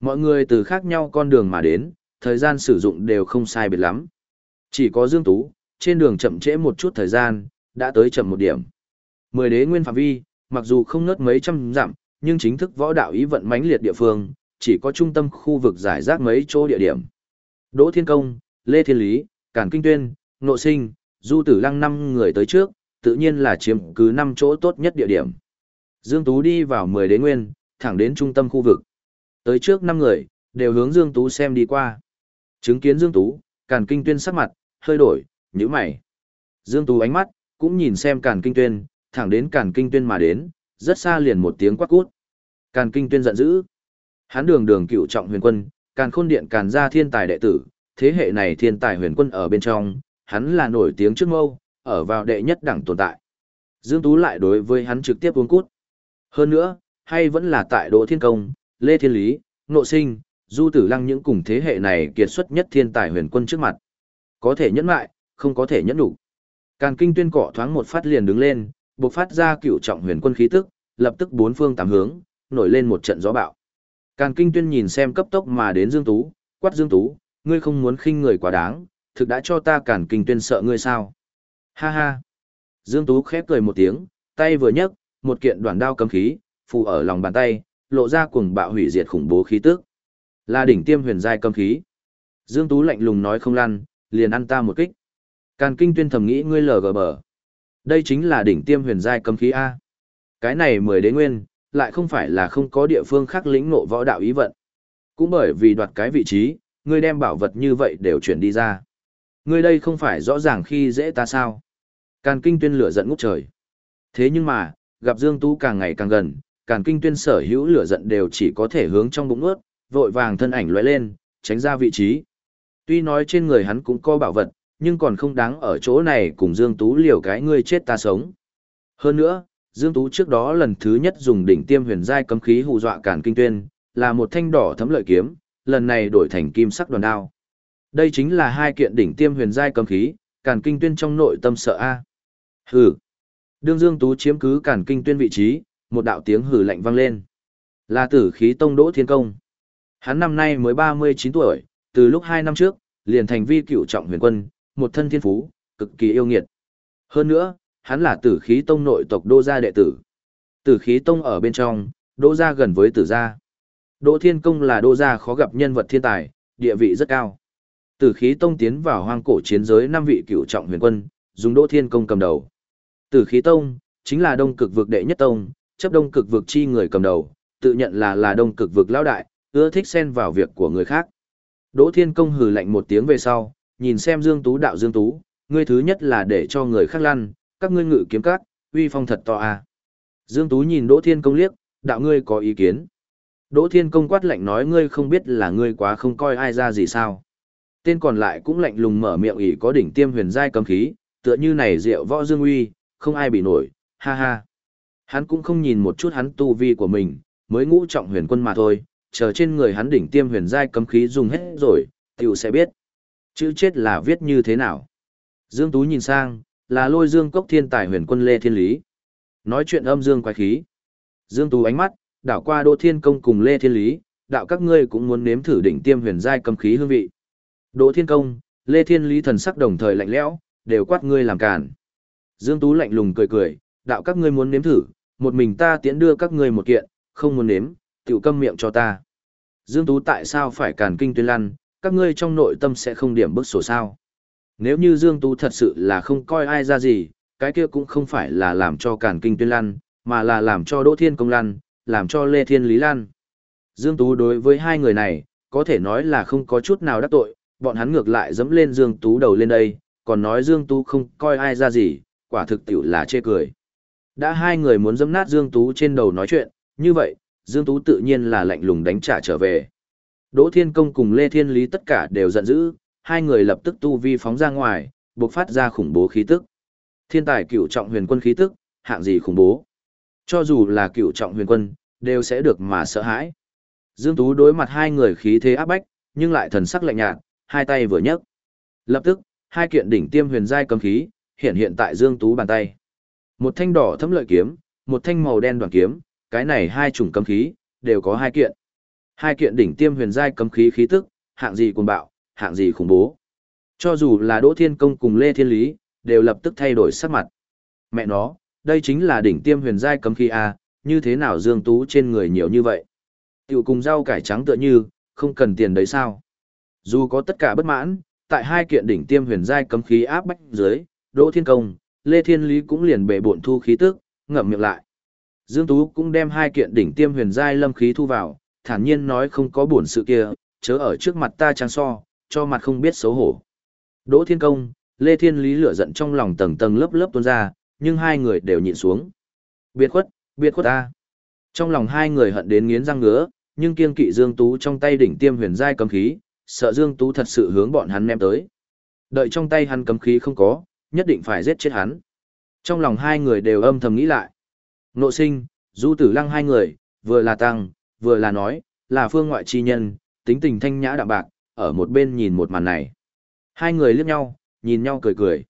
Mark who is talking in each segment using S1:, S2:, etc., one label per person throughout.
S1: Mọi người từ khác nhau con đường mà đến, thời gian sử dụng đều không sai biệt lắm. Chỉ có Dương Tú, trên đường chậm trễ một chút thời gian, đã tới chậm một điểm. Mười đế nguyên phạm vi, mặc dù không nớt mấy trăm dặm, nhưng chính thức võ đạo ý vận mãnh liệt địa phương, chỉ có trung tâm khu vực giải rác mấy chỗ địa điểm. Đỗ Thiên Công, Lê Thiên Lý, Cản Kinh Tuyên, Nộ Sinh, Du Tử Lăng năm người tới trước, tự nhiên là chiếm cứ năm chỗ tốt nhất địa điểm. Dương Tú đi vào 10 đế nguyên, thẳng đến trung tâm khu vực. Tới trước năm người, đều hướng Dương Tú xem đi qua. Chứng kiến Dương Tú, Càn Kinh Tuyên sắc mặt, hơi đổi, nhíu mày. Dương Tú ánh mắt, cũng nhìn xem Càn Kinh Tuyên, thẳng đến Càn Kinh Tuyên mà đến, rất xa liền một tiếng quát cút. Càn Kinh Tuyên giận dữ. Hắn đường đường cựu trọng huyền quân, Càn Khôn Điện Càn gia thiên tài đệ tử, thế hệ này thiên tài huyền quân ở bên trong, hắn là nổi tiếng trước mâu, ở vào đệ nhất đẳng tồn tại. Dương Tú lại đối với hắn trực tiếp uống cút. Hơn nữa, hay vẫn là tại Đỗ Thiên Công, Lê Thiên Lý, Nộ Sinh, Du Tử Lăng những cùng thế hệ này kiệt xuất nhất thiên tài huyền quân trước mặt. Có thể nhẫn mại, không có thể nhẫn đủ. Càn Kinh Tuyên cọ thoáng một phát liền đứng lên, bộc phát ra cựu trọng huyền quân khí tức, lập tức bốn phương tám hướng, nổi lên một trận gió bạo. Càn Kinh Tuyên nhìn xem cấp tốc mà đến Dương Tú, quát Dương Tú, ngươi không muốn khinh người quá đáng, thực đã cho ta Càn Kinh Tuyên sợ ngươi sao? Ha ha. Dương Tú khép cười một tiếng, tay vừa nhấc, một kiện đoạn đao cấm khí, phù ở lòng bàn tay, lộ ra cuồng bạo hủy diệt khủng bố khí tức. Là đỉnh tiêm huyền giai cấm khí. Dương Tú lạnh lùng nói không lăn, liền ăn ta một kích. Càn Kinh Tuyên thầm nghĩ ngươi lờ gờ bờ. Đây chính là đỉnh tiêm huyền giai cấm khí a. Cái này mười đế nguyên, lại không phải là không có địa phương khác lĩnh ngộ võ đạo ý vận. Cũng bởi vì đoạt cái vị trí, ngươi đem bảo vật như vậy đều chuyển đi ra. Ngươi đây không phải rõ ràng khi dễ ta sao? Càn Kinh Tuyên lửa giận ngút trời. Thế nhưng mà, gặp Dương Tú càng ngày càng gần, Càn Kinh Tuyên sở hữu lửa giận đều chỉ có thể hướng trong bụng ướt, vội vàng thân ảnh lóe lên, tránh ra vị trí. Tuy nói trên người hắn cũng có bảo vật, nhưng còn không đáng ở chỗ này cùng Dương Tú liều cái ngươi chết ta sống. Hơn nữa, Dương Tú trước đó lần thứ nhất dùng đỉnh tiêm huyền giai cấm khí hù dọa Càn Kinh Tuyên, là một thanh đỏ thấm lợi kiếm, lần này đổi thành kim sắc đoàn đao. Đây chính là hai kiện đỉnh tiêm huyền giai cấm khí, Càn Kinh Tuyên trong nội tâm sợ a. Hừ. Đương Dương Tú chiếm cứ Càn Kinh Tuyên vị trí, một đạo tiếng hử lạnh vang lên. Là Tử Khí Tông Đỗ Thiên Công. Hắn năm nay mới 39 tuổi, từ lúc 2 năm trước, liền thành vi cựu trọng huyền quân, một thân thiên phú, cực kỳ yêu nghiệt. Hơn nữa, hắn là Tử Khí Tông nội tộc Đô gia đệ tử. Tử Khí Tông ở bên trong, Đô gia gần với Tử gia. Đỗ Thiên Công là Đô gia khó gặp nhân vật thiên tài, địa vị rất cao. Tử khí tông tiến vào hoang cổ chiến giới năm vị cựu trọng huyền quân, dùng Đỗ Thiên Công cầm đầu. Tử khí tông chính là đông cực vực đệ nhất tông, chấp đông cực vực chi người cầm đầu, tự nhận là là đông cực vực lão đại, ưa thích xen vào việc của người khác. Đỗ Thiên Công hừ lạnh một tiếng về sau, nhìn xem Dương Tú đạo Dương Tú, ngươi thứ nhất là để cho người khác lăn, các ngươi ngự kiếm các, uy phong thật to à. Dương Tú nhìn Đỗ Thiên Công liếc, đạo ngươi có ý kiến. Đỗ Thiên Công quát lạnh nói ngươi không biết là ngươi quá không coi ai ra gì sao. Tên còn lại cũng lạnh lùng mở miệng ỷ có đỉnh tiêm huyền giai cấm khí, tựa như này rượu võ dương uy, không ai bị nổi, ha ha. Hắn cũng không nhìn một chút hắn tu vi của mình, mới ngũ trọng huyền quân mà thôi, chờ trên người hắn đỉnh tiêm huyền giai cấm khí dùng hết rồi, tiểu sẽ biết. Chữ chết là viết như thế nào. Dương Tú nhìn sang, là lôi dương cốc thiên tài huyền quân Lê Thiên Lý. Nói chuyện âm dương quái khí. Dương Tú ánh mắt, đảo qua Đỗ Thiên Công cùng Lê Thiên Lý, đạo các ngươi cũng muốn nếm thử đỉnh tiêm huyền giai cấm khí hương vị. Đỗ Thiên Công, Lê Thiên Lý thần sắc đồng thời lạnh lẽo, đều quát ngươi làm cản. Dương Tú lạnh lùng cười cười, đạo các ngươi muốn nếm thử, một mình ta tiễn đưa các ngươi một kiện, không muốn nếm, tiểu câm miệng cho ta. Dương Tú tại sao phải cản kinh tuyên lăn, các ngươi trong nội tâm sẽ không điểm bức sổ sao. Nếu như Dương Tú thật sự là không coi ai ra gì, cái kia cũng không phải là làm cho cản kinh tuyên lăn, mà là làm cho Đỗ Thiên Công lăn, làm cho Lê Thiên Lý lăn. Dương Tú đối với hai người này, có thể nói là không có chút nào đắc tội, bọn hắn ngược lại dẫm lên Dương Tú đầu lên đây, còn nói Dương Tú không coi ai ra gì, quả thực tiểu là chê cười. Đã hai người muốn dẫm nát Dương Tú trên đầu nói chuyện, như vậy, Dương Tú tự nhiên là lạnh lùng đánh trả trở về. Đỗ Thiên Công cùng Lê Thiên Lý tất cả đều giận dữ, hai người lập tức tu vi phóng ra ngoài, bộc phát ra khủng bố khí tức. Thiên tài cửu trọng huyền quân khí tức, hạng gì khủng bố. Cho dù là cửu trọng huyền quân, đều sẽ được mà sợ hãi. Dương Tú đối mặt hai người khí thế áp bách, nhưng lại thần sắc lạnh nhạt, hai tay vừa nhấc. Lập tức, hai kiện đỉnh tiêm huyền giai cầm khí hiện hiện tại Dương Tú bàn tay. Một thanh đỏ thấm lợi kiếm, một thanh màu đen đoàn kiếm, cái này hai chủng cấm khí đều có hai kiện. Hai kiện đỉnh tiêm huyền giai cấm khí khí tức, hạng gì cuồng bạo, hạng gì khủng bố. Cho dù là Đỗ Thiên Công cùng Lê Thiên Lý, đều lập tức thay đổi sắc mặt. Mẹ nó, đây chính là đỉnh tiêm huyền giai cấm khí a, như thế nào Dương Tú trên người nhiều như vậy? Tiểu cùng rau cải trắng tựa như, không cần tiền đấy sao? Dù có tất cả bất mãn, tại hai kiện đỉnh tiêm huyền giai cấm khí áp bách dưới, Đỗ Thiên Công, Lê Thiên Lý cũng liền bệ bộn thu khí tức, ngậm miệng lại. Dương Tú cũng đem hai kiện đỉnh tiêm huyền giai lâm khí thu vào, thản nhiên nói không có buồn sự kia, chớ ở trước mặt ta trang so, cho mặt không biết xấu hổ. Đỗ Thiên Công, Lê Thiên Lý lửa giận trong lòng tầng tầng lớp lớp tuôn ra, nhưng hai người đều nhịn xuống. Biệt khuất, biệt khuất ta. Trong lòng hai người hận đến nghiến răng ngứa, nhưng kiên kỵ Dương Tú trong tay đỉnh tiêm huyền giai cấm khí, sợ Dương Tú thật sự hướng bọn hắn ném tới. Đợi trong tay hắn cấm khí không có, nhất định phải giết chết hắn. Trong lòng hai người đều âm thầm nghĩ lại. Nộ sinh, du tử lăng hai người, vừa là tăng, vừa là nói, là phương ngoại chi nhân, tính tình thanh nhã đạm bạc, ở một bên nhìn một màn này. Hai người liếc nhau, nhìn nhau cười cười.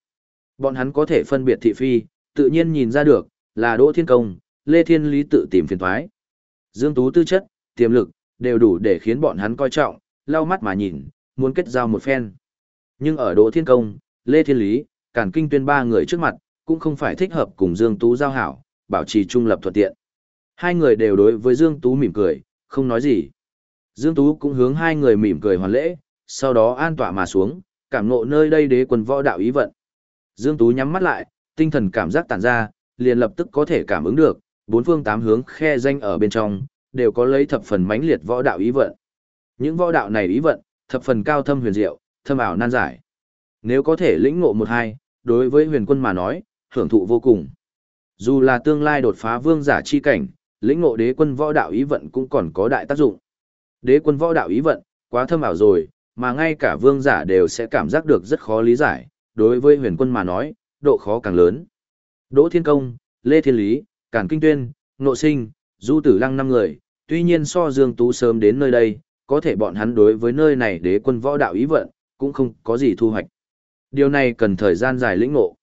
S1: Bọn hắn có thể phân biệt thị phi, tự nhiên nhìn ra được, là Đỗ Thiên Công, Lê Thiên Lý tự tìm phiền thoái. Dương Tú tư chất, tiềm lực, đều đủ để khiến bọn hắn coi trọng, lau mắt mà nhìn, muốn kết giao một phen. Nhưng ở Đỗ Thiên Công, Lê Thiên Lý, càn Kinh Tuyên ba người trước mặt, cũng không phải thích hợp cùng Dương Tú giao hảo, bảo trì trung lập thuận tiện. Hai người đều đối với Dương Tú mỉm cười, không nói gì. Dương Tú cũng hướng hai người mỉm cười hoàn lễ, sau đó an tỏa mà xuống, cảm ngộ nơi đây đế quân võ đạo ý vận. Dương Tú nhắm mắt lại, tinh thần cảm giác tản ra, liền lập tức có thể cảm ứng được, bốn phương tám hướng khe danh ở bên trong, đều có lấy thập phần mãnh liệt võ đạo ý vận. Những võ đạo này ý vận, thập phần cao thâm huyền diệu, thâm ảo nan giải. Nếu có thể lĩnh ngộ một hai, đối với huyền quân mà nói, hưởng thụ vô cùng. Dù là tương lai đột phá vương giả chi cảnh, lĩnh ngộ đế quân võ đạo ý vận cũng còn có đại tác dụng. Đế quân võ đạo ý vận, quá thâm ảo rồi, mà ngay cả vương giả đều sẽ cảm giác được rất khó lý giải, đối với huyền quân mà nói, độ khó càng lớn. Đỗ Thiên Công, Lê Thiên Lý, Cản Kinh Tuyên, Nộ Sinh, Du Tử Lăng năm người, tuy nhiên so Dương Tú sớm đến nơi đây, có thể bọn hắn đối với nơi này đế quân võ đạo ý vận, cũng không có gì thu hoạch. Điều này cần thời gian dài lĩnh ngộ.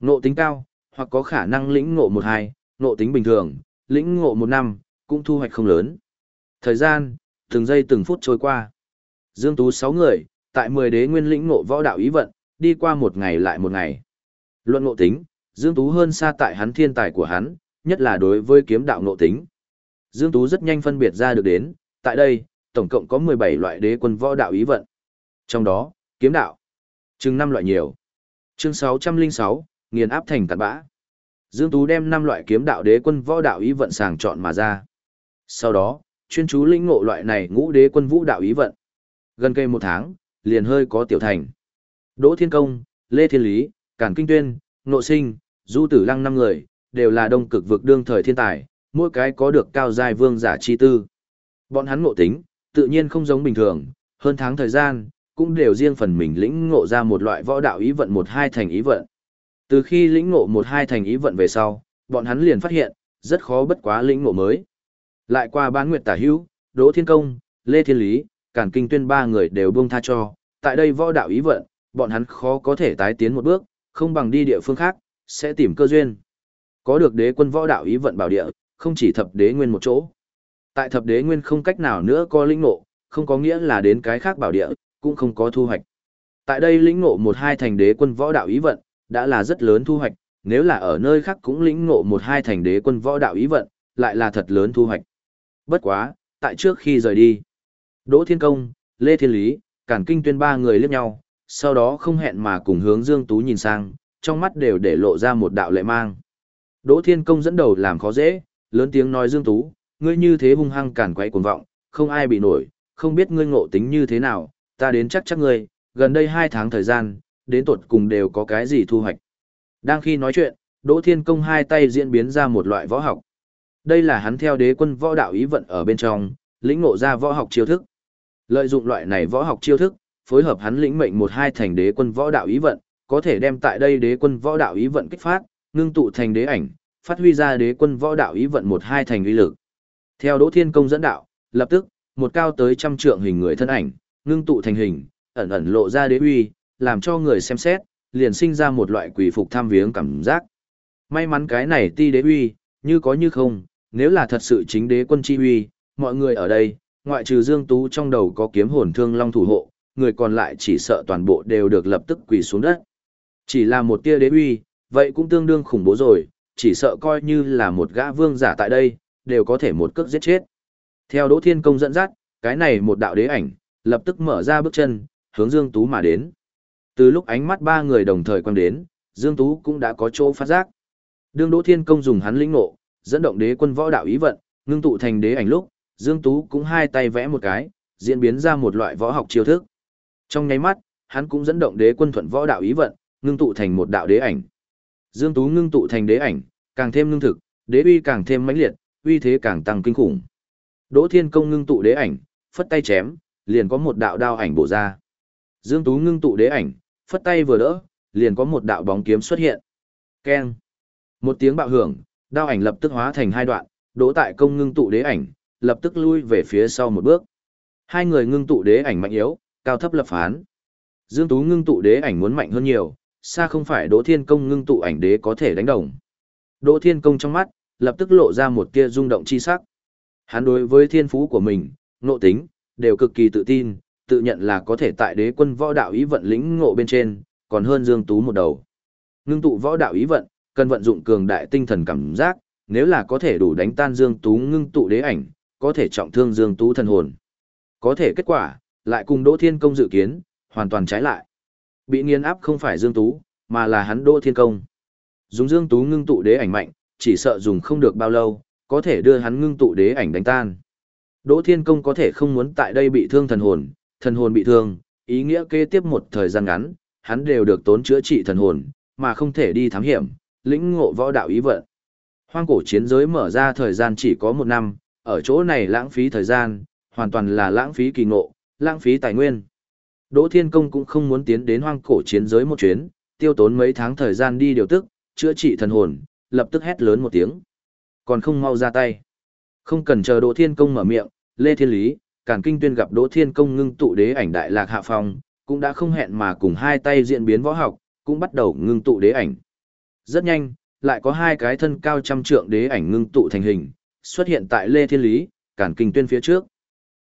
S1: Ngộ tính cao, hoặc có khả năng lĩnh ngộ một hai, ngộ tính bình thường, lĩnh ngộ một năm, cũng thu hoạch không lớn. Thời gian, từng giây từng phút trôi qua. Dương Tú sáu người, tại 10 đế nguyên lĩnh ngộ võ đạo ý vận, đi qua một ngày lại một ngày. Luận ngộ tính, Dương Tú hơn xa tại hắn thiên tài của hắn, nhất là đối với kiếm đạo ngộ tính. Dương Tú rất nhanh phân biệt ra được đến, tại đây, tổng cộng có 17 loại đế quân võ đạo ý vận. Trong đó, kiếm đạo, chừng năm loại nhiều. Chương 606, nghiền áp thành tạt bã. Dương Tú đem năm loại kiếm đạo đế quân võ đạo ý vận sàng chọn mà ra. Sau đó, chuyên chú lĩnh ngộ loại này ngũ đế quân vũ đạo ý vận. Gần cây một tháng, liền hơi có tiểu thành. Đỗ Thiên Công, Lê Thiên Lý, Cản Kinh Tuyên, Nộ Sinh, Du Tử Lăng năm người, đều là đông cực vực đương thời thiên tài, mỗi cái có được cao giai vương giả chi tư. Bọn hắn ngộ tính, tự nhiên không giống bình thường, hơn tháng thời gian, cũng đều riêng phần mình lĩnh ngộ ra một loại võ đạo ý vận một hai thành ý vận. Từ khi lĩnh ngộ một hai thành ý vận về sau, bọn hắn liền phát hiện, rất khó bất quá lĩnh ngộ mới. Lại qua bán nguyệt tả hữu, Đỗ Thiên Công, Lê Thiên Lý, Cản Kinh Tuyên ba người đều buông tha cho, tại đây võ đạo ý vận, bọn hắn khó có thể tái tiến một bước, không bằng đi địa phương khác, sẽ tìm cơ duyên. Có được đế quân võ đạo ý vận bảo địa, không chỉ thập đế nguyên một chỗ. Tại thập đế nguyên không cách nào nữa có lĩnh ngộ, không có nghĩa là đến cái khác bảo địa, cũng không có thu hoạch. Tại đây lĩnh ngộ một hai thành đế quân võ đạo ý vận, đã là rất lớn thu hoạch, nếu là ở nơi khác cũng lĩnh ngộ một hai thành đế quân võ đạo ý vận, lại là thật lớn thu hoạch. Bất quá, tại trước khi rời đi, Đỗ Thiên Công, Lê Thiên Lý, Cản Kinh Tuyên ba người liếc nhau, sau đó không hẹn mà cùng hướng Dương Tú nhìn sang, trong mắt đều để lộ ra một đạo lệ mang. Đỗ Thiên Công dẫn đầu làm khó dễ, lớn tiếng nói Dương Tú, ngươi như thế hung hăng cản quay cuồng vọng, không ai bị nổi, không biết ngươi ngộ tính như thế nào, ta đến chắc chắc ngươi, gần đây hai tháng thời gian, đến tột cùng đều có cái gì thu hoạch. Đang khi nói chuyện, Đỗ Thiên Công hai tay diễn biến ra một loại võ học. Đây là hắn theo đế quân võ đạo ý vận ở bên trong, lĩnh ngộ ra võ học chiêu thức. Lợi dụng loại này võ học chiêu thức, phối hợp hắn lĩnh mệnh một hai thành đế quân võ đạo ý vận, có thể đem tại đây đế quân võ đạo ý vận kích phát, ngưng tụ thành đế ảnh, phát huy ra đế quân võ đạo ý vận một hai thành uy lực. Theo Đỗ Thiên Công dẫn đạo, lập tức, một cao tới trăm trượng hình người thân ảnh, ngưng tụ thành hình, ẩn ẩn lộ ra đế uy, làm cho người xem xét, liền sinh ra một loại quỷ phục tham viếng cảm giác. May mắn cái này ti đế uy, như có như không, nếu là thật sự chính đế quân chi uy, mọi người ở đây, ngoại trừ Dương Tú trong đầu có kiếm hồn thương long thủ hộ, người còn lại chỉ sợ toàn bộ đều được lập tức quỳ xuống đất. Chỉ là một tia đế uy, vậy cũng tương đương khủng bố rồi, chỉ sợ coi như là một gã vương giả tại đây, đều có thể một cước giết chết. Theo Đỗ Thiên Công dẫn dắt, cái này một đạo đế ảnh, lập tức mở ra bước chân, hướng Dương Tú mà đến. Từ lúc ánh mắt ba người đồng thời quan đến, Dương Tú cũng đã có chỗ phát giác. Đương Đỗ Thiên Công dùng hắn lĩnh ngộ, dẫn động đế quân võ đạo ý vận, ngưng tụ thành đế ảnh lúc, Dương Tú cũng hai tay vẽ một cái, diễn biến ra một loại võ học chiêu thức. Trong nháy mắt, hắn cũng dẫn động đế quân thuận võ đạo ý vận, ngưng tụ thành một đạo đế ảnh. Dương Tú ngưng tụ thành đế ảnh, càng thêm ngưng thực, đế uy càng thêm mãnh liệt, uy thế càng tăng kinh khủng. Đỗ Thiên Công ngưng tụ đế ảnh, phất tay chém, liền có một đạo đao ảnh bổ ra. Dương Tú ngưng tụ đế ảnh, phất tay vừa đỡ, liền có một đạo bóng kiếm xuất hiện. Keng. Một tiếng bạo hưởng, đao ảnh lập tức hóa thành hai đoạn, Đỗ Tại Công ngưng tụ đế ảnh, lập tức lui về phía sau một bước. Hai người ngưng tụ đế ảnh mạnh yếu, cao thấp lập phán. Dương Tú ngưng tụ đế ảnh muốn mạnh hơn nhiều, xa không phải Đỗ Thiên Công ngưng tụ ảnh đế có thể đánh đồng. Đỗ Thiên Công trong mắt, lập tức lộ ra một tia rung động chi sắc. Hắn đối với thiên phú của mình, nộ tính, đều cực kỳ tự tin, tự nhận là có thể tại đế quân võ đạo ý vận lĩnh ngộ bên trên, còn hơn Dương Tú một đầu. Ngưng tụ võ đạo ý vận, cần vận dụng cường đại tinh thần cảm giác, nếu là có thể đủ đánh tan Dương Tú ngưng tụ đế ảnh, có thể trọng thương Dương Tú thần hồn. Có thể kết quả, lại cùng Đỗ Thiên Công dự kiến, hoàn toàn trái lại. Bị nghiền áp không phải Dương Tú, mà là hắn Đỗ Thiên Công. Dùng Dương Tú ngưng tụ đế ảnh mạnh, chỉ sợ dùng không được bao lâu, có thể đưa hắn ngưng tụ đế ảnh đánh tan. Đỗ Thiên Công có thể không muốn tại đây bị thương thần hồn, thần hồn bị thương, ý nghĩa kế tiếp một thời gian ngắn, hắn đều được tốn chữa trị thần hồn, mà không thể đi thám hiểm, lĩnh ngộ võ đạo ý vận. Hoang cổ chiến giới mở ra thời gian chỉ có một năm, ở chỗ này lãng phí thời gian, hoàn toàn là lãng phí kỳ ngộ, lãng phí tài nguyên. Đỗ Thiên Công cũng không muốn tiến đến hoang cổ chiến giới một chuyến, tiêu tốn mấy tháng thời gian đi điều tức, chữa trị thần hồn, lập tức hét lớn một tiếng. Còn không mau ra tay. Không cần chờ Đỗ Thiên Công mở miệng, Lê Thiên Lý, Càn Kinh Tuyên gặp Đỗ Thiên Công ngưng tụ đế ảnh đại lạc hạ phong, cũng đã không hẹn mà cùng hai tay diễn biến võ học, cũng bắt đầu ngưng tụ đế ảnh. Rất nhanh, lại có hai cái thân cao trăm trượng đế ảnh ngưng tụ thành hình, xuất hiện tại Lê Thiên Lý, Càn Kinh Tuyên phía trước.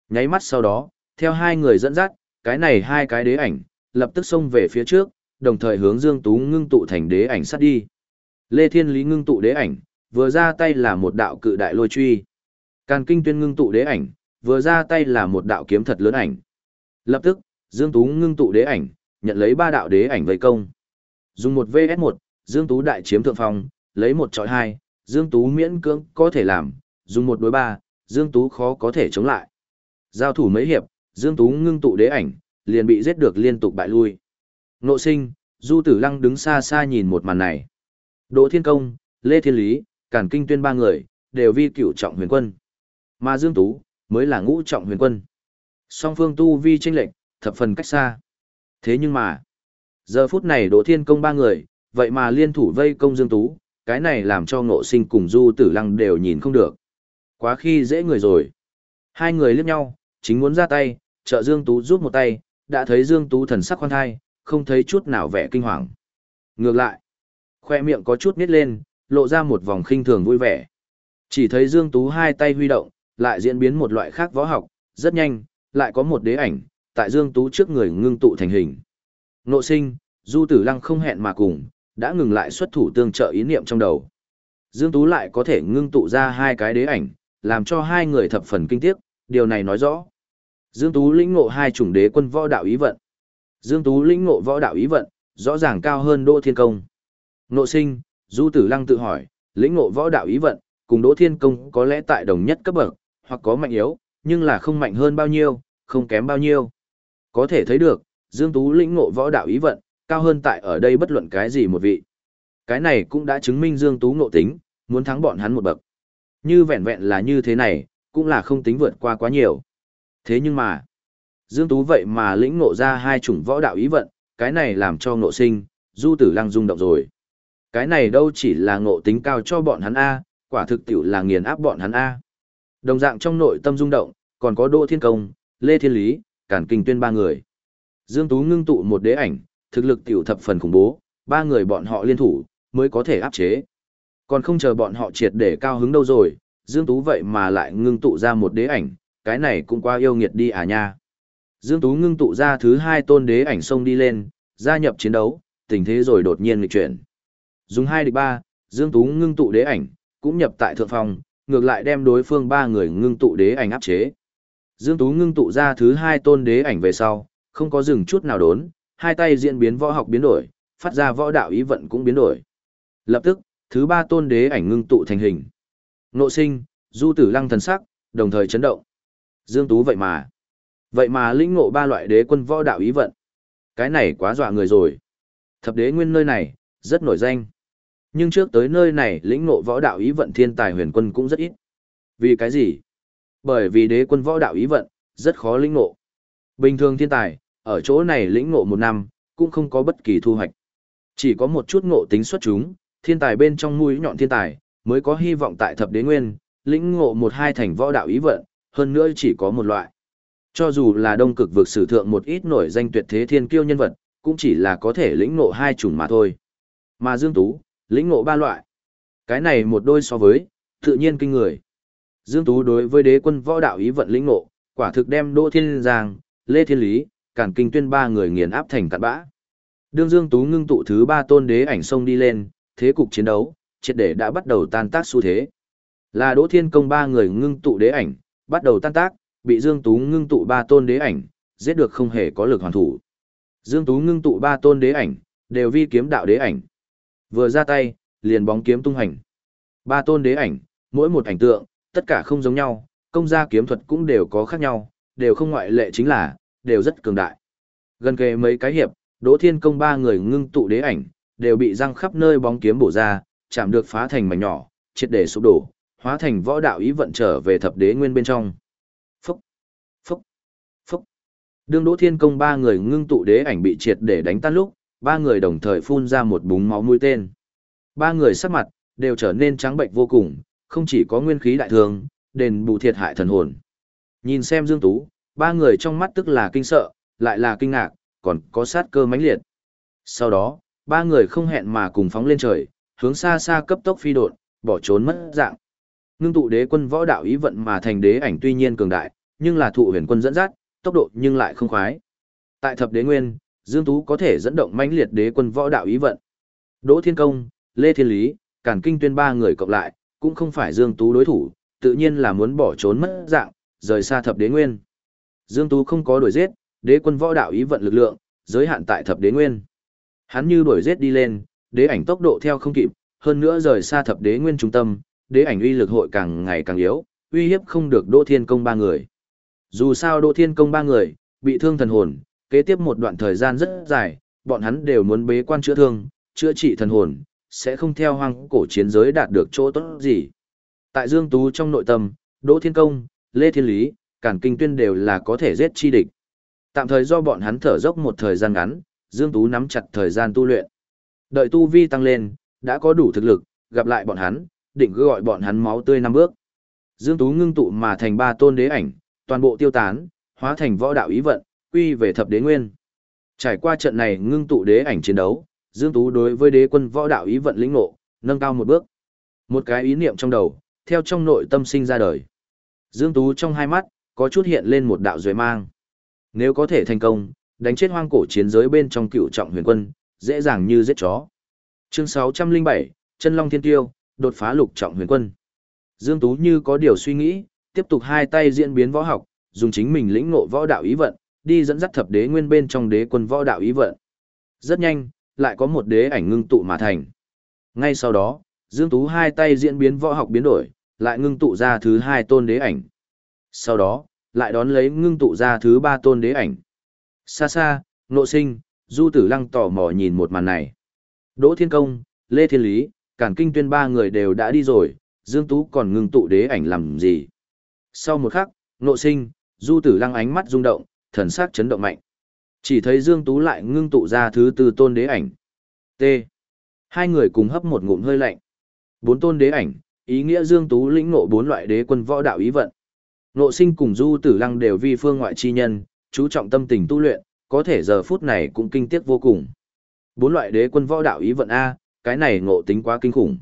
S1: Nháy mắt sau đó, theo hai người dẫn dắt, cái này hai cái đế ảnh, lập tức xông về phía trước, đồng thời hướng Dương Tú ngưng tụ thành đế ảnh sát đi. Lê Thiên Lý ngưng tụ đế ảnh, vừa ra tay là một đạo cự đại lôi truy. Càn Kinh Tuyên ngưng tụ đế ảnh, vừa ra tay là một đạo kiếm thật lớn ảnh. Lập tức, Dương Tú ngưng tụ đế ảnh, nhận lấy ba đạo đế ảnh vây công. Dùng một VS1, Dương Tú đại chiếm thượng phong, lấy một chọi hai, Dương Tú miễn cưỡng có thể làm, dùng một đối ba, Dương Tú khó có thể chống lại. Giao thủ mấy hiệp, Dương Tú ngưng tụ đế ảnh, liền bị giết được liên tục bại lui. Nộ sinh, Du Tử Lăng đứng xa xa nhìn một màn này. Đỗ Thiên Công, Lê Thiên Lý, Cản Kinh Tuyên ba người, đều vi cửu trọng huyền quân. Mà Dương Tú, mới là ngũ trọng huyền quân. Song phương tu vi chênh lệch, thập phần cách xa. Thế nhưng mà, giờ phút này Đỗ Thiên Công ba người, vậy mà liên thủ vây công Dương Tú, cái này làm cho ngộ sinh cùng Du Tử Lăng đều nhìn không được. Quá khi dễ người rồi. Hai người liếc nhau, chính muốn ra tay, trợ Dương Tú rút một tay, đã thấy Dương Tú thần sắc khoan thai, không thấy chút nào vẻ kinh hoàng. Ngược lại, khoe miệng có chút nít lên, lộ ra một vòng khinh thường vui vẻ. Chỉ thấy Dương Tú hai tay huy động, lại diễn biến một loại khác võ học, rất nhanh, lại có một đế ảnh, tại Dương Tú trước người ngưng tụ thành hình. Nộ sinh, Du Tử Lăng không hẹn mà cùng, đã ngừng lại xuất thủ tương trợ ý niệm trong đầu. Dương Tú lại có thể ngưng tụ ra hai cái đế ảnh, làm cho hai người thập phần kinh tiếc, điều này nói rõ. Dương Tú lĩnh ngộ hai chủng đế quân võ đạo ý vận. Dương Tú lĩnh ngộ võ đạo ý vận, rõ ràng cao hơn Đỗ Thiên Công. Nộ sinh, Du Tử Lăng tự hỏi, lĩnh ngộ võ đạo ý vận, cùng Đỗ Thiên Công có lẽ tại đồng nhất cấp bậc, hoặc có mạnh yếu, nhưng là không mạnh hơn bao nhiêu, không kém bao nhiêu. Có thể thấy được, Dương Tú lĩnh ngộ võ đạo ý vận, cao hơn tại ở đây bất luận cái gì một vị. Cái này cũng đã chứng minh Dương Tú ngộ tính, muốn thắng bọn hắn một bậc. Như vẹn vẹn là như thế này, cũng là không tính vượt qua quá nhiều. Thế nhưng mà, Dương Tú vậy mà lĩnh ngộ ra hai chủng võ đạo ý vận, cái này làm cho ngộ sinh, du tử lăng rung động rồi. Cái này đâu chỉ là ngộ tính cao cho bọn hắn A, quả thực tiểu là nghiền áp bọn hắn A. Đồng dạng trong nội tâm rung động, còn có Đỗ Thiên Công, Lê Thiên Lý, Cản Kinh Tuyên ba người. Dương Tú ngưng tụ một đế ảnh, thực lực tiểu thập phần khủng bố, ba người bọn họ liên thủ, mới có thể áp chế. Còn không chờ bọn họ triệt để cao hứng đâu rồi, Dương Tú vậy mà lại ngưng tụ ra một đế ảnh, cái này cũng qua yêu nghiệt đi à nha. Dương Tú ngưng tụ ra thứ hai tôn đế ảnh xông đi lên, gia nhập chiến đấu, tình thế rồi đột nhiên nghịch chuyển. Dùng hai địch ba, Dương Tú ngưng tụ đế ảnh, cũng nhập tại thượng phòng, ngược lại đem đối phương ba người ngưng tụ đế ảnh áp chế. Dương Tú ngưng tụ ra thứ hai tôn đế ảnh về sau, không có dừng chút nào đốn, hai tay diễn biến võ học biến đổi, phát ra võ đạo ý vận cũng biến đổi. Lập tức, thứ ba tôn đế ảnh ngưng tụ thành hình. Nộ sinh, du tử lăng thần sắc, đồng thời chấn động. Dương Tú vậy mà. Vậy mà lĩnh ngộ ba loại đế quân võ đạo ý vận. Cái này quá dọa người rồi. Thập đế nguyên nơi này, rất nổi danh. Nhưng trước tới nơi này lĩnh ngộ võ đạo ý vận thiên tài huyền quân cũng rất ít. Vì cái gì? Bởi vì đế quân võ đạo ý vận, rất khó lĩnh ngộ. Bình thường thiên tài, ở chỗ này lĩnh ngộ một năm, cũng không có bất kỳ thu hoạch. Chỉ có một chút ngộ tính xuất chúng, thiên tài bên trong mũi nhọn thiên tài, mới có hy vọng tại thập đế nguyên, lĩnh ngộ một hai thành võ đạo ý vận, hơn nữa chỉ có một loại. Cho dù là đông cực vực sử thượng một ít nổi danh tuyệt thế thiên kiêu nhân vật, cũng chỉ là có thể lĩnh ngộ hai chủng mà thôi. Mà Dương Tú, lĩnh ngộ ba loại. Cái này một đôi so với, tự nhiên kinh người. Dương Tú đối với đế quân võ đạo ý vận lĩnh ngộ, quả thực đem Đỗ Thiên Giang, Lê Thiên Lý, Càn Kinh Tuyên ba người nghiền áp thành cặn bã. Đương Dương Tú ngưng tụ thứ ba tôn đế ảnh sông đi lên, thế cục chiến đấu, triệt để đã bắt đầu tan tác xu thế. Là Đỗ Thiên Công ba người ngưng tụ đế ảnh, bắt đầu tan tác, bị Dương Tú ngưng tụ ba tôn đế ảnh, giết được không hề có lực hoàn thủ. Dương Tú ngưng tụ ba tôn đế ảnh, đều vi kiếm đạo đế ảnh. Vừa ra tay, liền bóng kiếm tung hành. Ba tôn đế ảnh, mỗi một ảnh tượng, tất cả không giống nhau, công gia kiếm thuật cũng đều có khác nhau, đều không ngoại lệ chính là, đều rất cường đại. Gần kề mấy cái hiệp, Đỗ Thiên Công ba người ngưng tụ đế ảnh, đều bị răng khắp nơi bóng kiếm bổ ra, chạm được phá thành mảnh nhỏ, triệt để sụp đổ, hóa thành võ đạo ý vận trở về thập đế nguyên bên trong. Phúc, phúc, phúc. Đương Đỗ Thiên Công ba người ngưng tụ đế ảnh bị triệt để đánh tan lúc, ba người đồng thời phun ra một búng máu mũi tên. Ba người sắc mặt đều trở nên trắng bệnh vô cùng, không chỉ có nguyên khí đại thương, đền bù thiệt hại thần hồn. Nhìn xem Dương Tú, ba người trong mắt tức là kinh sợ, lại là kinh ngạc, còn có sát cơ mãnh liệt. Sau đó, ba người không hẹn mà cùng phóng lên trời, hướng xa xa cấp tốc phi độn, bỏ trốn mất dạng. Ngưng tụ đế quân võ đạo ý vận mà thành đế ảnh tuy nhiên cường đại, nhưng là thụ huyền quân dẫn dắt, tốc độ nhưng lại không khoái. Tại thập đế nguyên, Dương Tú có thể dẫn động mãnh liệt đế quân võ đạo ý vận. Đỗ Thiên Công, Lê Thiên Lý, Cản Kinh Tuyên ba người cộng lại, cũng không phải Dương Tú đối thủ, tự nhiên là muốn bỏ trốn mất dạng, rời xa thập đế nguyên. Dương Tú không có đuổi giết, đế quân võ đạo ý vận lực lượng, giới hạn tại thập đế nguyên. Hắn như đuổi giết đi lên, đế ảnh tốc độ theo không kịp, hơn nữa rời xa thập đế nguyên trung tâm, đế ảnh uy lực hội càng ngày càng yếu, uy hiếp không được Đỗ Thiên Công ba người. Dù sao Đỗ Thiên Công ba người bị thương thần hồn, kế tiếp một đoạn thời gian rất dài, bọn hắn đều muốn bế quan chữa thương, chữa trị thần hồn, sẽ không theo hoang cổ chiến giới đạt được chỗ tốt gì. Tại Dương Tú trong nội tâm, Đỗ Thiên Công, Lê Thiên Lý, Cản Kinh Tuyên đều là có thể giết chi địch. Tạm thời do bọn hắn thở dốc một thời gian ngắn, Dương Tú nắm chặt thời gian tu luyện. Đợi tu vi tăng lên, đã có đủ thực lực, gặp lại bọn hắn, định cứ gọi bọn hắn máu tươi năm bước. Dương Tú ngưng tụ mà thành ba tôn đế ảnh, toàn bộ tiêu tán, hóa thành võ đạo ý vận, quy về thập đế nguyên. Trải qua trận này ngưng tụ đế ảnh chiến đấu, Dương Tú đối với đế quân võ đạo ý vận lĩnh ngộ, nâng cao một bước. Một cái ý niệm trong đầu, theo trong nội tâm sinh ra đời. Dương Tú trong hai mắt, có chút hiện lên một đạo duệ mang. Nếu có thể thành công, đánh chết hoang cổ chiến giới bên trong cựu trọng huyền quân, dễ dàng như giết chó. Chương 607, Chân Long Thiên Tiêu, đột phá lục trọng huyền quân. Dương Tú như có điều suy nghĩ, tiếp tục hai tay diễn biến võ học, dùng chính mình lĩnh ngộ võ đạo ý vận, đi dẫn dắt thập đế nguyên bên trong đế quân võ đạo ý vận. Rất nhanh, lại có một đế ảnh ngưng tụ mà thành. Ngay sau đó, Dương Tú hai tay diễn biến võ học biến đổi, lại ngưng tụ ra thứ hai tôn đế ảnh. Sau đó, lại đón lấy ngưng tụ ra thứ ba tôn đế ảnh. Xa xa, nộ sinh, du tử lăng tò mò nhìn một màn này. Đỗ Thiên Công, Lê Thiên Lý, Cản Kinh Tuyên ba người đều đã đi rồi, Dương Tú còn ngưng tụ đế ảnh làm gì. Sau một khắc, nộ sinh, du tử lăng ánh mắt rung động, thần sắc chấn động mạnh. Chỉ thấy Dương Tú lại ngưng tụ ra thứ tư tôn đế ảnh. T. Hai người cùng hấp một ngụm hơi lạnh. Bốn tôn đế ảnh, ý nghĩa Dương Tú lĩnh ngộ bốn loại đế quân võ đạo ý vận. Ngộ sinh cùng Du Tử Lăng đều vi phương ngoại chi nhân, chú trọng tâm tình tu luyện, có thể giờ phút này cũng kinh tiếc vô cùng. Bốn loại đế quân võ đạo ý vận A, cái này ngộ tính quá kinh khủng.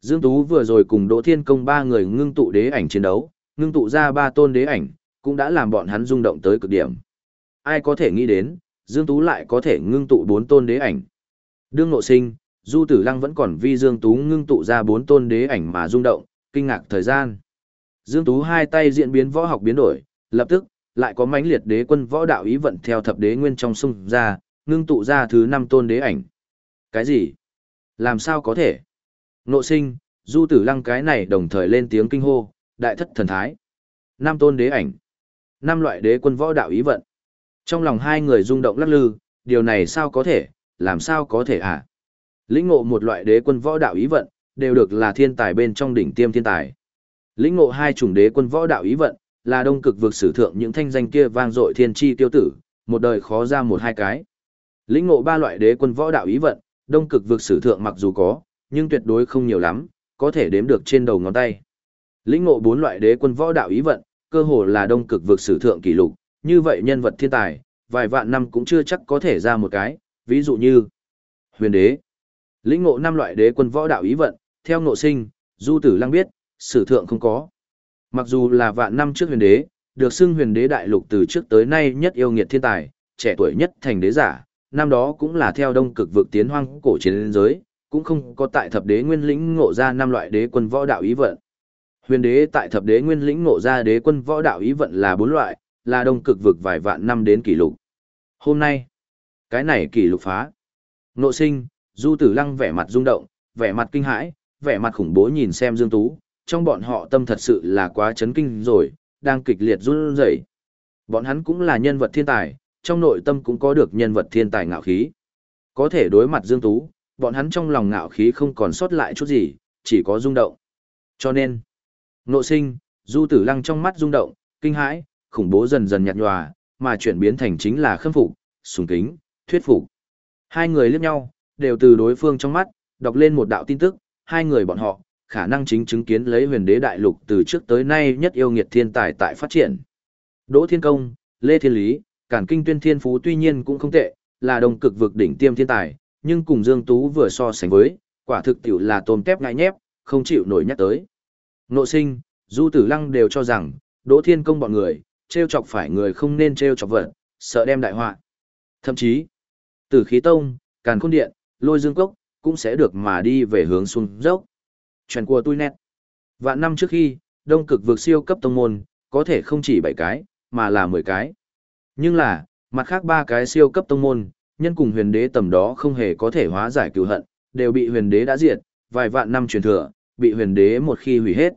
S1: Dương Tú vừa rồi cùng Đỗ Thiên Công ba người ngưng tụ đế ảnh chiến đấu, ngưng tụ ra ba tôn đế ảnh, cũng đã làm bọn hắn rung động tới cực điểm. Ai có thể nghĩ đến, Dương Tú lại có thể ngưng tụ bốn tôn đế ảnh. Đương nộ sinh, Du Tử Lăng vẫn còn vi Dương Tú ngưng tụ ra bốn tôn đế ảnh mà rung động, kinh ngạc thời gian. Dương Tú hai tay diễn biến võ học biến đổi, lập tức, lại có mãnh liệt đế quân võ đạo ý vận theo thập đế nguyên trong sung ra, ngưng tụ ra thứ năm tôn đế ảnh. Cái gì? Làm sao có thể? Nộ sinh, Du Tử Lăng cái này đồng thời lên tiếng kinh hô, đại thất thần thái. Năm tôn đế ảnh. Năm loại đế quân võ đạo ý vận. Trong lòng hai người rung động lắc lư, điều này sao có thể, làm sao có thể hả? Lĩnh ngộ một loại đế quân võ đạo ý vận, đều được là thiên tài bên trong đỉnh tiêm thiên tài. Lĩnh ngộ hai chủng đế quân võ đạo ý vận, là đông cực vực sử thượng những thanh danh kia vang dội thiên chi tiêu tử, một đời khó ra một hai cái. Lĩnh ngộ ba loại đế quân võ đạo ý vận, đông cực vực sử thượng mặc dù có, nhưng tuyệt đối không nhiều lắm, có thể đếm được trên đầu ngón tay. Lĩnh ngộ bốn loại đế quân võ đạo ý vận, cơ hồ là đông cực vực sử thượng kỷ lục, như vậy nhân vật thiên tài, vài vạn năm cũng chưa chắc có thể ra một cái, ví dụ như huyền đế. Lĩnh ngộ năm loại đế quân võ đạo ý vận, theo ngộ sinh, du tử lăng biết, sử thượng không có. Mặc dù là vạn năm trước huyền đế, được xưng huyền đế đại lục từ trước tới nay nhất yêu nghiệt thiên tài, trẻ tuổi nhất thành đế giả, năm đó cũng là theo đông cực vực tiến hoang cổ chiến giới, cũng không có tại thập đế nguyên lĩnh ngộ ra năm loại đế quân võ đạo ý vận. Huyền đế tại thập đế nguyên lĩnh ngộ ra đế quân võ đạo ý vận là bốn loại, là đông cực vực vài vạn năm đến kỷ lục. Hôm nay, cái này kỷ lục phá. Ngộ sinh, Du Tử Lăng vẻ mặt rung động, vẻ mặt kinh hãi, vẻ mặt khủng bố nhìn xem Dương Tú, trong bọn họ tâm thật sự là quá chấn kinh rồi, đang kịch liệt run rẩy. Bọn hắn cũng là nhân vật thiên tài, trong nội tâm cũng có được nhân vật thiên tài ngạo khí. Có thể đối mặt Dương Tú, bọn hắn trong lòng ngạo khí không còn sót lại chút gì, chỉ có rung động. Cho nên, nộ sinh, Du Tử Lăng trong mắt rung động, kinh hãi, khủng bố dần dần nhạt nhòa, mà chuyển biến thành chính là khâm phục, sùng kính, thuyết phục. Hai người liếc nhau, đều từ đối phương trong mắt, đọc lên một đạo tin tức, hai người bọn họ, khả năng chính chứng kiến lấy huyền đế đại lục từ trước tới nay nhất yêu nghiệt thiên tài tại phát triển. Đỗ Thiên Công, Lê Thiên Lý, Cản Kinh Tuyên Thiên Phú tuy nhiên cũng không tệ, là đồng cực vực đỉnh tiêm thiên tài, nhưng cùng Dương Tú vừa so sánh với, quả thực tiểu là tôm tép ngại nhép, không chịu nổi nhắc tới. Nộ sinh, Du Tử Lăng đều cho rằng, Đỗ Thiên Công bọn người, treo chọc phải người không nên treo chọc vật, sợ đem đại họa. Thậm chí, Tử Khí Tông, Càn Khôn Điện, Lôi Dương Cốc, cũng sẽ được mà đi về hướng xuống dốc. Chuyện của tôi nét. Vạn năm trước khi, đông cực vượt siêu cấp tông môn, có thể không chỉ 7 cái, mà là 10 cái. Nhưng là, mặt khác ba cái siêu cấp tông môn, nhân cùng huyền đế tầm đó không hề có thể hóa giải cựu hận, đều bị huyền đế đã diệt, vài vạn năm truyền thừa, bị huyền đế một khi hủy hết.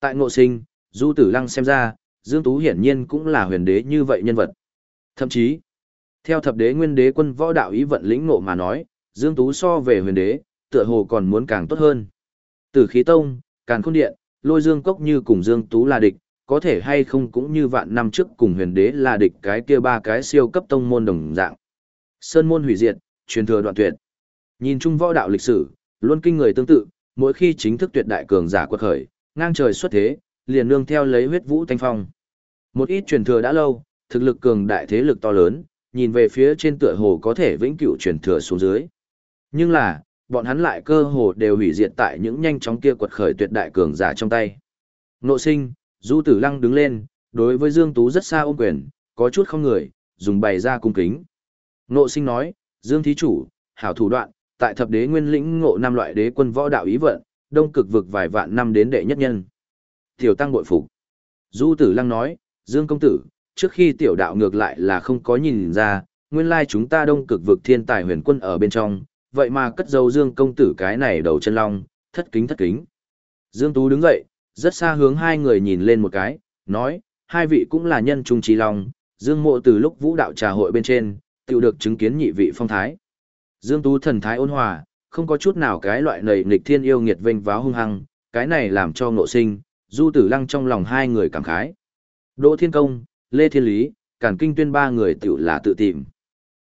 S1: Tại ngộ sinh, Du Tử Lăng xem ra, Dương Tú hiển nhiên cũng là huyền đế như vậy nhân vật. Thậm chí, theo thập đế nguyên đế quân võ đạo ý vận lĩnh ngộ mà nói, Dương Tú so về huyền đế, tựa hồ còn muốn càng tốt hơn. Tử khí tông, càn khôn điện, lôi Dương Cốc như cùng Dương Tú là địch, có thể hay không cũng như vạn năm trước cùng huyền đế là địch cái kia ba cái siêu cấp tông môn đồng dạng. Sơn môn hủy diệt, truyền thừa đoạn tuyệt. Nhìn chung võ đạo lịch sử, luôn kinh người tương tự, mỗi khi chính thức tuyệt đại cường giả quật khởi, ngang trời xuất thế, liền nương theo lấy huyết vũ thanh phong. Một ít truyền thừa đã lâu, thực lực cường đại thế lực to lớn, nhìn về phía trên tựa hồ có thể vĩnh cửu truyền thừa xuống dưới. Nhưng là, bọn hắn lại cơ hồ đều hủy diệt tại những nhanh chóng kia quật khởi tuyệt đại cường giả trong tay. Nộ sinh, Du Tử Lăng đứng lên, đối với Dương Tú rất xa ôm quyền, có chút không người, dùng bày ra cung kính. Nộ sinh nói, Dương Thí Chủ, hảo thủ đoạn, tại thập đế nguyên lĩnh ngộ năm loại đế quân võ đạo ý vận, đông cực vực vài vạn năm đến đệ nhất nhân. Tiểu tăng bội phục. Du Tử Lăng nói, Dương Công Tử, trước khi tiểu đạo ngược lại là không có nhìn ra, nguyên lai chúng ta đông cực vực thiên tài huyền quân ở bên trong, vậy mà cất dấu Dương Công Tử cái này đầu chân long, thất kính thất kính. Dương Tú đứng dậy, rất xa hướng hai người nhìn lên một cái, nói, hai vị cũng là nhân trung trí long, Dương Mộ từ lúc vũ đạo trà hội bên trên, tiểu được chứng kiến nhị vị phong thái. Dương Tú thần thái ôn hòa, không có chút nào cái loại nầy nghịch thiên yêu nghiệt vinh váo hung hăng, cái này làm cho ngộ sinh, du tử lăng trong lòng hai người cảm khái. Đỗ Thiên Công, Lê Thiên Lý, Cản Kinh Tuyên ba người tự là tự tìm.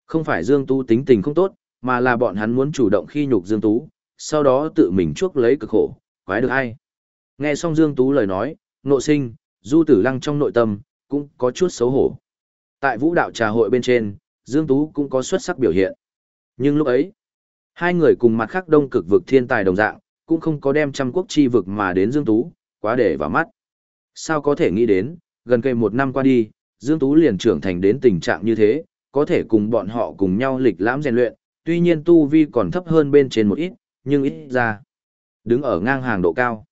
S1: Không phải Dương Tú tính tình không tốt, mà là bọn hắn muốn chủ động khi nhục Dương Tú, sau đó tự mình chuốc lấy cực khổ, quái được ai. Nghe xong Dương Tú lời nói, ngộ sinh, du tử lăng trong nội tâm, cũng có chút xấu hổ. Tại vũ đạo trà hội bên trên, Dương Tú cũng có xuất sắc biểu hiện. Nhưng lúc ấy, hai người cùng mặt khác đông cực vực thiên tài đồng dạng, cũng không có đem trăm quốc chi vực mà đến Dương Tú, quá để vào mắt. Sao có thể nghĩ đến, Gần cây một năm qua đi, Dương Tú liền trưởng thành đến tình trạng như thế, có thể cùng bọn họ cùng nhau lịch lãm rèn luyện, tuy nhiên tu vi còn thấp hơn bên trên một ít, nhưng ít ra. Đứng ở ngang hàng độ cao.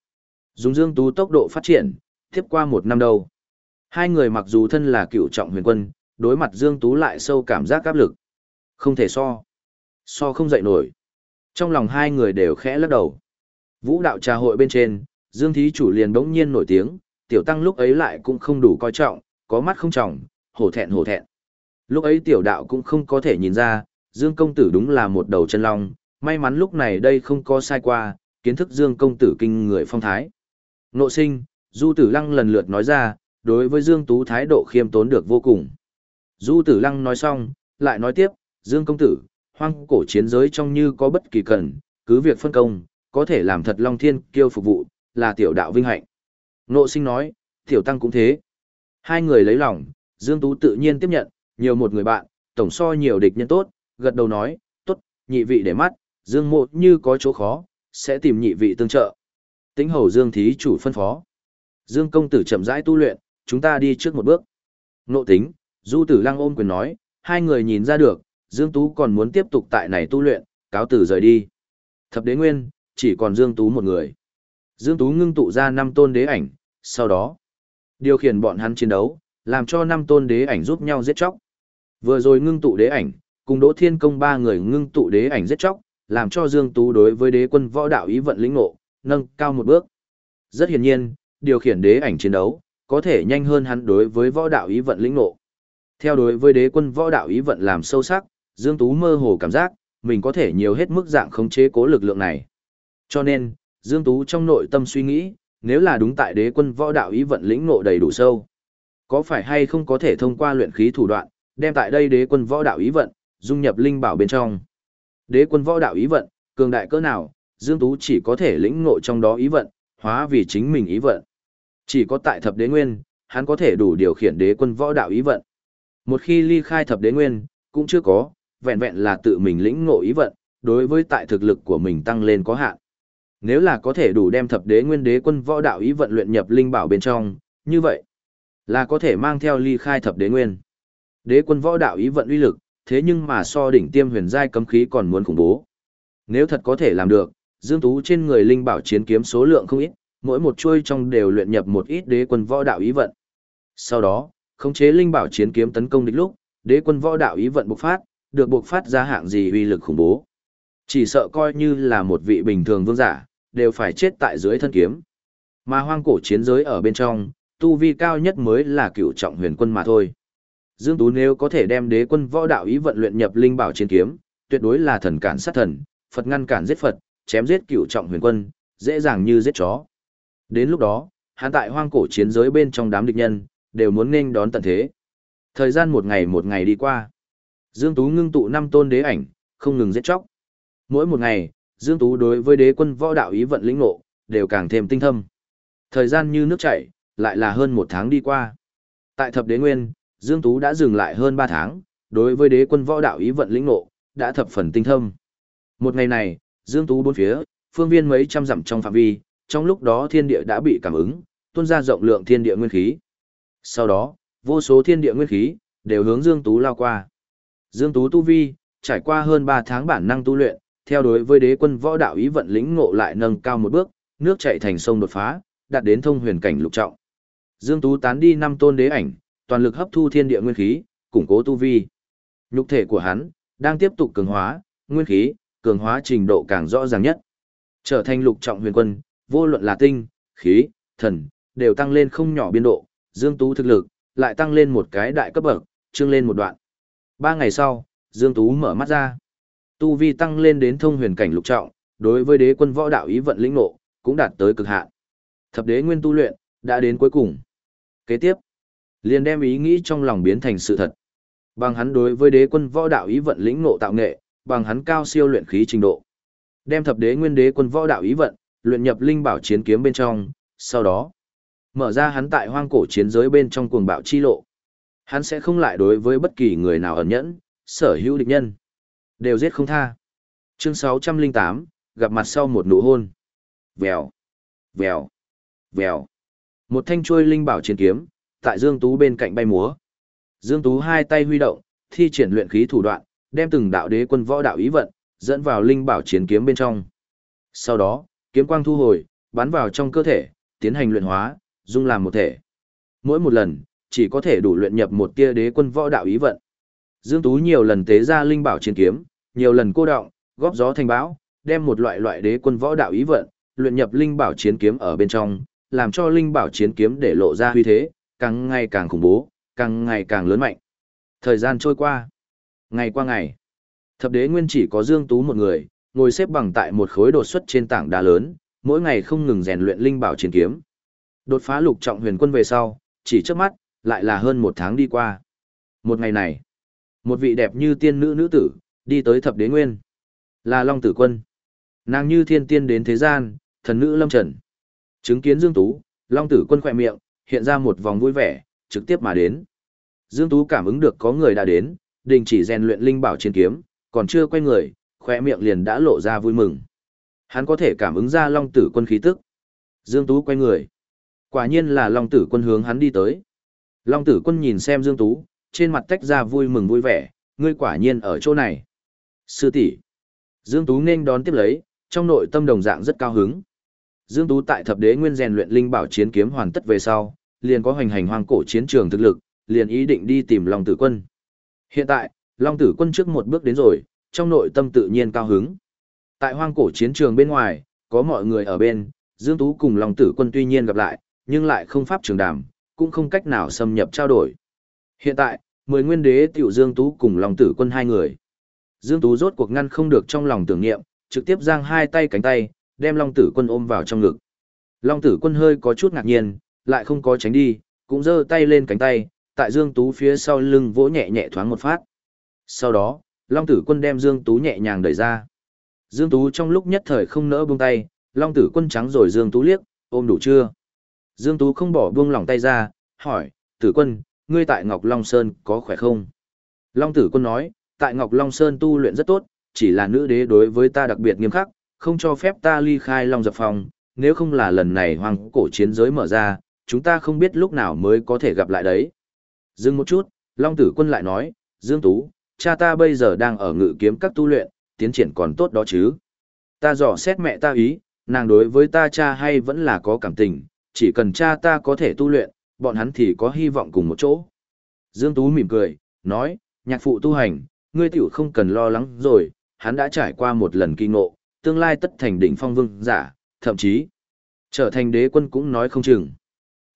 S1: Dùng Dương Tú tốc độ phát triển, tiếp qua một năm đầu Hai người mặc dù thân là cựu trọng huyền quân, đối mặt Dương Tú lại sâu cảm giác áp lực. Không thể so. So không dậy nổi. Trong lòng hai người đều khẽ lắc đầu. Vũ đạo trà hội bên trên, Dương Thí chủ liền đống nhiên nổi tiếng, tiểu tăng lúc ấy lại cũng không đủ coi trọng, có mắt không trọng, hổ thẹn hổ thẹn. Lúc ấy tiểu đạo cũng không có thể nhìn ra, Dương công tử đúng là một đầu chân long, may mắn lúc này đây không có sai qua, kiến thức Dương công tử kinh người phong thái. Nộ sinh, Du Tử Lăng lần lượt nói ra, đối với Dương Tú thái độ khiêm tốn được vô cùng. Du Tử Lăng nói xong, lại nói tiếp, Dương công tử, hoang cổ chiến giới trong như có bất kỳ cần, cứ việc phân công, có thể làm thật Long Thiên kiêu phục vụ, là tiểu đạo vinh hạnh. Nộ sinh nói, tiểu tăng cũng thế. Hai người lấy lòng, Dương Tú tự nhiên tiếp nhận, nhiều một người bạn, tổng so nhiều địch nhân tốt, gật đầu nói, tốt, nhị vị để mắt, Dương mộ như có chỗ khó, sẽ tìm nhị vị tương trợ. Tính hầu Dương thí chủ phân phó. Dương công tử chậm rãi tu luyện, chúng ta đi trước một bước. Nộ tính, Du tử lăng ôm quyền nói, hai người nhìn ra được, Dương Tú còn muốn tiếp tục tại này tu luyện, cáo tử rời đi. Thập đế nguyên, chỉ còn Dương Tú một người. Dương Tú ngưng tụ ra năm tôn đế ảnh, sau đó, điều khiển bọn hắn chiến đấu, làm cho năm tôn đế ảnh giúp nhau giết chóc. Vừa rồi ngưng tụ đế ảnh, cùng Đỗ Thiên Công ba người ngưng tụ đế ảnh giết chóc, làm cho Dương Tú đối với đế quân võ đạo ý vận lĩnh ngộ, nâng cao một bước. Rất hiển nhiên, điều khiển đế ảnh chiến đấu, có thể nhanh hơn hắn đối với võ đạo ý vận lĩnh ngộ. Theo đối với đế quân võ đạo ý vận làm sâu sắc, Dương Tú mơ hồ cảm giác, mình có thể nhiều hết mức dạng khống chế cố lực lượng này. Cho nên, Dương Tú trong nội tâm suy nghĩ, nếu là đúng tại đế quân võ đạo ý vận lĩnh ngộ đầy đủ sâu, có phải hay không có thể thông qua luyện khí thủ đoạn, đem tại đây đế quân võ đạo ý vận, dung nhập linh bảo bên trong. Đế quân võ đạo ý vận, cường đại cỡ nào, Dương Tú chỉ có thể lĩnh ngộ trong đó ý vận, hóa vì chính mình ý vận. Chỉ có tại thập đế nguyên, hắn có thể đủ điều khiển đế quân võ đạo ý vận. Một khi ly khai thập đế nguyên, cũng chưa có, vẹn vẹn là tự mình lĩnh ngộ ý vận, đối với tại thực lực của mình tăng lên có hạn. Nếu là có thể đủ đem thập đế nguyên đế quân võ đạo ý vận luyện nhập linh bảo bên trong, như vậy là có thể mang theo ly khai thập đế nguyên. Đế quân võ đạo ý vận uy lực, thế nhưng mà so đỉnh tiêm huyền giai cấm khí còn muốn khủng bố. Nếu thật có thể làm được, Dương Tú trên người linh bảo chiến kiếm số lượng không ít, mỗi một chuôi trong đều luyện nhập một ít đế quân võ đạo ý vận. Sau đó, khống chế linh bảo chiến kiếm tấn công địch lúc, đế quân võ đạo ý vận bộc phát, được buộc phát ra hạng gì uy lực khủng bố. Chỉ sợ coi như là một vị bình thường vương giả, đều phải chết tại dưới thân kiếm. Mà hoang cổ chiến giới ở bên trong, tu vi cao nhất mới là cựu trọng huyền quân mà thôi. Dương Tú nếu có thể đem đế quân võ đạo ý vận luyện nhập linh bảo chiến kiếm, tuyệt đối là thần cản sát thần, Phật ngăn cản giết Phật, chém giết cựu trọng huyền quân, dễ dàng như giết chó. Đến lúc đó, hắn tại hoang cổ chiến giới bên trong đám địch nhân, đều muốn nên đón tận thế. Thời gian một ngày một ngày đi qua. Dương Tú ngưng tụ năm tôn đế ảnh, không ngừng giết chóc. Mỗi một ngày, Dương Tú đối với đế quân võ đạo ý vận lĩnh ngộ, đều càng thêm tinh thâm. Thời gian như nước chảy, lại là hơn một tháng đi qua. Tại thập đế nguyên, Dương Tú đã dừng lại hơn 3 tháng, đối với đế quân võ đạo ý vận lĩnh ngộ, đã thập phần tinh thâm. Một ngày này, Dương Tú bốn phía, phương viên mấy trăm dặm trong phạm vi, trong lúc đó thiên địa đã bị cảm ứng, tuôn ra rộng lượng thiên địa nguyên khí. Sau đó, vô số thiên địa nguyên khí đều hướng Dương Tú lao qua. Dương Tú tu vi, trải qua hơn 3 tháng bản năng tu luyện, theo đối với đế quân võ đạo ý vận lĩnh ngộ lại nâng cao một bước, nước chảy thành sông đột phá, đạt đến thông huyền cảnh lục trọng. Dương Tú tán đi năm tôn đế ảnh, toàn lực hấp thu thiên địa nguyên khí, củng cố tu vi. Nhục thể của hắn đang tiếp tục cường hóa, nguyên khí, cường hóa trình độ càng rõ ràng nhất. Trở thành lục trọng huyền quân, vô luận là tinh, khí, thần, đều tăng lên không nhỏ biên độ, Dương Tú thực lực lại tăng lên một cái đại cấp bậc, trương lên một đoạn. Ba ngày sau, Dương Tú mở mắt ra. Tu vi tăng lên đến thông huyền cảnh lục trọng, đối với đế quân võ đạo ý vận lĩnh nộ, cũng đạt tới cực hạn. Thập đế nguyên tu luyện, đã đến cuối cùng. Kế tiếp, liền đem ý nghĩ trong lòng biến thành sự thật. Bằng hắn đối với đế quân võ đạo ý vận lĩnh ngộ tạo nghệ, bằng hắn cao siêu luyện khí trình độ. Đem thập đế nguyên đế quân võ đạo ý vận, luyện nhập linh bảo chiến kiếm bên trong, sau đó mở ra hắn tại hoang cổ chiến giới bên trong cuồng bạo chi lộ. Hắn sẽ không lại đối với bất kỳ người nào ẩn nhẫn, sở hữu địch nhân. Đều giết không tha. Chương 608, gặp mặt sau một nụ hôn. Vèo, vèo, vèo. Một thanh chuôi linh bảo chiến kiếm, tại Dương Tú bên cạnh bay múa. Dương Tú hai tay huy động, thi triển luyện khí thủ đoạn, đem từng đạo đế quân võ đạo ý vận, dẫn vào linh bảo chiến kiếm bên trong. Sau đó, kiếm quang thu hồi, bắn vào trong cơ thể, tiến hành luyện hóa, dung làm một thể. Mỗi một lần, chỉ có thể đủ luyện nhập một tia đế quân võ đạo ý vận. Dương Tú nhiều lần tế ra linh bảo chiến kiếm, nhiều lần cô động, góp gió thành bão, đem một loại loại đế quân võ đạo ý vận, luyện nhập linh bảo chiến kiếm ở bên trong, làm cho linh bảo chiến kiếm để lộ ra huy thế, càng ngày càng khủng bố, càng ngày càng lớn mạnh. Thời gian trôi qua, ngày qua ngày, thập đế nguyên chỉ có Dương Tú một người, ngồi xếp bằng tại một khối đột xuất trên tảng đá lớn, mỗi ngày không ngừng rèn luyện linh bảo chiến kiếm. Đột phá lục trọng huyền quân về sau, chỉ trước mắt, lại là hơn một tháng đi qua. Một ngày này, một vị đẹp như tiên nữ nữ tử, đi tới thập đế nguyên. Là Long Tử Quân. Nàng như thiên tiên đến thế gian, thần nữ lâm trần. Chứng kiến Dương Tú, Long Tử Quân khỏe miệng, hiện ra một vòng vui vẻ, trực tiếp mà đến. Dương Tú cảm ứng được có người đã đến, đình chỉ rèn luyện linh bảo chiến kiếm, còn chưa quay người, khỏe miệng liền đã lộ ra vui mừng. Hắn có thể cảm ứng ra Long Tử Quân khí tức. Dương Tú quay người. Quả nhiên là Long Tử Quân hướng hắn đi tới. Long Tử Quân nhìn xem Dương Tú, trên mặt tách ra vui mừng vui vẻ, ngươi quả nhiên ở chỗ này. Sư tỷ Dương Tú nên đón tiếp lấy, trong nội tâm đồng dạng rất cao hứng. Dương Tú tại thập đế nguyên rèn luyện linh bảo chiến kiếm hoàn tất về sau, liền có hoành hành hoang cổ chiến trường thực lực, liền ý định đi tìm Long Tử Quân. Hiện tại, Long Tử Quân trước một bước đến rồi, trong nội tâm tự nhiên cao hứng. Tại hoang cổ chiến trường bên ngoài, có mọi người ở bên, Dương Tú cùng Long Tử Quân tuy nhiên gặp lại, nhưng lại không pháp trường đàm, cũng không cách nào xâm nhập trao đổi. Hiện tại, mười nguyên đế tiểu Dương Tú cùng Long Tử Quân hai người. Dương Tú rốt cuộc ngăn không được trong lòng tưởng niệm, trực tiếp giang hai tay cánh tay, đem Long Tử Quân ôm vào trong ngực. Long Tử Quân hơi có chút ngạc nhiên, lại không có tránh đi, cũng giơ tay lên cánh tay, tại Dương Tú phía sau lưng vỗ nhẹ nhẹ thoáng một phát. Sau đó, Long Tử Quân đem Dương Tú nhẹ nhàng đẩy ra. Dương Tú trong lúc nhất thời không nỡ buông tay, Long Tử Quân trắng rồi Dương Tú liếc, ôm đủ chưa? Dương Tú không bỏ buông lòng tay ra, hỏi, Tử Quân, ngươi tại Ngọc Long Sơn có khỏe không? Long Tử Quân nói, tại Ngọc Long Sơn tu luyện rất tốt, chỉ là nữ đế đối với ta đặc biệt nghiêm khắc, không cho phép ta ly khai Long Dập Phòng, nếu không là lần này hoàng cổ chiến giới mở ra, chúng ta không biết lúc nào mới có thể gặp lại đấy. Dừng một chút, Long Tử Quân lại nói, Dương Tú, cha ta bây giờ đang ở ngự kiếm các tu luyện, tiến triển còn tốt đó chứ. Ta dò xét mẹ ta ý, nàng đối với ta cha hay vẫn là có cảm tình, chỉ cần cha ta có thể tu luyện, bọn hắn thì có hy vọng cùng một chỗ. Dương Tú mỉm cười, nói, nhạc phụ tu hành, ngươi tiểu không cần lo lắng rồi, hắn đã trải qua một lần kinh ngộ, tương lai tất thành đỉnh phong vương giả, thậm chí trở thành đế quân cũng nói không chừng.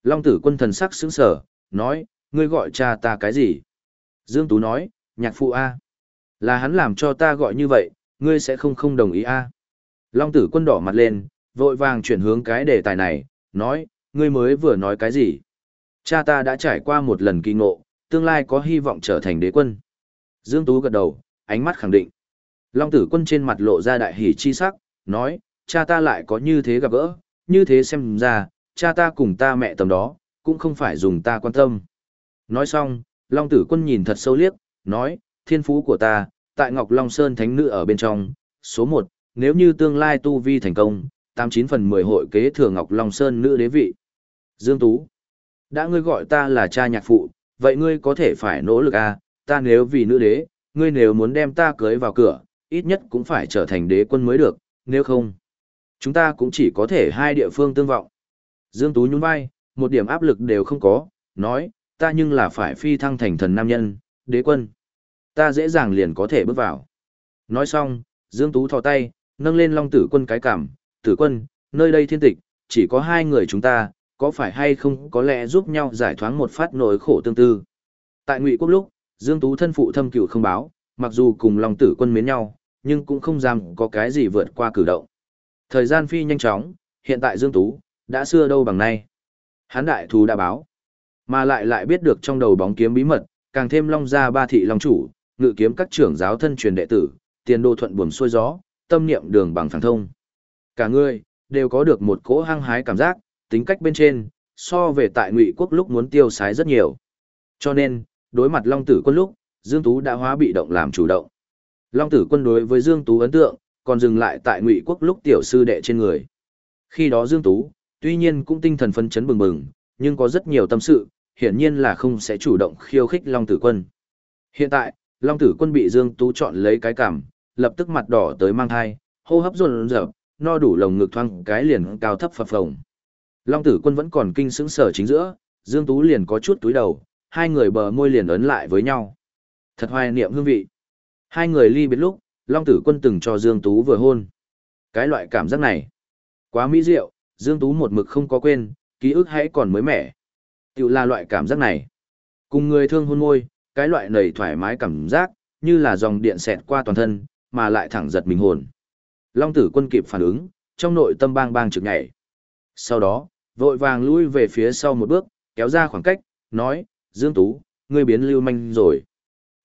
S1: Long tử quân thần sắc sững sở, nói, ngươi gọi cha ta cái gì? Dương Tú nói, nhạc phụ A. Là hắn làm cho ta gọi như vậy, ngươi sẽ không không đồng ý A. Long tử quân đỏ mặt lên, vội vàng chuyển hướng cái đề tài này, nói, ngươi mới vừa nói cái gì? Cha ta đã trải qua một lần kỳ ngộ, tương lai có hy vọng trở thành đế quân. Dương Tú gật đầu, ánh mắt khẳng định. Long tử quân trên mặt lộ ra đại hỷ chi sắc, nói, cha ta lại có như thế gặp gỡ, như thế xem ra, cha ta cùng ta mẹ tầm đó, cũng không phải dùng ta quan tâm. Nói xong, Long tử quân nhìn thật sâu liếc, nói, thiên phú của ta, tại Ngọc Long Sơn Thánh Nữ ở bên trong, số 1, nếu như tương lai tu vi thành công, 89 phần 10 hội kế thừa Ngọc Long Sơn Nữ đế vị. Dương Tú, đã ngươi gọi ta là cha nhạc phụ, vậy ngươi có thể phải nỗ lực à, ta nếu vì nữ đế, ngươi nếu muốn đem ta cưới vào cửa, ít nhất cũng phải trở thành đế quân mới được, nếu không, chúng ta cũng chỉ có thể hai địa phương tương vọng. Dương Tú nhún vai, một điểm áp lực đều không có, nói, ta nhưng là phải phi thăng thành thần nam nhân, đế quân. Ta dễ dàng liền có thể bước vào. Nói xong, Dương Tú thò tay, nâng lên long tử quân cái cảm, tử quân, nơi đây thiên tịch, chỉ có hai người chúng ta, có phải hay không có lẽ giúp nhau giải thoáng một phát nỗi khổ tương tư. Tại Ngụy Quốc lúc, Dương Tú thân phụ thâm cựu không báo, mặc dù cùng Long Tử Quân mến nhau, nhưng cũng không dám có cái gì vượt qua cử động. Thời gian phi nhanh chóng, hiện tại Dương Tú đã xưa đâu bằng nay. Hán đại thú đã báo, mà lại lại biết được trong đầu bóng kiếm bí mật, càng thêm Long gia ba thị Long chủ, ngự kiếm các trưởng giáo thân truyền đệ tử, tiền đô thuận buồm xuôi gió, tâm niệm đường bằng phẳng thông. Cả người đều có được một cỗ hăng hái cảm giác, tính cách bên trên, so về tại Ngụy quốc lúc muốn tiêu sái rất nhiều. Cho nên, đối mặt Long Tử Quân lúc, Dương Tú đã hóa bị động làm chủ động. Long Tử Quân đối với Dương Tú ấn tượng, còn dừng lại tại Ngụy Quốc lúc tiểu sư đệ trên người. Khi đó Dương Tú, tuy nhiên cũng tinh thần phấn chấn bừng bừng, nhưng có rất nhiều tâm sự, hiển nhiên là không sẽ chủ động khiêu khích Long Tử Quân. Hiện tại, Long Tử Quân bị Dương Tú chọn lấy cái cảm, lập tức mặt đỏ tới mang thai, hô hấp run rợp, no đủ lồng ngực thoang cái liền cao thấp phập phồng. Long Tử Quân vẫn còn kinh sững sở chính giữa, Dương Tú liền có chút túi đầu, hai người bờ môi liền ấn lại với nhau. Thật hoài niệm hương vị. Hai người ly biệt lúc, Long Tử Quân từng cho Dương Tú vừa hôn. Cái loại cảm giác này, quá mỹ diệu, Dương Tú một mực không có quên, ký ức hãy còn mới mẻ. Tiểu là loại cảm giác này. Cùng người thương hôn môi, cái loại nầy thoải mái cảm giác, như là dòng điện xẹt qua toàn thân, mà lại thẳng giật mình hồn. Long tử quân kịp phản ứng, trong nội tâm bang bang trực nhảy. Sau đó, vội vàng lui về phía sau một bước, kéo ra khoảng cách, nói, Dương Tú, ngươi biến lưu manh rồi.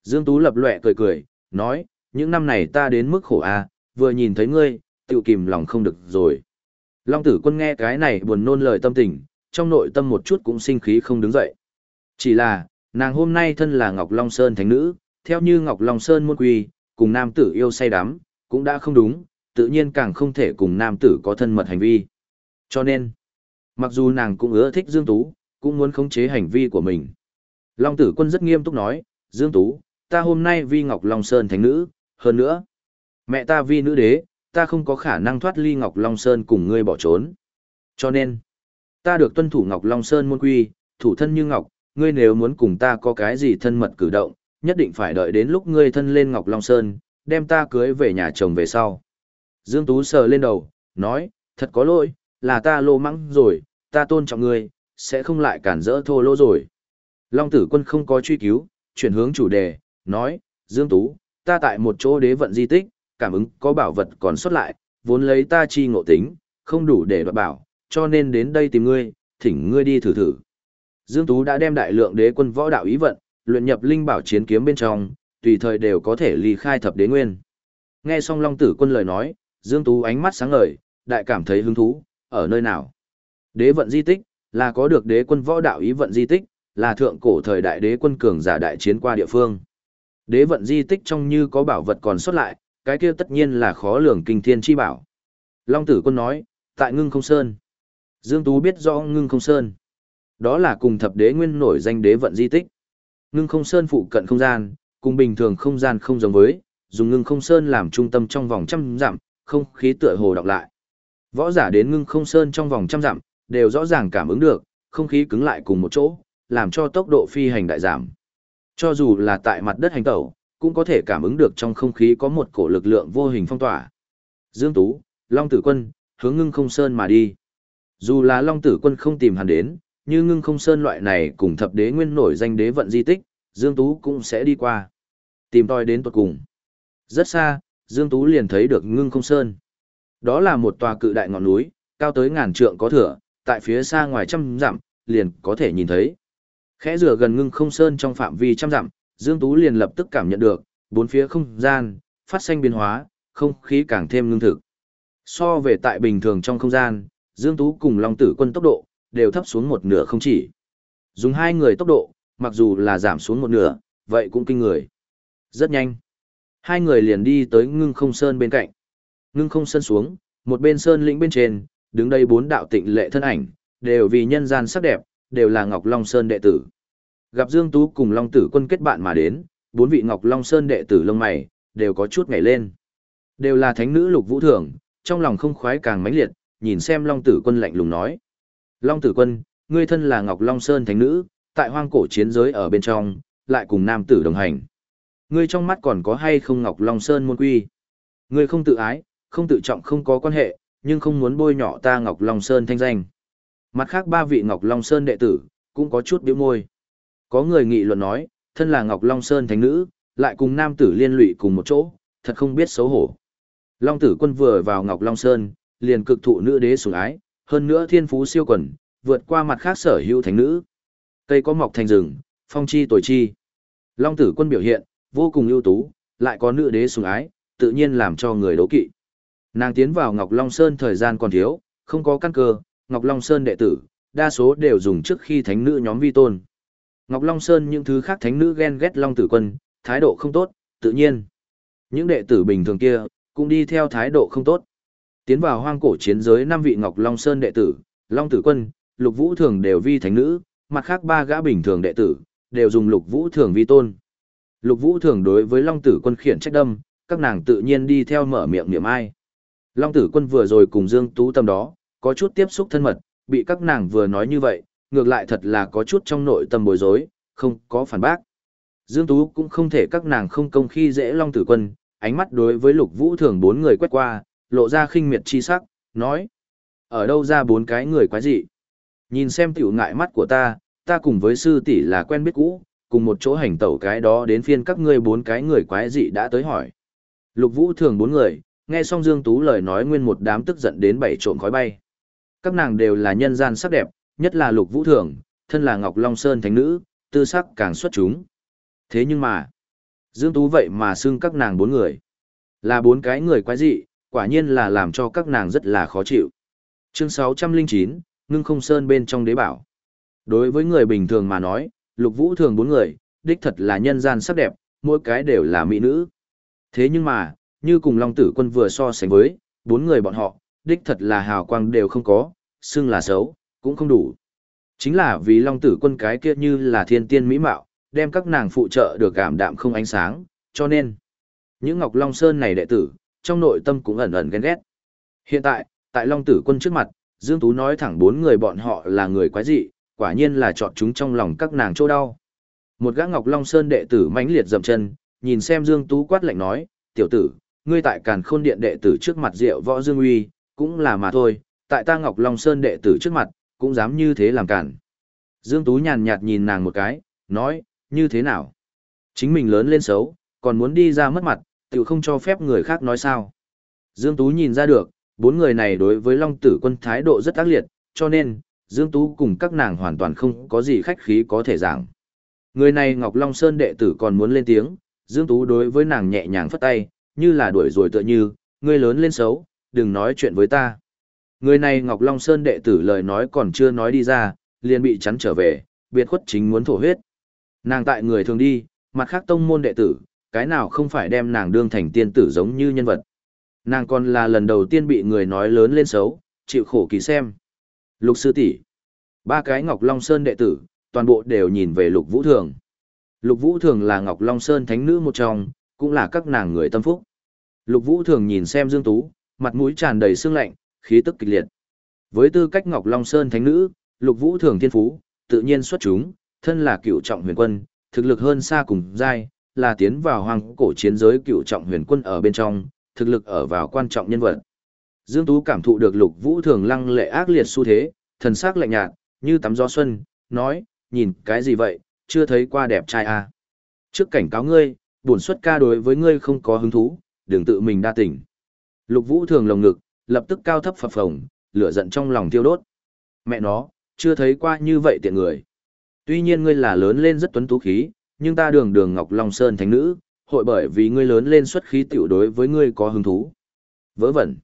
S1: Dương Tú lập lệ cười cười, nói, những năm này ta đến mức khổ a vừa nhìn thấy ngươi, tự kìm lòng không được rồi. Long tử quân nghe cái này buồn nôn lời tâm tình, trong nội tâm một chút cũng sinh khí không đứng dậy. Chỉ là, nàng hôm nay thân là Ngọc Long Sơn thánh nữ, theo như Ngọc Long Sơn môn quy, cùng nam tử yêu say đắm, cũng đã không đúng, tự nhiên càng không thể cùng nam tử có thân mật hành vi. Cho nên, mặc dù nàng cũng ưa thích Dương Tú, cũng muốn khống chế hành vi của mình. Long tử quân rất nghiêm túc nói, Dương Tú, ta hôm nay vi Ngọc Long Sơn thánh nữ, hơn nữa, mẹ ta vi nữ đế, ta không có khả năng thoát ly Ngọc Long Sơn cùng ngươi bỏ trốn. Cho nên, ta được tuân thủ Ngọc Long Sơn môn quy, thủ thân như Ngọc, ngươi nếu muốn cùng ta có cái gì thân mật cử động, nhất định phải đợi đến lúc ngươi thân lên Ngọc Long Sơn, đem ta cưới về nhà chồng về sau. Dương Tú sờ lên đầu, nói, thật có lỗi, là ta lô mắng rồi, ta tôn trọng ngươi, sẽ không lại cản rỡ thô lỗ rồi. Long tử quân không có truy cứu, chuyển hướng chủ đề, nói, Dương Tú, ta tại một chỗ đế vận di tích, cảm ứng có bảo vật còn xuất lại, vốn lấy ta chi ngộ tính, không đủ để đoạt bảo, cho nên đến đây tìm ngươi, thỉnh ngươi đi thử thử. Dương Tú đã đem đại lượng đế quân võ đạo ý vận, luyện nhập linh bảo chiến kiếm bên trong, tùy thời đều có thể ly khai thập đế nguyên. Nghe xong Long Tử Quân lời nói, Dương Tú ánh mắt sáng ngời, đại cảm thấy hứng thú, ở nơi nào? Đế vận di tích, là có được đế quân võ đạo ý vận di tích, là thượng cổ thời đại đế quân cường giả đại chiến qua địa phương. Đế vận di tích trong như có bảo vật còn xuất lại, cái kia tất nhiên là khó lường kinh thiên chi bảo. Long tử quân nói, tại ngưng không sơn. Dương Tú biết rõ ngưng không sơn. Đó là cùng thập đế nguyên nổi danh đế vận di tích. Ngưng không sơn phụ cận không gian, cùng bình thường không gian không giống với, dùng ngưng không sơn làm trung tâm trong vòng trăm dặm, không khí tựa hồ đọc lại. Võ giả đến ngưng không sơn trong vòng trăm dặm, đều rõ ràng cảm ứng được, không khí cứng lại cùng một chỗ, làm cho tốc độ phi hành đại giảm. Cho dù là tại mặt đất hành tẩu, cũng có thể cảm ứng được trong không khí có một cổ lực lượng vô hình phong tỏa. Dương Tú, Long Tử Quân, hướng ngưng không sơn mà đi. Dù là Long Tử Quân không tìm hắn đến, như ngưng không sơn loại này cùng thập đế nguyên nổi danh đế vận di tích, Dương Tú cũng sẽ đi qua. Tìm tòi đến tuật cùng. Rất xa, Dương Tú liền thấy được ngưng không sơn. Đó là một tòa cự đại ngọn núi, cao tới ngàn trượng có thửa, tại phía xa ngoài trăm dặm, liền có thể nhìn thấy. Khẽ rửa gần ngưng không sơn trong phạm vi trăm dặm, Dương Tú liền lập tức cảm nhận được, bốn phía không gian, phát sinh biến hóa, không khí càng thêm ngưng thực. So về tại bình thường trong không gian, Dương Tú cùng Long Tử Quân tốc độ, đều thấp xuống một nửa không chỉ. Dùng hai người tốc độ, mặc dù là giảm xuống một nửa, vậy cũng kinh người. Rất nhanh. Hai người liền đi tới ngưng không sơn bên cạnh. Ngưng không sơn xuống, một bên sơn lĩnh bên trên, đứng đây bốn đạo tịnh lệ thân ảnh, đều vì nhân gian sắc đẹp, đều là Ngọc Long Sơn đệ tử. Gặp Dương Tú cùng Long Tử quân kết bạn mà đến, bốn vị Ngọc Long Sơn đệ tử lông mày, đều có chút ngảy lên. Đều là thánh nữ lục vũ thường, trong lòng không khoái càng mãnh liệt, nhìn xem Long Tử quân lạnh lùng nói. Long Tử quân, ngươi thân là Ngọc Long Sơn thánh nữ, tại hoang cổ chiến giới ở bên trong, lại cùng nam tử đồng hành. Ngươi trong mắt còn có hay không Ngọc Long Sơn môn quy? Ngươi không tự ái, không tự trọng không có quan hệ, nhưng không muốn bôi nhọ ta Ngọc Long Sơn thanh danh. Mặt khác ba vị Ngọc Long Sơn đệ tử, cũng có chút biểu môi. Có người nghị luận nói, thân là Ngọc Long Sơn thánh nữ, lại cùng nam tử liên lụy cùng một chỗ, thật không biết xấu hổ. Long tử quân vừa vào Ngọc Long Sơn, liền cực thụ nữ đế sủng ái, hơn nữa thiên phú siêu quần, vượt qua mặt khác sở hữu thánh nữ. Cây có mọc thành rừng, phong chi tuổi chi. Long tử quân biểu hiện, vô cùng ưu tú, lại có nữ đế sủng ái, tự nhiên làm cho người đấu kỵ. Nàng tiến vào Ngọc Long Sơn thời gian còn thiếu, không có căn cơ, Ngọc Long Sơn đệ tử, đa số đều dùng trước khi thánh nữ nhóm vi tôn. Ngọc Long Sơn những thứ khác thánh nữ ghen ghét Long Tử Quân, thái độ không tốt, tự nhiên. Những đệ tử bình thường kia, cũng đi theo thái độ không tốt. Tiến vào hoang cổ chiến giới năm vị Ngọc Long Sơn đệ tử, Long Tử Quân, Lục Vũ Thường đều vi thánh nữ, mặt khác ba gã bình thường đệ tử, đều dùng lục vũ thường vi tôn. Lục vũ thường đối với Long tử quân khiển trách đâm, các nàng tự nhiên đi theo mở miệng niệm ai. Long tử quân vừa rồi cùng Dương Tú Tâm đó, có chút tiếp xúc thân mật, bị các nàng vừa nói như vậy, ngược lại thật là có chút trong nội tâm bối rối, không có phản bác. Dương Tú cũng không thể các nàng không công khi dễ Long tử quân, ánh mắt đối với lục vũ thường bốn người quét qua, lộ ra khinh miệt chi sắc, nói. Ở đâu ra bốn cái người quái dị? Nhìn xem tiểu ngại mắt của ta, ta cùng với sư tỷ là quen biết cũ, cùng một chỗ hành tẩu cái đó đến phiên các ngươi bốn cái người quái dị đã tới hỏi. Lục vũ thường bốn người, nghe xong Dương Tú lời nói nguyên một đám tức giận đến bảy trộm khói bay. Các nàng đều là nhân gian sắc đẹp, nhất là lục vũ thường, thân là Ngọc Long Sơn thánh nữ, tư sắc càng xuất chúng. Thế nhưng mà, Dương Tú vậy mà xưng các nàng bốn người. Là bốn cái người quái dị, quả nhiên là làm cho các nàng rất là khó chịu. Chương 609, ngưng không sơn bên trong đế bảo. Đối với người bình thường mà nói, lục vũ thường bốn người, đích thật là nhân gian sắc đẹp, mỗi cái đều là mỹ nữ. Thế nhưng mà, như cùng Long Tử Quân vừa so sánh với, bốn người bọn họ, đích thật là hào quang đều không có, xưng là xấu, cũng không đủ. Chính là vì Long Tử Quân cái kia như là thiên tiên mỹ mạo, đem các nàng phụ trợ được cảm đạm không ánh sáng, cho nên, những Ngọc Long Sơn này đệ tử, trong nội tâm cũng ẩn ẩn ghen ghét. Hiện tại, tại Long Tử Quân trước mặt, Dương Tú nói thẳng bốn người bọn họ là người quái dị, quả nhiên là chọn chúng trong lòng các nàng chỗ đau. Một gã Ngọc Long Sơn đệ tử mãnh liệt dậm chân, nhìn xem Dương Tú quát lạnh nói, tiểu tử, ngươi tại càn khôn điện đệ tử trước mặt rượu võ Dương Uy, cũng là mà thôi, tại ta Ngọc Long Sơn đệ tử trước mặt, cũng dám như thế làm cản. Dương Tú nhàn nhạt nhìn nàng một cái, nói, như thế nào? Chính mình lớn lên xấu, còn muốn đi ra mất mặt, tự không cho phép người khác nói sao. Dương Tú nhìn ra được, bốn người này đối với Long Tử quân thái độ rất ác liệt, cho nên, Dương Tú cùng các nàng hoàn toàn không có gì khách khí có thể giảng. Người này Ngọc Long Sơn đệ tử còn muốn lên tiếng, Dương Tú đối với nàng nhẹ nhàng phất tay, như là đuổi rồi tựa như, ngươi lớn lên xấu, đừng nói chuyện với ta. Người này Ngọc Long Sơn đệ tử lời nói còn chưa nói đi ra, liền bị chắn trở về, biệt khuất chính muốn thổ huyết. Nàng tại người thường đi, mặt khác tông môn đệ tử, cái nào không phải đem nàng đương thành tiên tử giống như nhân vật. Nàng còn là lần đầu tiên bị người nói lớn lên xấu, chịu khổ kỳ xem. Lục sư tỷ, ba cái Ngọc Long Sơn đệ tử, toàn bộ đều nhìn về Lục Vũ Thường. Lục Vũ Thường là Ngọc Long Sơn thánh nữ một trong, cũng là các nàng người tâm phúc. Lục Vũ Thường nhìn xem Dương Tú, mặt mũi tràn đầy sương lạnh, khí tức kịch liệt. Với tư cách Ngọc Long Sơn thánh nữ, Lục Vũ Thường thiên phú, tự nhiên xuất chúng, thân là cựu trọng huyền quân, thực lực hơn xa cùng giai, là tiến vào hoàng cổ chiến giới cựu trọng huyền quân ở bên trong, thực lực ở vào quan trọng nhân vật. Dương Tú cảm thụ được Lục Vũ Thường lăng lệ ác liệt xu thế, thần sắc lạnh nhạt, như tắm gió xuân, nói, nhìn cái gì vậy, chưa thấy qua đẹp trai à. Trước cảnh cáo ngươi, buồn xuất ca đối với ngươi không có hứng thú, đừng tự mình đa tỉnh. Lục Vũ Thường lồng ngực, lập tức cao thấp phập phồng, lửa giận trong lòng thiêu đốt. Mẹ nó, chưa thấy qua như vậy tiện người. Tuy nhiên ngươi là lớn lên rất tuấn tú khí, nhưng ta đường đường Ngọc Long Sơn thánh nữ, hội bởi vì ngươi lớn lên xuất khí tiểu đối với ngươi có hứng thú. Vớ vẩn.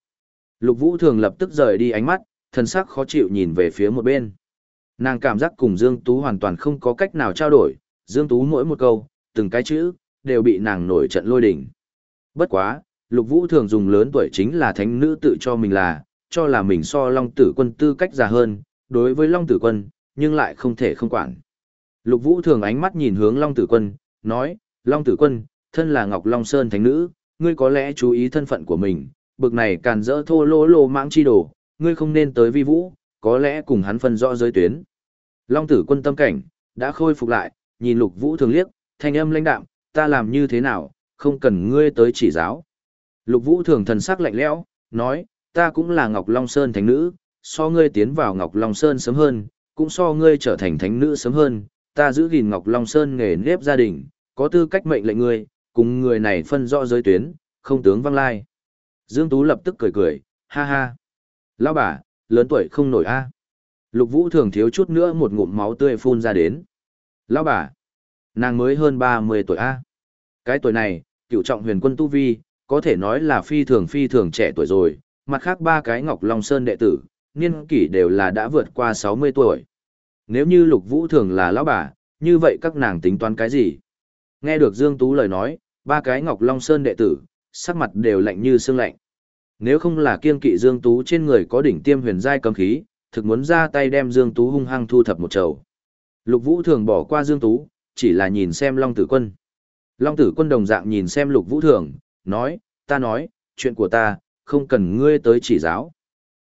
S1: Lục Vũ thường lập tức rời đi ánh mắt, thân sắc khó chịu nhìn về phía một bên. Nàng cảm giác cùng Dương Tú hoàn toàn không có cách nào trao đổi, Dương Tú mỗi một câu, từng cái chữ, đều bị nàng nổi trận lôi đỉnh. Bất quá, Lục Vũ thường dùng lớn tuổi chính là thánh nữ tự cho mình là, cho là mình so Long Tử Quân tư cách già hơn, đối với Long Tử Quân, nhưng lại không thể không quản. Lục Vũ thường ánh mắt nhìn hướng Long Tử Quân, nói, Long Tử Quân, thân là Ngọc Long Sơn thánh nữ, ngươi có lẽ chú ý thân phận của mình, bực này càn rỡ thô lỗ lô mãng chi đồ, ngươi không nên tới vi vũ, có lẽ cùng hắn phân rõ giới tuyến. Long Tử Quân tâm cảnh, đã khôi phục lại, nhìn Lục Vũ thường liếc, thanh âm lãnh đạm, ta làm như thế nào, không cần ngươi tới chỉ giáo. Lục Vũ thường thần sắc lạnh lẽo, nói, ta cũng là Ngọc Long Sơn thánh nữ, so ngươi tiến vào Ngọc Long Sơn sớm hơn, cũng so ngươi trở thành thánh nữ sớm hơn, ta giữ gìn Ngọc Long Sơn nghề nếp gia đình, có tư cách mệnh lệnh ngươi, cùng người này phân rõ giới tuyến, không tướng văng lai. Dương Tú lập tức cười cười, ha ha. Lão bà, lớn tuổi không nổi a. Lục Vũ thường thiếu chút nữa một ngụm máu tươi phun ra đến. Lão bà, nàng mới hơn 30 tuổi a. Cái tuổi này, cựu trọng huyền quân tu vi, có thể nói là phi thường phi thường trẻ tuổi rồi, mặt khác ba cái Ngọc Long Sơn đệ tử, niên kỷ đều là đã vượt qua 60 tuổi. Nếu như Lục Vũ thường là lão bà, như vậy các nàng tính toán cái gì? Nghe được Dương Tú lời nói, ba cái Ngọc Long Sơn đệ tử, sắc mặt đều lạnh như xương lạnh. Nếu không là kiên kỵ Dương Tú trên người có đỉnh tiêm huyền giai cấm khí, thực muốn ra tay đem Dương Tú hung hăng thu thập một chầu. Lục Vũ Thường bỏ qua Dương Tú, chỉ là nhìn xem Long Tử Quân. Long Tử Quân đồng dạng nhìn xem Lục Vũ Thường, nói, ta nói, chuyện của ta, không cần ngươi tới chỉ giáo.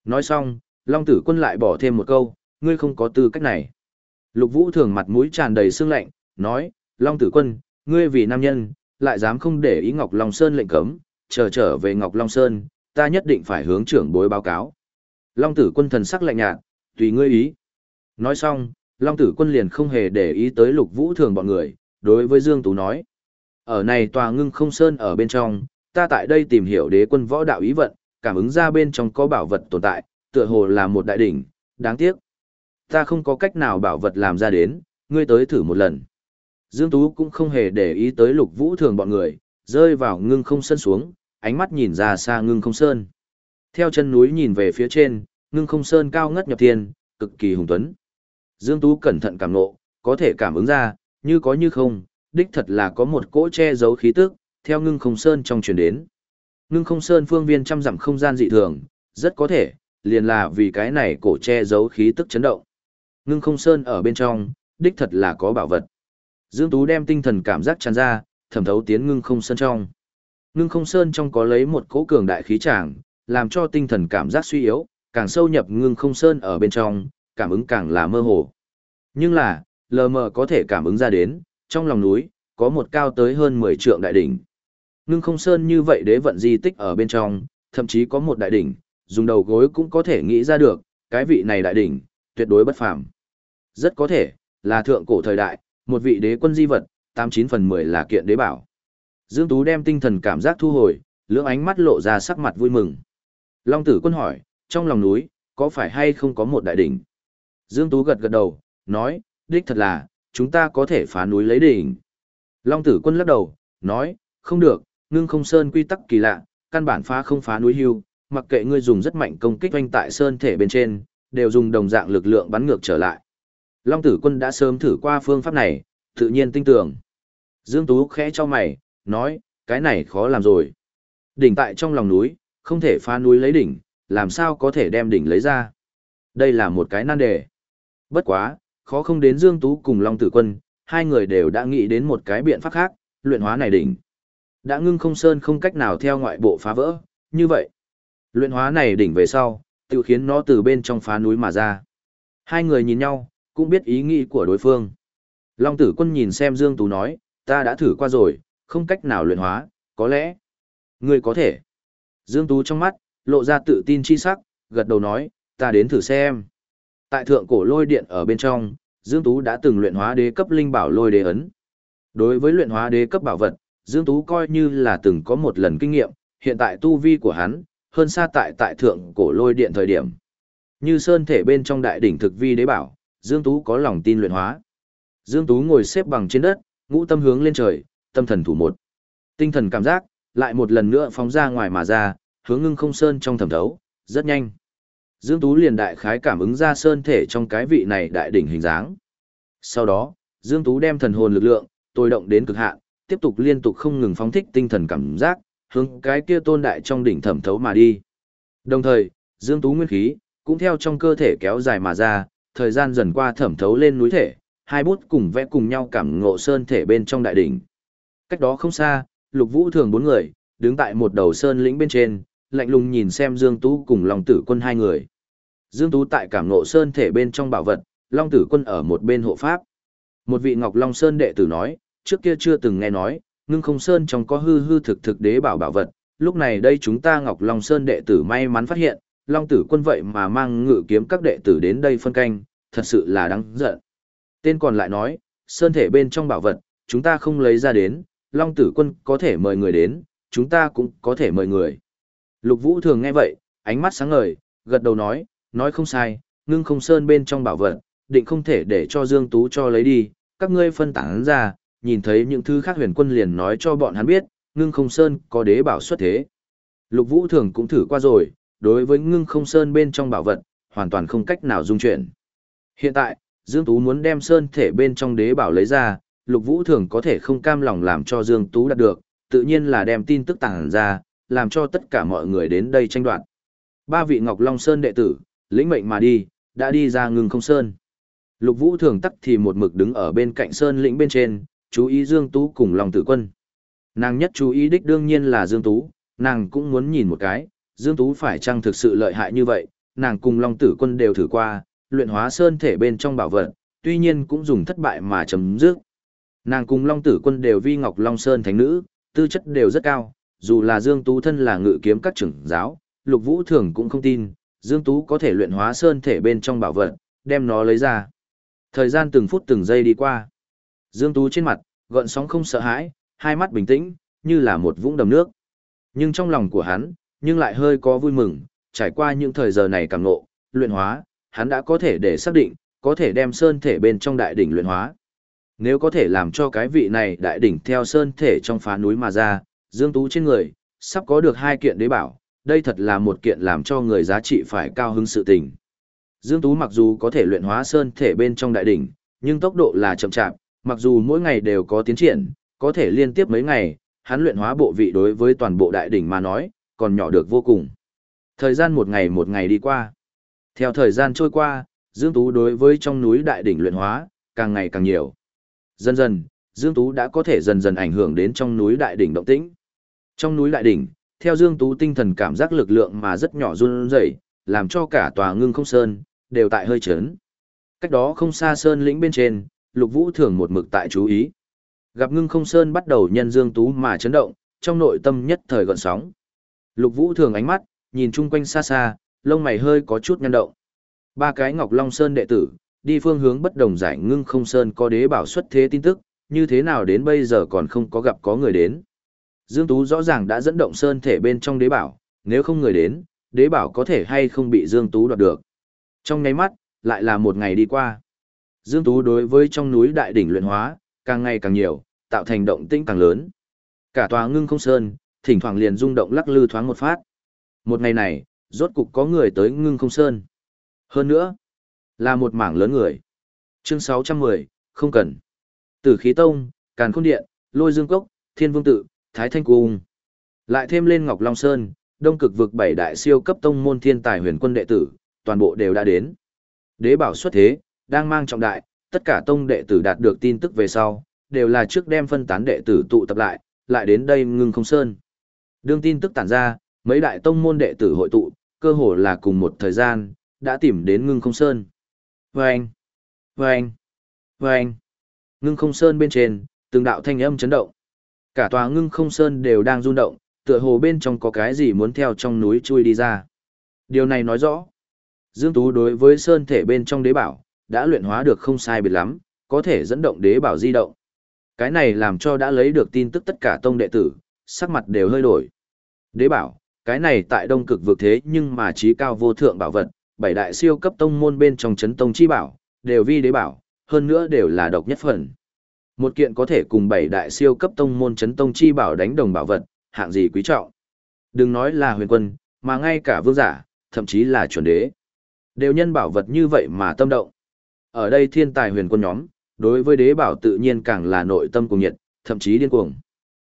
S1: Nói xong, Long Tử Quân lại bỏ thêm một câu, ngươi không có tư cách này. Lục Vũ Thường mặt mũi tràn đầy sương lạnh, nói, Long Tử Quân, ngươi vì nam nhân, lại dám không để ý Ngọc Long Sơn lệnh cấm, chờ trở về Ngọc Long Sơn, ta nhất định phải hướng trưởng bối báo cáo. Long Tử Quân thần sắc lạnh nhạt, tùy ngươi ý. Nói xong, Long Tử Quân liền không hề để ý tới Lục Vũ Thường bọn người, đối với Dương Tú nói. Ở này tòa ngưng không sơn ở bên trong, ta tại đây tìm hiểu đế quân võ đạo ý vận, cảm ứng ra bên trong có bảo vật tồn tại, tựa hồ là một đại đỉnh, đáng tiếc. Ta không có cách nào bảo vật làm ra đến, ngươi tới thử một lần. Dương Tú cũng không hề để ý tới lục vũ thường bọn người, rơi vào ngưng không sơn xuống, ánh mắt nhìn ra xa ngưng không sơn. Theo chân núi nhìn về phía trên, ngưng không sơn cao ngất nhập thiên, cực kỳ hùng tuấn. Dương Tú cẩn thận cảm ngộ, có thể cảm ứng ra, như có như không, đích thật là có một cỗ che giấu khí tức, theo ngưng không sơn trong truyền đến. Ngưng không sơn phương viên trăm dặm không gian dị thường, rất có thể, liền là vì cái này cổ che giấu khí tức chấn động. Ngưng không sơn ở bên trong, đích thật là có bảo vật. Dương Tú đem tinh thần cảm giác tràn ra, thẩm thấu tiến ngưng không sơn trong. Ngưng không sơn trong có lấy một cỗ cường đại khí tràng, làm cho tinh thần cảm giác suy yếu, càng sâu nhập ngưng không sơn ở bên trong, cảm ứng càng là mơ hồ. Nhưng là, lờ mờ có thể cảm ứng ra đến, trong lòng núi, có một cao tới hơn 10 trượng đại đỉnh. Ngưng không sơn như vậy đế vận di tích ở bên trong, thậm chí có một đại đỉnh, dùng đầu gối cũng có thể nghĩ ra được, cái vị này đại đỉnh, tuyệt đối bất phàm. Rất có thể, là thượng cổ thời đại, một vị đế quân di vật, 89 phần 10 là kiện đế bảo. Dương Tú đem tinh thần cảm giác thu hồi, lưỡng ánh mắt lộ ra sắc mặt vui mừng. Long tử quân hỏi, trong lòng núi, có phải hay không có một đại đỉnh? Dương Tú gật gật đầu, nói, đích thật là, chúng ta có thể phá núi lấy đỉnh. Long tử quân lắc đầu, nói, không được, ngưng không sơn quy tắc kỳ lạ, căn bản phá không phá núi hưu, mặc kệ ngươi dùng rất mạnh công kích oanh tại sơn thể bên trên, đều dùng đồng dạng lực lượng bắn ngược trở lại. Long tử quân đã sớm thử qua phương pháp này, tự nhiên tinh tưởng. Dương Tú khẽ cho mày, nói, cái này khó làm rồi. Đỉnh tại trong lòng núi, không thể phá núi lấy đỉnh, làm sao có thể đem đỉnh lấy ra. Đây là một cái nan đề. Bất quá, khó không đến Dương Tú cùng Long Tử Quân, hai người đều đã nghĩ đến một cái biện pháp khác, luyện hóa này đỉnh. Đã ngưng không sơn không cách nào theo ngoại bộ phá vỡ, như vậy. Luyện hóa này đỉnh về sau, tự khiến nó từ bên trong phá núi mà ra. Hai người nhìn nhau, cũng biết ý nghĩ của đối phương. Long tử quân nhìn xem Dương Tú nói, ta đã thử qua rồi, không cách nào luyện hóa, có lẽ. Người có thể. Dương Tú trong mắt, lộ ra tự tin chi sắc, gật đầu nói, ta đến thử xem. Tại thượng cổ lôi điện ở bên trong, Dương Tú đã từng luyện hóa đế cấp linh bảo lôi đế ấn. Đối với luyện hóa đế cấp bảo vật, Dương Tú coi như là từng có một lần kinh nghiệm, hiện tại tu vi của hắn, hơn xa tại tại thượng cổ lôi điện thời điểm. Như sơn thể bên trong đại đỉnh thực vi đế bảo, Dương Tú có lòng tin luyện hóa. Dương Tú ngồi xếp bằng trên đất, ngũ tâm hướng lên trời, tâm thần thủ một. Tinh thần cảm giác, lại một lần nữa phóng ra ngoài mà ra, hướng ngưng không sơn trong thẩm thấu, rất nhanh. Dương Tú liền đại khái cảm ứng ra sơn thể trong cái vị này đại đỉnh hình dáng. Sau đó, Dương Tú đem thần hồn lực lượng, tôi động đến cực hạn, tiếp tục liên tục không ngừng phóng thích tinh thần cảm giác, hướng cái kia tôn đại trong đỉnh thẩm thấu mà đi. Đồng thời, Dương Tú nguyên khí, cũng theo trong cơ thể kéo dài mà ra, thời gian dần qua thẩm thấu lên núi thể, hai bút cùng vẽ cùng nhau cảm ngộ sơn thể bên trong đại đỉnh. Cách đó không xa, Lục Vũ thường bốn người, đứng tại một đầu sơn lĩnh bên trên, lạnh lùng nhìn xem Dương Tú cùng Long Tử Quân hai người. Dương Tú tại cảm ngộ sơn thể bên trong bảo vật, Long Tử Quân ở một bên hộ pháp. Một vị Ngọc Long Sơn đệ tử nói, trước kia chưa từng nghe nói, ngưng không sơn trong có hư hư thực thực đế bảo bảo vật, lúc này đây chúng ta Ngọc Long Sơn đệ tử may mắn phát hiện, Long tử quân vậy mà mang ngự kiếm các đệ tử đến đây phân canh, thật sự là đáng giận. Tên còn lại nói, sơn thể bên trong bảo vật, chúng ta không lấy ra đến, Long tử quân có thể mời người đến, chúng ta cũng có thể mời người. Lục Vũ thường nghe vậy, ánh mắt sáng ngời, gật đầu nói, nói không sai, ngưng không sơn bên trong bảo vật, định không thể để cho Dương Tú cho lấy đi, các ngươi phân tán ra, nhìn thấy những thứ khác huyền quân liền nói cho bọn hắn biết, ngưng không sơn có đế bảo xuất thế. Lục Vũ Thường cũng thử qua rồi, đối với ngưng không sơn bên trong bảo vật, hoàn toàn không cách nào dung chuyển. Hiện tại, Dương Tú muốn đem sơn thể bên trong đế bảo lấy ra, Lục Vũ Thường có thể không cam lòng làm cho Dương Tú đạt được, tự nhiên là đem tin tức tàng ra, làm cho tất cả mọi người đến đây tranh đoạt. Ba vị Ngọc Long Sơn đệ tử, lĩnh mệnh mà đi, đã đi ra ngưng không sơn. Lục Vũ thường tắc thì một mực đứng ở bên cạnh sơn lĩnh bên trên, chú ý Dương Tú cùng lòng tử quân. Nàng nhất chú ý đích đương nhiên là Dương Tú, nàng cũng muốn nhìn một cái, Dương Tú phải chăng thực sự lợi hại như vậy, nàng cùng Long Tử Quân đều thử qua, luyện hóa sơn thể bên trong bảo vật, tuy nhiên cũng dùng thất bại mà chấm dứt. Nàng cùng Long Tử Quân đều vi Ngọc Long Sơn thánh nữ, tư chất đều rất cao, dù là Dương Tú thân là ngự kiếm các trưởng giáo, Lục Vũ Thường cũng không tin, Dương Tú có thể luyện hóa sơn thể bên trong bảo vật, đem nó lấy ra. Thời gian từng phút từng giây đi qua. Dương Tú trên mặt, gợn sóng không sợ hãi, hai mắt bình tĩnh, như là một vũng đầm nước. Nhưng trong lòng của hắn, nhưng lại hơi có vui mừng, trải qua những thời giờ này càng ngộ, luyện hóa, hắn đã có thể để xác định, có thể đem sơn thể bên trong đại đỉnh luyện hóa. Nếu có thể làm cho cái vị này đại đỉnh theo sơn thể trong phá núi mà ra, Dương Tú trên người, sắp có được hai kiện đế bảo, đây thật là một kiện làm cho người giá trị phải cao hứng sự tình. Dương Tú mặc dù có thể luyện hóa sơn thể bên trong đại đỉnh, nhưng tốc độ là chậm chạp, mặc dù mỗi ngày đều có tiến triển, có thể liên tiếp mấy ngày, hắn luyện hóa bộ vị đối với toàn bộ đại đỉnh mà nói, còn nhỏ được vô cùng. Thời gian một ngày một ngày đi qua. Theo thời gian trôi qua, Dương Tú đối với trong núi đại đỉnh luyện hóa, càng ngày càng nhiều. Dần dần, Dương Tú đã có thể dần dần ảnh hưởng đến trong núi đại đỉnh động tĩnh. Trong núi đại đỉnh, theo Dương Tú tinh thần cảm giác lực lượng mà rất nhỏ run rẩy, làm cho cả tòa ngưng không sơn, đều tại hơi chấn. Cách đó không xa sơn lĩnh bên trên, Lục Vũ thường một mực tại chú ý. Gặp ngưng không sơn bắt đầu nhân Dương Tú mà chấn động, trong nội tâm nhất thời gọn sóng. Lục Vũ thường ánh mắt, nhìn chung quanh xa xa, lông mày hơi có chút nhăn động. Ba cái Ngọc Long Sơn đệ tử, đi phương hướng bất đồng giải ngưng không sơn có đế bảo xuất thế tin tức, như thế nào đến bây giờ còn không có gặp có người đến. Dương Tú rõ ràng đã dẫn động sơn thể bên trong đế bảo, nếu không người đến, đế bảo có thể hay không bị Dương Tú đoạt được. Trong ngay mắt, lại là một ngày đi qua. Dương Tú đối với trong núi đại đỉnh luyện hóa, càng ngày càng nhiều, tạo thành động tĩnh càng lớn. Cả tòa ngưng không sơn, thỉnh thoảng liền rung động lắc lư thoáng một phát. Một ngày này, rốt cục có người tới ngưng không sơn. Hơn nữa, là một mảng lớn người. Chương 610, không cần. Tử khí tông, càn khôn điện, lôi dương cốc, thiên vương tự, thái thanh cung. Lại thêm lên Ngọc Long Sơn, đông cực vực bảy đại siêu cấp tông môn thiên tài huyền quân đệ tử, toàn bộ đều đã đến. Đế bảo xuất thế, đang mang trọng đại, tất cả tông đệ tử đạt được tin tức về sau, đều là trước đem phân tán đệ tử tụ tập lại, lại đến đây ngưng không sơn. Đương tin tức tản ra, mấy đại tông môn đệ tử hội tụ, cơ hồ là cùng một thời gian, đã tìm đến ngưng không sơn. Vâng! Vâng! Vâng! Ngưng không sơn bên trên, từng đạo thanh âm chấn động. Cả tòa ngưng không sơn đều đang rung động, tựa hồ bên trong có cái gì muốn theo trong núi chui đi ra. Điều này nói rõ, Dương Tú đối với sơn thể bên trong đế bảo, đã luyện hóa được không sai biệt lắm, có thể dẫn động đế bảo di động. Cái này làm cho đã lấy được tin tức tất cả tông đệ tử, sắc mặt đều hơi đổi. Đế bảo, cái này tại đông cực vực thế nhưng mà trí cao vô thượng bảo vật, bảy đại siêu cấp tông môn bên trong chấn tông chi bảo, đều vi đế bảo, hơn nữa đều là độc nhất phần. Một kiện có thể cùng bảy đại siêu cấp tông môn chấn tông chi bảo đánh đồng bảo vật, hạng gì quý trọng. Đừng nói là huyền quân, mà ngay cả vương giả, thậm chí là chuẩn đế. Đều nhân bảo vật như vậy mà tâm động. Ở đây thiên tài huyền quân nhóm, đối với đế bảo tự nhiên càng là nội tâm cùng nhiệt, thậm chí điên cuồng.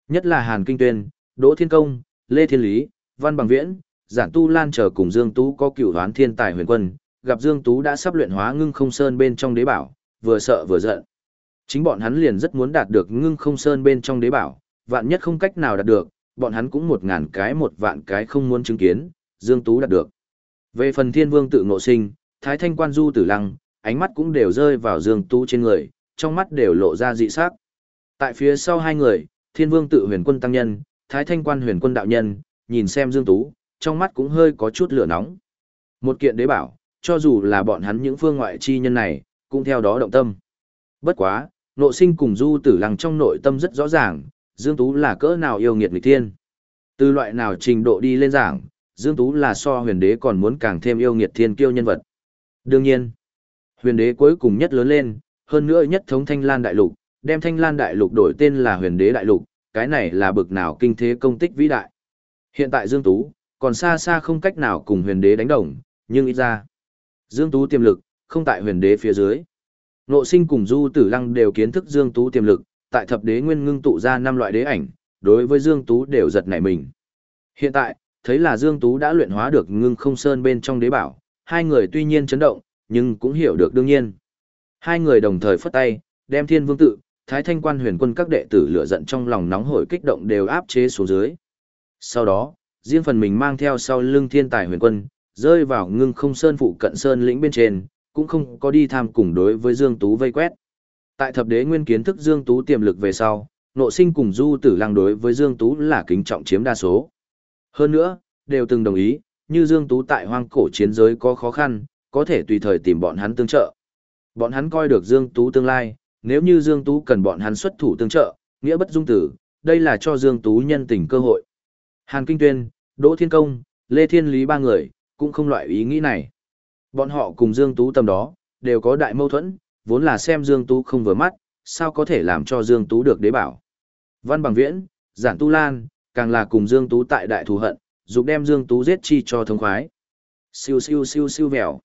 S1: Nhất là Hàn Kinh Tuyên, Đỗ Thiên Công, Lê Thiên Lý, Văn Bằng Viễn, Giản Tu Lan chờ cùng Dương Tú có cửu hoán thiên tài huyền quân, gặp Dương Tú đã sắp luyện hóa ngưng không sơn bên trong đế bảo, vừa sợ vừa giận. Chính bọn hắn liền rất muốn đạt được ngưng không sơn bên trong đế bảo, vạn nhất không cách nào đạt được, bọn hắn cũng một ngàn cái một vạn cái không muốn chứng kiến, Dương Tú đạt được. Về phần thiên vương tự ngộ sinh, thái thanh quan du tử lăng, ánh mắt cũng đều rơi vào Dương Tú trên người, trong mắt đều lộ ra dị sắc. Tại phía sau hai người, thiên vương tự huyền quân tăng nhân, thái thanh quan huyền quân đạo nhân, nhìn xem Dương Tú, trong mắt cũng hơi có chút lửa nóng. Một kiện đế bảo, cho dù là bọn hắn những phương ngoại chi nhân này, cũng theo đó động tâm. Bất quá, nội sinh cùng du tử lăng trong nội tâm rất rõ ràng, Dương Tú là cỡ nào yêu nghiệt nghịch thiên. Từ loại nào trình độ đi lên giảng, Dương Tú là so huyền đế còn muốn càng thêm yêu nghiệt thiên kiêu nhân vật. Đương nhiên, huyền đế cuối cùng nhất lớn lên, hơn nữa nhất thống thanh lan đại lục, đem thanh lan đại lục đổi tên là huyền đế đại lục, cái này là bực nào kinh thế công tích vĩ đại. Hiện tại Dương Tú, còn xa xa không cách nào cùng huyền đế đánh đồng, nhưng ít ra. Dương Tú tiềm lực, không tại huyền đế phía dưới. Nộ sinh cùng Du Tử Lăng đều kiến thức Dương Tú tiềm lực, tại thập đế nguyên ngưng tụ ra năm loại đế ảnh, đối với Dương Tú đều giật nảy mình. Hiện tại, thấy là Dương Tú đã luyện hóa được ngưng không sơn bên trong đế bảo, hai người tuy nhiên chấn động, nhưng cũng hiểu được đương nhiên. Hai người đồng thời phất tay, đem thiên vương tự, thái thanh quan huyền quân các đệ tử lửa giận trong lòng nóng hổi kích động đều áp chế xuống dưới. Sau đó, riêng phần mình mang theo sau lưng thiên tài huyền quân, rơi vào ngưng không sơn phụ cận sơn lĩnh bên trên, cũng không có đi tham cùng đối với Dương Tú vây quét. Tại thập đế nguyên kiến thức Dương Tú tiềm lực về sau, nộ sinh cùng du tử lăng đối với Dương Tú là kính trọng chiếm đa số. Hơn nữa, đều từng đồng ý, như Dương Tú tại hoang cổ chiến giới có khó khăn, có thể tùy thời tìm bọn hắn tương trợ. Bọn hắn coi được Dương Tú tương lai, nếu như Dương Tú cần bọn hắn xuất thủ tương trợ, nghĩa bất dung tử, đây là cho Dương Tú nhân tình cơ hội. Hàn Kinh Tuyên, Đỗ Thiên Công, Lê Thiên Lý ba người, cũng không loại ý nghĩ này. Bọn họ cùng Dương Tú tầm đó, đều có đại mâu thuẫn, vốn là xem Dương Tú không vừa mắt, sao có thể làm cho Dương Tú được đế bảo. Văn Bằng Viễn, Giản Tu Lan, càng là cùng Dương Tú tại đại thù hận, dục đem Dương Tú giết chi cho thông khoái. Siêu siêu siêu siêu vèo.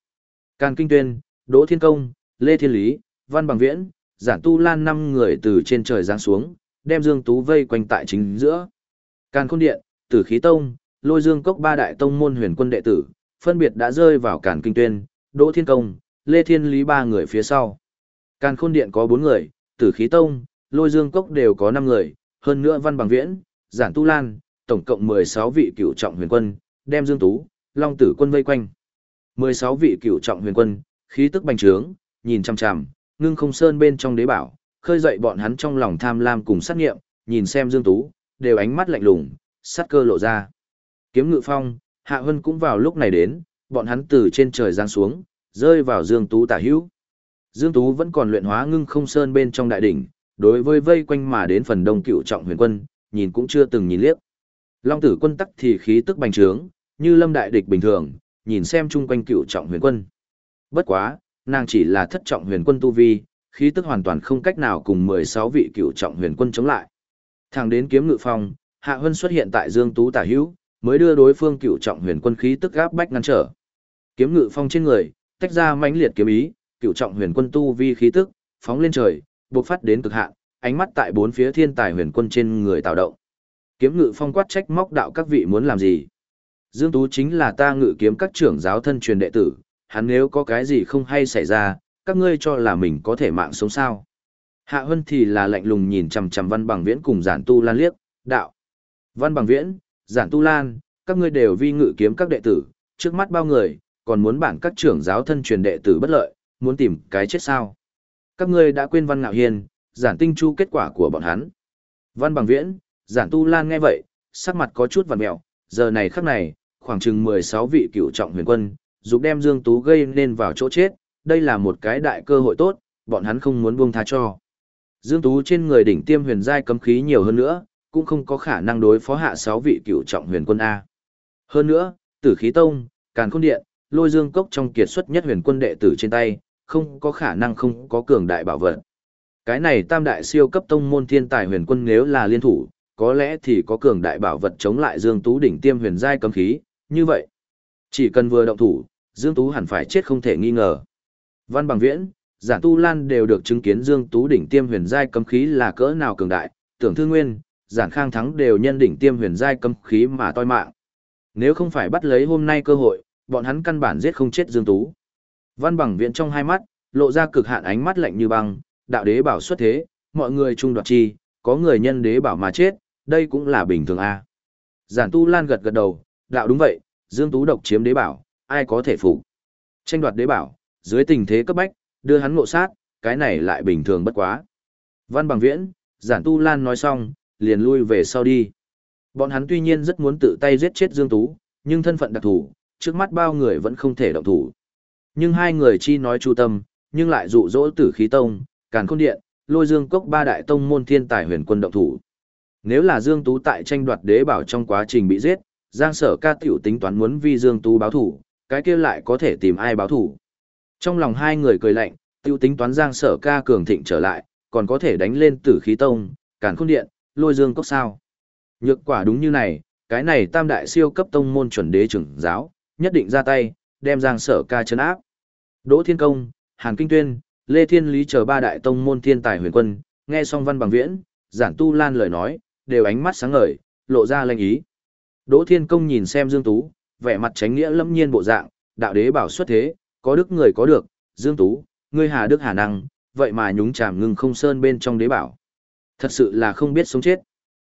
S1: Càn Kinh Tuyên, Đỗ Thiên Công, Lê Thiên Lý, Văn Bằng Viễn, Giản Tu Lan năm người từ trên trời giáng xuống, đem Dương Tú vây quanh tại chính giữa. Càn Khôn Điện, Tử Khí Tông, Lôi Dương Cốc ba đại tông môn huyền quân đệ tử, phân biệt đã rơi vào Càn Kinh Tuyên, Đỗ Thiên Công, Lê Thiên Lý ba người phía sau. Càn Khôn Điện có bốn người, Tử Khí Tông, Lôi Dương Cốc đều có năm người, hơn nữa Văn Bằng Viễn, Giản Tu Lan, tổng cộng 16 vị cựu trọng huyền quân, đem Dương Tú, Long Tử quân vây quanh. 16 vị cựu trọng huyền quân, khí tức bành trướng, nhìn chằm chằm, ngưng không sơn bên trong đế bảo, khơi dậy bọn hắn trong lòng tham lam cùng sát nghiệm, nhìn xem Dương Tú, đều ánh mắt lạnh lùng, sát cơ lộ ra. Kiếm ngự phong, Hạ Hân cũng vào lúc này đến, bọn hắn từ trên trời giáng xuống, rơi vào Dương Tú tả hữu. Dương Tú vẫn còn luyện hóa ngưng không sơn bên trong đại đỉnh, đối với vây quanh mà đến phần đông cựu trọng huyền quân, nhìn cũng chưa từng nhìn liếc. Long tử quân tắc thì khí tức bành trướng, như lâm đại địch bình thường, nhìn xem chung quanh cựu trọng huyền quân. Bất quá, nàng chỉ là thất trọng huyền quân tu vi, khí tức hoàn toàn không cách nào cùng 16 vị cựu trọng huyền quân chống lại. Thẳng đến kiếm ngự phong, Hạ Hân xuất hiện tại Dương Tú tả hữu, mới đưa đối phương cựu trọng huyền quân khí tức gáp bách ngăn trở. Kiếm ngự phong trên người, tách ra mãnh liệt kiếm ý, cựu trọng huyền quân tu vi khí tức, phóng lên trời, bộc phát đến cực hạn, ánh mắt tại bốn phía thiên tài huyền quân trên người tạo động. Kiếm ngự phong quát trách móc đạo các vị muốn làm gì? Dương Tú chính là ta ngự kiếm các trưởng giáo thân truyền đệ tử, hắn nếu có cái gì không hay xảy ra, các ngươi cho là mình có thể mạng sống sao. Hạ Hân thì là lạnh lùng nhìn chằm chằm Văn Bằng Viễn cùng Giản Tu Lan liếc, đạo. Văn Bằng Viễn, Giản Tu Lan, các ngươi đều vi ngự kiếm các đệ tử, trước mắt bao người, còn muốn bản các trưởng giáo thân truyền đệ tử bất lợi, muốn tìm cái chết sao. Các ngươi đã quên Văn Ngạo Hiền, Giản Tinh Chu kết quả của bọn hắn. Văn Bằng Viễn, Giản Tu Lan nghe vậy, sắc mặt có chút vằn mẹo, giờ này khắc này, khoảng chừng 16 vị cựu trọng huyền quân, dục đem Dương Tú gây nên vào chỗ chết, đây là một cái đại cơ hội tốt, bọn hắn không muốn buông tha cho. Dương Tú trên người đỉnh tiêm huyền giai cấm khí nhiều hơn nữa, cũng không có khả năng đối phó hạ sáu vị cựu trọng huyền quân A. Hơn nữa, tử khí tông, càn khôn điện, lôi dương cốc trong kiệt xuất nhất huyền quân đệ tử trên tay, không có khả năng không có cường đại bảo vật. Cái này tam đại siêu cấp tông môn thiên tài huyền quân nếu là liên thủ, có lẽ thì có cường đại bảo vật chống lại Dương Tú đỉnh tiêm huyền giai cấm khí, như vậy, chỉ cần vừa động thủ, Dương Tú hẳn phải chết không thể nghi ngờ. Văn Bằng Viễn, Giản Tu Lan đều được chứng kiến Dương Tú đỉnh tiêm huyền giai cấm khí là cỡ nào cường đại, tưởng Thư Nguyên, Giản Khang Thắng đều nhân đỉnh tiêm huyền giai cấm khí mà toi mạng. Nếu không phải bắt lấy hôm nay cơ hội, bọn hắn căn bản giết không chết Dương Tú. Văn Bằng Viễn trong hai mắt, lộ ra cực hạn ánh mắt lạnh như băng, đạo đế bảo xuất thế, mọi người chung đoạt chi, có người nhân đế bảo mà chết, đây cũng là bình thường a. Giản Tu Lan gật gật đầu, đạo đúng vậy, Dương Tú độc chiếm đế bảo, ai có thể phục. Tranh đoạt đế bảo, dưới tình thế cấp bách, đưa hắn ngộ sát, cái này lại bình thường bất quá. Văn Bằng Viễn, Giản Tu Lan nói xong, liền lui về sau đi. Bọn hắn tuy nhiên rất muốn tự tay giết chết Dương Tú, nhưng thân phận đặc thủ, trước mắt bao người vẫn không thể động thủ. Nhưng hai người chi nói chu tâm, nhưng lại dụ dỗ tử khí tông, càn khôn điện, lôi dương cốc ba đại tông môn thiên tài huyền quân động thủ. Nếu là Dương Tú tại tranh đoạt đế bảo trong quá trình bị giết, Giang Sở ca tiểu tính toán muốn vi Dương Tú báo thủ, cái kia lại có thể tìm ai báo thủ. Trong lòng hai người cười lạnh, tiêu tính toán Giang Sở ca cường thịnh trở lại, còn có thể đánh lên tử khí tông, càn khôn điện, lôi dương cốc sao. Nhược quả đúng như này, cái này tam đại siêu cấp tông môn chuẩn đế trưởng giáo, nhất định ra tay, đem Giang Sở ca chấn áp. Đỗ Thiên Công, Hàn Kinh Tuyên, Lê Thiên Lý chờ ba đại tông môn thiên tài huyền quân, nghe xong văn bằng viễn, giản tu lan lời nói, đều ánh mắt sáng ngời, lộ ra lanh ý. Đỗ Thiên Công nhìn xem Dương Tú, vẻ mặt tránh nghĩa lâm nhiên bộ dạng, đạo đế bảo xuất thế, có đức người có được, Dương Tú, ngươi hà đức hà năng, vậy mà nhúng chàm ngưng không sơn bên trong đế bảo. Thật sự là không biết sống chết.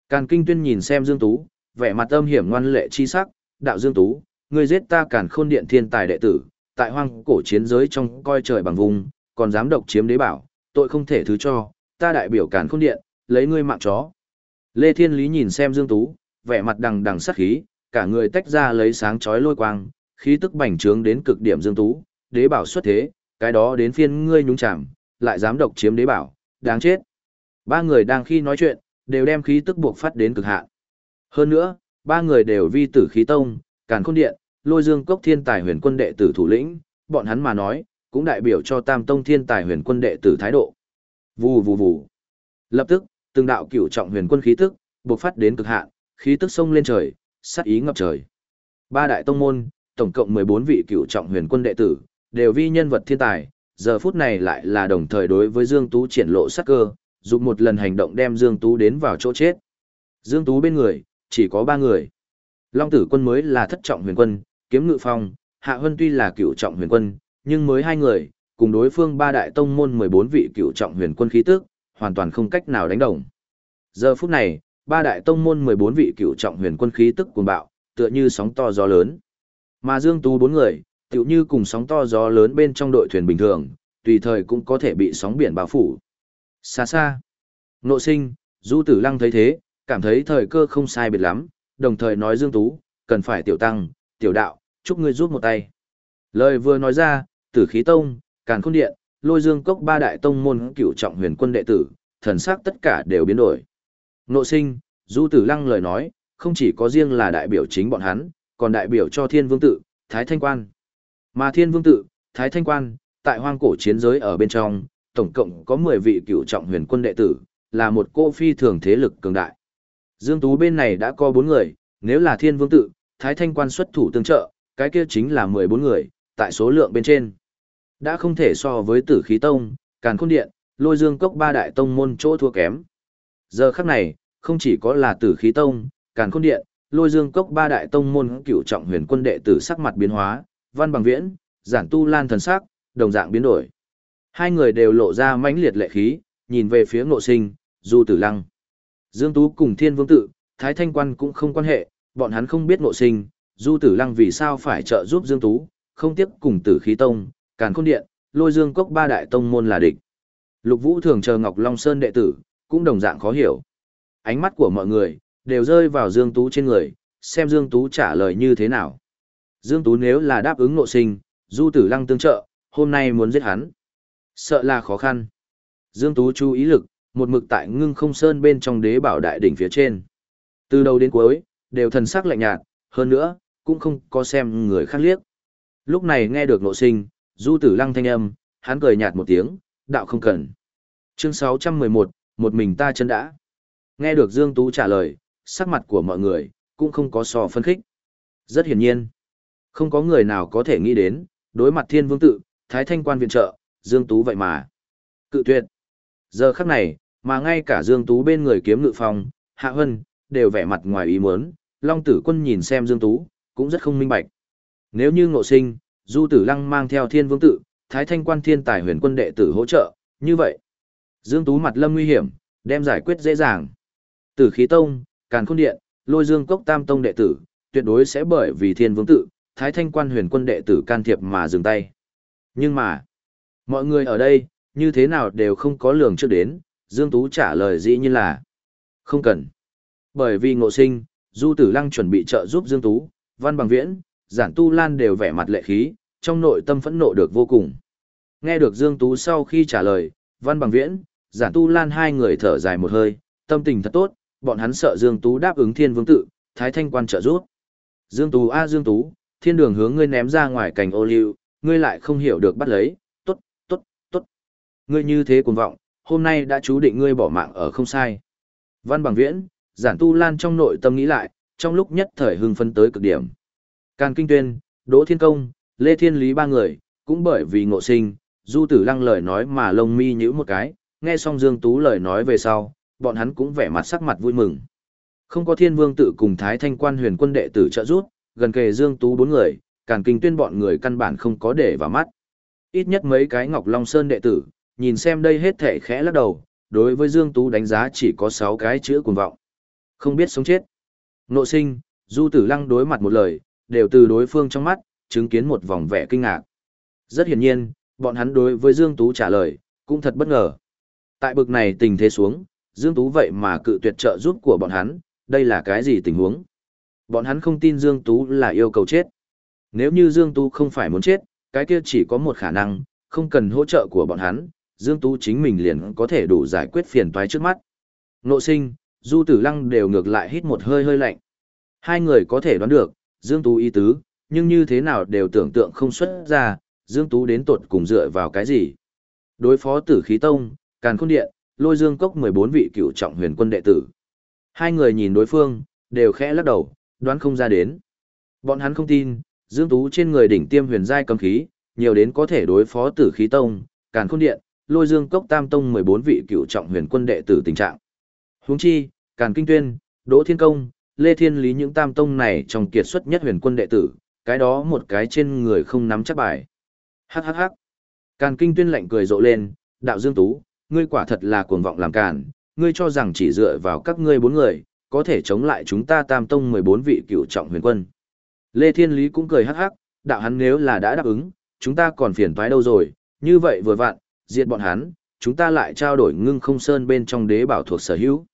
S1: Càn Kinh Tuyên nhìn xem Dương Tú, vẻ mặt âm hiểm ngoan lệ chi sắc, đạo Dương Tú, ngươi giết ta Càn Khôn Điện thiên tài đệ tử, tại hoang cổ chiến giới trong coi trời bằng vùng, còn dám độc chiếm đế bảo, tội không thể thứ cho, ta đại biểu Càn Khôn Điện, lấy ngươi mạng chó. Lê Thiên Lý nhìn xem Dương Tú, vẻ mặt đằng đằng sát khí, cả người tách ra lấy sáng chói lôi quang, khí tức bành trướng đến cực điểm Dương Tú, đế bảo xuất thế, cái đó đến phiên ngươi nhúng chạm, lại dám độc chiếm đế bảo, đáng chết. Ba người đang khi nói chuyện, đều đem khí tức buộc phát đến cực hạn. Hơn nữa, ba người đều vi tử khí tông, càn khôn điện, lôi dương cốc thiên tài huyền quân đệ tử thủ lĩnh, bọn hắn mà nói, cũng đại biểu cho tam tông thiên tài huyền quân đệ tử thái độ. Vù vù vù. Lập tức, từng đạo cửu trọng huyền quân khí tức, buộc phát đến cực hạn, khí tức sông lên trời, sát ý ngập trời. Ba đại tông môn, tổng cộng 14 vị cửu trọng huyền quân đệ tử, đều vi nhân vật thiên tài, giờ phút này lại là đồng thời đối với Dương Tú triển lộ sát cơ, dùng một lần hành động đem Dương Tú đến vào chỗ chết. Dương Tú bên người, chỉ có ba người. Long tử quân mới là thất trọng huyền quân, kiếm ngự phong, hạ hân tuy là cửu trọng huyền quân, nhưng mới hai người, cùng đối phương ba đại tông môn 14 vị cửu trọng huyền quân khí tức, hoàn toàn không cách nào đánh đồng. Giờ phút này, ba đại tông môn 14 vị cửu trọng huyền quân khí tức cuồng bạo, tựa như sóng to gió lớn. Mà Dương Tú bốn người, tựu như cùng sóng to gió lớn bên trong đội thuyền bình thường, tùy thời cũng có thể bị sóng biển bao phủ. Xa xa, nộ sinh, Du Tử Lăng thấy thế, cảm thấy thời cơ không sai biệt lắm, đồng thời nói Dương Tú, cần phải tiểu tăng, tiểu đạo, chúc ngươi giúp một tay. Lời vừa nói ra, tử khí tông, càn khôn điện, lôi dương cốc ba đại tông môn cửu trọng huyền quân đệ tử, thần sắc tất cả đều biến đổi. Nộ sinh, Du Tử Lăng lời nói, không chỉ có riêng là đại biểu chính bọn hắn, còn đại biểu cho thiên vương tự, thái thanh quan. Mà thiên vương tự, thái thanh quan, tại hoang cổ chiến giới ở bên trong, tổng cộng có 10 vị cựu trọng huyền quân đệ tử, là một cô phi thường thế lực cường đại. Dương Tú bên này đã có 4 người, nếu là thiên vương tự, thái thanh quan xuất thủ tương trợ, cái kia chính là 14 người, tại số lượng bên trên. Đã không thể so với tử khí tông, càn khôn điện, lôi dương cốc ba đại tông môn chỗ thua kém. Giờ khắc này, không chỉ có là tử khí tông, càn khôn điện, lôi dương cốc ba đại tông môn cựu trọng huyền quân đệ tử sắc mặt biến hóa, văn bằng viễn, giản tu lan thần sắc, đồng dạng biến đổi. Hai người đều lộ ra mãnh liệt lệ khí, nhìn về phía ngộ sinh, du tử lăng. Dương Tú cùng thiên vương tự, thái thanh quan cũng không quan hệ, bọn hắn không biết ngộ sinh, du tử lăng vì sao phải trợ giúp Dương Tú, không tiếp cùng tử khí tông, càn khôn điện, lôi dương cốc ba đại tông môn là địch. Lục Vũ thường chờ Ngọc Long Sơn đệ tử, cũng đồng dạng khó hiểu. Ánh mắt của mọi người, đều rơi vào Dương Tú trên người, xem Dương Tú trả lời như thế nào. Dương Tú nếu là đáp ứng ngộ sinh, du tử lăng tương trợ, hôm nay muốn giết hắn. Sợ là khó khăn. Dương Tú chú ý lực, một mực tại ngưng không sơn bên trong đế bảo đại đỉnh phía trên. Từ đầu đến cuối, đều thần sắc lạnh nhạt, hơn nữa, cũng không có xem người khác liếc. Lúc này nghe được nộ sinh, du tử lăng thanh âm, hắn cười nhạt một tiếng, đạo không cần. Chương 611, một mình ta chân đã. Nghe được Dương Tú trả lời, sắc mặt của mọi người, cũng không có so phân khích. Rất hiển nhiên, không có người nào có thể nghĩ đến, đối mặt thiên vương tự, thái thanh quan viện trợ, Dương Tú vậy mà. Cự tuyệt. Giờ khắc này, mà ngay cả Dương Tú bên người kiếm ngự phòng, Hạ Hân, đều vẻ mặt ngoài ý muốn, Long tử quân nhìn xem Dương Tú, cũng rất không minh bạch. Nếu như ngộ sinh, Du tử lăng mang theo thiên vương tự, thái thanh quan thiên tài huyền quân đệ tử hỗ trợ, như vậy. Dương Tú mặt lâm nguy hiểm, đem giải quyết dễ dàng. Tử khí tông, càn khôn điện, lôi dương cốc tam tông đệ tử, tuyệt đối sẽ bởi vì thiên vương tự, thái thanh quan huyền quân đệ tử can thiệp mà dừng tay. Nhưng mà, mọi người ở đây, như thế nào đều không có lường trước đến, Dương Tú trả lời dĩ như là không cần. Bởi vì ngộ sinh, Du Tử Lăng chuẩn bị trợ giúp Dương Tú, Văn Bằng Viễn, Giản Tu Lan đều vẻ mặt lệ khí, trong nội tâm phẫn nộ được vô cùng. Nghe được Dương Tú sau khi trả lời, Văn Bằng Viễn, Giản Tu Lan hai người thở dài một hơi, tâm tình thật tốt, bọn hắn sợ Dương Tú đáp ứng Thiên Vương tự, Thái Thanh quan trợ giúp. Dương Tú a Dương Tú, thiên đường hướng ngươi ném ra ngoài cành ô liu, ngươi lại không hiểu được bắt lấy. Ngươi như thế cuồng vọng, hôm nay đã chú định ngươi bỏ mạng ở không sai. Văn Bằng Viễn, Giản Tu Lan trong nội tâm nghĩ lại, trong lúc nhất thời hưng phân tới cực điểm. Càn Kinh Tuyên, Đỗ Thiên Công, Lê Thiên Lý ba người, cũng bởi vì ngộ sinh, Du Tử Lăng lời nói mà lông mi nhữ một cái, nghe xong Dương Tú lời nói về sau, bọn hắn cũng vẻ mặt sắc mặt vui mừng. Không có Thiên Vương tự cùng Thái Thanh Quan Huyền Quân đệ tử trợ rút, gần kề Dương Tú bốn người, Càn Kinh Tuyên bọn người căn bản không có để vào mắt. Ít nhất mấy cái Ngọc Long Sơn đệ tử, nhìn xem đây hết thể khẽ lắc đầu, đối với Dương Tú đánh giá chỉ có 6 cái chữ cuồng vọng. Không biết sống chết. Nộ sinh, Du Tử Lăng đối mặt một lời, đều từ đối phương trong mắt, chứng kiến một vòng vẻ kinh ngạc. Rất hiển nhiên, bọn hắn đối với Dương Tú trả lời, cũng thật bất ngờ. Tại bực này tình thế xuống, Dương Tú vậy mà cự tuyệt trợ giúp của bọn hắn, đây là cái gì tình huống? Bọn hắn không tin Dương Tú là yêu cầu chết. Nếu như Dương Tú không phải muốn chết, cái kia chỉ có một khả năng, không cần hỗ trợ của bọn hắn, Dương Tú chính mình liền có thể đủ giải quyết phiền toái trước mắt. Nộ sinh, Du Tử Lăng đều ngược lại hít một hơi hơi lạnh. Hai người có thể đoán được, Dương Tú ý tứ, nhưng như thế nào đều tưởng tượng không xuất ra, Dương Tú đến tột cùng dựa vào cái gì. Đối phó tử khí tông, càn khôn điện, lôi dương cốc 14 vị cựu trọng huyền quân đệ tử. Hai người nhìn đối phương, đều khẽ lắc đầu, đoán không ra đến. Bọn hắn không tin, Dương Tú trên người đỉnh tiêm huyền giai cấm khí, nhiều đến có thể đối phó tử khí tông, càn khôn điện, lôi dương cốc tam tông 14 vị cựu trọng huyền quân đệ tử tình trạng. Huống chi, càn kinh tuyên, đỗ thiên công, lê thiên lý những tam tông này trong kiệt xuất nhất huyền quân đệ tử, cái đó một cái trên người không nắm chắc bài. Hắc hắc hắc. Càn kinh tuyên lạnh cười rộ lên, đạo dương tú, ngươi quả thật là cuồng vọng làm càn, ngươi cho rằng chỉ dựa vào các ngươi bốn người, có thể chống lại chúng ta tam tông 14 vị cựu trọng huyền quân. Lê Thiên Lý cũng cười hắc hắc, đạo hắn nếu là đã đáp ứng, chúng ta còn phiền toái đâu rồi, như vậy vừa vặn, diệt bọn hắn, chúng ta lại trao đổi ngưng không sơn bên trong đế bảo thuộc sở hữu.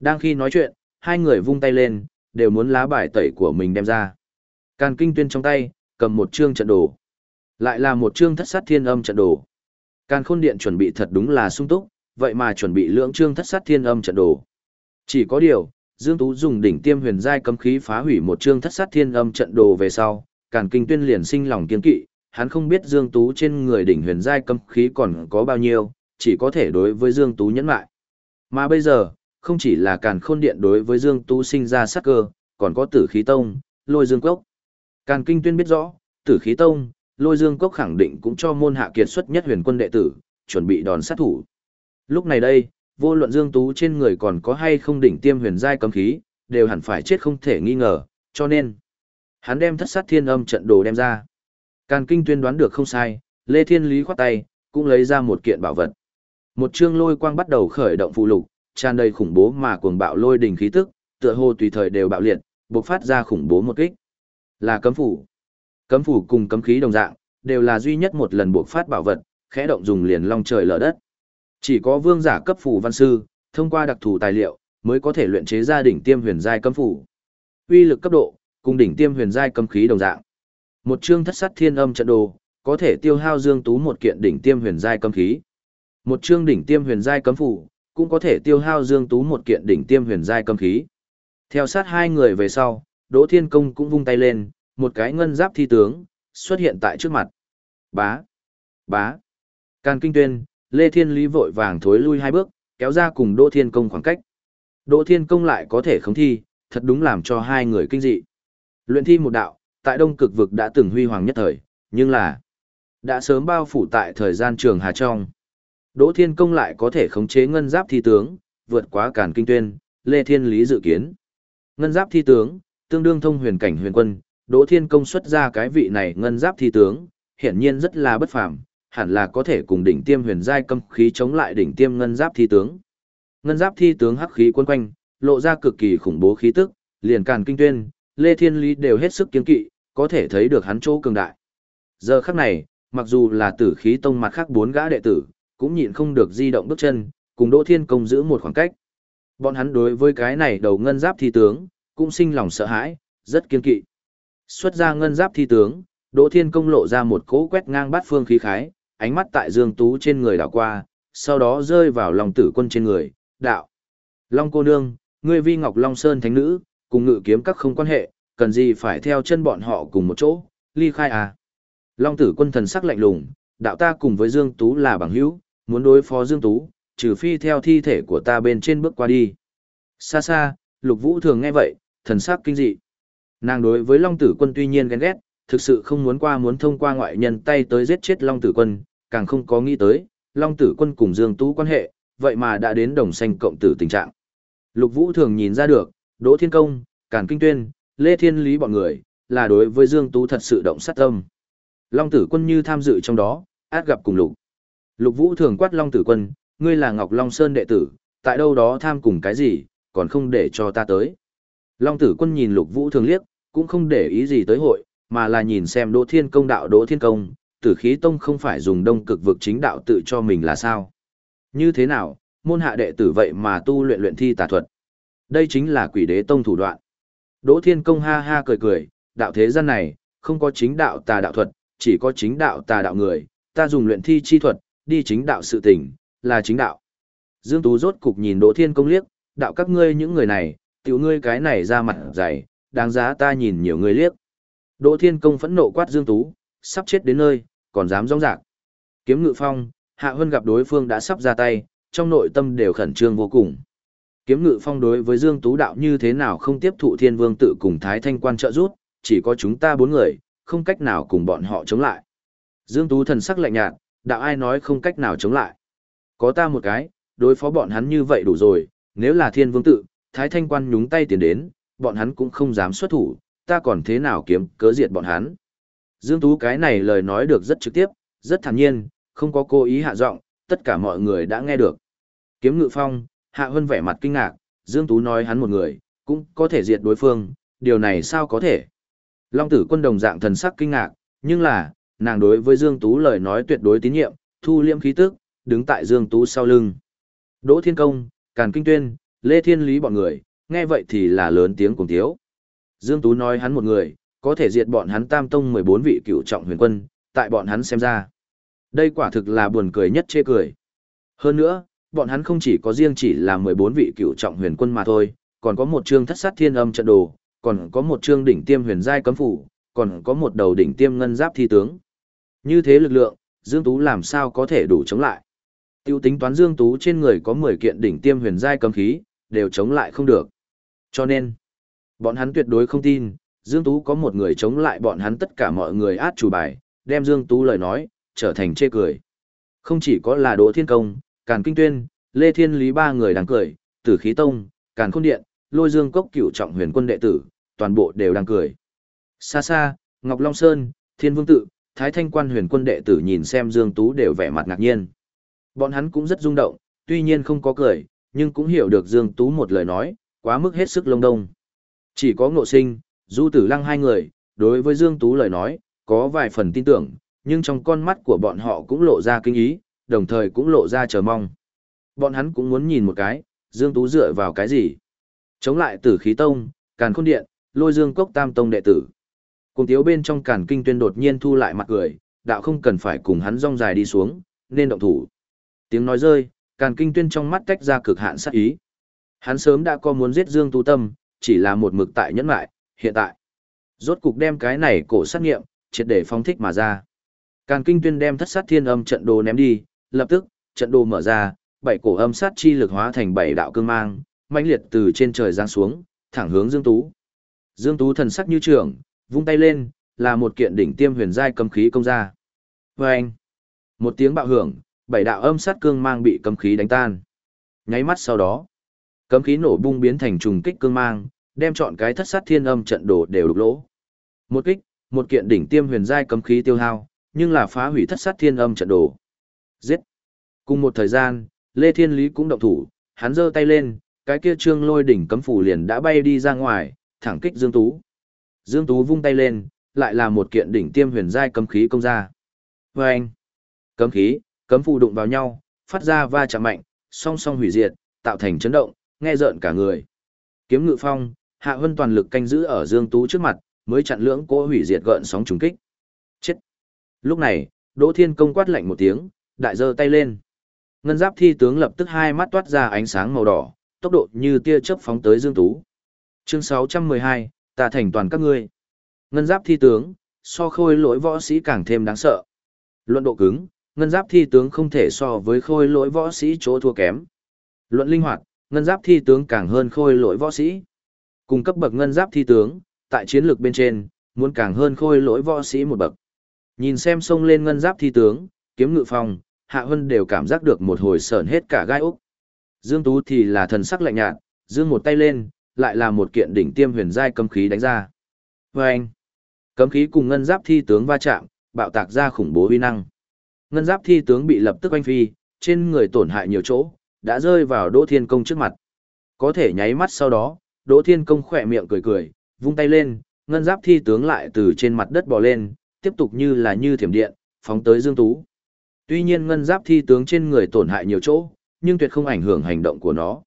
S1: Đang khi nói chuyện, hai người vung tay lên, đều muốn lá bài tẩy của mình đem ra. Càn kinh tuyên trong tay, cầm một chương trận đồ. Lại là một chương thất sát thiên âm trận đồ. Càn khôn điện chuẩn bị thật đúng là sung túc, vậy mà chuẩn bị lưỡng chương thất sát thiên âm trận đồ. Chỉ có điều, Dương Tú dùng đỉnh tiêm huyền giai cấm khí phá hủy một chương thất sát thiên âm trận đồ về sau, Càn Kinh Tuyên liền sinh lòng kiên kỵ, hắn không biết Dương Tú trên người đỉnh huyền giai cấm khí còn có bao nhiêu, chỉ có thể đối với Dương Tú nhẫn lại. Mà bây giờ, không chỉ là Càn Khôn Điện đối với Dương Tú sinh ra sát cơ, còn có Tử Khí Tông, Lôi Dương Cốc. Càn Kinh Tuyên biết rõ, Tử Khí Tông, Lôi Dương Cốc khẳng định cũng cho môn hạ kiệt xuất nhất huyền quân đệ tử, chuẩn bị đòn sát thủ. Lúc này đây, vô luận Dương Tú trên người còn có hay không đỉnh tiêm huyền giai cấm khí, đều hẳn phải chết không thể nghi ngờ, cho nên hắn đem thất sát thiên âm trận đồ đem ra. Càn Kinh tuyên đoán được không sai, Lê Thiên Lý khoát tay, cũng lấy ra một kiện bảo vật. Một chương lôi quang bắt đầu khởi động phụ lục, tràn đầy khủng bố mà cuồng bạo lôi đỉnh khí tức, tựa hồ tùy thời đều bạo liệt, bộc phát ra khủng bố một kích. Là cấm phủ. Cấm phủ cùng cấm khí đồng dạng, đều là duy nhất một lần bộc phát bảo vật, khẽ động dùng liền long trời lở đất. Chỉ có vương giả cấp phủ văn sư, thông qua đặc thù tài liệu, mới có thể luyện chế ra đỉnh tiêm huyền giai cấm phủ. Uy lực cấp độ, cùng đỉnh tiêm huyền giai cấm khí đồng dạng. Một chương thất sát thiên âm trận đồ, có thể tiêu hao Dương Tú một kiện đỉnh tiêm huyền giai cấm khí. Một chương đỉnh tiêm huyền giai cấm phủ, cũng có thể tiêu hao Dương Tú một kiện đỉnh tiêm huyền giai cấm khí. Theo sát hai người về sau, Đỗ Thiên Công cũng vung tay lên, một cái ngân giáp thi tướng xuất hiện tại trước mặt. Bá, bá. Càn Kinh Tuyên, Lê Thiên Lý vội vàng thối lui hai bước, kéo ra cùng Đỗ Thiên Công khoảng cách. Đỗ Thiên Công lại có thể khống thi, thật đúng làm cho hai người kinh dị. Luyện thi một đạo, tại Đông Cực vực đã từng huy hoàng nhất thời, nhưng là đã sớm bao phủ tại thời gian trường Hà trong. Đỗ Thiên Công lại có thể khống chế ngân giáp thi tướng, vượt quá cản kinh tuyên, Lê Thiên Lý dự kiến. Ngân giáp thi tướng, tương đương thông huyền cảnh huyền quân, Đỗ Thiên Công xuất ra cái vị này ngân giáp thi tướng, hiển nhiên rất là bất phàm, hẳn là có thể cùng đỉnh tiêm huyền giai cấm khí chống lại đỉnh tiêm ngân giáp thi tướng. Ngân giáp thi tướng hắc khí quân quanh, lộ ra cực kỳ khủng bố khí tức, liền càn kinh tuyên, Lê Thiên Lý đều hết sức kiên kỵ, có thể thấy được hắn chỗ cường đại. Giờ khắc này, mặc dù là tử khí tông mặt khác bốn gã đệ tử, cũng nhịn không được di động bước chân, cùng Đỗ Thiên Công giữ một khoảng cách. Bọn hắn đối với cái này đầu ngân giáp thi tướng, cũng sinh lòng sợ hãi, rất kiên kỵ. Xuất ra ngân giáp thi tướng, Đỗ Thiên Công lộ ra một cỗ quét ngang bát phương khí khái, ánh mắt tại Dương Tú trên người đảo qua, sau đó rơi vào lòng tử quân trên người, đạo. Long cô nương, ngươi vi ngọc Long Sơn thánh nữ, cùng ngự kiếm các không quan hệ, cần gì phải theo chân bọn họ cùng một chỗ, ly khai à. Long tử quân thần sắc lạnh lùng, đạo ta cùng với Dương Tú là bằng hữu, muốn đối phó Dương Tú, trừ phi theo thi thể của ta bên trên bước qua đi. Xa xa, lục vũ thường nghe vậy, thần sắc kinh dị. Nàng đối với Long tử quân tuy nhiên ghen ghét, thực sự không muốn qua muốn thông qua ngoại nhân tay tới giết chết Long tử quân, càng không có nghĩ tới, Long tử quân cùng Dương Tú quan hệ, vậy mà đã đến đồng xanh cộng tử tình trạng. Lục vũ thường nhìn ra được, Đỗ Thiên Công, Càn Kinh Tuyên, Lê Thiên Lý bọn người, là đối với Dương Tú thật sự động sát tâm. Long tử quân như tham dự trong đó, át gặp cùng lục. Lục Vũ thường quát Long Tử Quân, ngươi là Ngọc Long Sơn đệ tử, tại đâu đó tham cùng cái gì, còn không để cho ta tới. Long Tử Quân nhìn Lục Vũ thường liếc, cũng không để ý gì tới hội, mà là nhìn xem Đỗ Thiên Công đạo Đỗ Thiên Công, Tử Khí Tông không phải dùng đông cực vực chính đạo tự cho mình là sao? Như thế nào, môn hạ đệ tử vậy mà tu luyện luyện thi tà thuật. Đây chính là Quỷ Đế Tông thủ đoạn. Đỗ Thiên Công ha ha cười cười, đạo thế gian này, không có chính đạo tà đạo thuật, chỉ có chính đạo tà đạo người, ta dùng luyện thi chi thuật, đi chính đạo sự tình, là chính đạo. Dương Tú rốt cục nhìn Đỗ Thiên Công liếc, đạo các ngươi những người này, tiểu ngươi cái này ra mặt dày, đáng giá ta nhìn nhiều người liếc. Đỗ Thiên Công phẫn nộ quát Dương Tú, sắp chết đến nơi, còn dám rong rạc. Kiếm ngự phong, Hạ Hân gặp đối phương đã sắp ra tay, trong nội tâm đều khẩn trương vô cùng. Kiếm ngự phong đối với Dương Tú đạo như thế nào không tiếp thụ thiên vương tự cùng Thái Thanh quan trợ rút, chỉ có chúng ta bốn người, không cách nào cùng bọn họ chống lại. Dương Tú thần sắc lạnh nhạt, đạo ai nói không cách nào chống lại. Có ta một cái, đối phó bọn hắn như vậy đủ rồi, nếu là thiên vương tự, Thái Thanh quan nhúng tay tiền đến, bọn hắn cũng không dám xuất thủ, ta còn thế nào kiếm cớ diệt bọn hắn. Dương Tú cái này lời nói được rất trực tiếp, rất thản nhiên, không có cố ý hạ giọng, tất cả mọi người đã nghe được. Kiếm ngự phong, hạ hân vẻ mặt kinh ngạc, Dương Tú nói hắn một người, cũng có thể diệt đối phương, điều này sao có thể. Long tử quân đồng dạng thần sắc kinh ngạc, nhưng là, nàng đối với Dương Tú lời nói tuyệt đối tín nhiệm, thu liêm khí tức, đứng tại Dương Tú sau lưng. Đỗ Thiên Công, Càn Kinh Tuyên, Lê Thiên Lý bọn người, nghe vậy thì là lớn tiếng cùng thiếu. Dương Tú nói hắn một người, có thể diệt bọn hắn tam tông 14 vị cựu trọng huyền quân, tại bọn hắn xem ra. Đây quả thực là buồn cười nhất chê cười. Hơn nữa, bọn hắn không chỉ có riêng chỉ là 14 vị cựu trọng huyền quân mà thôi, còn có một chương thất sát thiên âm trận đồ, còn có một chương đỉnh tiêm huyền giai cấm phủ, còn có một đầu đỉnh tiêm ngân giáp thi tướng. Như thế lực lượng, Dương Tú làm sao có thể đủ chống lại. Tiêu tính toán Dương Tú trên người có 10 kiện đỉnh tiêm huyền giai cấm khí, đều chống lại không được. Cho nên, bọn hắn tuyệt đối không tin, Dương Tú có một người chống lại bọn hắn tất cả mọi người át chủ bài, đem Dương Tú lời nói, trở thành chê cười. Không chỉ có là Đỗ Thiên Công, Càn Kinh Tuyên, Lê Thiên Lý ba người đang cười, Tử Khí Tông, Càn Khôn Điện, Lôi Dương Cốc cựu trọng huyền quân đệ tử, toàn bộ đều đang cười. Xa xa, Ngọc Long Sơn, Thiên Vương Tự, Thái Thanh Quan huyền quân đệ tử nhìn xem Dương Tú đều vẻ mặt ngạc nhiên. Bọn hắn cũng rất rung động, tuy nhiên không có cười, nhưng cũng hiểu được Dương Tú một lời nói, quá mức hết sức lông đông. Chỉ có ngộ sinh, du tử lăng hai người, đối với Dương Tú lời nói, có vài phần tin tưởng, nhưng trong con mắt của bọn họ cũng lộ ra kinh ý, đồng thời cũng lộ ra chờ mong. Bọn hắn cũng muốn nhìn một cái, Dương Tú dựa vào cái gì? Chống lại tử khí tông, càn khôn điện, lôi dương cốc tam tông đệ tử. Cùng tiếu bên trong càn kinh tuyên đột nhiên thu lại mặt cười, đạo không cần phải cùng hắn rong dài đi xuống, nên động thủ. Tiếng nói rơi, càn kinh tuyên trong mắt tách ra cực hạn sát ý. Hắn sớm đã có muốn giết Dương Tú Tâm, chỉ là một mực tại nhẫn lại, hiện tại. Rốt cục đem cái này cổ sát nghiệm, triệt để phong thích mà ra. Càn kinh tuyên đem thất sát thiên âm trận đồ ném đi, lập tức, trận đồ mở ra, bảy cổ âm sát chi lực hóa thành bảy đạo cương mang, mãnh liệt từ trên trời giáng xuống, thẳng hướng Dương Tú. Dương Tú thần sắc như trưởng, vung tay lên, là một kiện đỉnh tiêm huyền giai cấm khí công ra. Vâng! Một tiếng bạo hưởng, bảy đạo âm sát cương mang bị cấm khí đánh tan. Nháy mắt sau đó, cấm khí nổ bung biến thành trùng kích cương mang, đem chọn cái thất sát thiên âm trận đồ đều đục lỗ. Một kích, một kiện đỉnh tiêm huyền giai cấm khí tiêu hao, nhưng là phá hủy thất sát thiên âm trận đồ. Giết! Cùng một thời gian, Lê Thiên Lý cũng động thủ, hắn giơ tay lên, cái kia trương lôi đỉnh cấm phủ liền đã bay đi ra ngoài, thẳng kích Dương Tú. Dương Tú vung tay lên, lại là một kiện đỉnh tiêm huyền giai cấm khí công ra. Và anh, cấm khí, cấm phù đụng vào nhau, phát ra va chạm mạnh, song song hủy diệt, tạo thành chấn động, nghe rợn cả người. Kiếm ngự phong, Hạ vân toàn lực canh giữ ở Dương Tú trước mặt, mới chặn lưỡng cỗ hủy diệt gợn sóng trùng kích. Chết. Lúc này, Đỗ Thiên công quát lạnh một tiếng, đại giơ tay lên. Ngân giáp thi tướng lập tức hai mắt toát ra ánh sáng màu đỏ, tốc độ như tia chớp phóng tới Dương Tú. Chương 612, ta thành toàn các ngươi. Ngân giáp thi tướng, so khôi lỗi võ sĩ càng thêm đáng sợ. Luận độ cứng, ngân giáp thi tướng không thể so với khôi lỗi võ sĩ chỗ thua kém. Luận linh hoạt, ngân giáp thi tướng càng hơn khôi lỗi võ sĩ. Cùng cấp bậc ngân giáp thi tướng, tại chiến lược bên trên, muốn càng hơn khôi lỗi võ sĩ một bậc. Nhìn xem sông lên ngân giáp thi tướng, kiếm ngự phòng, Hạ Hân đều cảm giác được một hồi sởn hết cả gai úc, Dương Tú thì là thần sắc lạnh nhạt, dương một tay lên, lại là một kiện đỉnh tiêm huyền giai cấm khí đánh ra. Và anh, cấm khí cùng ngân giáp thi tướng va chạm, bạo tạc ra khủng bố uy năng. Ngân giáp thi tướng bị lập tức oanh phi, trên người tổn hại nhiều chỗ, đã rơi vào Đỗ Thiên Công trước mặt. Có thể nháy mắt sau đó, Đỗ Thiên Công khỏe miệng cười cười, vung tay lên, ngân giáp thi tướng lại từ trên mặt đất bò lên, tiếp tục như là như thiểm điện, phóng tới Dương Tú. Tuy nhiên ngân giáp thi tướng trên người tổn hại nhiều chỗ, nhưng tuyệt không ảnh hưởng hành động của nó.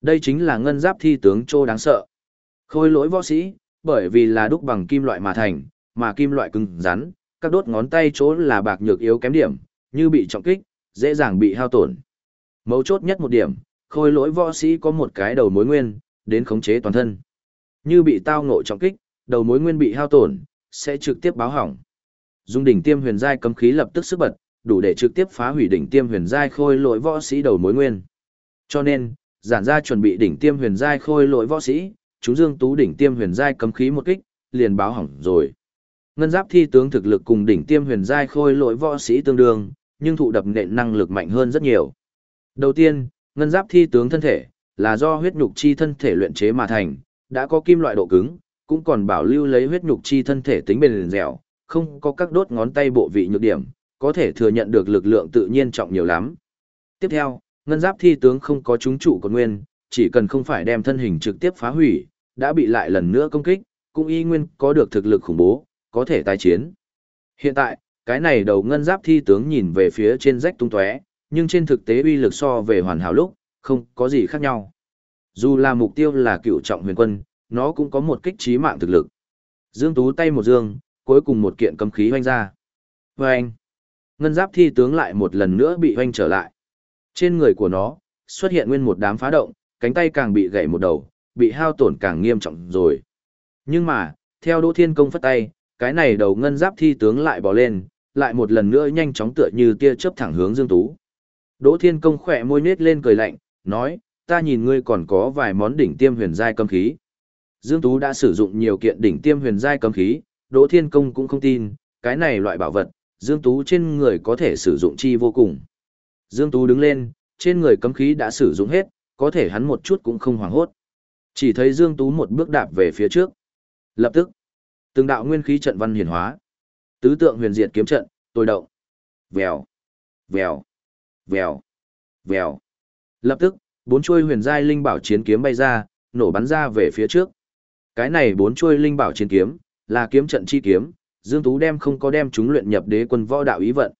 S1: Đây chính là ngân giáp thi tướng trô đáng sợ. Khôi lỗi võ sĩ, bởi vì là đúc bằng kim loại mà thành, mà kim loại cứng rắn, các đốt ngón tay chỗ là bạc nhược yếu kém điểm, như bị trọng kích, dễ dàng bị hao tổn. Mấu chốt nhất một điểm, khôi lỗi võ sĩ có một cái đầu mối nguyên, đến khống chế toàn thân. Như bị tao ngộ trọng kích, đầu mối nguyên bị hao tổn, sẽ trực tiếp báo hỏng. Dung đỉnh tiêm huyền giai cấm khí lập tức sức bật, đủ để trực tiếp phá hủy đỉnh tiêm huyền giai khôi lỗi võ sĩ đầu mối nguyên. Cho nên, giản gia chuẩn bị đỉnh tiêm huyền giai khôi lỗi võ sĩ, chúng Dương Tú đỉnh tiêm huyền giai cấm khí một kích, liền báo hỏng rồi. Ngân giáp thi tướng thực lực cùng đỉnh tiêm huyền giai khôi lỗi võ sĩ tương đương, nhưng thụ đập nện năng lực mạnh hơn rất nhiều. Đầu tiên, ngân giáp thi tướng thân thể là do huyết nhục chi thân thể luyện chế mà thành, đã có kim loại độ cứng, cũng còn bảo lưu lấy huyết nhục chi thân thể tính bền dẻo, không có các đốt ngón tay bộ vị nhược điểm, có thể thừa nhận được lực lượng tự nhiên trọng nhiều lắm. Tiếp theo, ngân giáp thi tướng không có chúng trụ còn nguyên, chỉ cần không phải đem thân hình trực tiếp phá hủy, đã bị lại lần nữa công kích, cũng y nguyên có được thực lực khủng bố, có thể tái chiến. Hiện tại, cái này đầu ngân giáp thi tướng nhìn về phía trên rách tung tóe, nhưng trên thực tế uy lực so về hoàn hảo lúc, không có gì khác nhau. Dù là mục tiêu là cựu trọng huyền quân, nó cũng có một kích trí mạng thực lực. Dương Tú tay một dương, cuối cùng một kiện cấm khí hoanh ra. Và anh, ngân giáp thi tướng lại một lần nữa bị hoanh trở lại. Trên người của nó, xuất hiện nguyên một đám phá động, cánh tay càng bị gãy một đầu, bị hao tổn càng nghiêm trọng rồi. Nhưng mà, theo Đỗ Thiên Công phất tay, cái này đầu ngân giáp thi tướng lại bò lên, lại một lần nữa nhanh chóng tựa như tia chớp thẳng hướng Dương Tú. Đỗ Thiên Công khỏe môi nết lên cười lạnh, nói, ta nhìn ngươi còn có vài món đỉnh tiêm huyền giai cấm khí. Dương Tú đã sử dụng nhiều kiện đỉnh tiêm huyền giai cấm khí, Đỗ Thiên Công cũng không tin, cái này loại bảo vật, Dương Tú trên người có thể sử dụng chi vô cùng. Dương Tú đứng lên, trên người cấm khí đã sử dụng hết, có thể hắn một chút cũng không hoảng hốt. Chỉ thấy Dương Tú một bước đạp về phía trước. Lập tức, từng đạo nguyên khí trận văn hiển hóa. Tứ tượng huyền diệt kiếm trận, tôi động. Vèo, vèo, vèo, vèo. Lập tức, bốn chuôi huyền giai linh bảo chiến kiếm bay ra, nổ bắn ra về phía trước. Cái này bốn chuôi linh bảo chiến kiếm, là kiếm trận chi kiếm, Dương Tú đem không có đem chúng luyện nhập đế quân võ đạo ý vận.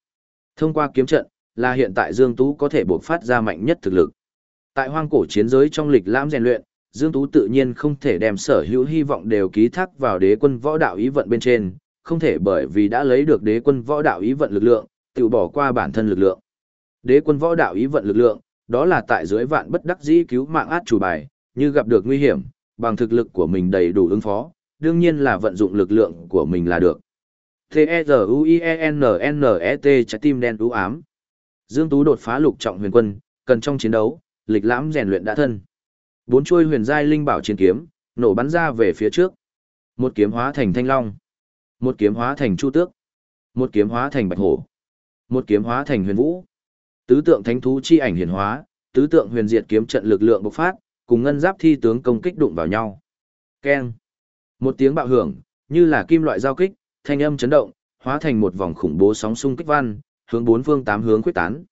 S1: Thông qua kiếm trận, là hiện tại Dương Tú có thể bộc phát ra mạnh nhất thực lực. Tại hoang cổ chiến giới trong lịch lãm rèn luyện, Dương Tú tự nhiên không thể đem sở hữu hy vọng đều ký thác vào đế quân võ đạo ý vận bên trên, không thể bởi vì đã lấy được đế quân võ đạo ý vận lực lượng, tự bỏ qua bản thân lực lượng. Đế quân võ đạo ý vận lực lượng, đó là tại dưới vạn bất đắc dĩ cứu mạng át chủ bài, như gặp được nguy hiểm, bằng thực lực của mình đầy đủ ứng phó, đương nhiên là vận dụng lực lượng của mình là được. T-E-Z-U-I-E-N-N-E-T trái tim đen ú ám. Dương Tú đột phá lục trọng huyền quân, cần trong chiến đấu, lịch lãm rèn luyện đã thân. Bốn chuôi huyền giai linh bảo chiến kiếm, nổ bắn ra về phía trước. Một kiếm hóa thành thanh long, một kiếm hóa thành chu tước, một kiếm hóa thành bạch hổ, một kiếm hóa thành huyền vũ. Tứ tượng thánh thú chi ảnh hiển hóa, tứ tượng huyền diệt kiếm trận lực lượng bộc phát, cùng ngân giáp thi tướng công kích đụng vào nhau. Keng. Một tiếng bạo hưởng, như là kim loại giao kích, thanh âm chấn động, hóa thành một vòng khủng bố sóng xung kích văn, hướng bốn phương tám hướng quyết tán.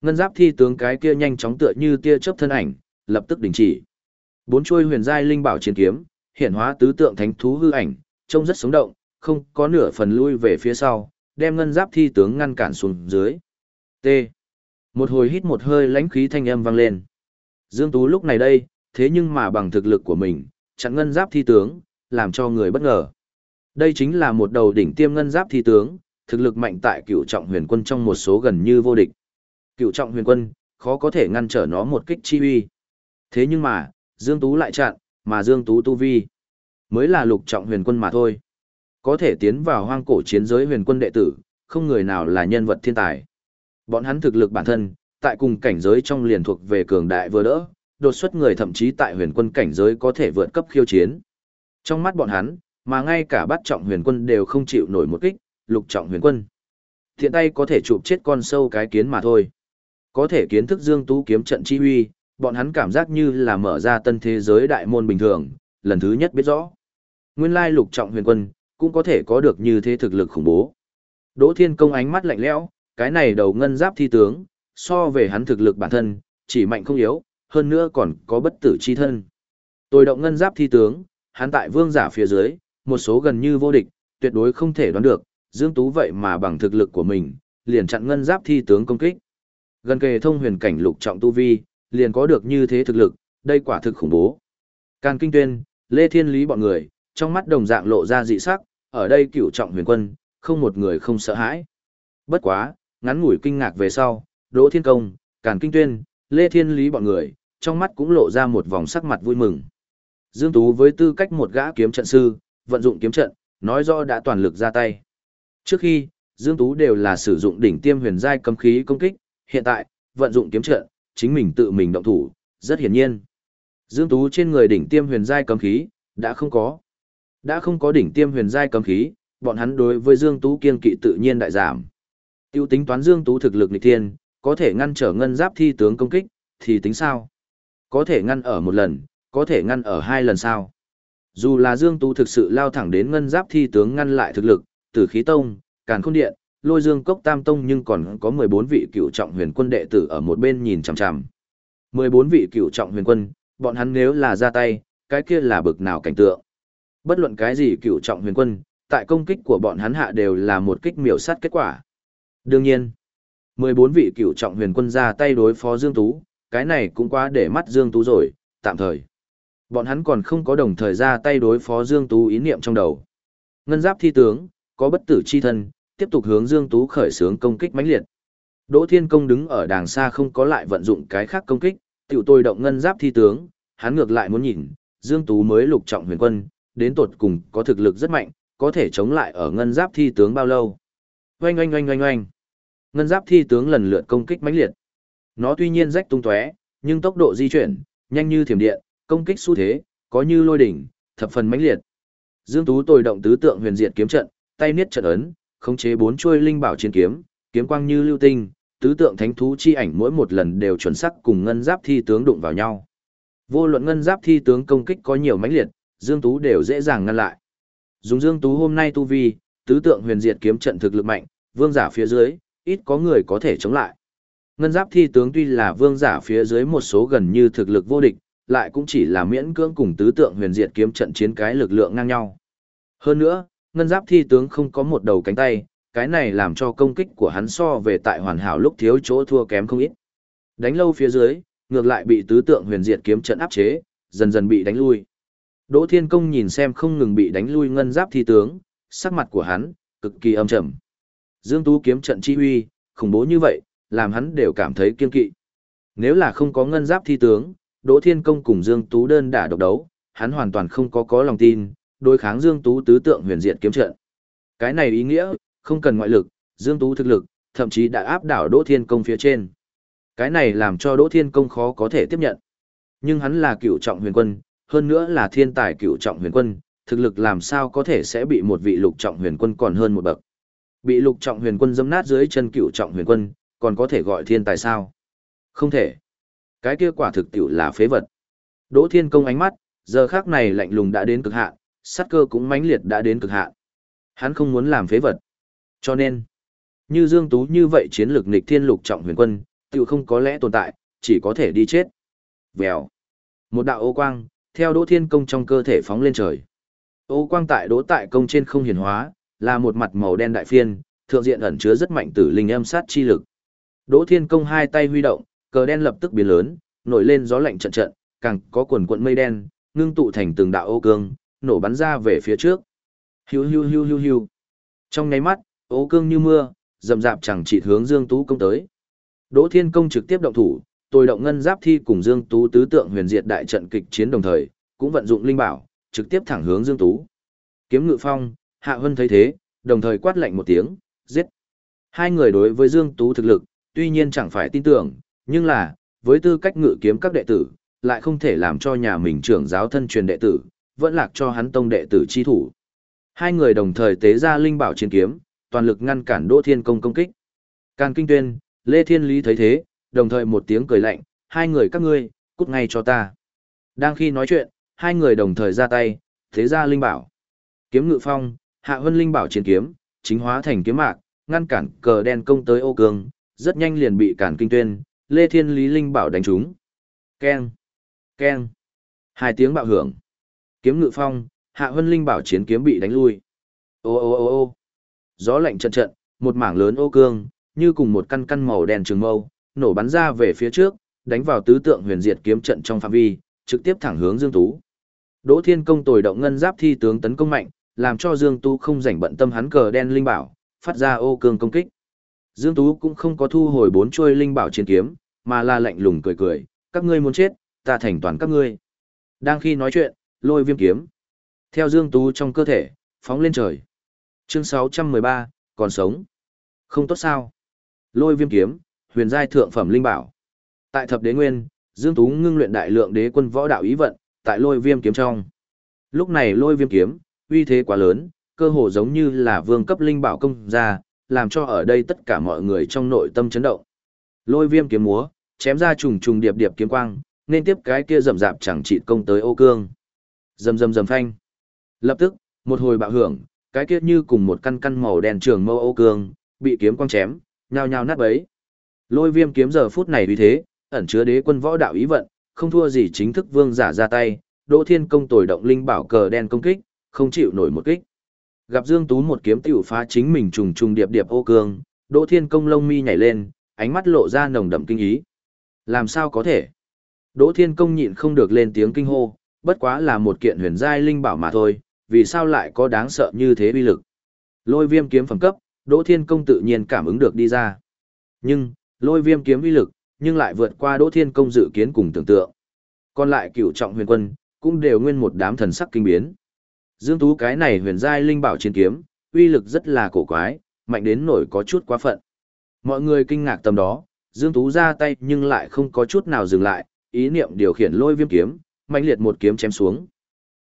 S1: Ngân giáp thi tướng cái kia nhanh chóng tựa như tia chớp thân ảnh, lập tức đình chỉ. Bốn chuôi huyền giai linh bảo chiến kiếm, hiện hóa tứ tượng thánh thú hư ảnh, trông rất sống động, không có nửa phần lui về phía sau, đem ngân giáp thi tướng ngăn cản xuống dưới. T. Một hồi hít một hơi lãnh khí thanh âm vang lên. Dương Tú lúc này đây, thế nhưng mà bằng thực lực của mình, chặn ngân giáp thi tướng, làm cho người bất ngờ. Đây chính là một đầu đỉnh tiêm ngân giáp thi tướng, thực lực mạnh tại cựu trọng huyền quân trong một số gần như vô địch. Cựu trọng huyền quân, khó có thể ngăn trở nó một kích chi uy. Thế nhưng mà, Dương Tú lại chặn, mà Dương Tú tu vi, mới là lục trọng huyền quân mà thôi. Có thể tiến vào hoang cổ chiến giới huyền quân đệ tử, không người nào là nhân vật thiên tài. Bọn hắn thực lực bản thân, tại cùng cảnh giới trong liền thuộc về cường đại vừa đỡ, đột xuất người thậm chí tại huyền quân cảnh giới có thể vượt cấp khiêu chiến. Trong mắt bọn hắn, mà ngay cả bắt trọng huyền quân đều không chịu nổi một kích, lục trọng huyền quân. Thiện tay có thể chụp chết con sâu cái kiến mà thôi. Có thể kiến thức dương tú kiếm trận chi huy, bọn hắn cảm giác như là mở ra tân thế giới đại môn bình thường, lần thứ nhất biết rõ. Nguyên lai lục trọng huyền quân, cũng có thể có được như thế thực lực khủng bố. Đỗ Thiên Công ánh mắt lạnh lẽo, cái này đầu ngân giáp thi tướng, so về hắn thực lực bản thân, chỉ mạnh không yếu, hơn nữa còn có bất tử chi thân. Tôi động ngân giáp thi tướng, hắn tại vương giả phía dưới, một số gần như vô địch, tuyệt đối không thể đoán được, Dương Tú vậy mà bằng thực lực của mình, liền chặn ngân giáp thi tướng công kích. Gần kề thông huyền cảnh lục trọng tu vi, liền có được như thế thực lực, đây quả thực khủng bố. Càn Kinh Tuyên, Lê Thiên Lý bọn người, trong mắt đồng dạng lộ ra dị sắc, ở đây cửu trọng huyền quân, không một người không sợ hãi. Bất quá, ngắn ngủi kinh ngạc về sau, Đỗ Thiên Công, Càn Kinh Tuyên, Lê Thiên Lý bọn người, trong mắt cũng lộ ra một vòng sắc mặt vui mừng. Dương Tú với tư cách một gã kiếm trận sư, vận dụng kiếm trận, nói rõ đã toàn lực ra tay. Trước khi, Dương Tú đều là sử dụng đỉnh tiêm huyền giai cấm khí công kích, hiện tại, vận dụng kiếm trận, chính mình tự mình động thủ, rất hiển nhiên. Dương Tú trên người đỉnh tiêm huyền giai cấm khí, đã không có. Đã không có đỉnh tiêm huyền giai cấm khí, bọn hắn đối với Dương Tú kiên kỵ tự nhiên đại giảm. Tiêu tính toán Dương Tú thực lực nghịch thiên, có thể ngăn trở ngân giáp thi tướng công kích, thì tính sao? Có thể ngăn ở một lần, có thể ngăn ở hai lần sao? Dù là Dương Tú thực sự lao thẳng đến ngân giáp thi tướng ngăn lại thực lực, tử khí tông, càn khôn điện, lôi dương cốc tam tông nhưng còn có 14 vị cựu trọng huyền quân đệ tử ở một bên nhìn chằm chằm. 14 vị cựu trọng huyền quân, bọn hắn nếu là ra tay, cái kia là bực nào cảnh tượng. Bất luận cái gì cựu trọng huyền quân, tại công kích của bọn hắn hạ đều là một kích miểu sát kết quả. Đương nhiên, 14 vị cựu trọng huyền quân ra tay đối phó Dương Tú, cái này cũng quá để mắt Dương Tú rồi, tạm thời. Bọn hắn còn không có đồng thời ra tay đối phó Dương Tú ý niệm trong đầu. Ngân giáp thi tướng, có bất tử chi thân, tiếp tục hướng Dương Tú khởi xướng công kích mãnh liệt. Đỗ Thiên Công đứng ở đàng xa không có lại vận dụng cái khác công kích, tiểu tôi động ngân giáp thi tướng, hắn ngược lại muốn nhìn, Dương Tú mới lục trọng huyền quân, đến tột cùng có thực lực rất mạnh, có thể chống lại ở ngân giáp thi tướng bao lâu. Oanh oanh oanh oanh oanh. Ngân giáp thi tướng lần lượt công kích mãnh liệt. Nó tuy nhiên rách tung tóe, nhưng tốc độ di chuyển nhanh như thiểm điện, công kích xu thế có như lôi đỉnh, thập phần mãnh liệt. Dương Tú tồi động tứ tượng huyền diệt kiếm trận, tay niết trận ấn, khống chế bốn chuôi linh bảo chiến kiếm, kiếm quang như lưu tinh, tứ tượng thánh thú chi ảnh mỗi một lần đều chuẩn sắc cùng ngân giáp thi tướng đụng vào nhau. Vô luận ngân giáp thi tướng công kích có nhiều mãnh liệt, Dương Tú đều dễ dàng ngăn lại. Dùng Dương Tú hôm nay tu vi, tứ tượng huyền diệt kiếm trận thực lực mạnh, vương giả phía dưới, ít có người có thể chống lại. Ngân giáp thi tướng tuy là vương giả phía dưới một số gần như thực lực vô địch, lại cũng chỉ là miễn cưỡng cùng tứ tượng huyền diệt kiếm trận chiến cái lực lượng ngang nhau. Hơn nữa, ngân giáp thi tướng không có một đầu cánh tay, cái này làm cho công kích của hắn so về tại hoàn hảo lúc thiếu chỗ thua kém không ít. Đánh lâu phía dưới, ngược lại bị tứ tượng huyền diệt kiếm trận áp chế, dần dần bị đánh lui. Đỗ Thiên Công nhìn xem không ngừng bị đánh lui ngân giáp thi tướng, sắc mặt của hắn cực kỳ âm trầm. Dương Tú kiếm trận chi huy, khủng bố như vậy, làm hắn đều cảm thấy kiên kỵ. Nếu là không có ngân giáp thi tướng, Đỗ Thiên Công cùng Dương Tú đơn đả độc đấu, hắn hoàn toàn không có có lòng tin, đối kháng Dương Tú tứ tượng huyền diệt kiếm trận. Cái này ý nghĩa, không cần ngoại lực, Dương Tú thực lực, thậm chí đã áp đảo Đỗ Thiên Công phía trên. Cái này làm cho Đỗ Thiên Công khó có thể tiếp nhận. Nhưng hắn là cựu trọng huyền quân, hơn nữa là thiên tài cựu trọng huyền quân, thực lực làm sao có thể sẽ bị một vị lục trọng huyền quân còn hơn một bậc. Bị lục trọng huyền quân dâm nát dưới chân cựu trọng huyền quân, còn có thể gọi thiên tài sao? Không thể. Cái kia quả thực tiểu là phế vật. Đỗ Thiên Công ánh mắt, giờ khác này lạnh lùng đã đến cực hạn, sát cơ cũng mãnh liệt đã đến cực hạn. Hắn không muốn làm phế vật. Cho nên, như Dương Tú như vậy chiến lược nghịch thiên lục trọng huyền quân, tiểu không có lẽ tồn tại, chỉ có thể đi chết. Vèo. Một đạo ô quang, theo Đỗ Thiên Công trong cơ thể phóng lên trời. Ô quang tại Đỗ Tại Công trên không hiển hóa, là một mặt màu đen đại phiên, thượng diện ẩn chứa rất mạnh tử linh âm sát chi lực. Đỗ Thiên Công hai tay huy động, cờ đen lập tức biến lớn, nổi lên gió lạnh trận trận, càng có quần cuộn mây đen, ngưng tụ thành từng đạo ô cương, nổ bắn ra về phía trước. Hiu hiu hiu hiu hiu. Trong nháy mắt, ô cương như mưa, dầm dạp chẳng chỉ hướng Dương Tú công tới. Đỗ Thiên Công trực tiếp động thủ, tôi động ngân giáp thi cùng Dương Tú tứ tượng huyền diệt đại trận kịch chiến đồng thời, cũng vận dụng linh bảo, trực tiếp thẳng hướng Dương Tú. Kiếm ngự phong, Hạ Hân thấy thế, đồng thời quát lạnh một tiếng, giết. Hai người đối với Dương Tú thực lực, tuy nhiên chẳng phải tin tưởng, nhưng là, với tư cách ngự kiếm các đệ tử, lại không thể làm cho nhà mình trưởng giáo thân truyền đệ tử, vẫn lạc cho hắn tông đệ tử chi thủ. Hai người đồng thời tế ra linh bảo chiến kiếm, toàn lực ngăn cản Đỗ Thiên Công công kích. Càn Kinh Tuyên, Lê Thiên Lý thấy thế, đồng thời một tiếng cười lạnh, hai người các ngươi, cút ngay cho ta. Đang khi nói chuyện, hai người đồng thời ra tay, tế ra linh bảo. Kiếm ngự phong, hạ vân linh bảo chiến kiếm, chính hóa thành kiếm mạc, ngăn cản cờ đen công tới ô cương, rất nhanh liền bị cản kinh tuyên, Lê Thiên Lý Linh bảo đánh trúng. Keng, keng, hai tiếng bạo hưởng. Kiếm ngự phong, Hạ Hân Linh bảo chiến kiếm bị đánh lui. Ô ô ô ô gió lạnh trận trận, một mảng lớn ô cương, như cùng một căn căn màu đen trường mâu, nổ bắn ra về phía trước, đánh vào tứ tượng huyền diệt kiếm trận trong phạm vi, trực tiếp thẳng hướng Dương Tú. Đỗ Thiên Công tồi động ngân giáp thi tướng tấn công mạnh, làm cho Dương Tú không rảnh bận tâm hắn cờ đen linh bảo, phát ra ô cương công kích. Dương Tú cũng không có thu hồi bốn chuôi linh bảo chiến kiếm, mà là lạnh lùng cười cười, các ngươi muốn chết, ta thành toàn các ngươi. Đang khi nói chuyện, lôi viêm kiếm. Theo Dương Tú trong cơ thể, phóng lên trời. Chương 613, còn sống. Không tốt sao. Lôi viêm kiếm, huyền giai thượng phẩm linh bảo. Tại thập đế nguyên, Dương Tú ngưng luyện đại lượng đế quân võ đạo ý vận, tại lôi viêm kiếm trong. Lúc này lôi viêm kiếm, uy thế quá lớn, cơ hồ giống như là vương cấp linh bảo công ra, làm cho ở đây tất cả mọi người trong nội tâm chấn động. Lôi viêm kiếm múa, chém ra trùng trùng điệp điệp kiếm quang, nên tiếp cái kia rầm rạp chẳng trị công tới ô cương. Rầm rầm rầm phanh. Lập tức, một hồi bạo hưởng, cái kia như cùng một căn căn màu đen trường mâu ô cương, bị kiếm quang chém, nhao nhao nát bấy. Lôi viêm kiếm giờ phút này vì thế, ẩn chứa đế quân võ đạo ý vận, không thua gì chính thức vương giả ra tay, Đỗ Thiên công tồi động linh bảo cờ đen công kích, không chịu nổi một kích. Gặp Dương Tú một kiếm tiểu phá chính mình trùng trùng điệp điệp ô cương, Đỗ Thiên công lông mi nhảy lên, ánh mắt lộ ra nồng đậm kinh ý. Làm sao có thể? Đỗ Thiên công nhịn không được lên tiếng kinh hô, bất quá là một kiện huyền giai linh bảo mà thôi, vì sao lại có đáng sợ như thế uy lực? Lôi viêm kiếm phẩm cấp, Đỗ Thiên công tự nhiên cảm ứng được đi ra. Nhưng, lôi viêm kiếm uy lực, nhưng lại vượt qua Đỗ Thiên công dự kiến cùng tưởng tượng. Còn lại cửu trọng huyền quân, cũng đều nguyên một đám thần sắc kinh biến. Dương Tú cái này huyền giai linh bảo chiến kiếm, uy lực rất là cổ quái, mạnh đến nổi có chút quá phận. Mọi người kinh ngạc tầm đó, Dương Tú ra tay nhưng lại không có chút nào dừng lại, ý niệm điều khiển lôi viêm kiếm, mạnh liệt một kiếm chém xuống.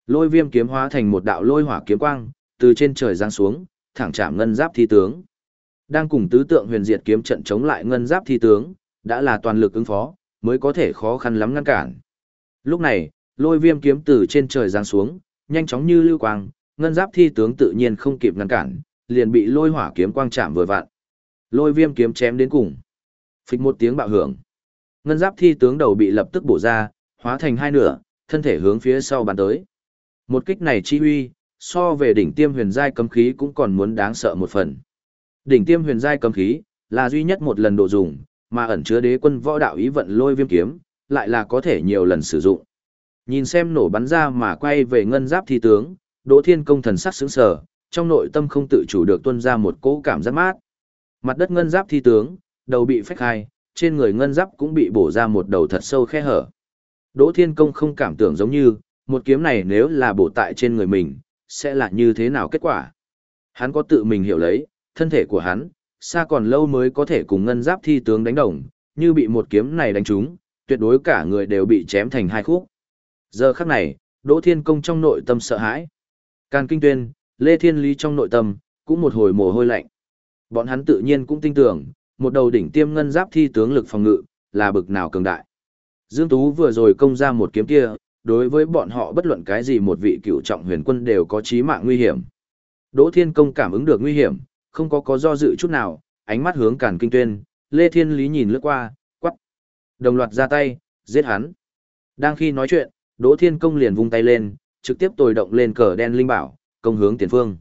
S1: Lôi viêm kiếm hóa thành một đạo lôi hỏa kiếm quang, từ trên trời giáng xuống, thẳng chạm ngân giáp thi tướng. Đang cùng tứ tượng huyền diệt kiếm trận chống lại ngân giáp thi tướng, đã là toàn lực ứng phó, mới có thể khó khăn lắm ngăn cản. Lúc này, lôi viêm kiếm từ trên trời giáng xuống, nhanh chóng như lưu quang, ngân giáp thi tướng tự nhiên không kịp ngăn cản, liền bị lôi hỏa kiếm quang chạm vừa vặn. Lôi viêm kiếm chém đến cùng. Phịch một tiếng bạo hưởng. Ngân giáp thi tướng đầu bị lập tức bổ ra, hóa thành hai nửa, thân thể hướng phía sau bắn tới. Một kích này chi huy, so về đỉnh tiêm huyền giai cấm khí cũng còn muốn đáng sợ một phần. Đỉnh tiêm huyền giai cấm khí là duy nhất một lần độ dùng, mà ẩn chứa đế quân võ đạo ý vận lôi viêm kiếm, lại là có thể nhiều lần sử dụng. Nhìn xem nổ bắn ra mà quay về ngân giáp thi tướng, Đỗ Thiên Công thần sắc sững sờ, trong nội tâm không tự chủ được tuôn ra một cỗ cảm giác mát. Mặt đất ngân giáp thi tướng, đầu bị phách hai, trên người ngân giáp cũng bị bổ ra một đầu thật sâu khe hở. Đỗ Thiên Công không cảm tưởng giống như, một kiếm này nếu là bổ tại trên người mình, sẽ là như thế nào kết quả. Hắn có tự mình hiểu lấy, thân thể của hắn, xa còn lâu mới có thể cùng ngân giáp thi tướng đánh đồng, như bị một kiếm này đánh trúng, tuyệt đối cả người đều bị chém thành hai khúc. Giờ khắc này, Đỗ Thiên Công trong nội tâm sợ hãi. Càn Kinh Tuyên, Lê Thiên Lý trong nội tâm, cũng một hồi mồ hôi lạnh. Bọn hắn tự nhiên cũng tin tưởng, một đầu đỉnh tiêm ngân giáp thi tướng lực phòng ngự, là bực nào cường đại. Dương Tú vừa rồi công ra một kiếm kia, đối với bọn họ bất luận cái gì một vị cựu trọng huyền quân đều có chí mạng nguy hiểm. Đỗ Thiên Công cảm ứng được nguy hiểm, không có có do dự chút nào, ánh mắt hướng Càn Kinh Tuyên, Lê Thiên Lý nhìn lướt qua, quắc. Đồng loạt ra tay, giết hắn. Đang khi nói chuyện, Đỗ Thiên Công liền vung tay lên, trực tiếp tồi động lên cờ đen linh bảo, công hướng tiền phương.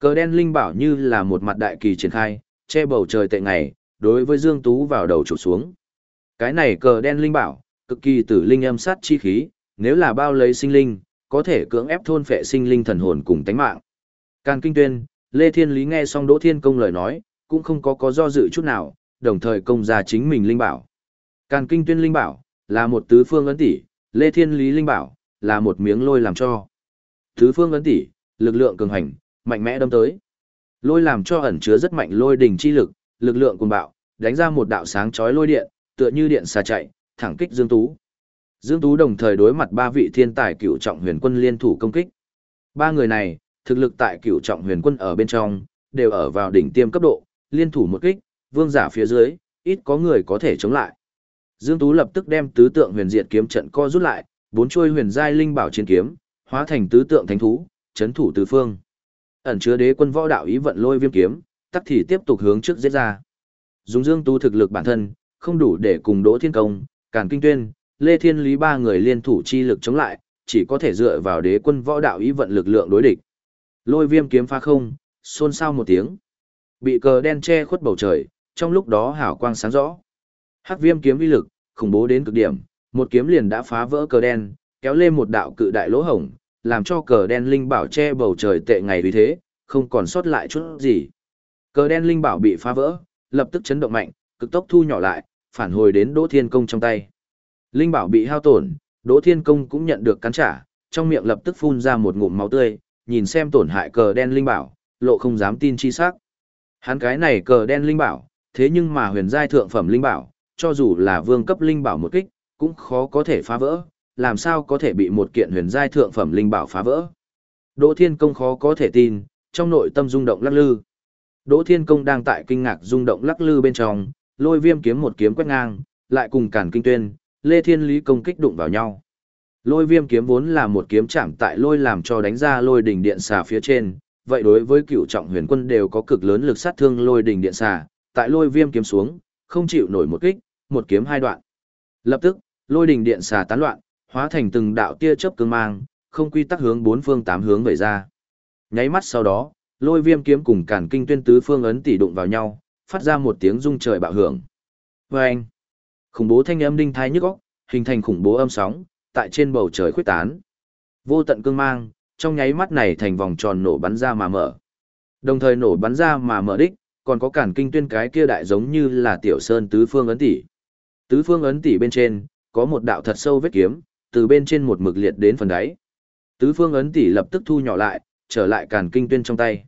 S1: Cờ đen linh bảo như là một mặt đại kỳ triển khai, che bầu trời tệ ngày, đối với Dương Tú vào đầu chụp xuống. Cái này cờ đen linh bảo, cực kỳ tử linh âm sát chi khí, nếu là bao lấy sinh linh, có thể cưỡng ép thôn phệ sinh linh thần hồn cùng tánh mạng. Càn Kinh Tuyên, Lê Thiên Lý nghe xong Đỗ Thiên Công lời nói, cũng không có có do dự chút nào, đồng thời công ra chính mình linh bảo. Càn Kinh Tuyên linh bảo là một tứ phương ấn tỷ, Lê Thiên Lý linh bảo là một miếng lôi làm cho. Thứ phương ấn tỷ, lực lượng cường hành, mạnh mẽ đâm tới. Lôi làm cho ẩn chứa rất mạnh lôi đỉnh chi lực, lực lượng cuồng bạo, đánh ra một đạo sáng chói lôi điện, tựa như điện xà chạy, thẳng kích Dương Tú. Dương Tú đồng thời đối mặt ba vị thiên tài cựu trọng huyền quân liên thủ công kích. Ba người này, thực lực tại cựu trọng huyền quân ở bên trong, đều ở vào đỉnh tiêm cấp độ, liên thủ một kích, vương giả phía dưới, ít có người có thể chống lại. Dương Tú lập tức đem tứ tượng huyền diệt kiếm trận co rút lại, bốn chuôi huyền giai linh bảo chiến kiếm, hóa thành tứ tượng thánh thú, chấn thủ tứ phương. Ẩn chứa đế quân võ đạo ý vận lôi viêm kiếm, tắc thì tiếp tục hướng trước giết ra. Dùng Dương Tú thực lực bản thân, không đủ để cùng Đỗ Thiên Công, Càn Kinh Tuyên, Lê Thiên Lý ba người liên thủ chi lực chống lại, chỉ có thể dựa vào đế quân võ đạo ý vận lực lượng đối địch. Lôi viêm kiếm phá không, xôn xao một tiếng. Bị cờ đen che khuất bầu trời, trong lúc đó hào quang sáng rõ. Hắc viêm kiếm vi lực, khủng bố đến cực điểm, một kiếm liền đã phá vỡ cờ đen, kéo lên một đạo cự đại lỗ hổng, làm cho cờ đen linh bảo che bầu trời tệ ngày vì thế, không còn sót lại chút gì. Cờ đen linh bảo bị phá vỡ, lập tức chấn động mạnh, cực tốc thu nhỏ lại, phản hồi đến Đỗ Thiên Công trong tay. Linh bảo bị hao tổn, Đỗ Thiên Công cũng nhận được cắn trả, trong miệng lập tức phun ra một ngụm máu tươi, nhìn xem tổn hại cờ đen linh bảo, lộ không dám tin chi sắc. Hắn cái này cờ đen linh bảo, thế nhưng mà huyền giai thượng phẩm linh bảo, cho dù là vương cấp linh bảo một kích, cũng khó có thể phá vỡ, làm sao có thể bị một kiện huyền giai thượng phẩm linh bảo phá vỡ. Đỗ Thiên Công khó có thể tin, trong nội tâm rung động lắc lư. Đỗ Thiên Công đang tại kinh ngạc rung động lắc lư bên trong, lôi viêm kiếm một kiếm quét ngang, lại cùng cản kinh tuyên, Lê Thiên Lý công kích đụng vào nhau. Lôi viêm kiếm vốn là một kiếm chạm tại lôi làm cho đánh ra lôi đỉnh điện xà phía trên, vậy đối với cựu trọng huyền quân đều có cực lớn lực sát thương lôi đỉnh điện xà, tại lôi viêm kiếm xuống, không chịu nổi một kích, một kiếm hai đoạn. Lập tức, lôi đỉnh điện xà tán loạn, hóa thành từng đạo tia chớp cương mang, không quy tắc hướng bốn phương tám hướng về ra. Nháy mắt sau đó, lôi viêm kiếm cùng cản kinh tuyên tứ phương ấn tỷ đụng vào nhau, phát ra một tiếng rung trời bạo hưởng. Và anh, khủng bố thanh âm đinh thai nhức óc, hình thành khủng bố âm sóng, tại trên bầu trời khuyết tán. Vô tận cương mang, trong nháy mắt này thành vòng tròn nổ bắn ra mà mở. Đồng thời nổ bắn ra mà mở đích, còn có cản kinh tuyên cái kia đại giống như là tiểu sơn tứ phương ấn tỷ. Tứ phương ấn tỷ bên trên, có một đạo thật sâu vết kiếm, từ bên trên một mực liệt đến phần đáy. Tứ phương ấn tỷ lập tức thu nhỏ lại, trở lại càn kinh tuyên trong tay.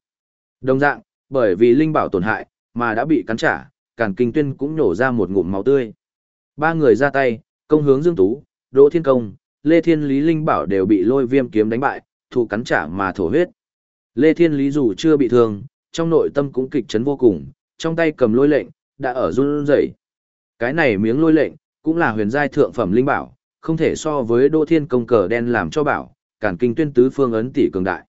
S1: Đồng dạng, bởi vì linh bảo tổn hại, mà đã bị cắn trả, càn kinh tuyên cũng nổ ra một ngụm máu tươi. Ba người ra tay, công hướng Dương Tú, Đỗ Thiên Công, Lê Thiên Lý Linh bảo đều bị lôi viêm kiếm đánh bại, thụ cắn trả mà thổ huyết. Lê Thiên Lý dù chưa bị thương, trong nội tâm cũng kịch chấn vô cùng, trong tay cầm lôi lệnh, đã ở run rẩy. Cái này miếng lôi lệnh, cũng là huyền giai thượng phẩm linh bảo, không thể so với Đỗ Thiên công cờ đen làm cho bảo, cản kinh tuyên tứ phương ấn tỷ cường đại.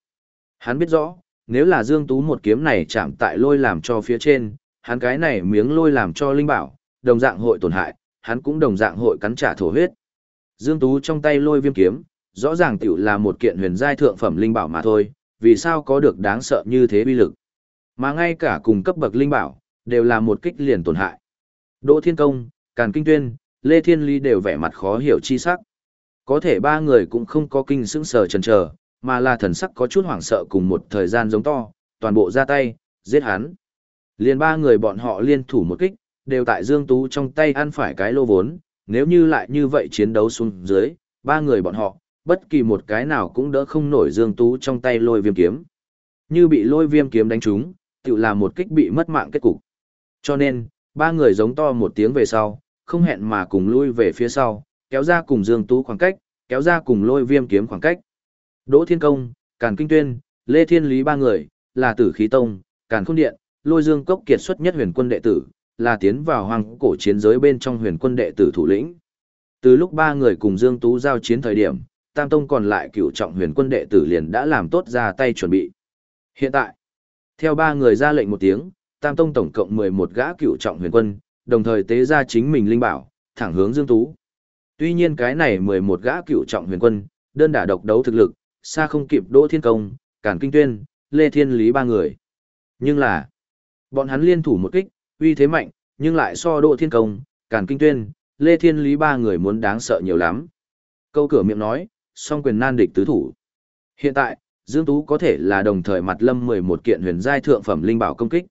S1: Hắn biết rõ, nếu là Dương Tú một kiếm này chạm tại lôi làm cho phía trên, hắn cái này miếng lôi làm cho linh bảo, đồng dạng hội tổn hại, hắn cũng đồng dạng hội cắn trả thổ huyết. Dương Tú trong tay lôi viêm kiếm, rõ ràng tiểu là một kiện huyền giai thượng phẩm linh bảo mà thôi, vì sao có được đáng sợ như thế uy lực. Mà ngay cả cùng cấp bậc linh bảo, đều là một kích liền tổn hại. Đỗ Thiên Công, Càn Kinh Tuyên, Lê Thiên Ly đều vẻ mặt khó hiểu chi sắc. Có thể ba người cũng không có kinh sững sờ chần chờ, mà là thần sắc có chút hoảng sợ cùng một thời gian giống to, toàn bộ ra tay, giết hắn. Liên ba người bọn họ liên thủ một kích, đều tại Dương Tú trong tay ăn phải cái lô vốn, nếu như lại như vậy chiến đấu xuống dưới, ba người bọn họ, bất kỳ một cái nào cũng đỡ không nổi Dương Tú trong tay lôi viêm kiếm. Như bị lôi viêm kiếm đánh trúng, tự là một kích bị mất mạng kết cục. Cho nên, ba người giống to một tiếng về sau, không hẹn mà cùng lui về phía sau, kéo ra cùng Dương Tú khoảng cách, kéo ra cùng lôi viêm kiếm khoảng cách. Đỗ Thiên Công, Càn Kinh Tuyên, Lê Thiên Lý ba người, là tử khí tông, Càn Khôn Điện, lôi dương cốc kiệt xuất nhất huyền quân đệ tử, là tiến vào hoàng cổ chiến giới bên trong huyền quân đệ tử thủ lĩnh. Từ lúc ba người cùng Dương Tú giao chiến thời điểm, Tam Tông còn lại cựu trọng huyền quân đệ tử liền đã làm tốt ra tay chuẩn bị. Hiện tại, theo ba người ra lệnh một tiếng, Tam Tông tổng cộng 11 gã cựu trọng huyền quân, đồng thời tế ra chính mình linh bảo, thẳng hướng Dương Tú. Tuy nhiên cái này 11 gã cựu trọng huyền quân, đơn đả độc đấu thực lực, xa không kịp Đỗ Thiên Công, Cản Kinh Tuyên, Lê Thiên Lý ba người. Nhưng là, bọn hắn liên thủ một kích, uy thế mạnh, nhưng lại so Đỗ Thiên Công, Cản Kinh Tuyên, Lê Thiên Lý ba người muốn đáng sợ nhiều lắm. Câu cửa miệng nói, song quyền nan địch tứ thủ. Hiện tại, Dương Tú có thể là đồng thời mặt lâm 11 kiện huyền giai thượng phẩm linh bảo công kích.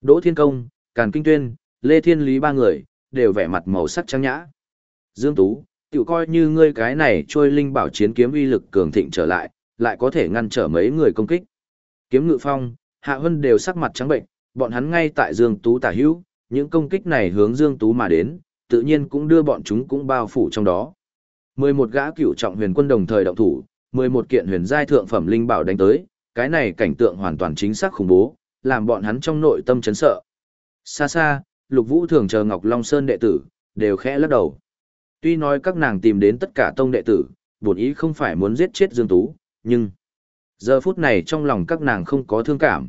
S1: Đỗ Thiên Công, Càn Kinh Tuyên, Lê Thiên Lý ba người, đều vẻ mặt màu sắc trắng nhã. Dương Tú, tiểu coi như ngươi cái này trôi linh bảo chiến kiếm uy lực cường thịnh trở lại, lại có thể ngăn trở mấy người công kích. Kiếm ngự phong, Hạ Hân đều sắc mặt trắng bệnh, bọn hắn ngay tại Dương Tú tả hữu, những công kích này hướng Dương Tú mà đến, tự nhiên cũng đưa bọn chúng cũng bao phủ trong đó. 11 gã cửu trọng huyền quân đồng thời động thủ, 11 kiện huyền giai thượng phẩm linh bảo đánh tới, cái này cảnh tượng hoàn toàn chính xác khủng bố, làm bọn hắn trong nội tâm chấn sợ. Xa xa, Lục Vũ thường chờ Ngọc Long Sơn đệ tử, đều khẽ lắc đầu. Tuy nói các nàng tìm đến tất cả tông đệ tử, bổn ý không phải muốn giết chết Dương Tú, nhưng giờ phút này trong lòng các nàng không có thương cảm.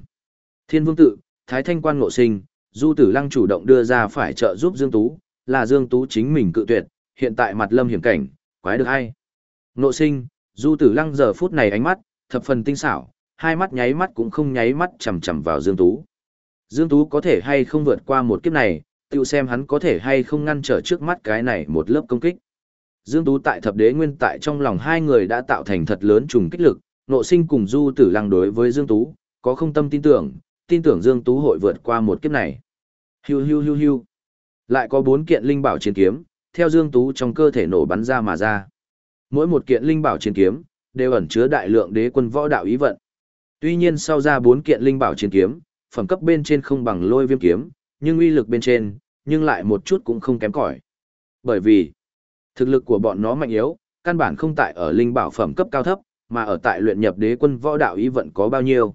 S1: Thiên Vương tự, Thái Thanh Quan ngộ sinh, Du Tử Lăng chủ động đưa ra phải trợ giúp Dương Tú, là Dương Tú chính mình cự tuyệt, hiện tại mặt lâm hiểm cảnh, quái được hay. Ngộ sinh, Du Tử Lăng giờ phút này ánh mắt, thập phần tinh xảo, hai mắt nháy mắt cũng không nháy mắt chằm chằm vào Dương Tú. Dương Tú có thể hay không vượt qua một kiếp này, tự xem hắn có thể hay không ngăn trở trước mắt cái này một lớp công kích. Dương Tú tại thập đế nguyên tại trong lòng hai người đã tạo thành thật lớn trùng kích lực, nộ sinh cùng Du Tử Lăng đối với Dương Tú, có không tâm tin tưởng, tin tưởng Dương Tú hội vượt qua một kiếp này. Hiu hiu hiu hiu. Lại có bốn kiện linh bảo chiến kiếm, theo Dương Tú trong cơ thể nổ bắn ra mà ra. Mỗi một kiện linh bảo chiến kiếm, đều ẩn chứa đại lượng đế quân võ đạo ý vận. Tuy nhiên sau ra bốn kiện linh bảo chiến kiếm, phẩm cấp bên trên không bằng lôi viêm kiếm, nhưng uy lực bên trên, nhưng lại một chút cũng không kém cỏi. Bởi vì, thực lực của bọn nó mạnh yếu, căn bản không tại ở linh bảo phẩm cấp cao thấp, mà ở tại luyện nhập đế quân võ đạo ý vận có bao nhiêu.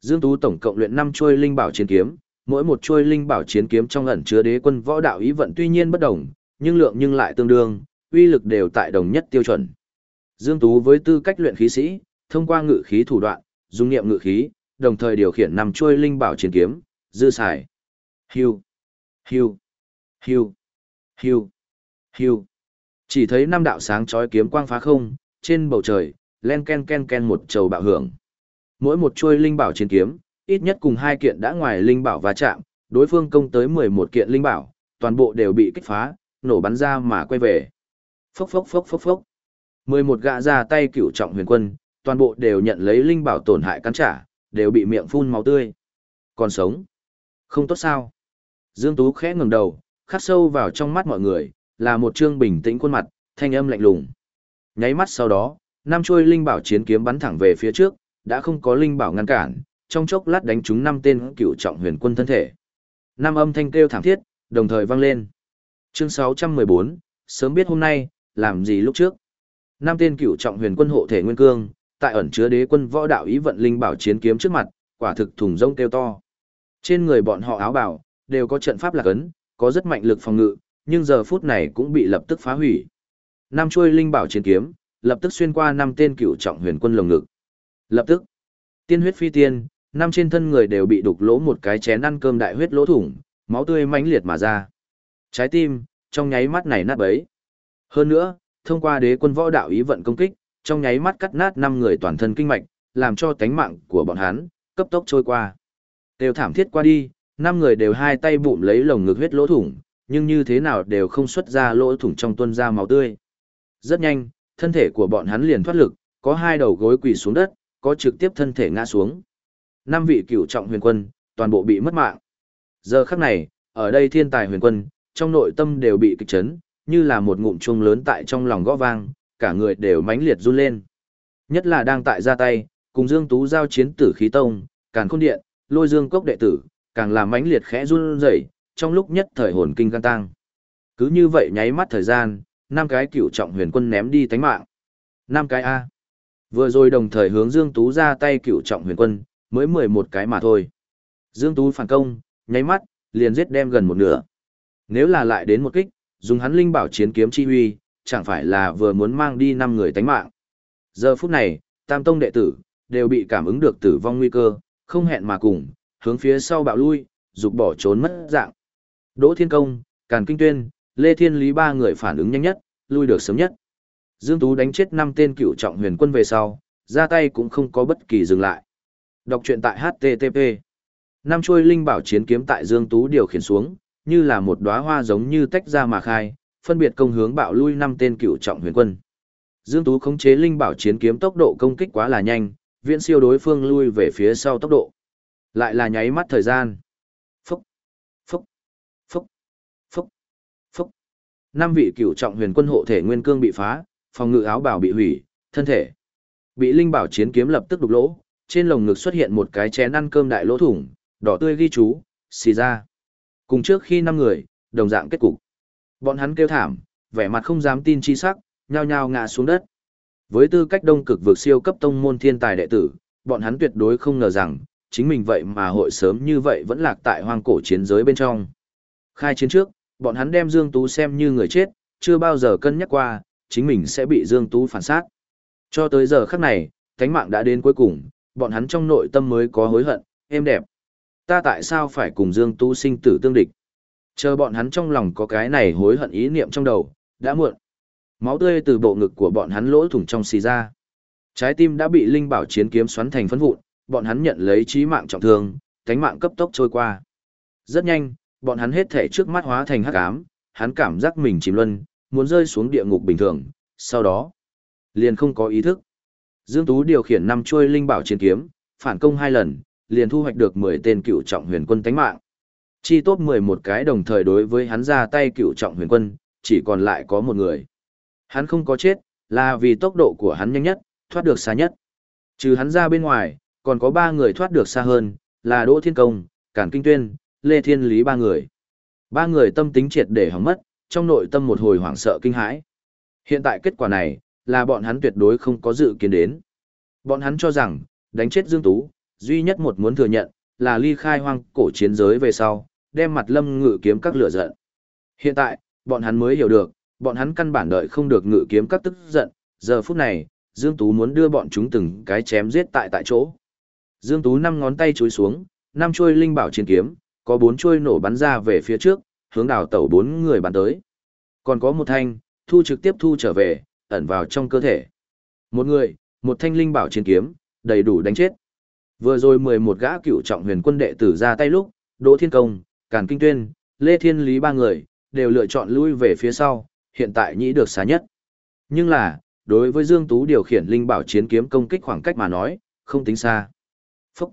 S1: Dương Tú tổng cộng luyện 5 chuôi linh bảo chiến kiếm, mỗi một chuôi linh bảo chiến kiếm trong ẩn chứa đế quân võ đạo ý vận tuy nhiên bất đồng, nhưng lượng nhưng lại tương đương, uy lực đều tại đồng nhất tiêu chuẩn. Dương Tú với tư cách luyện khí sĩ, thông qua ngự khí thủ đoạn, dung niệm ngự khí, đồng thời điều khiển nằm chuôi linh bảo chiến kiếm, dư xài. Hưu, hưu, hưu, hưu, hưu. Chỉ thấy năm đạo sáng chói kiếm quang phá không, trên bầu trời, len ken ken ken một trầu bạo hưởng. Mỗi một chuôi linh bảo chiến kiếm, ít nhất cùng hai kiện đã ngoài linh bảo va chạm, đối phương công tới 11 kiện linh bảo, toàn bộ đều bị kích phá, nổ bắn ra mà quay về. Phốc phốc phốc phốc phốc. 11 gã ra tay cửu trọng huyền quân, toàn bộ đều nhận lấy linh bảo tổn hại cắn trả, đều bị miệng phun máu tươi. Còn sống? Không tốt sao? Dương Tú khẽ ngẩng đầu, khắc sâu vào trong mắt mọi người, là một trương bình tĩnh khuôn mặt, thanh âm lạnh lùng. Nháy mắt sau đó, năm chuôi linh bảo chiến kiếm bắn thẳng về phía trước, đã không có linh bảo ngăn cản, trong chốc lát đánh trúng năm tên cựu trọng huyền quân thân thể. Năm âm thanh kêu thảm thiết, đồng thời vang lên. Chương 614, sớm biết hôm nay, làm gì lúc trước. Năm tên cựu trọng huyền quân hộ thể nguyên cương, tại ẩn chứa đế quân võ đạo ý vận linh bảo chiến kiếm trước mặt, quả thực thùng rông kêu to. Trên người bọn họ áo bảo, đều có trận pháp lạc ấn, có rất mạnh lực phòng ngự, nhưng giờ phút này cũng bị lập tức phá hủy. Năm chuôi linh bảo chiến kiếm, lập tức xuyên qua năm tên cựu trọng huyền quân lồng ngực. Lập tức, tiên huyết phi tiên, năm trên thân người đều bị đục lỗ một cái chén ăn cơm đại huyết lỗ thủng, máu tươi mãnh liệt mà ra. Trái tim, trong nháy mắt này nát bấy. Hơn nữa, thông qua đế quân võ đạo ý vận công kích, trong nháy mắt cắt nát năm người toàn thân kinh mạch, làm cho tánh mạng của bọn hắn cấp tốc trôi qua. Đều thảm thiết qua đi, năm người đều hai tay bụm lấy lồng ngực huyết lỗ thủng, nhưng như thế nào đều không xuất ra lỗ thủng trong tuân ra máu tươi. Rất nhanh, thân thể của bọn hắn liền thoát lực, có hai đầu gối quỳ xuống đất, có trực tiếp thân thể ngã xuống. Năm vị cửu trọng huyền quân, toàn bộ bị mất mạng. Giờ khắc này, ở đây thiên tài huyền quân, trong nội tâm đều bị kịch chấn, như là một ngụm chuông lớn tại trong lòng gõ vang, cả người đều mãnh liệt run lên. Nhất là đang tại ra tay, cùng Dương Tú giao chiến tử khí tông, càn khôn điện, lôi dương cốc đệ tử, càng làm mãnh liệt khẽ run rẩy, trong lúc nhất thời hồn kinh căng tăng. Cứ như vậy nháy mắt thời gian, năm cái cựu trọng huyền quân ném đi tánh mạng. năm cái A. Vừa rồi đồng thời hướng Dương Tú ra tay cựu trọng huyền quân, mới 11 cái mà thôi. Dương Tú phản công, nháy mắt, liền giết đem gần một nửa. Nếu là lại đến một kích, dùng hắn linh bảo chiến kiếm chi huy, chẳng phải là vừa muốn mang đi 5 người tánh mạng. Giờ phút này, Tam Tông đệ tử, đều bị cảm ứng được tử vong nguy cơ, không hẹn mà cùng, hướng phía sau bạo lui, dục bỏ trốn mất dạng. Đỗ Thiên Công, Càn Kinh Tuyên, Lê Thiên Lý ba người phản ứng nhanh nhất, lui được sớm nhất. Dương Tú đánh chết 5 tên cựu trọng huyền quân về sau, ra tay cũng không có bất kỳ dừng lại. Đọc truyện tại HTTP. Năm chuôi linh bảo chiến kiếm tại Dương Tú điều khiển xuống, như là một đóa hoa giống như tách ra mà khai, phân biệt công hướng bạo lui năm tên cựu trọng huyền quân. Dương Tú khống chế linh bảo chiến kiếm tốc độ công kích quá là nhanh, viễn siêu đối phương lui về phía sau tốc độ. Lại là nháy mắt thời gian. Phúc, phúc, phúc, phúc, phúc. Năm vị cựu trọng huyền quân hộ thể nguyên cương bị phá, phòng ngự áo bảo bị hủy, thân thể bị linh bảo chiến kiếm lập tức đục lỗ, trên lồng ngực xuất hiện một cái chén ăn cơm đại lỗ thủng, đỏ tươi ghi chú, xì ra. Cùng trước khi năm người, đồng dạng kết cục. Bọn hắn kêu thảm, vẻ mặt không dám tin chi sắc, nhao nhao ngã xuống đất. Với tư cách đông cực vượt siêu cấp tông môn thiên tài đệ tử, bọn hắn tuyệt đối không ngờ rằng, chính mình vậy mà hội sớm như vậy vẫn lạc tại hoang cổ chiến giới bên trong. Khai chiến trước, bọn hắn đem Dương Tú xem như người chết, chưa bao giờ cân nhắc qua, chính mình sẽ bị Dương Tú phản sát. Cho tới giờ khắc này, thánh mạng đã đến cuối cùng, bọn hắn trong nội tâm mới có hối hận, êm đẹp. Ta tại sao phải cùng Dương Tú sinh tử tương địch? Chờ bọn hắn trong lòng có cái này hối hận ý niệm trong đầu, đã muộn. Máu tươi từ bộ ngực của bọn hắn lỗ thủng trong xì ra. Trái tim đã bị linh bảo chiến kiếm xoắn thành phấn vụn, bọn hắn nhận lấy chí mạng trọng thương, cánh mạng cấp tốc trôi qua. Rất nhanh, bọn hắn hết thể trước mắt hóa thành hắc ám, hắn cảm giác mình chìm luân, muốn rơi xuống địa ngục bình thường, sau đó, liền không có ý thức. Dương Tú điều khiển năm chuôi linh bảo chiến kiếm, phản công hai lần, liền thu hoạch được 10 tên cựu trọng huyền quân tánh mạng. Chi tốt 11 cái đồng thời đối với hắn ra tay cựu trọng huyền quân, chỉ còn lại có một người. Hắn không có chết, là vì tốc độ của hắn nhanh nhất, thoát được xa nhất. Trừ hắn ra bên ngoài, còn có ba người thoát được xa hơn, là Đỗ Thiên Công, Cản Kinh Tuyên, Lê Thiên Lý ba người. Ba người tâm tính triệt để hỏng mất, trong nội tâm một hồi hoảng sợ kinh hãi. Hiện tại kết quả này, là bọn hắn tuyệt đối không có dự kiến đến. Bọn hắn cho rằng, đánh chết Dương Tú, duy nhất một muốn thừa nhận, là ly khai hoang cổ chiến giới về sau, đem mặt lâm ngự kiếm các lửa giận. Hiện tại, bọn hắn mới hiểu được, bọn hắn căn bản đợi không được ngự kiếm các tức giận, giờ phút này, Dương Tú muốn đưa bọn chúng từng cái chém giết tại tại chỗ. Dương Tú năm ngón tay chối xuống, năm chuôi linh bảo chiến kiếm, có bốn chuôi nổ bắn ra về phía trước, hướng đào tẩu bốn người bắn tới. Còn có một thanh, thu trực tiếp thu trở về, ẩn vào trong cơ thể. Một người, một thanh linh bảo chiến kiếm, đầy đủ đánh chết. Vừa rồi 11 gã cựu trọng huyền quân đệ tử ra tay lúc, Đỗ Thiên Công, Càn Kinh Tuyên, Lê Thiên Lý ba người, đều lựa chọn lui về phía sau, hiện tại nhĩ được xa nhất. Nhưng là, đối với Dương Tú điều khiển linh bảo chiến kiếm công kích khoảng cách mà nói, không tính xa. Phúc!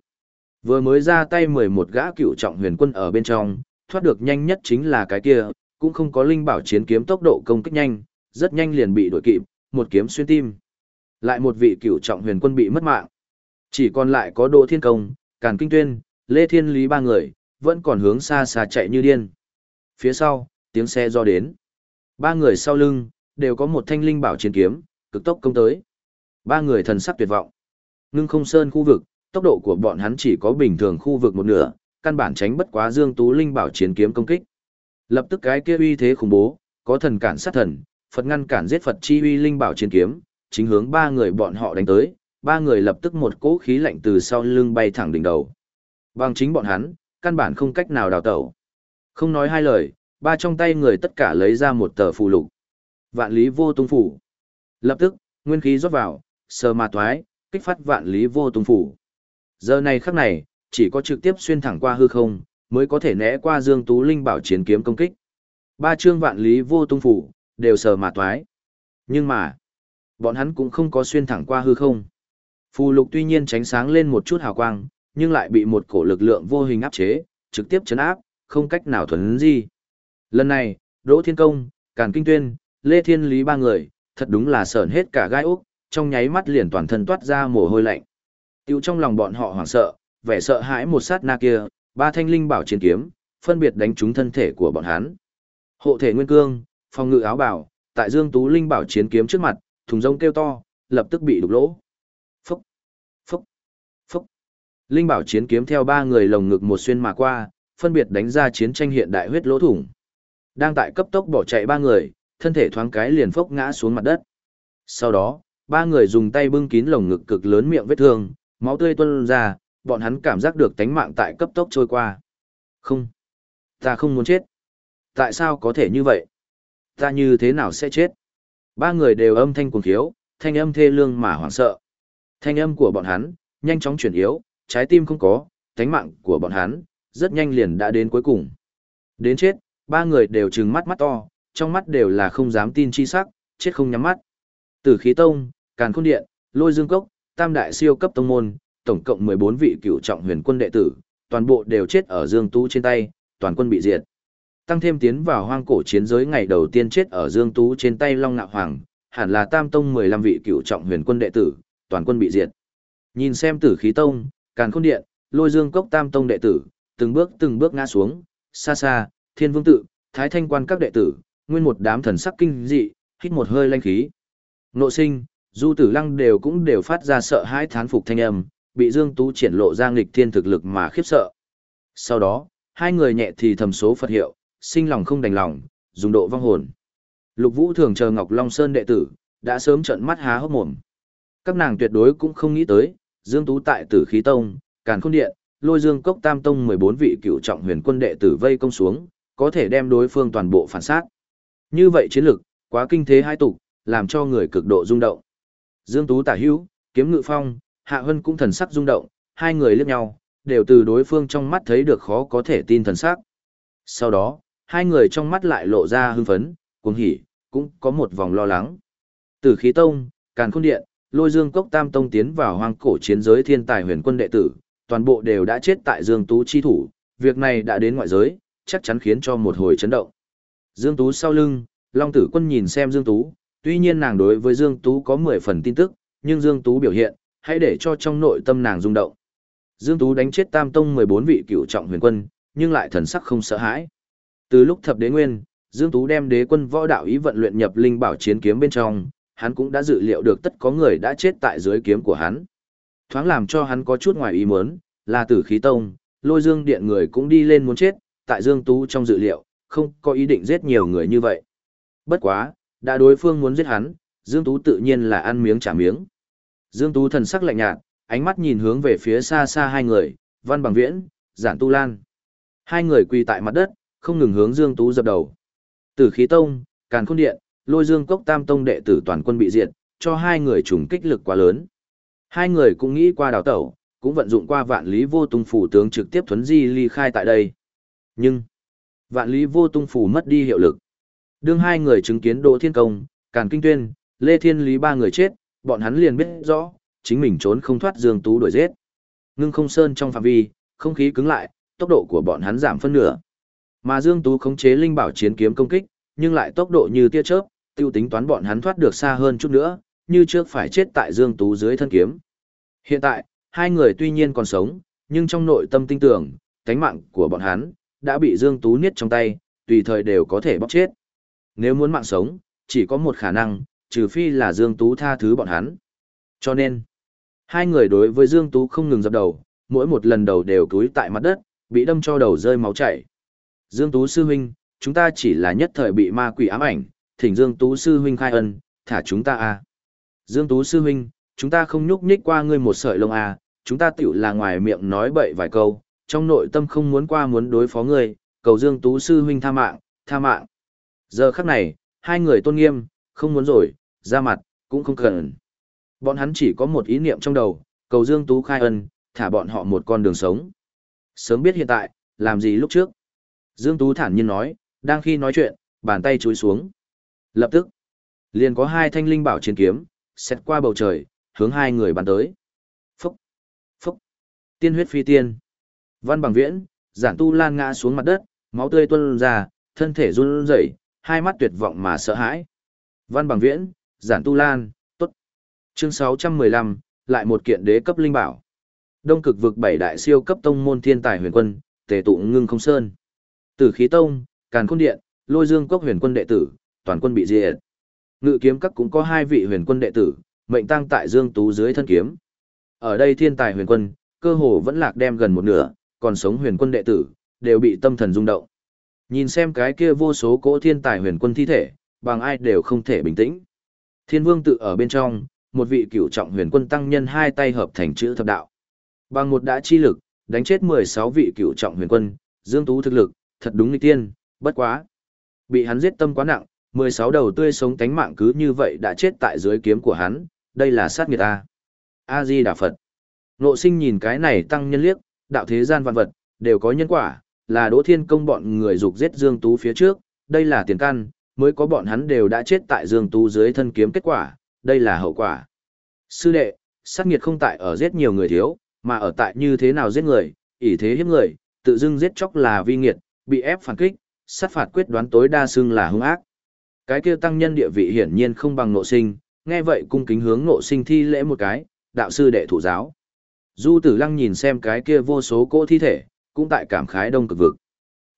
S1: Vừa mới ra tay 11 gã cựu trọng huyền quân ở bên trong, thoát được nhanh nhất chính là cái kia, cũng không có linh bảo chiến kiếm tốc độ công kích nhanh, rất nhanh liền bị đuổi kịp, một kiếm xuyên tim. Lại một vị cựu trọng huyền quân bị mất mạng. Chỉ còn lại có Đỗ Thiên Công, Càn Kinh Tuyên, Lê Thiên Lý ba người, vẫn còn hướng xa xa chạy như điên. Phía sau, tiếng xe do đến. Ba người sau lưng, đều có một thanh linh bảo chiến kiếm, cực tốc công tới. Ba người thần sắc tuyệt vọng. Ngưng không sơn khu vực, tốc độ của bọn hắn chỉ có bình thường khu vực một nửa, căn bản tránh bất quá Dương Tú linh bảo chiến kiếm công kích. Lập tức cái kia uy thế khủng bố, có thần cản sát thần, Phật ngăn cản giết Phật chi uy linh bảo chiến kiếm, chính hướng ba người bọn họ đánh tới, ba người lập tức một cỗ khí lạnh từ sau lưng bay thẳng đỉnh đầu. Bằng chính bọn hắn, căn bản không cách nào đào tẩu. Không nói hai lời, ba trong tay người tất cả lấy ra một tờ phù lục. Vạn lý vô tung phủ. Lập tức, nguyên khí rót vào, sờ mà toái, kích phát vạn lý vô tung phủ. Giờ này khắc này, chỉ có trực tiếp xuyên thẳng qua hư không, mới có thể né qua Dương Tú Linh bảo chiến kiếm công kích. Ba chương vạn lý vô tung phủ, đều sờ mà toái, Nhưng mà, bọn hắn cũng không có xuyên thẳng qua hư không. Phù lục tuy nhiên tránh sáng lên một chút hào quang, nhưng lại bị một cổ lực lượng vô hình áp chế, trực tiếp chấn áp, không cách nào thuần gì. Lần này, Đỗ Thiên Công, Càn Kinh Tuyên, Lê Thiên Lý ba người, thật đúng là sởn hết cả gai ốc, trong nháy mắt liền toàn thân toát ra mồ hôi lạnh. Tiêu trong lòng bọn họ hoảng sợ, vẻ sợ hãi một sát na kia, ba thanh linh bảo chiến kiếm, phân biệt đánh trúng thân thể của bọn hắn. Hộ thể nguyên cương, phòng ngự áo bảo, tại Dương Tú linh bảo chiến kiếm trước mặt, thùng rông kêu to, lập tức bị đục lỗ. Phúc, phúc, phúc. Linh bảo chiến kiếm theo ba người lồng ngực một xuyên mà qua, phân biệt đánh ra chiến tranh hiện đại huyết lỗ thủng. Đang tại cấp tốc bỏ chạy ba người, thân thể thoáng cái liền phốc ngã xuống mặt đất. Sau đó, ba người dùng tay bưng kín lồng ngực cực lớn miệng vết thương, máu tươi tuôn ra, bọn hắn cảm giác được tánh mạng tại cấp tốc trôi qua. Không, ta không muốn chết. Tại sao có thể như vậy? Ta như thế nào sẽ chết? Ba người đều âm thanh cuồng khiếu, thanh âm thê lương mà hoảng sợ. Thanh âm của bọn hắn, nhanh chóng chuyển yếu, trái tim không có, tánh mạng của bọn hắn, rất nhanh liền đã đến cuối cùng. Đến chết, ba người đều trừng mắt mắt to, trong mắt đều là không dám tin chi sắc, chết không nhắm mắt. Tử khí tông, càn khôn điện, lôi dương cốc, tam đại siêu cấp tông môn, tổng cộng 14 vị cựu trọng huyền quân đệ tử, toàn bộ đều chết ở Dương Tú trên tay, toàn quân bị diệt. Tăng thêm tiến vào hoang cổ chiến giới ngày đầu tiên chết ở Dương Tú trên tay Long Nạo Hoàng, hẳn là tam tông 15 vị cựu trọng huyền quân đệ tử, toàn quân bị diệt. Nhìn xem tử khí tông, càn khôn điện, lôi dương cốc tam tông đệ tử, từng bước từng bước ngã xuống, xa xa, thiên vương tự, thái thanh quan các đệ tử, nguyên một đám thần sắc kinh dị, hít một hơi lanh khí. Nộ sinh, du tử lăng đều cũng đều phát ra sợ hãi thán phục thanh âm, bị Dương Tú triển lộ ra nghịch thiên thực lực mà khiếp sợ. Sau đó, hai người nhẹ thì thầm số Phật hiệu, sinh lòng không đành lòng, dùng độ vong hồn. Lục Vũ thường chờ Ngọc Long Sơn đệ tử, đã sớm trận mắt há hốc mồm. Các nàng tuyệt đối cũng không nghĩ tới, Dương Tú tại Tử Khí Tông, Càn Khôn Điện, lôi dương cốc tam tông 14 vị cựu trọng huyền quân đệ tử vây công xuống, có thể đem đối phương toàn bộ phản sát. Như vậy chiến lực, quá kinh thế hai tục, làm cho người cực độ rung động. Dương Tú tả hữu, kiếm ngự phong, Hạ Hân cũng thần sắc rung động, hai người liếc nhau, đều từ đối phương trong mắt thấy được khó có thể tin thần sắc. Sau đó, hai người trong mắt lại lộ ra hưng phấn, cuồng hỉ, cũng có một vòng lo lắng. Tử khí tông, càn khôn điện, lôi dương cốc tam tông tiến vào hoang cổ chiến giới thiên tài huyền quân đệ tử, toàn bộ đều đã chết tại Dương Tú chi thủ, việc này đã đến ngoại giới, chắc chắn khiến cho một hồi chấn động. Dương Tú sau lưng, Long Tử Quân nhìn xem Dương Tú, tuy nhiên nàng đối với Dương Tú có 10 phần tin tức, nhưng Dương Tú biểu hiện, hãy để cho trong nội tâm nàng rung động. Dương Tú đánh chết Tam Tông 14 vị cựu trọng huyền quân, nhưng lại thần sắc không sợ hãi. Từ lúc thập đế nguyên, Dương Tú đem đế quân võ đạo ý vận luyện nhập linh bảo chiến kiếm bên trong, hắn cũng đã dự liệu được tất có người đã chết tại dưới kiếm của hắn. Thoáng làm cho hắn có chút ngoài ý muốn, là tử khí tông, lôi dương điện người cũng đi lên muốn chết, tại Dương Tú trong dự liệu, không có ý định giết nhiều người như vậy. Bất quá, đã đối phương muốn giết hắn, Dương Tú tự nhiên là ăn miếng trả miếng. Dương Tú thần sắc lạnh nhạt, ánh mắt nhìn hướng về phía xa xa hai người, Văn Bằng Viễn, Giản Tu Lan. Hai người quỳ tại mặt đất, không ngừng hướng Dương Tú dập đầu. Tử khí tông, Càn Khôn Điện, Lôi Dương Cốc Tam Tông đệ tử toàn quân bị diệt, cho hai người trùng kích lực quá lớn. Hai người cũng nghĩ qua đào tẩu, cũng vận dụng qua vạn lý vô tung phủ tướng trực tiếp thuấn di ly khai tại đây. Nhưng, vạn lý vô tung phủ mất đi hiệu lực. Đương hai người chứng kiến Đỗ Thiên Công, Càn Kinh Tuyên, Lê Thiên Lý ba người chết, bọn hắn liền biết rõ, chính mình trốn không thoát Dương Tú đuổi giết. Ngưng không sơn trong phạm vi, không khí cứng lại, tốc độ của bọn hắn giảm phân nửa. Mà Dương Tú khống chế linh bảo chiến kiếm công kích, nhưng lại tốc độ như tia chớp, tiêu tính toán bọn hắn thoát được xa hơn chút nữa, như trước phải chết tại Dương Tú dưới thân kiếm. Hiện tại, hai người tuy nhiên còn sống, nhưng trong nội tâm tin tưởng, cánh mạng của bọn hắn đã bị Dương Tú niết trong tay, tùy thời đều có thể bóc chết. Nếu muốn mạng sống, chỉ có một khả năng, trừ phi là Dương Tú tha thứ bọn hắn. Cho nên, hai người đối với Dương Tú không ngừng dập đầu, mỗi một lần đầu đều túi tại mặt đất, bị đâm cho đầu rơi máu chảy. Dương Tú sư huynh, chúng ta chỉ là nhất thời bị ma quỷ ám ảnh, thỉnh Dương Tú sư huynh khai ân, thả chúng ta a. Dương Tú sư huynh, chúng ta không nhúc nhích qua ngươi một sợi lông a, chúng ta tiểu là ngoài miệng nói bậy vài câu, trong nội tâm không muốn qua muốn đối phó ngươi, cầu Dương Tú sư huynh tha mạng, tha mạng. Giờ khắc này, hai người tôn nghiêm, không muốn rồi, ra mặt, cũng không cần. Bọn hắn chỉ có một ý niệm trong đầu, cầu Dương Tú khai ân, thả bọn họ một con đường sống. Sớm biết hiện tại, làm gì lúc trước. Dương Tú thản nhiên nói, đang khi nói chuyện, bàn tay chúi xuống. Lập tức, liền có hai thanh linh bảo chiến kiếm, xét qua bầu trời, hướng hai người bắn tới. Phúc, phúc, tiên huyết phi tiên. Văn bằng viễn, giản tu lan ngã xuống mặt đất, máu tươi tuôn ra, thân thể run rẩy, hai mắt tuyệt vọng mà sợ hãi. Văn bằng viễn, giản tu lan, tốt. Chương 615, lại một kiện đế cấp linh bảo. Đông cực vực bảy đại siêu cấp tông môn thiên tài huyền quân, tề tụ ngưng không sơn. Tử khí tông, càn khôn điện, lôi dương cốc huyền quân đệ tử, toàn quân bị diệt. Ngự kiếm các cũng có hai vị huyền quân đệ tử, mệnh tăng tại dương tú dưới thân kiếm. Ở đây thiên tài huyền quân, cơ hồ vẫn lạc đem gần một nửa, còn sống huyền quân đệ tử, đều bị tâm thần rung động. Nhìn xem cái kia vô số cỗ thiên tài huyền quân thi thể, bằng ai đều không thể bình tĩnh. Thiên vương tự ở bên trong, một vị cửu trọng huyền quân tăng nhân hai tay hợp thành chữ thập đạo. Bằng một đã chi lực, đánh chết 16 vị cửu trọng huyền quân, dương tú thực lực, thật đúng nghịch tiên, bất quá. Bị hắn giết tâm quá nặng, 16 đầu tươi sống tánh mạng cứ như vậy đã chết tại dưới kiếm của hắn, đây là sát nghiệt a. A-di Đà Phật. Nộ sinh nhìn cái này tăng nhân liếc, đạo thế gian vạn vật, đều có nhân quả, là Đỗ Thiên Công bọn người dục giết Dương Tú phía trước, đây là tiền căn, mới có bọn hắn đều đã chết tại Dương Tú dưới thân kiếm kết quả, đây là hậu quả. Sư đệ, sát nghiệt không tại ở giết nhiều người thiếu, mà ở tại như thế nào giết người, ỷ thế hiếp người, tự dưng giết chóc là vi nghiệt, bị ép phản kích, sát phạt quyết đoán tối đa xưng là hung ác. Cái kia tăng nhân địa vị hiển nhiên không bằng nộ sinh, nghe vậy cung kính hướng nộ sinh thi lễ một cái, đạo sư đệ thủ giáo. Du tử lăng nhìn xem cái kia vô số cỗ thi thể, cũng tại cảm khái đông cực vực.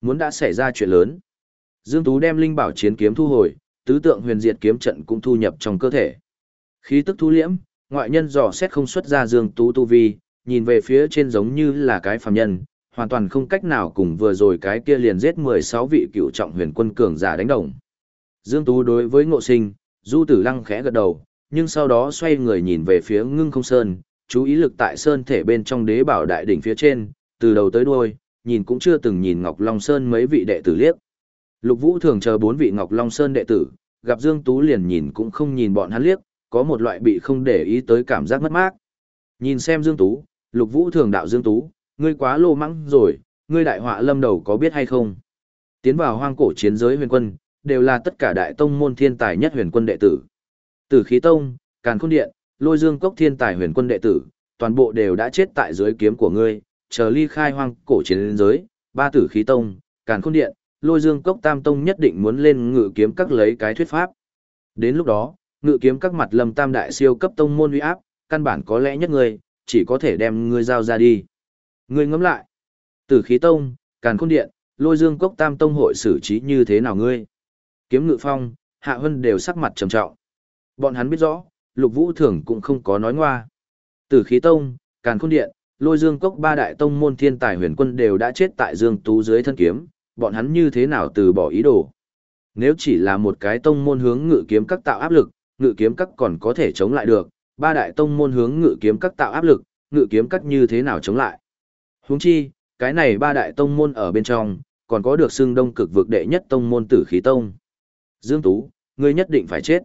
S1: Muốn đã xảy ra chuyện lớn. Dương Tú đem linh bảo chiến kiếm thu hồi, tứ tượng huyền diệt kiếm trận cũng thu nhập trong cơ thể. Khí tức thu liễm, ngoại nhân dò xét không xuất ra Dương Tú tu vi, nhìn về phía trên giống như là cái phàm nhân, hoàn toàn không cách nào cùng vừa rồi cái kia liền giết 16 vị cựu trọng huyền quân cường giả đánh đồng. Dương Tú đối với ngộ sinh, Du Tử Lăng khẽ gật đầu, nhưng sau đó xoay người nhìn về phía ngưng không sơn, chú ý lực tại sơn thể bên trong đế bảo đại đỉnh phía trên, từ đầu tới đuôi, nhìn cũng chưa từng nhìn Ngọc Long Sơn mấy vị đệ tử liếc. Lục Vũ thường chờ bốn vị Ngọc Long Sơn đệ tử, gặp Dương Tú liền nhìn cũng không nhìn bọn hắn liếc, có một loại bị không để ý tới cảm giác mất mát. Nhìn xem Dương Tú, Lục Vũ thường đạo Dương Tú, ngươi quá lô mắng rồi, ngươi đại họa lâm đầu có biết hay không? Tiến vào hoang cổ chiến giới huyền quân, đều là tất cả đại tông môn thiên tài nhất huyền quân đệ tử. Tử khí tông, càn khôn điện, lôi dương cốc thiên tài huyền quân đệ tử, toàn bộ đều đã chết tại dưới kiếm của ngươi, chờ ly khai hoang cổ chiến giới, ba tử khí tông, càn khôn điện, lôi dương cốc tam tông nhất định muốn lên ngự kiếm các lấy cái thuyết pháp. Đến lúc đó, ngự kiếm các mặt lâm tam đại siêu cấp tông môn uy áp, căn bản có lẽ nhất ngươi, chỉ có thể đem ngươi giao ra đi. Ngươi ngẫm lại, tử khí tông, càn khôn điện, lôi dương cốc tam tông hội xử trí như thế nào ngươi? Kiếm ngự phong, hạ hân đều sắc mặt trầm trọng. Bọn hắn biết rõ, lục vũ thường cũng không có nói ngoa. Tử khí tông, càn khôn điện, lôi dương cốc ba đại tông môn thiên tài huyền quân đều đã chết tại dương tú dưới thân kiếm, bọn hắn như thế nào từ bỏ ý đồ. Nếu chỉ là một cái tông môn hướng ngự kiếm các tạo áp lực, ngự kiếm các còn có thể chống lại được, ba đại tông môn hướng ngự kiếm các tạo áp lực, ngự kiếm các như thế nào chống lại. Huống chi, cái này ba đại tông môn ở bên trong, còn có được xưng đông cực vực đệ nhất tông môn tử khí tông. Dương Tú, ngươi nhất định phải chết.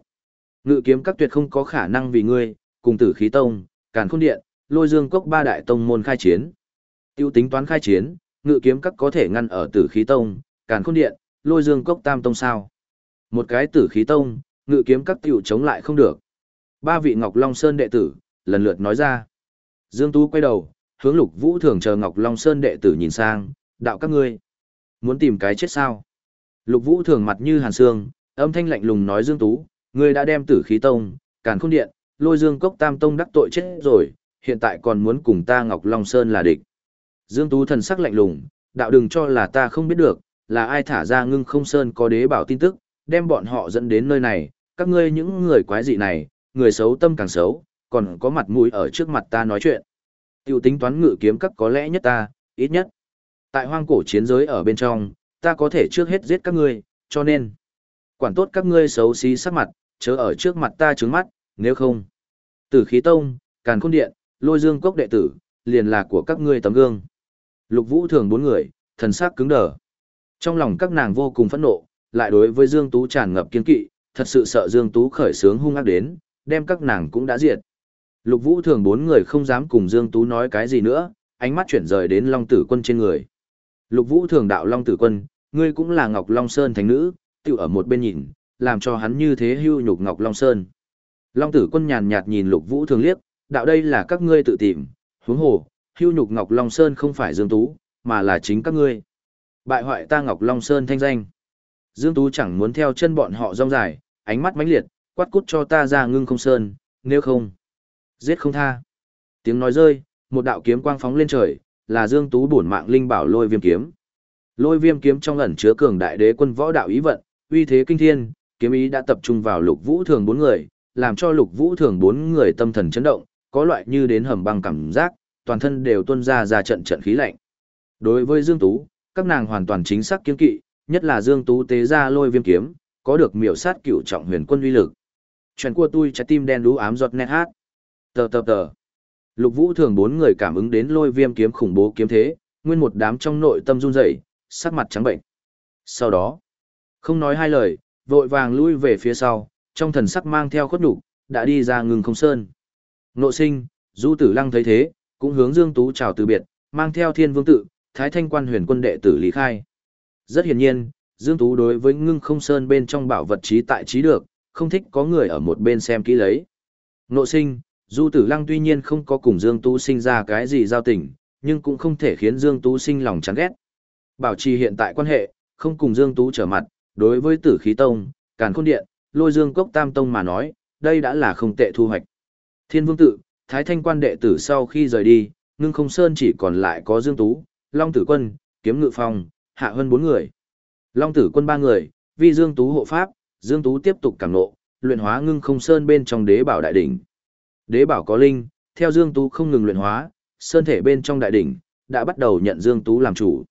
S1: Ngự kiếm các tuyệt không có khả năng vì ngươi, cùng tử khí tông, càn khôn điện, lôi dương cốc ba đại tông môn khai chiến. Tiêu tính toán khai chiến, ngự kiếm các có thể ngăn ở tử khí tông, càn khôn điện, lôi dương cốc tam tông sao. Một cái tử khí tông, ngự kiếm các tiểu chống lại không được. Ba vị Ngọc Long Sơn đệ tử, lần lượt nói ra. Dương Tú quay đầu, hướng lục vũ thường chờ Ngọc Long Sơn đệ tử nhìn sang, đạo các ngươi. Muốn tìm cái chết sao? Lục vũ thường mặt như hàn xương, âm thanh lạnh lùng nói Dương Tú, ngươi đã đem tử khí tông, càn khôn điện, lôi dương cốc tam tông đắc tội chết rồi, hiện tại còn muốn cùng ta Ngọc Long Sơn là địch. Dương Tú thần sắc lạnh lùng, đạo đừng cho là ta không biết được, là ai thả ra ngưng không sơn có đế bảo tin tức, đem bọn họ dẫn đến nơi này, các ngươi những người quái dị này, người xấu tâm càng xấu, còn có mặt mũi ở trước mặt ta nói chuyện. Tiểu tính toán ngự kiếm các có lẽ nhất ta, ít nhất. Tại hoang cổ chiến giới ở bên trong, ta có thể trước hết giết các ngươi, cho nên, quản tốt các ngươi xấu xí sắc mặt, chớ ở trước mặt ta trướng mắt, nếu không. Tử khí tông, càn khôn điện, lôi dương cốc đệ tử, liền là của các ngươi tấm gương. Lục vũ thường bốn người, thần sắc cứng đờ. Trong lòng các nàng vô cùng phẫn nộ, lại đối với Dương Tú tràn ngập kiên kỵ, thật sự sợ Dương Tú khởi sướng hung ác đến, đem các nàng cũng đã diệt. Lục Vũ thường bốn người không dám cùng Dương Tú nói cái gì nữa, ánh mắt chuyển rời đến Long Tử Quân trên người. Lục Vũ thường đạo Long Tử Quân, ngươi cũng là Ngọc Long Sơn thánh nữ, tự ở một bên nhìn, làm cho hắn như thế hưu nhục Ngọc Long Sơn. Long Tử Quân nhàn nhạt nhìn Lục Vũ thường liếc, đạo đây là các ngươi tự tìm, huống hồ, hưu nhục Ngọc Long Sơn không phải Dương Tú, mà là chính các ngươi. Bại hoại ta Ngọc Long Sơn thanh danh. Dương Tú chẳng muốn theo chân bọn họ rong dài, ánh mắt mãnh liệt, quát cút cho ta ra ngưng không sơn, nếu không, giết không tha. Tiếng nói rơi, một đạo kiếm quang phóng lên trời, là Dương Tú bổn mạng linh bảo lôi viêm kiếm. Lôi viêm kiếm trong ẩn chứa cường đại đế quân võ đạo ý vận, uy thế kinh thiên, kiếm ý đã tập trung vào lục vũ thường bốn người, làm cho lục vũ thường bốn người tâm thần chấn động, có loại như đến hầm băng cảm giác, toàn thân đều tuôn ra ra trận trận khí lạnh. Đối với Dương Tú, các nàng hoàn toàn chính xác kiếm kỵ, nhất là Dương Tú tế ra lôi viêm kiếm, có được miểu sát cửu trọng huyền quân uy lực. Chuyện của tôi trái tim đen đú ám giọt nét hát. Tờ tờ tờ. Lục Vũ thường bốn người cảm ứng đến lôi viêm kiếm khủng bố kiếm thế, nguyên một đám trong nội tâm run rẩy, sắc mặt trắng bệnh. Sau đó, không nói hai lời, vội vàng lui về phía sau, trong thần sắc mang theo khuất đủ, đã đi ra ngừng không sơn. Nộ sinh, Du Tử Lăng thấy thế, cũng hướng Dương Tú chào từ biệt, mang theo Thiên Vương tự, Thái Thanh Quan Huyền Quân đệ tử Lý Khai. Rất hiển nhiên, Dương Tú đối với ngưng không sơn bên trong bảo vật trí tại trí được, không thích có người ở một bên xem kỹ lấy. Nộ sinh, Du Tử Lăng tuy nhiên không có cùng Dương Tú sinh ra cái gì giao tình, nhưng cũng không thể khiến Dương Tú sinh lòng chán ghét. Bảo trì hiện tại quan hệ, không cùng Dương Tú trở mặt, đối với tử khí tông, càn khôn điện, lôi dương cốc tam tông mà nói, đây đã là không tệ thu hoạch. Thiên vương tự, Thái Thanh quan đệ tử sau khi rời đi, ngưng không sơn chỉ còn lại có Dương Tú, Long Tử Quân, Kiếm Ngự Phong, Hạ hơn bốn người. Long Tử Quân ba người, vì Dương Tú hộ pháp, Dương Tú tiếp tục cảm nộ, luyện hóa ngưng không sơn bên trong đế bảo đại đỉnh. Đế bảo có linh, theo Dương Tú không ngừng luyện hóa, sơn thể bên trong đại đỉnh, đã bắt đầu nhận Dương Tú làm chủ.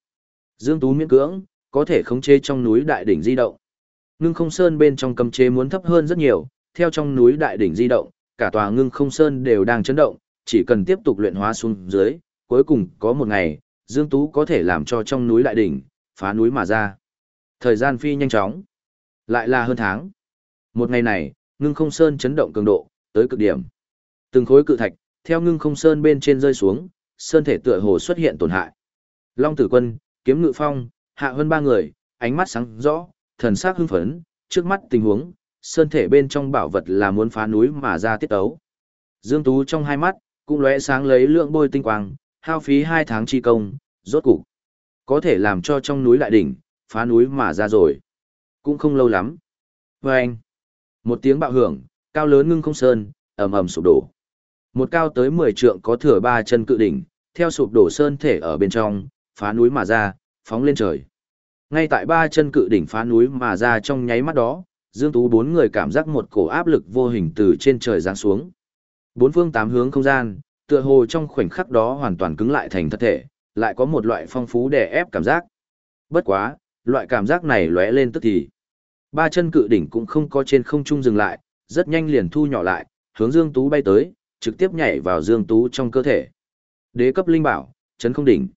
S1: Dương Tú miễn cưỡng, có thể khống chế trong núi đại đỉnh di động. Ngưng không sơn bên trong cầm chế muốn thấp hơn rất nhiều, theo trong núi đại đỉnh di động, cả tòa ngưng không sơn đều đang chấn động, chỉ cần tiếp tục luyện hóa xuống dưới, cuối cùng có một ngày, Dương Tú có thể làm cho trong núi đại đỉnh, phá núi mà ra. Thời gian phi nhanh chóng. Lại là hơn tháng. Một ngày này, ngưng không sơn chấn động cường độ, tới cực điểm. Từng khối cự thạch, theo ngưng không sơn bên trên rơi xuống, sơn thể tựa hồ xuất hiện tổn hại. Long tử quân, kiếm ngự phong, hạ hơn ba người, ánh mắt sáng rõ, thần sắc hưng phấn, trước mắt tình huống, sơn thể bên trong bảo vật là muốn phá núi mà ra tiết ấu. Dương Tú trong hai mắt, cũng lóe sáng lấy lượng bôi tinh quang, hao phí hai tháng chi công, rốt cục có thể làm cho trong núi lại đỉnh, phá núi mà ra rồi. Cũng không lâu lắm. Và anh, một tiếng bạo hưởng, cao lớn ngưng không sơn, ầm ầm sụp đổ. Một cao tới 10 trượng có thừa ba chân cự đỉnh, theo sụp đổ sơn thể ở bên trong, phá núi mà ra, phóng lên trời. Ngay tại ba chân cự đỉnh phá núi mà ra trong nháy mắt đó, Dương Tú bốn người cảm giác một cổ áp lực vô hình từ trên trời giáng xuống. Bốn phương tám hướng không gian, tựa hồ trong khoảnh khắc đó hoàn toàn cứng lại thành thật thể, lại có một loại phong phú đè ép cảm giác. Bất quá, loại cảm giác này lóe lên tức thì. Ba chân cự đỉnh cũng không có trên không trung dừng lại, rất nhanh liền thu nhỏ lại, hướng Dương Tú bay tới, trực tiếp nhảy vào Dương Tú trong cơ thể. Đế cấp linh bảo, chấn không đỉnh.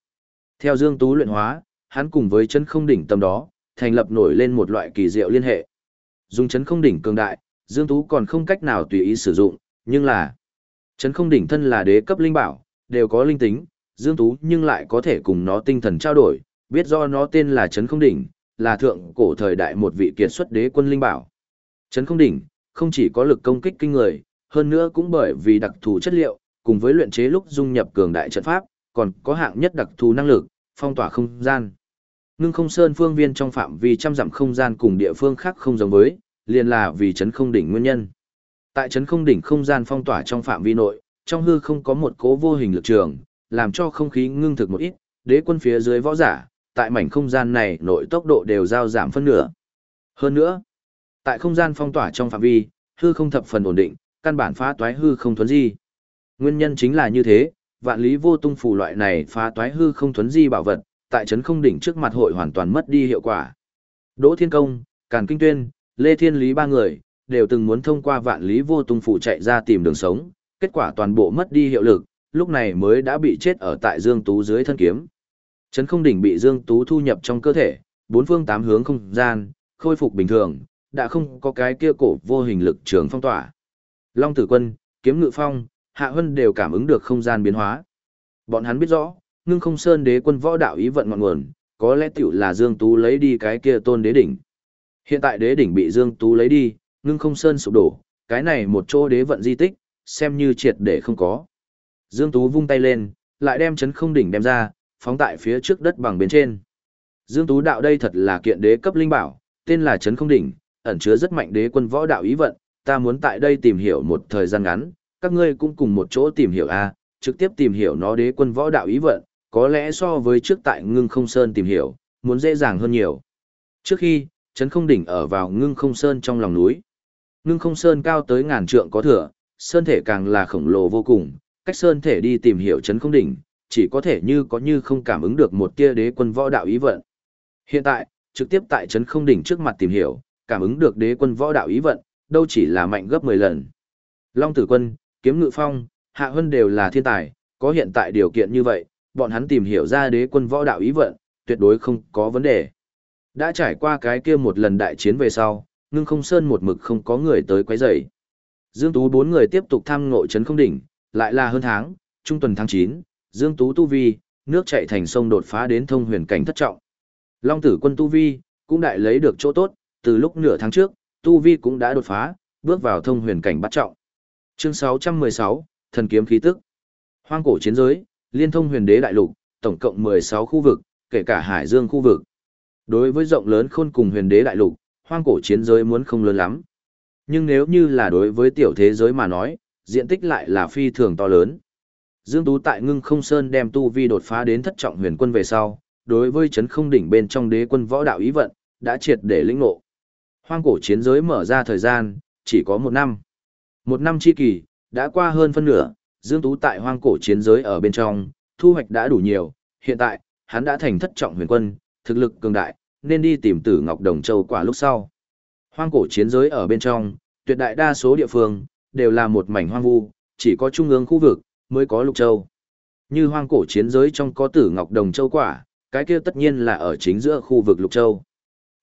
S1: Theo Dương Tú luyện hóa, hắn cùng với chấn không đỉnh tâm đó, thành lập nổi lên một loại kỳ diệu liên hệ. Dùng chấn không đỉnh cường đại, Dương Tú còn không cách nào tùy ý sử dụng, nhưng là chấn không đỉnh thân là đế cấp linh bảo, đều có linh tính, Dương Tú nhưng lại có thể cùng nó tinh thần trao đổi, biết do nó tên là chấn không đỉnh, là thượng cổ thời đại một vị kiệt xuất đế quân linh bảo. Chấn không đỉnh, không chỉ có lực công kích kinh người, hơn nữa cũng bởi vì đặc thù chất liệu, cùng với luyện chế lúc dung nhập cường đại trận pháp, còn có hạng nhất đặc thù năng lực, phong tỏa không gian. Ngưng không sơn phương viên trong phạm vi trăm dặm không gian cùng địa phương khác không giống với, liền là vì chấn không đỉnh nguyên nhân. Tại chấn không đỉnh không gian phong tỏa trong phạm vi nội, trong hư không có một cố vô hình lực trường, làm cho không khí ngưng thực một ít, đế quân phía dưới võ giả, tại mảnh không gian này nội tốc độ đều giao giảm phân nửa. Hơn nữa, tại không gian phong tỏa trong phạm vi, hư không thập phần ổn định, căn bản phá toái hư không thuấn di. Nguyên nhân chính là như thế, vạn lý vô tung phù loại này phá toái hư không thuấn di bảo vật, tại trấn không đỉnh trước mặt hội hoàn toàn mất đi hiệu quả. Đỗ Thiên Công, Càn Kinh Tuyên, Lê Thiên Lý ba người, đều từng muốn thông qua vạn lý vô tung phủ chạy ra tìm đường sống, kết quả toàn bộ mất đi hiệu lực, lúc này mới đã bị chết ở tại Dương Tú dưới thân kiếm. Trấn không đỉnh bị Dương Tú thu nhập trong cơ thể, bốn phương tám hướng không gian, khôi phục bình thường, đã không có cái kia cổ vô hình lực trường phong tỏa. Long Tử Quân, Kiếm Ngự Phong, Hạ Hân đều cảm ứng được không gian biến hóa. Bọn hắn biết rõ, ngưng không sơn đế quân võ đạo ý vận ngọn nguồn, có lẽ tiểu là Dương Tú lấy đi cái kia tôn đế đỉnh. Hiện tại đế đỉnh bị Dương Tú lấy đi, ngưng không sơn sụp đổ, cái này một chỗ đế vận di tích, xem như triệt để không có. Dương Tú vung tay lên, lại đem chấn không đỉnh đem ra, phóng tại phía trước đất bằng bên trên. Dương Tú đạo đây thật là kiện đế cấp linh bảo, tên là chấn không đỉnh, ẩn chứa rất mạnh đế quân võ đạo ý vận, ta muốn tại đây tìm hiểu một thời gian ngắn, các ngươi cũng cùng một chỗ tìm hiểu a, trực tiếp tìm hiểu nó đế quân võ đạo ý vận, có lẽ so với trước tại ngưng không sơn tìm hiểu, muốn dễ dàng hơn nhiều. Trước khi, chấn không đỉnh ở vào ngưng không sơn trong lòng núi. Ngưng không sơn cao tới ngàn trượng có thừa, sơn thể càng là khổng lồ vô cùng, cách sơn thể đi tìm hiểu chấn không đỉnh, chỉ có thể như có như không cảm ứng được một tia đế quân võ đạo ý vận. Hiện tại, trực tiếp tại chấn không đỉnh trước mặt tìm hiểu, cảm ứng được đế quân võ đạo ý vận, đâu chỉ là mạnh gấp 10 lần. Long tử quân, kiếm ngự phong, hạ hân đều là thiên tài, có hiện tại điều kiện như vậy, bọn hắn tìm hiểu ra đế quân võ đạo ý vận, tuyệt đối không có vấn đề. Đã trải qua cái kia một lần đại chiến về sau, ngưng không sơn một mực không có người tới quấy rầy. Dương Tú bốn người tiếp tục thăm ngộ trấn không đỉnh, lại là hơn tháng, trung tuần tháng 9, Dương Tú tu vi, nước chảy thành sông đột phá đến thông huyền cảnh thất trọng. Long tử quân tu vi, cũng đại lấy được chỗ tốt, từ lúc nửa tháng trước, tu vi cũng đã đột phá, bước vào thông huyền cảnh bắt trọng. Chương 616, thần kiếm khí tức. Hoang cổ chiến giới, liên thông huyền đế đại lục, tổng cộng 16 khu vực, kể cả hải dương khu vực. Đối với rộng lớn khôn cùng huyền đế đại lục, hoang cổ chiến giới muốn không lớn lắm. Nhưng nếu như là đối với tiểu thế giới mà nói, diện tích lại là phi thường to lớn. Dương Tú tại ngưng không sơn đem tu vi đột phá đến thất trọng huyền quân về sau, đối với chấn không đỉnh bên trong đế quân võ đạo ý vận, đã triệt để lĩnh ngộ. Hoang cổ chiến giới mở ra thời gian, chỉ có một năm. Một năm chi kỳ, đã qua hơn phân nửa, Dương Tú tại hoang cổ chiến giới ở bên trong, thu hoạch đã đủ nhiều, hiện tại, hắn đã thành thất trọng huyền quân, thực lực cường đại, nên đi tìm tử Ngọc Đồng Châu quả lúc sau. Hoang cổ chiến giới ở bên trong, tuyệt đại đa số địa phương, đều là một mảnh hoang vu, chỉ có trung ương khu vực, mới có lục châu. Như hoang cổ chiến giới trong có tử ngọc đồng châu quả, cái kia tất nhiên là ở chính giữa khu vực lục châu.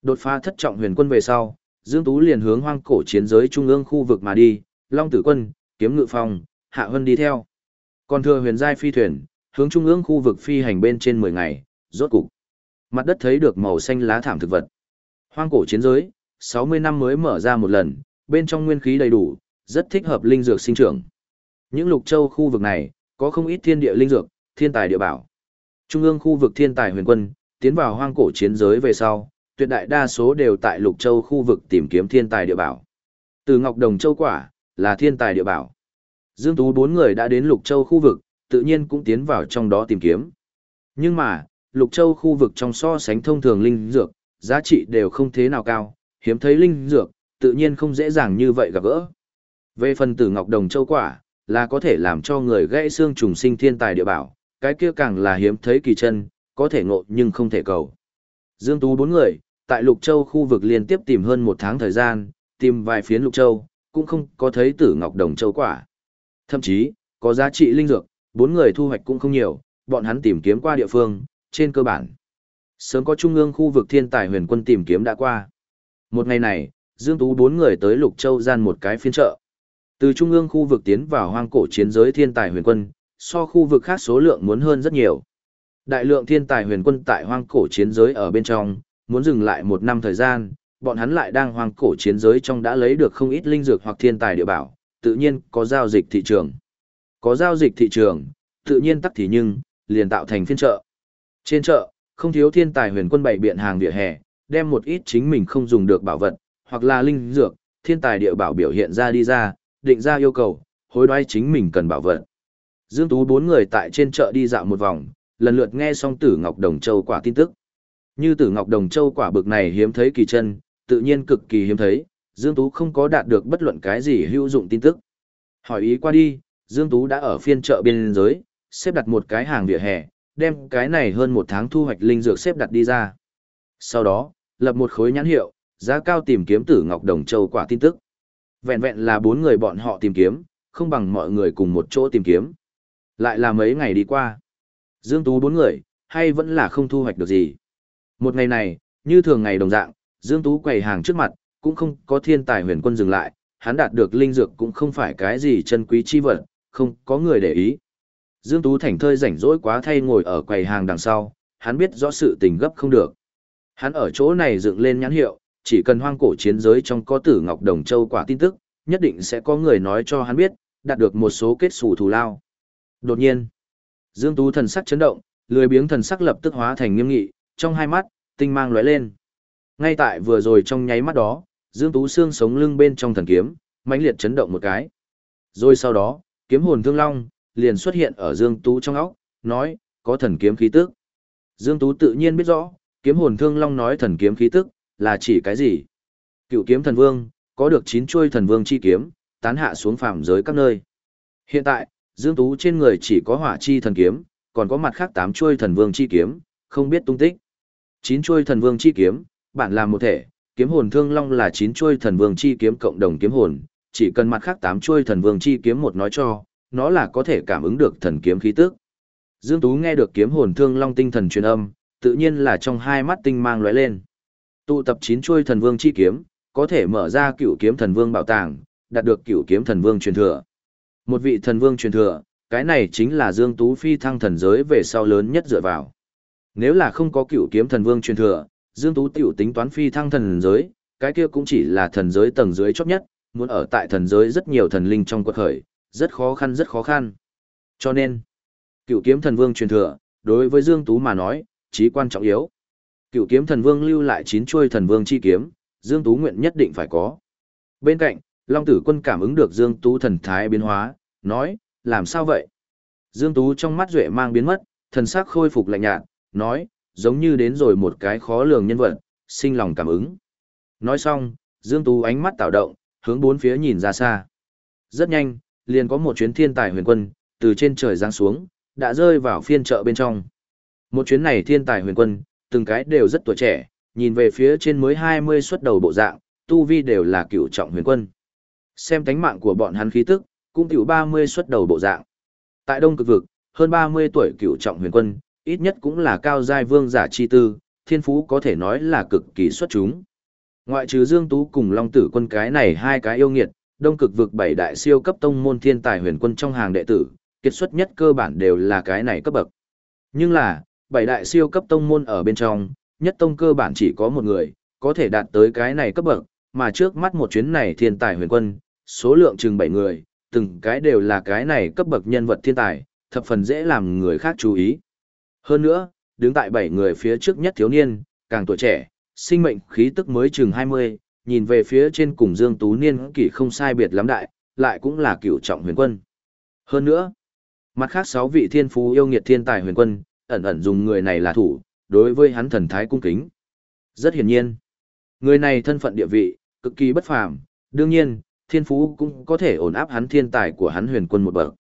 S1: Đột phá thất trọng huyền quân về sau, Dương Tú liền hướng hoang cổ chiến giới trung ương khu vực mà đi, Long Tử Quân, Kiếm Ngự Phong, Hạ Hân đi theo. Còn thừa huyền giai phi thuyền, hướng trung ương khu vực phi hành bên trên 10 ngày, rốt cục. Mặt đất thấy được màu xanh lá thảm thực vật. Hoang cổ chiến giới, 60 năm mới mở ra một lần, bên trong nguyên khí đầy đủ, rất thích hợp linh dược sinh trưởng. Những lục châu khu vực này, có không ít thiên địa linh dược, thiên tài địa bảo. Trung ương khu vực thiên tài huyền quân, tiến vào hoang cổ chiến giới về sau, tuyệt đại đa số đều tại lục châu khu vực tìm kiếm thiên tài địa bảo. Từ Ngọc Đồng Châu Quả, là thiên tài địa bảo. Dương Tú bốn người đã đến lục châu khu vực, tự nhiên cũng tiến vào trong đó tìm kiếm. Nhưng mà, lục châu khu vực trong so sánh thông thường linh dược, giá trị đều không thế nào cao, hiếm thấy linh dược, tự nhiên không dễ dàng như vậy gặp gỡ. Về phần tử Ngọc Đồng Châu Quả, là có thể làm cho người gãy xương trùng sinh thiên tài địa bảo, cái kia càng là hiếm thấy kỳ chân, có thể ngộ nhưng không thể cầu. Dương Tú bốn người, tại Lục Châu khu vực liên tiếp tìm hơn một tháng thời gian, tìm vài phiến Lục Châu, cũng không có thấy tử Ngọc Đồng Châu quả. Thậm chí, có giá trị linh dược, bốn người thu hoạch cũng không nhiều, bọn hắn tìm kiếm qua địa phương, trên cơ bản. Sớm có trung ương khu vực thiên tài huyền quân tìm kiếm đã qua. Một ngày này, Dương Tú bốn người tới Lục Châu gian một cái phiên chợ. Từ trung ương khu vực tiến vào hoang cổ chiến giới thiên tài huyền quân, so khu vực khác số lượng muốn hơn rất nhiều. Đại lượng thiên tài huyền quân tại hoang cổ chiến giới ở bên trong, muốn dừng lại một năm thời gian, bọn hắn lại đang hoang cổ chiến giới trong đã lấy được không ít linh dược hoặc thiên tài địa bảo, tự nhiên có giao dịch thị trường. Có giao dịch thị trường, tự nhiên tắc thì nhưng, liền tạo thành phiên chợ. Trên chợ, không thiếu thiên tài huyền quân bày biện hàng vỉa hè, đem một ít chính mình không dùng được bảo vật, hoặc là linh dược, thiên tài địa bảo biểu hiện ra đi ra, định ra yêu cầu, hối đoái chính mình cần bảo vật. Dương Tú bốn người tại trên chợ đi dạo một vòng, lần lượt nghe xong Tử Ngọc Đồng Châu quả tin tức. Như Tử Ngọc Đồng Châu quả bực này hiếm thấy kỳ chân, tự nhiên cực kỳ hiếm thấy, Dương Tú không có đạt được bất luận cái gì hữu dụng tin tức. Hỏi ý qua đi, Dương Tú đã ở phiên chợ biên giới, xếp đặt một cái hàng vỉa hè, đem cái này hơn một tháng thu hoạch linh dược xếp đặt đi ra. Sau đó, lập một khối nhãn hiệu, giá cao tìm kiếm Tử Ngọc Đồng Châu quả tin tức. Vẹn vẹn là bốn người bọn họ tìm kiếm, không bằng mọi người cùng một chỗ tìm kiếm. Lại là mấy ngày đi qua. Dương Tú bốn người, hay vẫn là không thu hoạch được gì. Một ngày này, như thường ngày đồng dạng, Dương Tú quầy hàng trước mặt, cũng không có thiên tài huyền quân dừng lại, hắn đạt được linh dược cũng không phải cái gì chân quý chi vật, không có người để ý. Dương Tú thảnh thơi rảnh rỗi quá thay ngồi ở quầy hàng đằng sau, hắn biết rõ sự tình gấp không được. Hắn ở chỗ này dựng lên nhãn hiệu, chỉ cần hoang cổ chiến giới trong có tử Ngọc Đồng Châu quả tin tức, nhất định sẽ có người nói cho hắn biết, đạt được một số kết xù thù lao. Đột nhiên, Dương Tú thần sắc chấn động, lười biếng thần sắc lập tức hóa thành nghiêm nghị, trong hai mắt, tinh mang lóe lên. Ngay tại vừa rồi trong nháy mắt đó, Dương Tú xương sống lưng bên trong thần kiếm, mãnh liệt chấn động một cái. Rồi sau đó, kiếm hồn thương long liền xuất hiện ở Dương Tú trong óc, nói, có thần kiếm khí tức. Dương Tú tự nhiên biết rõ, kiếm hồn thương long nói thần kiếm khí tức, là chỉ cái gì? Cựu kiếm thần vương, có được chín chuôi thần vương chi kiếm, tán hạ xuống phàm giới các nơi. Hiện tại, Dương Tú trên người chỉ có hỏa chi thần kiếm, còn có mặt khác tám chuôi thần vương chi kiếm, không biết tung tích. Chín chuôi thần vương chi kiếm, bản làm một thể, kiếm hồn thương long là chín chuôi thần vương chi kiếm cộng đồng kiếm hồn, chỉ cần mặt khác tám chuôi thần vương chi kiếm một nói cho, nó là có thể cảm ứng được thần kiếm khí tức. Dương Tú nghe được kiếm hồn thương long tinh thần truyền âm, tự nhiên là trong hai mắt tinh mang lóe lên. Tụ tập chín chuôi thần vương chi kiếm, có thể mở ra cựu kiếm thần vương bảo tàng, đạt được cựu kiếm thần vương truyền thừa. Một vị thần vương truyền thừa, cái này chính là Dương Tú phi thăng thần giới về sau lớn nhất dựa vào. Nếu là không có cựu kiếm thần vương truyền thừa, Dương Tú tiểu tính toán phi thăng thần giới, cái kia cũng chỉ là thần giới tầng dưới chót nhất, muốn ở tại thần giới rất nhiều thần linh trong quật khởi, rất khó khăn rất khó khăn. Cho nên, cựu kiếm thần vương truyền thừa, đối với Dương Tú mà nói, chí quan trọng yếu. Cựu kiếm thần vương lưu lại chín chuôi thần vương chi kiếm, Dương Tú nguyện nhất định phải có. Bên cạnh, Long Tử Quân cảm ứng được Dương Tú thần thái biến hóa, nói, làm sao vậy? Dương Tú trong mắt duệ mang biến mất, thần sắc khôi phục lạnh nhạt, nói, giống như đến rồi một cái khó lường nhân vật, sinh lòng cảm ứng. Nói xong, Dương Tú ánh mắt tạo động, hướng bốn phía nhìn ra xa. Rất nhanh, liền có một chuyến thiên tài huyền quân, từ trên trời giáng xuống, đã rơi vào phiên chợ bên trong. Một chuyến này thiên tài huyền quân, từng cái đều rất tuổi trẻ, nhìn về phía trên mới 20 xuất đầu bộ dạng, tu vi đều là cựu trọng huyền quân. Xem tánh mạng của bọn hắn khí tức, cũng tiểu 30 xuất đầu bộ dạng. Tại đông cực vực, hơn 30 tuổi cựu trọng huyền quân, ít nhất cũng là cao giai vương giả chi tư, thiên phú có thể nói là cực kỳ xuất chúng. Ngoại trừ Dương Tú cùng Long Tử quân cái này hai cái yêu nghiệt, đông cực vực bảy đại siêu cấp tông môn thiên tài huyền quân trong hàng đệ tử, kết xuất nhất cơ bản đều là cái này cấp bậc. Nhưng là, bảy đại siêu cấp tông môn ở bên trong, nhất tông cơ bản chỉ có một người, có thể đạt tới cái này cấp bậc, mà trước mắt một chuyến này thiên tài huyền quân, số lượng chừng 7 người, từng cái đều là cái này cấp bậc nhân vật thiên tài, thập phần dễ làm người khác chú ý. Hơn nữa, đứng tại bảy người phía trước nhất thiếu niên, càng tuổi trẻ, sinh mệnh khí tức mới chừng 20, nhìn về phía trên cùng Dương Tú Niên kỷ không sai biệt lắm đại, lại cũng là cựu trọng huyền quân. Hơn nữa, mặt khác 6 vị thiên phú yêu nghiệt thiên tài huyền quân, ẩn ẩn dùng người này là thủ, đối với hắn thần thái cung kính. Rất hiển nhiên, người này thân phận địa vị, cực kỳ bất phàm, đương nhiên, thiên phú cũng có thể ổn áp hắn thiên tài của hắn huyền quân một bậc.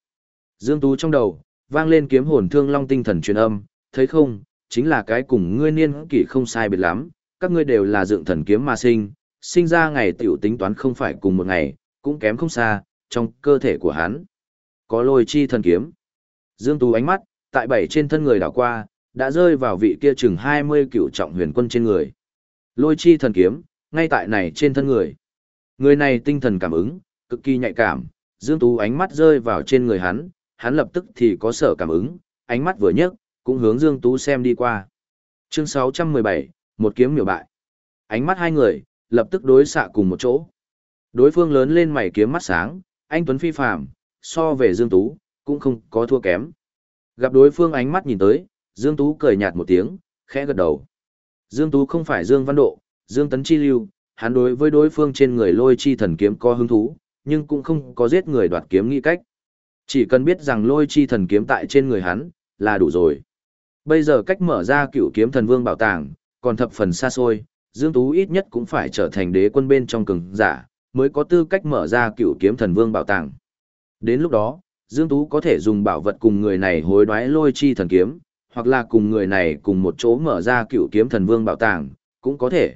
S1: Dương Tú trong đầu, vang lên kiếm hồn thương long tinh thần truyền âm, thấy không, chính là cái cùng ngươi niên kỷ không sai biệt lắm, các ngươi đều là dựng thần kiếm mà sinh, sinh ra ngày tiểu tính toán không phải cùng một ngày, cũng kém không xa, trong cơ thể của hắn. Có lôi chi thần kiếm. Dương Tú ánh mắt, tại bảy trên thân người đảo qua, đã rơi vào vị kia chừng 20 cựu trọng huyền quân trên người. Lôi chi thần kiếm, ngay tại này trên thân người. Người này tinh thần cảm ứng, cực kỳ nhạy cảm, Dương Tú ánh mắt rơi vào trên người hắn, hắn lập tức thì có sở cảm ứng, ánh mắt vừa nhấc, cũng hướng Dương Tú xem đi qua. Chương 617, một kiếm miểu bại. Ánh mắt hai người, lập tức đối xạ cùng một chỗ. Đối phương lớn lên mày kiếm mắt sáng, anh Tuấn phi phàm, so về Dương Tú, cũng không có thua kém. Gặp đối phương ánh mắt nhìn tới, Dương Tú cười nhạt một tiếng, khẽ gật đầu. Dương Tú không phải Dương Văn Độ, Dương Tấn Chi Lưu, hắn đối với đối phương trên người lôi chi thần kiếm có hứng thú, nhưng cũng không có giết người đoạt kiếm nghĩ cách. Chỉ cần biết rằng lôi chi thần kiếm tại trên người hắn, là đủ rồi. Bây giờ cách mở ra cựu kiếm thần vương bảo tàng, còn thập phần xa xôi, Dương Tú ít nhất cũng phải trở thành đế quân bên trong cường giả, mới có tư cách mở ra cựu kiếm thần vương bảo tàng. Đến lúc đó, Dương Tú có thể dùng bảo vật cùng người này hối đoái lôi chi thần kiếm, hoặc là cùng người này cùng một chỗ mở ra cựu kiếm thần vương bảo tàng, cũng có thể.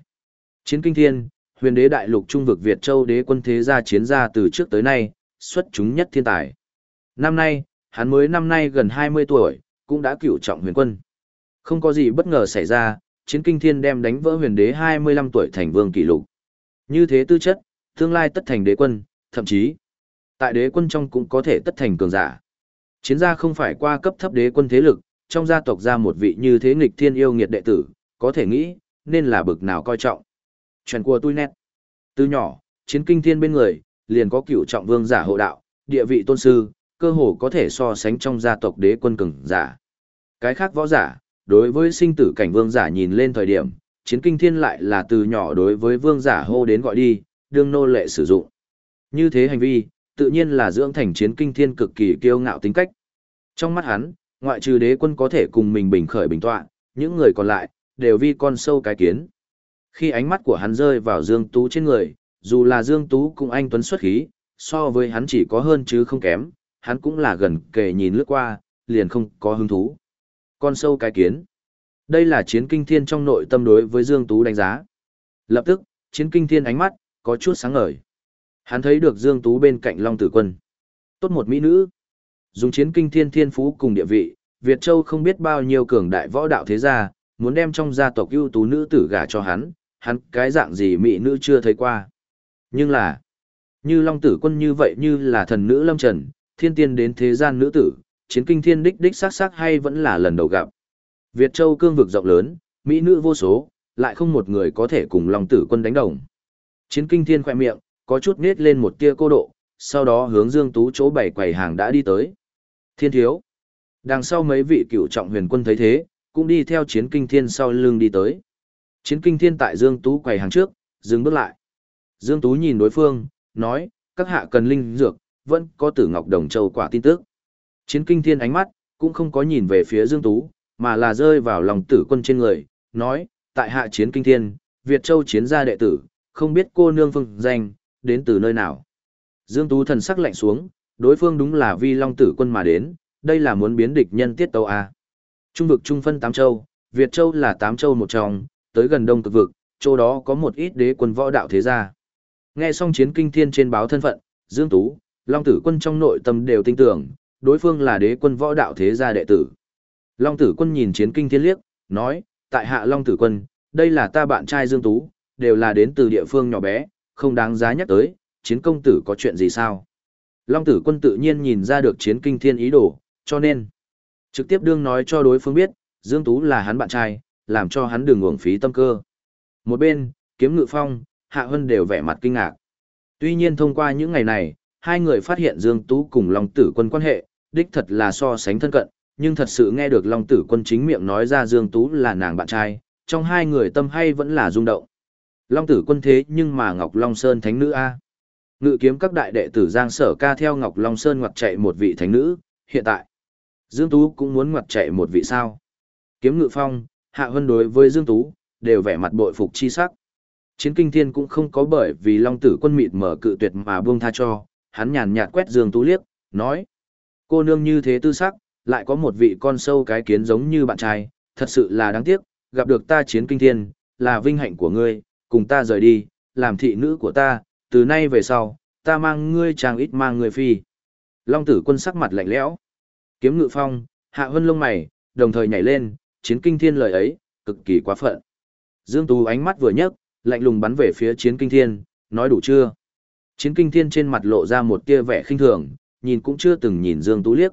S1: Chiến kinh thiên, huyền đế đại lục trung vực Việt Châu đế quân thế gia chiến gia từ trước tới nay, xuất chúng nhất thiên tài. Năm nay, hắn mới năm nay gần 20 tuổi, cũng đã cựu trọng huyền quân. Không có gì bất ngờ xảy ra, chiến kinh thiên đem đánh vỡ huyền đế 25 tuổi thành vương kỷ lục. Như thế tư chất, tương lai tất thành đế quân, thậm chí, tại đế quân trong cũng có thể tất thành cường giả. Chiến gia không phải qua cấp thấp đế quân thế lực, trong gia tộc ra một vị như thế nghịch thiên yêu nghiệt đệ tử, có thể nghĩ, nên là bực nào coi trọng. Chuyện của tôi nét. Từ nhỏ, chiến kinh thiên bên người, liền có cựu trọng vương giả hộ đạo, địa vị tôn sư, cơ hồ có thể so sánh trong gia tộc đế quân cường giả. Cái khác võ giả, đối với sinh tử cảnh vương giả nhìn lên thời điểm, chiến kinh thiên lại là từ nhỏ đối với vương giả hô đến gọi đi, đương nô lệ sử dụng. Như thế hành vi, tự nhiên là dưỡng thành chiến kinh thiên cực kỳ kiêu ngạo tính cách. Trong mắt hắn, ngoại trừ đế quân có thể cùng mình bình khởi bình tọa, những người còn lại, đều vi con sâu cái kiến. Khi ánh mắt của hắn rơi vào Dương Tú trên người, dù là Dương Tú cũng anh tuấn xuất khí, so với hắn chỉ có hơn chứ không kém, hắn cũng là gần kề nhìn lướt qua, liền không có hứng thú. Con sâu cái kiến. Đây là chiến kinh thiên trong nội tâm đối với Dương Tú đánh giá. Lập tức, chiến kinh thiên ánh mắt, có chút sáng ngời. Hắn thấy được Dương Tú bên cạnh Long Tử Quân. Tốt một mỹ nữ. Dùng chiến kinh thiên thiên phú cùng địa vị, Việt Châu không biết bao nhiêu cường đại võ đạo thế gia, muốn đem trong gia tộc ưu tú nữ tử gả cho hắn, hắn cái dạng gì mỹ nữ chưa thấy qua. Nhưng là, như Long Tử Quân như vậy như là thần nữ lâm trần, thiên tiên đến thế gian nữ tử, chiến kinh thiên đích đích sắc sắc hay vẫn là lần đầu gặp. Việt Châu cương vực rộng lớn, mỹ nữ vô số, lại không một người có thể cùng Long Tử Quân đánh đồng. Chiến kinh thiên khoe miệng, có chút nết lên một tia cô độ, sau đó hướng Dương Tú chỗ bảy quầy hàng đã đi tới. Thiên thiếu. Đằng sau mấy vị cựu trọng huyền quân thấy thế, cũng đi theo chiến kinh thiên sau lưng đi tới. Chiến kinh thiên tại Dương Tú quầy hàng trước, dừng bước lại. Dương Tú nhìn đối phương, nói, các hạ cần linh dược, vẫn có tử ngọc đồng châu quả tin tức. Chiến kinh thiên ánh mắt, cũng không có nhìn về phía Dương Tú, mà là rơi vào lòng tử quân trên người, nói, tại hạ chiến kinh thiên, Việt Châu chiến gia đệ tử, không biết cô nương phương danh, đến từ nơi nào. Dương Tú thần sắc lạnh xuống, đối phương đúng là vi long tử quân mà đến, đây là muốn biến địch nhân tiết tâu A. Trung vực trung phân tám châu, Việt Châu là tám châu một trong, tới gần đông cực vực, chỗ đó có một ít đế quân võ đạo thế gia. Nghe xong chiến kinh thiên trên báo thân phận, Dương Tú, Long Tử Quân trong nội tâm đều tin tưởng, đối phương là đế quân võ đạo thế gia đệ tử. Long tử quân nhìn chiến kinh thiên liếc, nói, tại hạ Long tử quân, đây là ta bạn trai Dương Tú, đều là đến từ địa phương nhỏ bé, không đáng giá nhắc tới, chiến công tử có chuyện gì sao? Long tử quân tự nhiên nhìn ra được chiến kinh thiên ý đồ, cho nên trực tiếp đương nói cho đối phương biết, Dương Tú là hắn bạn trai, làm cho hắn đừng uổng phí tâm cơ. Một bên, kiếm ngự phong, Hạ Hân đều vẻ mặt kinh ngạc. Tuy nhiên thông qua những ngày này, hai người phát hiện Dương Tú cùng Long Tử Quân quan hệ, đích thật là so sánh thân cận, nhưng thật sự nghe được Long Tử Quân chính miệng nói ra Dương Tú là nàng bạn trai, trong hai người tâm hay vẫn là rung động. Long Tử Quân thế nhưng mà Ngọc Long Sơn thánh nữ A. Ngự kiếm các đại đệ tử Giang Sở ca theo Ngọc Long Sơn ngoặt chạy một vị thánh nữ, hiện tại. Dương Tú cũng muốn ngoặt chạy một vị sao. Kiếm ngự phong, Hạ Hân đối với Dương Tú, đều vẻ mặt bội phục chi sắc. Chiến kinh thiên cũng không có bởi vì Long Tử Quân mịt mở cự tuyệt mà buông tha cho, hắn nhàn nhạt quét Dương Tú liếc, nói. Cô nương như thế tư sắc, lại có một vị con sâu cái kiến giống như bạn trai, thật sự là đáng tiếc, gặp được ta chiến kinh thiên, là vinh hạnh của ngươi, cùng ta rời đi, làm thị nữ của ta, từ nay về sau, ta mang ngươi chàng ít mang ngươi phi. Long tử quân sắc mặt lạnh lẽo, kiếm ngự phong, hạ hân lông mày, đồng thời nhảy lên, chiến kinh thiên lời ấy, cực kỳ quá phận. Dương Tú ánh mắt vừa nhấc, lạnh lùng bắn về phía chiến kinh thiên, nói đủ chưa? Chiến kinh thiên trên mặt lộ ra một tia vẻ khinh thường, nhìn cũng chưa từng nhìn Dương Tú liếc.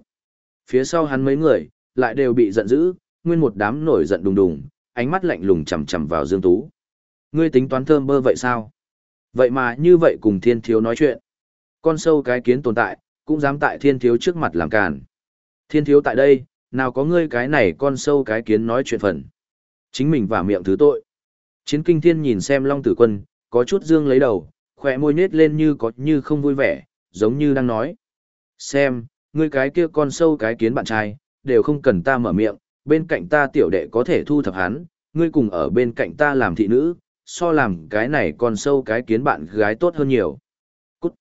S1: Phía sau hắn mấy người, lại đều bị giận dữ, nguyên một đám nổi giận đùng đùng, ánh mắt lạnh lùng chằm chằm vào Dương Tú. Ngươi tính toán thơm bơ vậy sao? Vậy mà như vậy cùng thiên thiếu nói chuyện. Con sâu cái kiến tồn tại, cũng dám tại thiên thiếu trước mặt làm càn. Thiên thiếu tại đây, nào có ngươi cái này con sâu cái kiến nói chuyện phần. Chính mình và miệng thứ tội. Chiến kinh thiên nhìn xem Long Tử Quân, có chút dương lấy đầu, khỏe môi nết lên như có như không vui vẻ, giống như đang nói. Xem, ngươi cái kia con sâu cái kiến bạn trai, đều không cần ta mở miệng, bên cạnh ta tiểu đệ có thể thu thập hắn, ngươi cùng ở bên cạnh ta làm thị nữ, so làm cái này con sâu cái kiến bạn gái tốt hơn nhiều. Cút.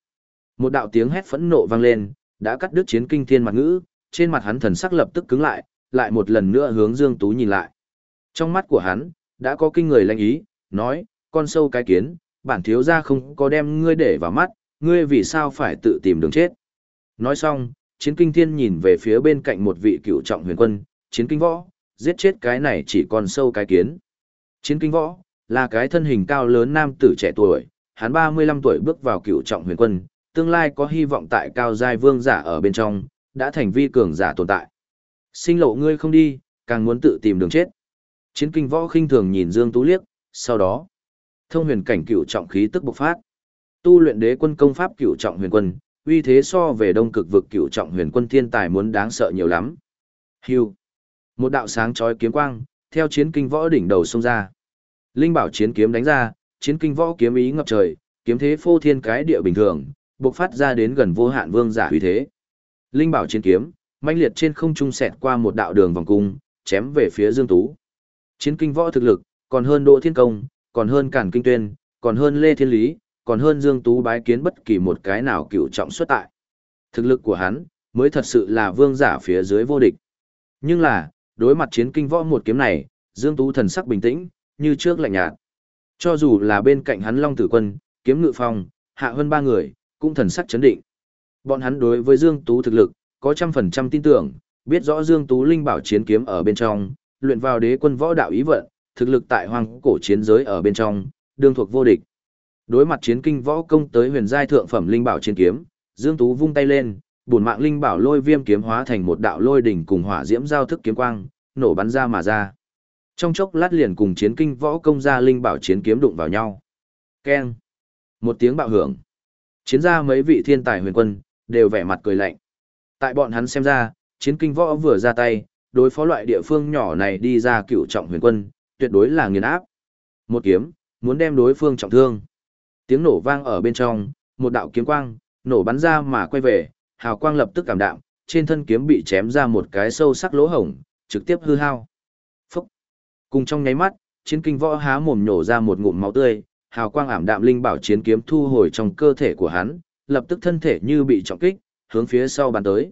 S1: Một đạo tiếng hét phẫn nộ vang lên, đã cắt đứt chiến kinh thiên mặt ngữ, trên mặt hắn thần sắc lập tức cứng lại, lại một lần nữa hướng Dương Tú nhìn lại. Trong mắt của hắn, đã có kinh người lãnh ý, nói, con sâu cái kiến, bản thiếu gia không có đem ngươi để vào mắt, ngươi vì sao phải tự tìm đường chết. Nói xong, chiến kinh thiên nhìn về phía bên cạnh một vị cựu trọng huyền quân, chiến kinh võ, giết chết cái này chỉ còn sâu cái kiến. Chiến kinh võ, là cái thân hình cao lớn nam tử trẻ tuổi, hắn 35 tuổi bước vào cựu trọng huyền quân, tương lai có hy vọng tại cao giai vương giả ở bên trong, đã thành vi cường giả tồn tại. Sinh lộ ngươi không đi, càng muốn tự tìm đường chết. Chiến kinh võ khinh thường nhìn Dương Tú liếc, sau đó, thông huyền cảnh cựu trọng khí tức bộc phát. Tu luyện đế quân công pháp cựu trọng huyền quân, uy thế so về đông cực vực cựu trọng huyền quân thiên tài muốn đáng sợ nhiều lắm. Hưu. Một đạo sáng chói kiếm quang, theo chiến kinh võ đỉnh đầu xông ra. Linh bảo chiến kiếm đánh ra, chiến kinh võ kiếm ý ngập trời, kiếm thế phô thiên cái địa bình thường, bộc phát ra đến gần vô hạn vương giả uy thế. Linh bảo chiến kiếm, mãnh liệt trên không trung xẹt qua một đạo đường vòng cung, chém về phía Dương Tú. Chiến kinh võ thực lực, còn hơn Đỗ Thiên Công, còn hơn Cản Kinh Tuyên, còn hơn Lê Thiên Lý, còn hơn Dương Tú bái kiến bất kỳ một cái nào cựu trọng xuất tại. Thực lực của hắn, mới thật sự là vương giả phía dưới vô địch. Nhưng là, đối mặt chiến kinh võ một kiếm này, Dương Tú thần sắc bình tĩnh, như trước lạnh nhạt. Cho dù là bên cạnh hắn Long Tử Quân, Kiếm Ngự Phong, Hạ hơn ba người, cũng thần sắc chấn định. Bọn hắn đối với Dương Tú thực lực, có trăm phần trăm tin tưởng, biết rõ Dương Tú linh bảo chiến kiếm ở bên trong, luyện vào đế quân võ đạo ý vận, thực lực tại hoang cổ chiến giới ở bên trong, đương thuộc vô địch. Đối mặt chiến kinh võ công tới huyền giai thượng phẩm linh bảo chiến kiếm, Dương Tú vung tay lên, bổn mạng linh bảo lôi viêm kiếm hóa thành một đạo lôi đỉnh cùng hỏa diễm giao thức kiếm quang, nổ bắn ra mà ra. Trong chốc lát liền cùng chiến kinh võ công ra linh bảo chiến kiếm đụng vào nhau. Keng. Một tiếng bạo hưởng. Chiến ra mấy vị thiên tài huyền quân, đều vẻ mặt cười lạnh. Tại bọn hắn xem ra, chiến kinh võ vừa ra tay, đối phó loại địa phương nhỏ này đi ra cựu trọng huyền quân, tuyệt đối là nghiền áp. Một kiếm, muốn đem đối phương trọng thương. Tiếng nổ vang ở bên trong, một đạo kiếm quang, nổ bắn ra mà quay về, hào quang lập tức cảm đạm, trên thân kiếm bị chém ra một cái sâu sắc lỗ hổng, trực tiếp hư hao. Phúc! Cùng trong nháy mắt, chiến kinh võ há mồm nhổ ra một ngụm máu tươi, hào quang ảm đạm linh bảo chiến kiếm thu hồi trong cơ thể của hắn, lập tức thân thể như bị trọng kích, hướng phía sau bàn tới.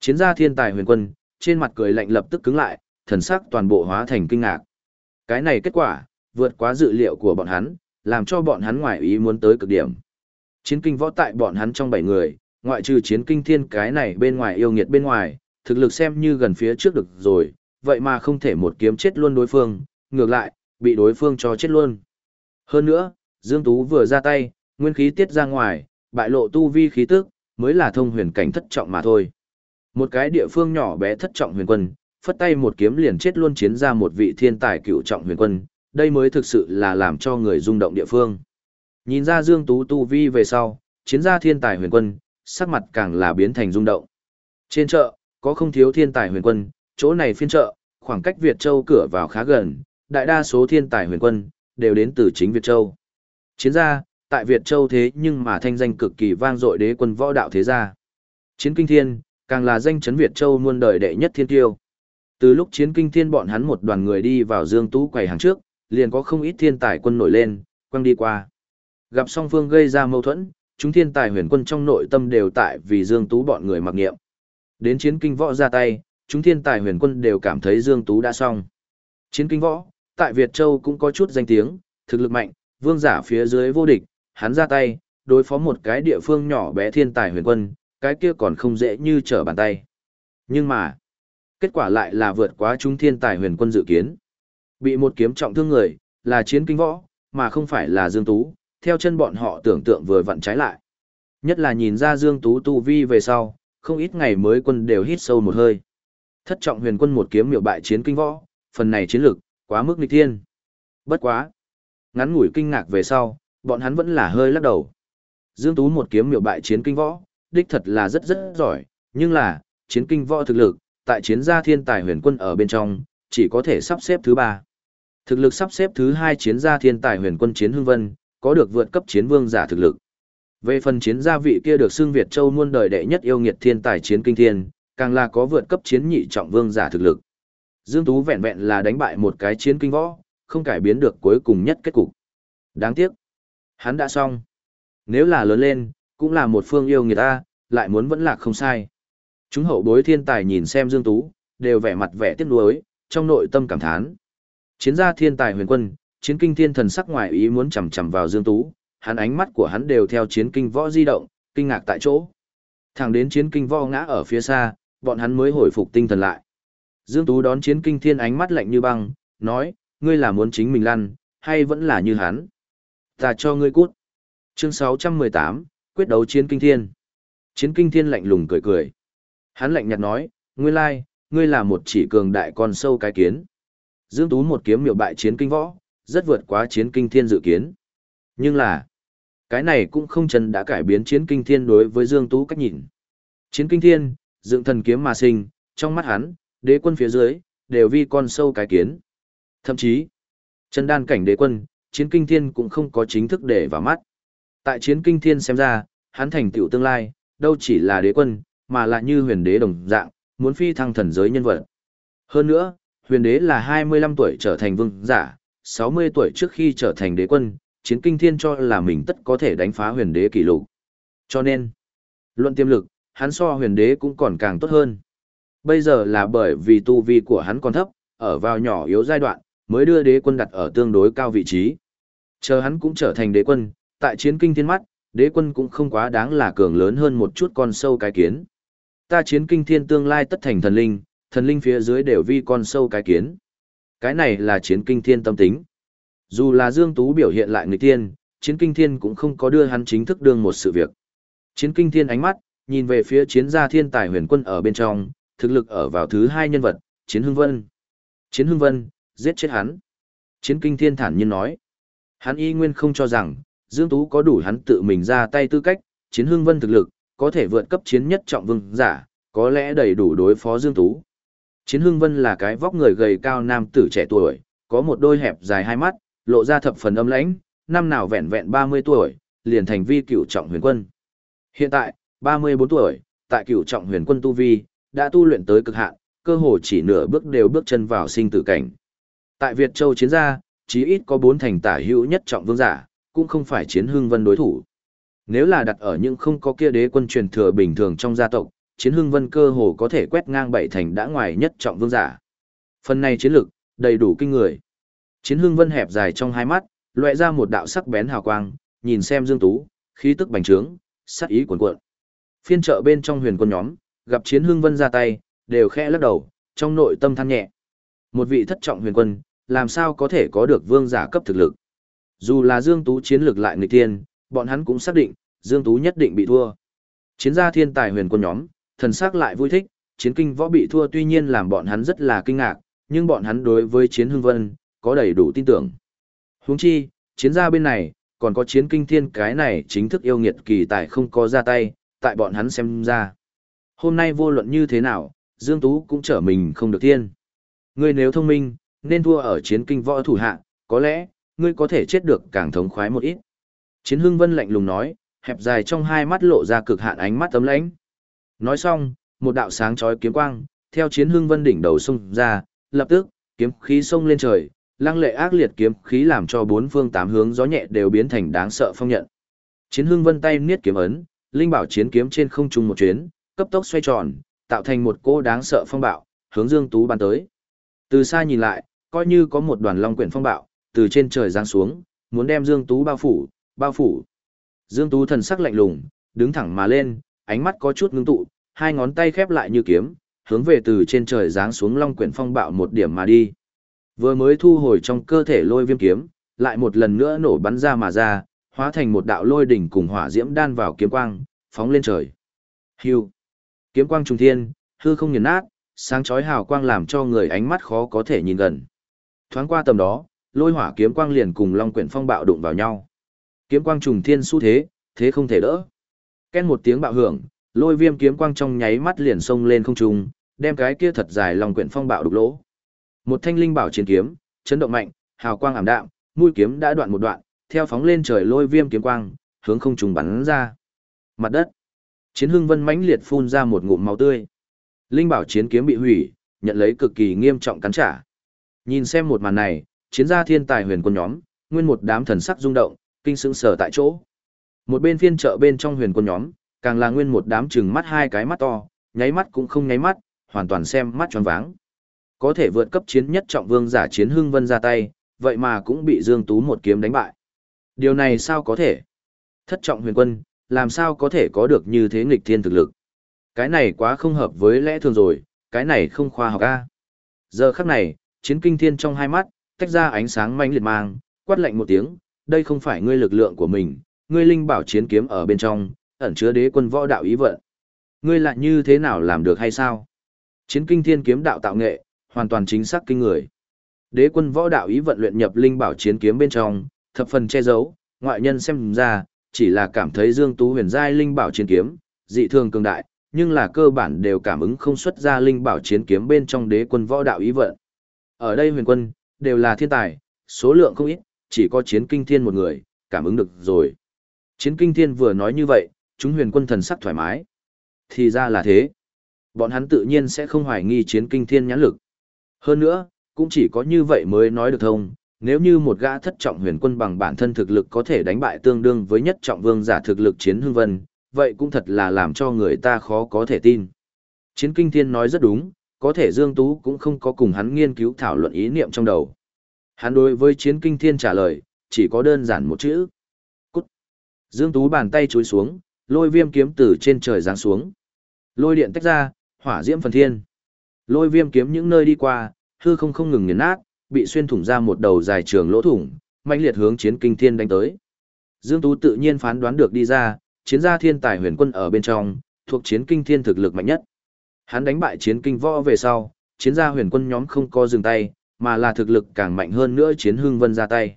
S1: Chiến gia thiên tài huyền quân, trên mặt cười lạnh lập tức cứng lại, thần sắc toàn bộ hóa thành kinh ngạc. Cái này kết quả, vượt quá dự liệu của bọn hắn, làm cho bọn hắn ngoài ý muốn tới cực điểm. Chiến kinh võ tại bọn hắn trong bảy người, ngoại trừ chiến kinh thiên cái này bên ngoài yêu nghiệt bên ngoài, thực lực xem như gần phía trước được rồi, vậy mà không thể một kiếm chết luôn đối phương, ngược lại, bị đối phương cho chết luôn. Hơn nữa, Dương Tú vừa ra tay, nguyên khí tiết ra ngoài, bại lộ tu vi khí tức, mới là thông huyền cảnh thất trọng mà thôi. Một cái địa phương nhỏ bé thất trọng huyền quân, phất tay một kiếm liền chết luôn chiến ra một vị thiên tài cựu trọng huyền quân, đây mới thực sự là làm cho người rung động địa phương. Nhìn ra Dương Tú tu vi về sau, chiến gia thiên tài huyền quân, sắc mặt càng là biến thành rung động. Trên chợ, có không thiếu thiên tài huyền quân, chỗ này phiên chợ, khoảng cách Việt Châu cửa vào khá gần, đại đa số thiên tài huyền quân, đều đến từ chính Việt Châu. Chiến gia, tại Việt Châu thế nhưng mà thanh danh cực kỳ vang dội đế quân võ đạo thế gia. Chiến kinh thiên, càng là danh chấn Việt Châu muôn đời đệ nhất thiên tiêu. Từ lúc chiến kinh thiên bọn hắn một đoàn người đi vào Dương Tú quầy hàng trước, liền có không ít thiên tài quân nổi lên, quăng đi qua. Gặp song phương gây ra mâu thuẫn, chúng thiên tài huyền quân trong nội tâm đều tại vì Dương Tú bọn người mặc nghiệm. Đến chiến kinh võ ra tay, chúng thiên tài huyền quân đều cảm thấy Dương Tú đã xong. Chiến kinh võ, tại Việt Châu cũng có chút danh tiếng, thực lực mạnh, vương giả phía dưới vô địch, hắn ra tay, đối phó một cái địa phương nhỏ bé thiên tài huyền quân, cái kia còn không dễ như trở bàn tay. Nhưng mà, kết quả lại là vượt quá chúng thiên tài huyền quân dự kiến. Bị một kiếm trọng thương người, là chiến kinh võ, mà không phải là Dương Tú, theo chân bọn họ tưởng tượng vừa vặn trái lại. Nhất là nhìn ra Dương Tú tu vi về sau, không ít ngày mới quân đều hít sâu một hơi. Thất trọng huyền quân một kiếm miệu bại chiến kinh võ, phần này chiến lực, quá mức nghịch thiên. Bất quá. Ngắn ngủi kinh ngạc về sau, bọn hắn vẫn là hơi lắc đầu. Dương Tú một kiếm miệu bại chiến kinh võ, đích thật là rất rất giỏi, nhưng là, chiến kinh võ thực lực, tại chiến gia thiên tài huyền quân ở bên trong, chỉ có thể sắp xếp thứ ba. Thực lực sắp xếp thứ hai chiến gia thiên tài huyền quân chiến hương vân, có được vượt cấp chiến vương giả thực lực. Về phần chiến gia vị kia được xưng Việt Châu muôn đời đệ nhất yêu nghiệt thiên tài chiến kinh thiên, càng là có vượt cấp chiến nhị trọng vương giả thực lực. Dương Tú vẹn vẹn là đánh bại một cái chiến kinh võ, không cải biến được cuối cùng nhất kết cục. Đáng tiếc, hắn đã xong. Nếu là lớn lên, cũng là một phương yêu người ta, lại muốn vẫn là không sai. Chúng hậu bối thiên tài nhìn xem Dương Tú, đều vẻ mặt vẻ tiếc nuối, trong nội tâm cảm thán. Chiến gia thiên tài huyền quân, chiến kinh thiên thần sắc ngoài ý muốn chầm chầm vào Dương Tú, hắn ánh mắt của hắn đều theo chiến kinh võ di động, kinh ngạc tại chỗ. Thẳng đến chiến kinh võ ngã ở phía xa, bọn hắn mới hồi phục tinh thần lại. Dương Tú đón chiến kinh thiên ánh mắt lạnh như băng, nói, ngươi là muốn chính mình lăn, hay vẫn là như hắn? Ta cho ngươi cút. Chương 618, quyết đấu chiến kinh thiên. Chiến kinh thiên lạnh lùng cười cười. Hắn lạnh nhạt nói, ngươi lai, ngươi là một chỉ cường đại con sâu cái kiến. Dương Tú một kiếm miểu bại chiến kinh võ, rất vượt quá chiến kinh thiên dự kiến. Nhưng là, cái này cũng không chân đã cải biến chiến kinh thiên đối với Dương Tú cách nhìn. Chiến kinh thiên, dựng thần kiếm mà sinh, trong mắt hắn, đế quân phía dưới, đều vi con sâu cái kiến. Thậm chí, chân đan cảnh đế quân, chiến kinh thiên cũng không có chính thức để vào mắt. Tại chiến kinh thiên xem ra, hắn thành tựu tương lai, đâu chỉ là đế quân, mà là như huyền đế đồng dạng, muốn phi thăng thần giới nhân vật. Hơn nữa, huyền đế là 25 tuổi trở thành vương giả, 60 tuổi trước khi trở thành đế quân, chiến kinh thiên cho là mình tất có thể đánh phá huyền đế kỷ lục. Cho nên, luận tiềm lực, hắn so huyền đế cũng còn càng tốt hơn. Bây giờ là bởi vì tu vi của hắn còn thấp, ở vào nhỏ yếu giai đoạn, mới đưa đế quân đặt ở tương đối cao vị trí. Chờ hắn cũng trở thành đế quân, tại chiến kinh thiên mắt, đế quân cũng không quá đáng là cường lớn hơn một chút con sâu cái kiến. Ta chiến kinh thiên tương lai tất thành thần linh, thần linh phía dưới đều vi con sâu cái kiến. Cái này là chiến kinh thiên tâm tính. Dù là Dương Tú biểu hiện lại người tiên, chiến kinh thiên cũng không có đưa hắn chính thức đương một sự việc. Chiến kinh thiên ánh mắt, nhìn về phía chiến gia thiên tài huyền quân ở bên trong, thực lực ở vào thứ hai nhân vật, chiến hưng vân. Chiến hưng vân, giết chết hắn. Chiến kinh thiên thản nhiên nói. Hắn y nguyên không cho rằng, Dương Tú có đủ hắn tự mình ra tay tư cách, chiến hưng vân thực lực, có thể vượt cấp chiến nhất trọng vương giả, có lẽ đầy đủ đối phó Dương Tú. Chiến hưng vân là cái vóc người gầy cao nam tử trẻ tuổi, có một đôi hẹp dài hai mắt, lộ ra thập phần âm lãnh, năm nào vẹn vẹn 30 tuổi, liền thành vi cựu trọng huyền quân. Hiện tại, 34 tuổi, tại cựu trọng huyền quân tu vi, đã tu luyện tới cực hạn, cơ hồ chỉ nửa bước đều bước chân vào sinh tử cảnh. Tại Việt Châu chiến gia, chí ít có bốn thành tả hữu nhất trọng vương giả, cũng không phải chiến hưng vân đối thủ. Nếu là đặt ở những không có kia đế quân truyền thừa bình thường trong gia tộc, chiến hưng vân cơ hồ có thể quét ngang bảy thành đã ngoài nhất trọng vương giả. Phần này chiến lực, đầy đủ kinh người. Chiến hưng vân hẹp dài trong hai mắt, loại ra một đạo sắc bén hào quang, nhìn xem Dương Tú, khí tức bành trướng, sắc ý cuồn cuộn. Phiên trợ bên trong huyền quân nhóm, gặp chiến hưng vân ra tay, đều khẽ lắc đầu, trong nội tâm than nhẹ. Một vị thất trọng huyền quân, làm sao có thể có được vương giả cấp thực lực. Dù là Dương Tú chiến lược lại người tiên, bọn hắn cũng xác định, Dương Tú nhất định bị thua. Chiến gia thiên tài huyền quân nhóm, thần sắc lại vui thích, chiến kinh võ bị thua tuy nhiên làm bọn hắn rất là kinh ngạc, nhưng bọn hắn đối với chiến hưng vân, có đầy đủ tin tưởng. Huống chi, chiến gia bên này, còn có chiến kinh thiên cái này chính thức yêu nghiệt kỳ tài không có ra tay, tại bọn hắn xem ra. Hôm nay vô luận như thế nào, Dương Tú cũng trở mình không được tiên. Ngươi nếu thông minh, nên thua ở chiến kinh võ thủ hạ, có lẽ, ngươi có thể chết được càng thống khoái một ít. Chiến hưng vân lạnh lùng nói, hẹp dài trong hai mắt lộ ra cực hạn ánh mắt tấm lãnh. Nói xong, một đạo sáng chói kiếm quang, theo chiến hưng vân đỉnh đầu xung ra, lập tức, kiếm khí xông lên trời, lăng lệ ác liệt kiếm khí làm cho bốn phương tám hướng gió nhẹ đều biến thành đáng sợ phong nhận. Chiến hưng vân tay niết kiếm ấn, linh bảo chiến kiếm trên không trung một chuyến, cấp tốc xoay tròn, tạo thành một cỗ đáng sợ phong bạo, hướng Dương Tú bắn tới. Từ xa nhìn lại, coi như có một đoàn long quyển phong bạo, từ trên trời giáng xuống, muốn đem Dương Tú bao phủ, bao phủ. Dương Tú thần sắc lạnh lùng, đứng thẳng mà lên, ánh mắt có chút ngưng tụ, hai ngón tay khép lại như kiếm, hướng về từ trên trời giáng xuống long quyển phong bạo một điểm mà đi. Vừa mới thu hồi trong cơ thể lôi viêm kiếm, lại một lần nữa nổ bắn ra mà ra, hóa thành một đạo lôi đỉnh cùng hỏa diễm đan vào kiếm quang, phóng lên trời. Hưu. Kiếm quang trùng thiên, hư không nghiền nát, sáng chói hào quang làm cho người ánh mắt khó có thể nhìn gần. Thoáng qua tầm đó, lôi hỏa kiếm quang liền cùng long quyển phong bạo đụng vào nhau. Kiếm quang trùng thiên xu thế, thế không thể đỡ. Ken một tiếng bạo hưởng, lôi viêm kiếm quang trong nháy mắt liền xông lên không trung, đem cái kia thật dài lòng quyển phong bạo đục lỗ. Một thanh linh bảo chiến kiếm, chấn động mạnh, hào quang ảm đạm, mũi kiếm đã đoạn một đoạn, theo phóng lên trời lôi viêm kiếm quang, hướng không trùng bắn ra. Mặt đất. Chiến Hưng Vân mãnh liệt phun ra một ngụm máu tươi. Linh bảo chiến kiếm bị hủy, nhận lấy cực kỳ nghiêm trọng cắn trả. Nhìn xem một màn này, chiến gia thiên tài huyền quân nhóm, nguyên một đám thần sắc rung động, kinh sững sờ tại chỗ. Một bên phiên chợ bên trong huyền quân nhóm, càng là nguyên một đám trừng mắt hai cái mắt to, nháy mắt cũng không nháy mắt, hoàn toàn xem mắt tròn váng. Có thể vượt cấp chiến nhất trọng vương giả chiến hưng vân ra tay, vậy mà cũng bị Dương Tú một kiếm đánh bại. Điều này sao có thể? Thất trọng huyền quân, làm sao có thể có được như thế nghịch thiên thực lực? Cái này quá không hợp với lẽ thường rồi, cái này không khoa học a. Giờ khắc này, chiến kinh thiên trong hai mắt, tách ra ánh sáng manh liệt mang, quát lạnh một tiếng, đây không phải ngươi lực lượng của mình, ngươi linh bảo chiến kiếm ở bên trong, ẩn chứa đế quân võ đạo ý vận. Ngươi lại như thế nào làm được hay sao? Chiến kinh thiên kiếm đạo tạo nghệ, hoàn toàn chính xác kinh người. Đế quân võ đạo ý vận luyện nhập linh bảo chiến kiếm bên trong, thập phần che giấu, ngoại nhân xem ra, chỉ là cảm thấy Dương Tú huyền giai linh bảo chiến kiếm, dị thường cường đại, nhưng là cơ bản đều cảm ứng không xuất ra linh bảo chiến kiếm bên trong đế quân võ đạo ý vận. Ở đây huyền quân, đều là thiên tài, số lượng không ít, chỉ có chiến kinh thiên một người, cảm ứng được rồi. Chiến kinh thiên vừa nói như vậy, chúng huyền quân thần sắc thoải mái. Thì ra là thế. Bọn hắn tự nhiên sẽ không hoài nghi chiến kinh thiên nhãn lực. Hơn nữa, cũng chỉ có như vậy mới nói được thông, nếu như một gã thất trọng huyền quân bằng bản thân thực lực có thể đánh bại tương đương với nhất trọng vương giả thực lực chiến hương vân, vậy cũng thật là làm cho người ta khó có thể tin. Chiến kinh thiên nói rất đúng, có thể Dương Tú cũng không có cùng hắn nghiên cứu thảo luận ý niệm trong đầu. Hắn đối với chiến kinh thiên trả lời, chỉ có đơn giản một chữ. Cút. Dương Tú bàn tay chối xuống, lôi viêm kiếm từ trên trời giáng xuống. Lôi điện tách ra, hỏa diễm phần thiên. Lôi viêm kiếm những nơi đi qua, hư không không ngừng nghiền nát, bị xuyên thủng ra một đầu dài trường lỗ thủng, mạnh liệt hướng chiến kinh thiên đánh tới. Dương Tú tự nhiên phán đoán được đi ra, chiến gia thiên tài huyền quân ở bên trong, thuộc chiến kinh thiên thực lực mạnh nhất. Hắn đánh bại chiến kinh võ về sau, chiến gia huyền quân nhóm không có dừng tay, mà là thực lực càng mạnh hơn nữa chiến hương vân ra tay.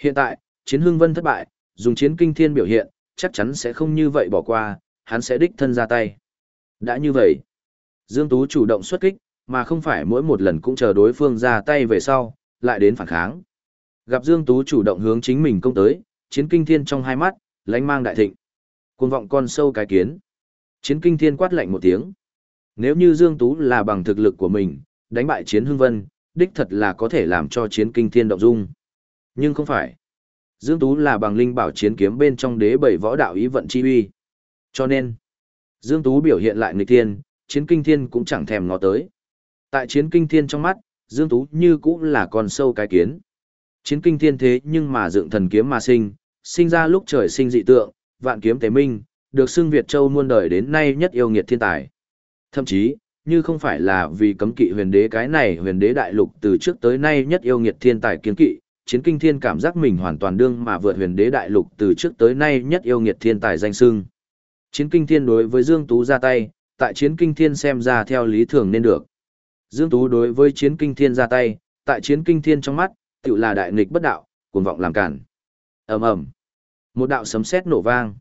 S1: Hiện tại, chiến hương vân thất bại, dùng chiến kinh thiên biểu hiện, chắc chắn sẽ không như vậy bỏ qua, hắn sẽ đích thân ra tay. Đã như vậy, Dương Tú chủ động xuất kích, mà không phải mỗi một lần cũng chờ đối phương ra tay về sau, lại đến phản kháng. Gặp Dương Tú chủ động hướng chính mình công tới, chiến kinh thiên trong hai mắt, lánh mang đại thịnh. Cuồng vọng con sâu cái kiến. Chiến kinh thiên quát lạnh một tiếng. Nếu như Dương Tú là bằng thực lực của mình, đánh bại chiến hưng vân, đích thật là có thể làm cho chiến kinh thiên động dung. Nhưng không phải. Dương Tú là bằng linh bảo chiến kiếm bên trong đế bảy võ đạo ý vận chi uy. Cho nên, Dương Tú biểu hiện lại nghịch thiên, chiến kinh thiên cũng chẳng thèm ngó tới. Tại chiến kinh thiên trong mắt, Dương Tú như cũng là con sâu cái kiến. Chiến kinh thiên thế nhưng mà dựng thần kiếm mà sinh, sinh ra lúc trời sinh dị tượng, vạn kiếm tế minh, được xưng Việt Châu muôn đời đến nay nhất yêu nghiệt thiên tài. Thậm chí, như không phải là vì cấm kỵ huyền đế cái này huyền đế đại lục từ trước tới nay nhất yêu nghiệt thiên tài kiến kỵ, chiến kinh thiên cảm giác mình hoàn toàn đương mà vượt huyền đế đại lục từ trước tới nay nhất yêu nghiệt thiên tài danh sưng. Chiến kinh thiên đối với Dương Tú ra tay, tại chiến kinh thiên xem ra theo lý thường nên được. Dương Tú đối với chiến kinh thiên ra tay, tại chiến kinh thiên trong mắt, tự là đại nghịch bất đạo, cuồng vọng làm cản. ầm ầm Một đạo sấm sét nổ vang.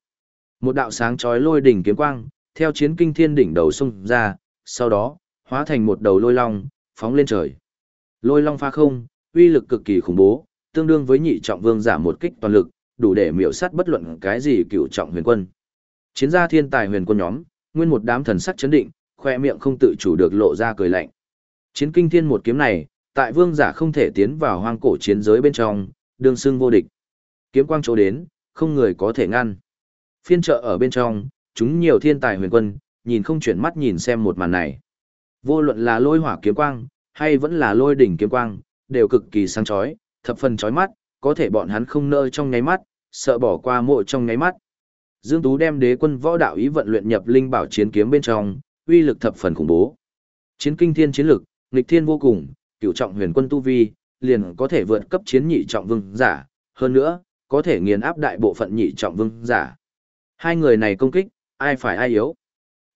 S1: Một đạo sáng chói lôi đỉnh kiếm quang, theo chiến kinh thiên đỉnh đầu xung ra, sau đó, hóa thành một đầu lôi long, phóng lên trời. Lôi long pha không, uy lực cực kỳ khủng bố, tương đương với nhị trọng vương giả một kích toàn lực, đủ để miểu sát bất luận cái gì cựu trọng huyền quân. Chiến gia thiên tài huyền quân nhóm, nguyên một đám thần sắc chấn định, khoe miệng không tự chủ được lộ ra cười lạnh. Chiến kinh thiên một kiếm này, tại vương giả không thể tiến vào hoang cổ chiến giới bên trong, đương xưng vô địch. Kiếm quang chỗ đến, không người có thể ngăn. Phiên trợ ở bên trong, chúng nhiều thiên tài huyền quân, nhìn không chuyển mắt nhìn xem một màn này. Vô luận là lôi hỏa kiếm quang, hay vẫn là lôi đỉnh kiếm quang, đều cực kỳ sáng chói, thập phần chói mắt, có thể bọn hắn không nơ trong nháy mắt, sợ bỏ qua mộ trong nháy mắt. Dương Tú đem đế quân võ đạo ý vận luyện nhập linh bảo chiến kiếm bên trong, uy lực thập phần khủng bố. Chiến kinh thiên chiến lực, nghịch thiên vô cùng, cửu trọng huyền quân tu vi, liền có thể vượt cấp chiến nhị trọng vương giả, hơn nữa, có thể nghiền áp đại bộ phận nhị trọng vương giả. Hai người này công kích, ai phải ai yếu.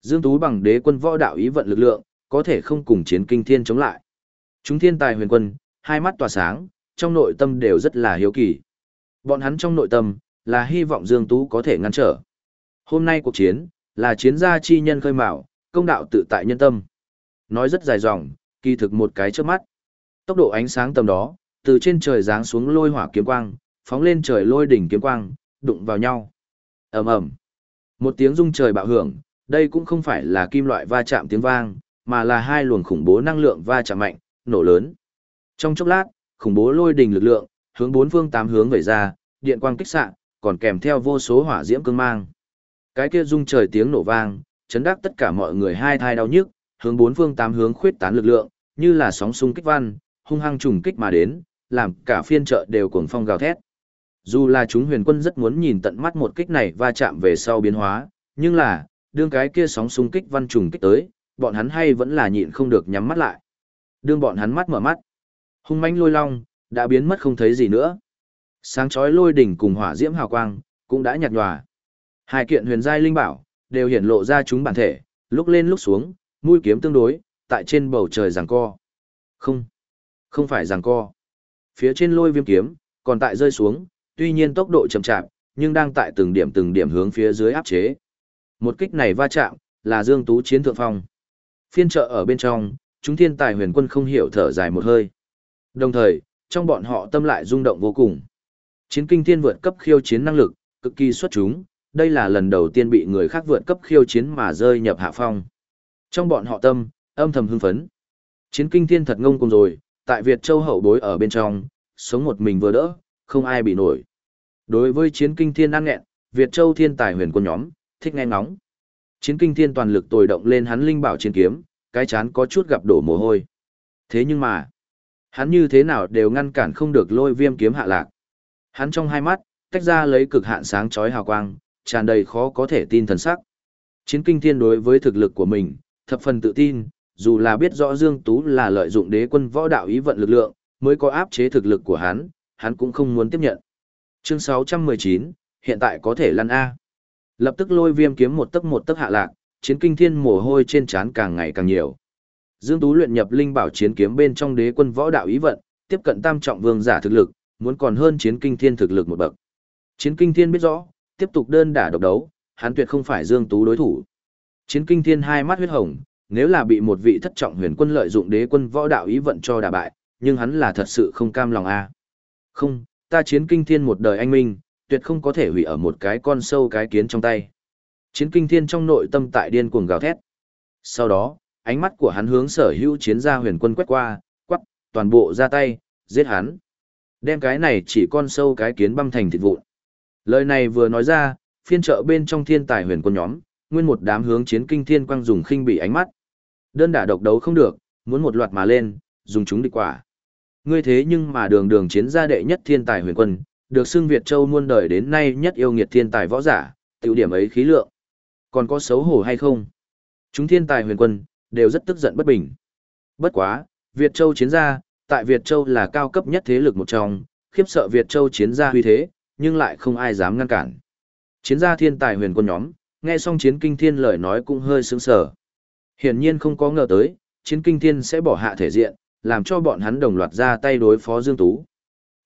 S1: Dương Tú bằng đế quân võ đạo ý vận lực lượng, có thể không cùng chiến kinh thiên chống lại. Chúng thiên tài huyền quân, hai mắt tỏa sáng, trong nội tâm đều rất là hiếu kỳ. Bọn hắn trong nội tâm, là hy vọng Dương Tú có thể ngăn trở. Hôm nay cuộc chiến, là chiến gia chi nhân khơi mạo, công đạo tự tại nhân tâm. Nói rất dài dòng, kỳ thực một cái trước mắt. Tốc độ ánh sáng tầm đó, từ trên trời giáng xuống lôi hỏa kiếm quang, phóng lên trời lôi đỉnh kiếm quang, đụng vào nhau. ầm ầm Một tiếng rung trời bạo hưởng, đây cũng không phải là kim loại va chạm tiếng vang, mà là hai luồng khủng bố năng lượng va chạm mạnh, nổ lớn. Trong chốc lát, khủng bố lôi đình lực lượng, hướng bốn phương tám hướng về ra, điện quang kích xạ, còn kèm theo vô số hỏa diễm cương mang. Cái kia rung trời tiếng nổ vang, chấn đắc tất cả mọi người hai thai đau nhức, hướng bốn phương tám hướng khuyết tán lực lượng, như là sóng xung kích văn, hung hăng trùng kích mà đến, làm cả phiên chợ đều cuồng phong gào thét. Dù là chúng huyền quân rất muốn nhìn tận mắt một kích này va chạm về sau biến hóa, nhưng là, đương cái kia sóng xung kích văn trùng kích tới, bọn hắn hay vẫn là nhịn không được nhắm mắt lại. Đương bọn hắn mắt mở mắt, hung mãnh lôi long, đã biến mất không thấy gì nữa. Sáng chói lôi đỉnh cùng hỏa diễm hào quang, cũng đã nhạt nhòa. Hai kiện huyền giai linh bảo, đều hiển lộ ra chúng bản thể, lúc lên lúc xuống, mũi kiếm tương đối, tại trên bầu trời giằng co. Không, không phải giằng co. Phía trên lôi viêm kiếm, còn tại rơi xuống, tuy nhiên tốc độ chậm chạp, nhưng đang tại từng điểm từng điểm hướng phía dưới áp chế. Một kích này va chạm, là Dương Tú chiến thượng phong. Phiên trợ ở bên trong, chúng thiên tài huyền quân không hiểu thở dài một hơi. Đồng thời, trong bọn họ tâm lại rung động vô cùng. Chiến kinh thiên vượt cấp khiêu chiến năng lực, cực kỳ xuất chúng, đây là lần đầu tiên bị người khác vượt cấp khiêu chiến mà rơi nhập hạ phong. Trong bọn họ tâm, âm thầm hưng phấn. Chiến kinh thiên thật ngông cùng rồi, tại Việt Châu hậu bối ở bên trong, sống một mình vừa đỡ, không ai bị nổi. Đối với chiến kinh thiên ăn nghẹn, Việt Châu thiên tài huyền quân nhóm, thích nghe ngóng. Chiến kinh thiên toàn lực tồi động lên hắn linh bảo chiến kiếm, cái chán có chút gặp đổ mồ hôi. Thế nhưng mà, hắn như thế nào đều ngăn cản không được lôi viêm kiếm hạ lạc. Hắn trong hai mắt, tách ra lấy cực hạn sáng chói hào quang, tràn đầy khó có thể tin thần sắc. Chiến kinh thiên đối với thực lực của mình, thập phần tự tin, dù là biết rõ Dương Tú là lợi dụng đế quân võ đạo ý vận lực lượng, mới có áp chế thực lực của hắn, hắn cũng không muốn tiếp nhận. Chương 619, hiện tại có thể lăn A. Lập tức lôi viêm kiếm một tấc một tấc hạ lạc, chiến kinh thiên mồ hôi trên trán càng ngày càng nhiều. Dương Tú luyện nhập linh bảo chiến kiếm bên trong đế quân võ đạo ý vận, tiếp cận tam trọng vương giả thực lực, muốn còn hơn chiến kinh thiên thực lực một bậc. Chiến kinh thiên biết rõ, tiếp tục đơn đả độc đấu, hắn tuyệt không phải Dương Tú đối thủ. Chiến kinh thiên hai mắt huyết hồng, nếu là bị một vị thất trọng huyền quân lợi dụng đế quân võ đạo ý vận cho đả bại, nhưng hắn là thật sự không cam lòng a. Không, ta chiến kinh thiên một đời anh minh, tuyệt không có thể hủy ở một cái con sâu cái kiến trong tay. Chiến kinh thiên trong nội tâm tại điên cuồng gào thét. Sau đó, ánh mắt của hắn hướng sở hữu chiến gia huyền quân quét qua, quắc, toàn bộ ra tay, giết hắn. Đem cái này chỉ con sâu cái kiến băm thành thịt vụn. Lời này vừa nói ra, phiên trợ bên trong thiên tài huyền quân nhóm, nguyên một đám hướng chiến kinh thiên quang dùng khinh bị ánh mắt. Đơn đả độc đấu không được, muốn một loạt mà lên, dùng chúng địch quả. Ngươi thế nhưng mà đường đường chiến gia đệ nhất thiên tài huyền quân, được xưng Việt Châu muôn đời đến nay nhất yêu nghiệt thiên tài võ giả, tiểu điểm ấy khí lượng. Còn có xấu hổ hay không? Chúng thiên tài huyền quân, đều rất tức giận bất bình. Bất quá, Việt Châu chiến gia, tại Việt Châu là cao cấp nhất thế lực một trong, khiếp sợ Việt Châu chiến gia huy thế, nhưng lại không ai dám ngăn cản. Chiến gia thiên tài huyền quân nhóm, nghe xong chiến kinh thiên lời nói cũng hơi sướng sở. Hiển nhiên không có ngờ tới, chiến kinh thiên sẽ bỏ hạ thể diện, làm cho bọn hắn đồng loạt ra tay đối phó Dương Tú.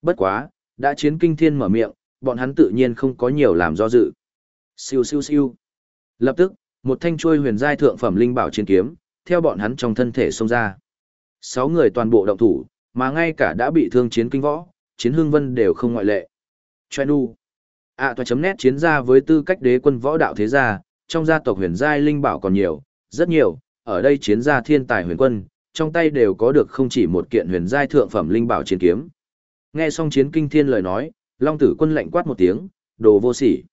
S1: Bất quá, đã chiến kinh thiên mở miệng, bọn hắn tự nhiên không có nhiều làm do dự. Siêu siêu siêu. Lập tức, một thanh chuôi huyền giai thượng phẩm linh bảo chiến kiếm, theo bọn hắn trong thân thể xông ra. Sáu người toàn bộ động thủ, mà ngay cả đã bị thương chiến kinh võ, chiến hương vân đều không ngoại lệ. Choe nu. À toa chấm nét chiến ra với tư cách đế quân võ đạo thế gia, trong gia tộc huyền giai linh bảo còn nhiều, rất nhiều, ở đây chiến gia thiên tài huyền quân, trong tay đều có được không chỉ một kiện huyền giai thượng phẩm linh bảo chiến kiếm. Nghe xong chiến kinh thiên lời nói, Long tử quân lạnh quát một tiếng, đồ vô sỉ.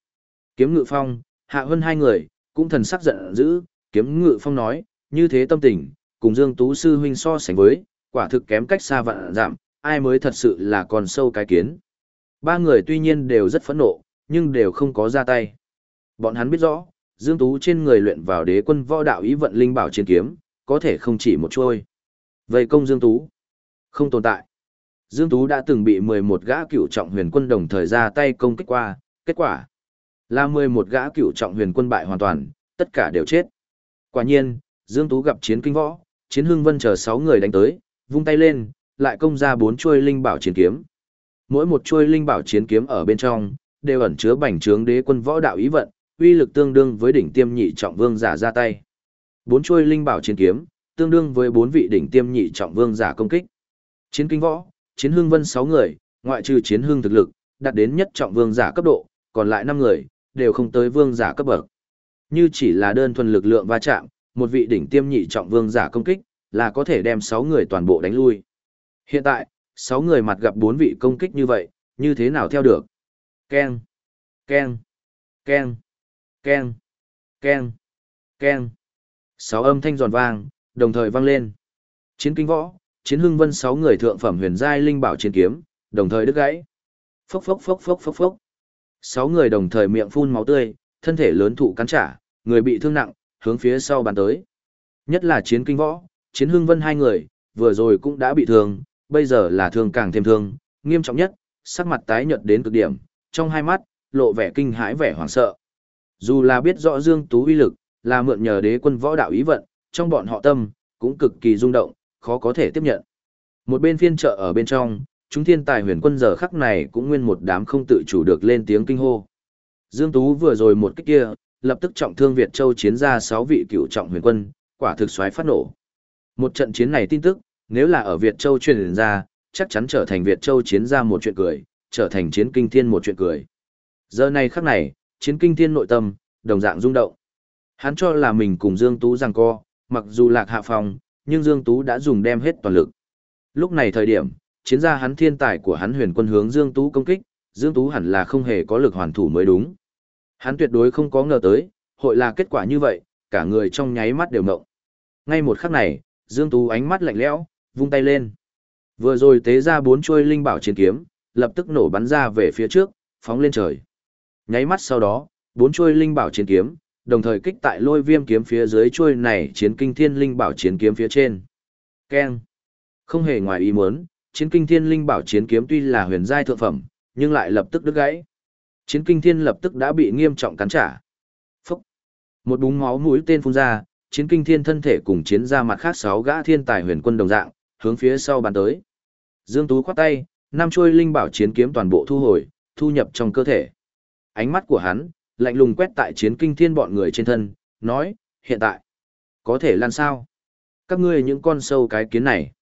S1: Kiếm ngự phong, hạ hơn hai người, cũng thần sắc giận dữ, kiếm ngự phong nói, như thế tâm tình, cùng Dương Tú sư huynh so sánh với, quả thực kém cách xa vạn giảm, ai mới thật sự là còn sâu cái kiến. Ba người tuy nhiên đều rất phẫn nộ, nhưng đều không có ra tay. Bọn hắn biết rõ, Dương Tú trên người luyện vào đế quân võ đạo ý vận linh bảo chiến kiếm, có thể không chỉ một trôi. Vậy công Dương Tú, không tồn tại. Dương Tú đã từng bị 11 gã cựu trọng huyền quân đồng thời ra tay công kích qua, kết quả là 11 gã cựu trọng huyền quân bại hoàn toàn, tất cả đều chết. Quả nhiên, Dương Tú gặp chiến kinh võ, chiến hương vân chờ 6 người đánh tới, vung tay lên, lại công ra 4 chuôi linh bảo chiến kiếm. Mỗi một chuôi linh bảo chiến kiếm ở bên trong, đều ẩn chứa bành trướng đế quân võ đạo ý vận, uy lực tương đương với đỉnh tiêm nhị trọng vương giả ra tay. Bốn chuôi linh bảo chiến kiếm, tương đương với bốn vị đỉnh tiêm nhị trọng vương giả công kích. Chiến kinh võ, chiến hương vân 6 người, ngoại trừ chiến hương thực lực, đạt đến nhất trọng vương giả cấp độ, còn lại 5 người, đều không tới vương giả cấp bậc. Như chỉ là đơn thuần lực lượng va chạm, một vị đỉnh tiêm nhị trọng vương giả công kích, là có thể đem 6 người toàn bộ đánh lui. Hiện tại, 6 người mặt gặp 4 vị công kích như vậy, như thế nào theo được? Ken, Ken, Ken, Ken, Ken, Ken. Sáu âm thanh giòn vang, đồng thời vang lên. Chiến kinh võ, chiến hưng vân sáu người thượng phẩm huyền giai linh bảo chiến kiếm, đồng thời đứt gãy. Phốc phốc phốc phốc phốc phốc. Sáu người đồng thời miệng phun máu tươi, thân thể lớn thụ cắn trả, người bị thương nặng, hướng phía sau bàn tới. Nhất là chiến kinh võ, chiến hưng vân hai người, vừa rồi cũng đã bị thương, bây giờ là thương càng thêm thương, nghiêm trọng nhất, sắc mặt tái nhợt đến cực điểm, trong hai mắt, lộ vẻ kinh hãi vẻ hoảng sợ. Dù là biết rõ Dương Tú uy lực, là mượn nhờ đế quân võ đạo ý vận, trong bọn họ tâm, cũng cực kỳ rung động, khó có thể tiếp nhận. Một bên phiên chợ ở bên trong, chúng thiên tài huyền quân giờ khắc này cũng nguyên một đám không tự chủ được lên tiếng kinh hô. Dương Tú vừa rồi một kích kia, lập tức trọng thương Việt Châu chiến ra 6 vị cựu trọng huyền quân, quả thực xoáy phát nổ. Một trận chiến này tin tức, nếu là ở Việt Châu truyền ra, chắc chắn trở thành Việt Châu chiến ra một chuyện cười, trở thành chiến kinh thiên một chuyện cười. Giờ này khắc này, chiến kinh thiên nội tâm, đồng dạng rung động. Hắn cho là mình cùng Dương Tú giằng co, mặc dù lạc hạ phòng, nhưng Dương Tú đã dùng đem hết toàn lực. Lúc này thời điểm, chiến gia hắn thiên tài của hắn huyền quân hướng Dương Tú công kích, Dương Tú hẳn là không hề có lực hoàn thủ mới đúng. Hắn tuyệt đối không có ngờ tới, hội là kết quả như vậy, cả người trong nháy mắt đều mộng. Ngay một khắc này, Dương Tú ánh mắt lạnh lẽo, vung tay lên. Vừa rồi tế ra bốn chuôi linh bảo chiến kiếm, lập tức nổ bắn ra về phía trước, phóng lên trời. Nháy mắt sau đó, bốn chuôi linh bảo chiến kiếm, đồng thời kích tại lôi viêm kiếm phía dưới chuôi này chiến kinh thiên linh bảo chiến kiếm phía trên. Keng. Không hề ngoài ý muốn, chiến kinh thiên linh bảo chiến kiếm tuy là huyền giai thượng phẩm, nhưng lại lập tức đứt gãy. Chiến kinh thiên lập tức đã bị nghiêm trọng cắn trả. Phúc. Một búng máu mũi tên phun ra, chiến kinh thiên thân thể cùng chiến ra mặt khác sáu gã thiên tài huyền quân đồng dạng, hướng phía sau bàn tới. Dương Tú khoát tay, năm chuôi linh bảo chiến kiếm toàn bộ thu hồi, thu nhập trong cơ thể. Ánh mắt của hắn, lạnh lùng quét tại chiến kinh thiên bọn người trên thân, nói, hiện tại, có thể lan sao? Các ngươi những con sâu cái kiến này.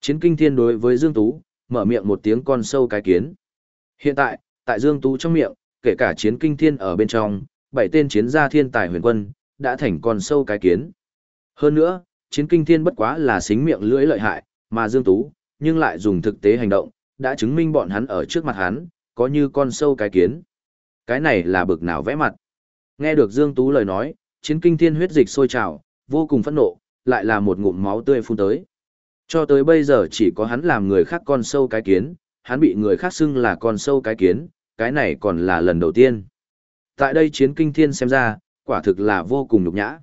S1: Chiến kinh thiên đối với Dương Tú, mở miệng một tiếng con sâu cái kiến. Hiện tại, tại Dương Tú trong miệng, kể cả chiến kinh thiên ở bên trong, bảy tên chiến gia thiên tài huyền quân, đã thành con sâu cái kiến. Hơn nữa, chiến kinh thiên bất quá là xính miệng lưỡi lợi hại, mà Dương Tú, nhưng lại dùng thực tế hành động, đã chứng minh bọn hắn ở trước mặt hắn, có như con sâu cái kiến. Cái này là bực nào vẽ mặt. Nghe được Dương Tú lời nói, chiến kinh thiên huyết dịch sôi trào, vô cùng phẫn nộ, lại là một ngụm máu tươi phun tới. Cho tới bây giờ chỉ có hắn làm người khác con sâu cái kiến, hắn bị người khác xưng là con sâu cái kiến, cái này còn là lần đầu tiên. Tại đây chiến kinh thiên xem ra, quả thực là vô cùng nhục nhã.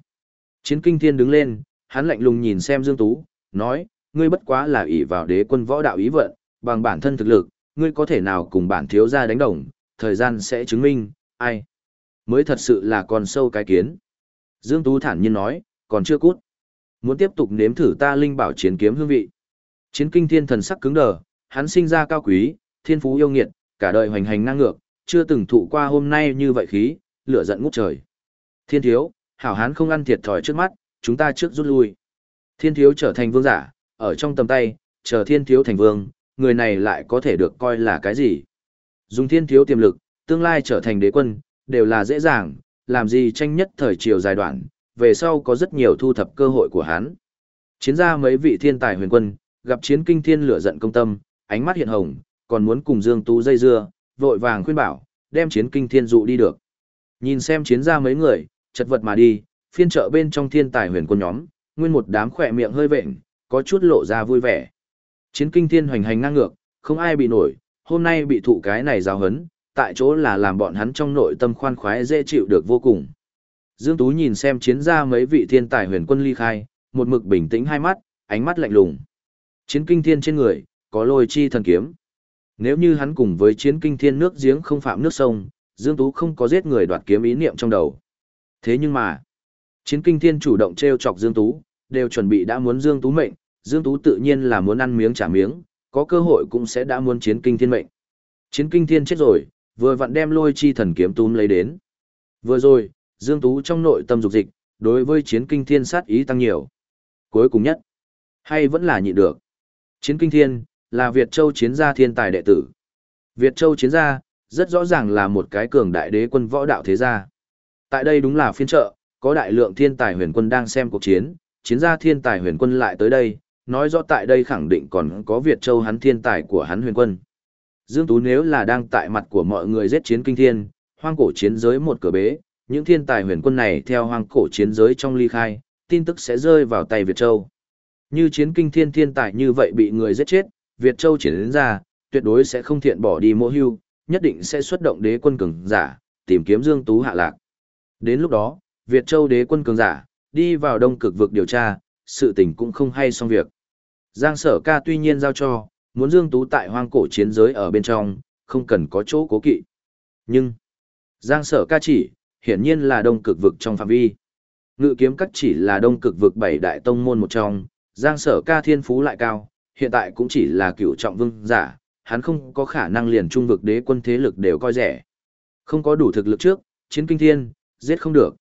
S1: Chiến kinh thiên đứng lên, hắn lạnh lùng nhìn xem Dương Tú, nói, ngươi bất quá là ỷ vào đế quân võ đạo ý vận, bằng bản thân thực lực, ngươi có thể nào cùng bản thiếu gia đánh đồng, thời gian sẽ chứng minh, ai mới thật sự là con sâu cái kiến. Dương Tú thản nhiên nói, còn chưa cút. Muốn tiếp tục nếm thử ta linh bảo chiến kiếm hương vị. Chiến kinh thiên thần sắc cứng đờ, hắn sinh ra cao quý, thiên phú yêu nghiệt, cả đời hoành hành ngang ngược, chưa từng thụ qua hôm nay như vậy khí, lửa giận ngút trời. Thiên thiếu, hảo hán không ăn thiệt thòi trước mắt, chúng ta trước rút lui. Thiên thiếu trở thành vương giả, ở trong tầm tay, chờ thiên thiếu thành vương, người này lại có thể được coi là cái gì. Dùng thiên thiếu tiềm lực, tương lai trở thành đế quân, đều là dễ dàng, làm gì tranh nhất thời chiều dài đoạn, về sau có rất nhiều thu thập cơ hội của hắn. Chiến ra mấy vị thiên tài huyền quân, gặp chiến kinh thiên lửa giận công tâm, ánh mắt hiện hồng, còn muốn cùng Dương Tú dây dưa, vội vàng khuyên bảo, đem chiến kinh thiên dụ đi được. Nhìn xem chiến ra mấy người, chật vật mà đi, phiên trợ bên trong thiên tài huyền quân nhóm, nguyên một đám khỏe miệng hơi vệnh, có chút lộ ra vui vẻ. Chiến kinh thiên hoành hành ngang ngược, không ai bị nổi, hôm nay bị thụ cái này giáo hấn, tại chỗ là làm bọn hắn trong nội tâm khoan khoái dễ chịu được vô cùng. Dương Tú nhìn xem chiến ra mấy vị thiên tài huyền quân ly khai, một mực bình tĩnh hai mắt, ánh mắt lạnh lùng. Chiến kinh thiên trên người, có lôi chi thần kiếm. Nếu như hắn cùng với chiến kinh thiên nước giếng không phạm nước sông, Dương Tú không có giết người đoạt kiếm ý niệm trong đầu. Thế nhưng mà, chiến kinh thiên chủ động treo chọc Dương Tú, đều chuẩn bị đã muốn Dương Tú mệnh, Dương Tú tự nhiên là muốn ăn miếng trả miếng, có cơ hội cũng sẽ đã muốn chiến kinh thiên mệnh. Chiến kinh thiên chết rồi, vừa vặn đem lôi chi thần kiếm túm lấy đến. Vừa rồi, Dương Tú trong nội tâm dục dịch, đối với chiến kinh thiên sát ý tăng nhiều. Cuối cùng nhất, hay vẫn là nhịn được. Chiến kinh thiên, là Việt Châu chiến gia thiên tài đệ tử. Việt Châu chiến gia, rất rõ ràng là một cái cường đại đế quân võ đạo thế gia. Tại đây đúng là phiên trợ, có đại lượng thiên tài huyền quân đang xem cuộc chiến, chiến gia thiên tài huyền quân lại tới đây, nói rõ tại đây khẳng định còn có Việt Châu hắn thiên tài của hắn huyền quân. Dương Tú nếu là đang tại mặt của mọi người giết chiến kinh thiên, hoang cổ chiến giới một cửa bế, những thiên tài huyền quân này theo hoang cổ chiến giới trong ly khai, tin tức sẽ rơi vào tay Việt Châu. Như chiến kinh thiên thiên tài như vậy bị người giết chết, Việt Châu chỉ đến ra, tuyệt đối sẽ không thiện bỏ đi mô hưu, nhất định sẽ xuất động đế quân cường giả, tìm kiếm Dương Tú hạ lạc. Đến lúc đó, Việt Châu đế quân cường giả, đi vào đông cực vực điều tra, sự tình cũng không hay xong việc. Giang sở ca tuy nhiên giao cho, muốn Dương Tú tại hoang cổ chiến giới ở bên trong, không cần có chỗ cố kỵ. Nhưng, Giang sở ca chỉ, hiển nhiên là đông cực vực trong phạm vi. Ngự kiếm cắt chỉ là đông cực vực bảy đại tông môn một trong, Giang sở ca thiên phú lại cao, hiện tại cũng chỉ là cựu trọng vương giả, hắn không có khả năng liền trung vực đế quân thế lực đều coi rẻ. Không có đủ thực lực trước, chiến kinh thiên, giết không được.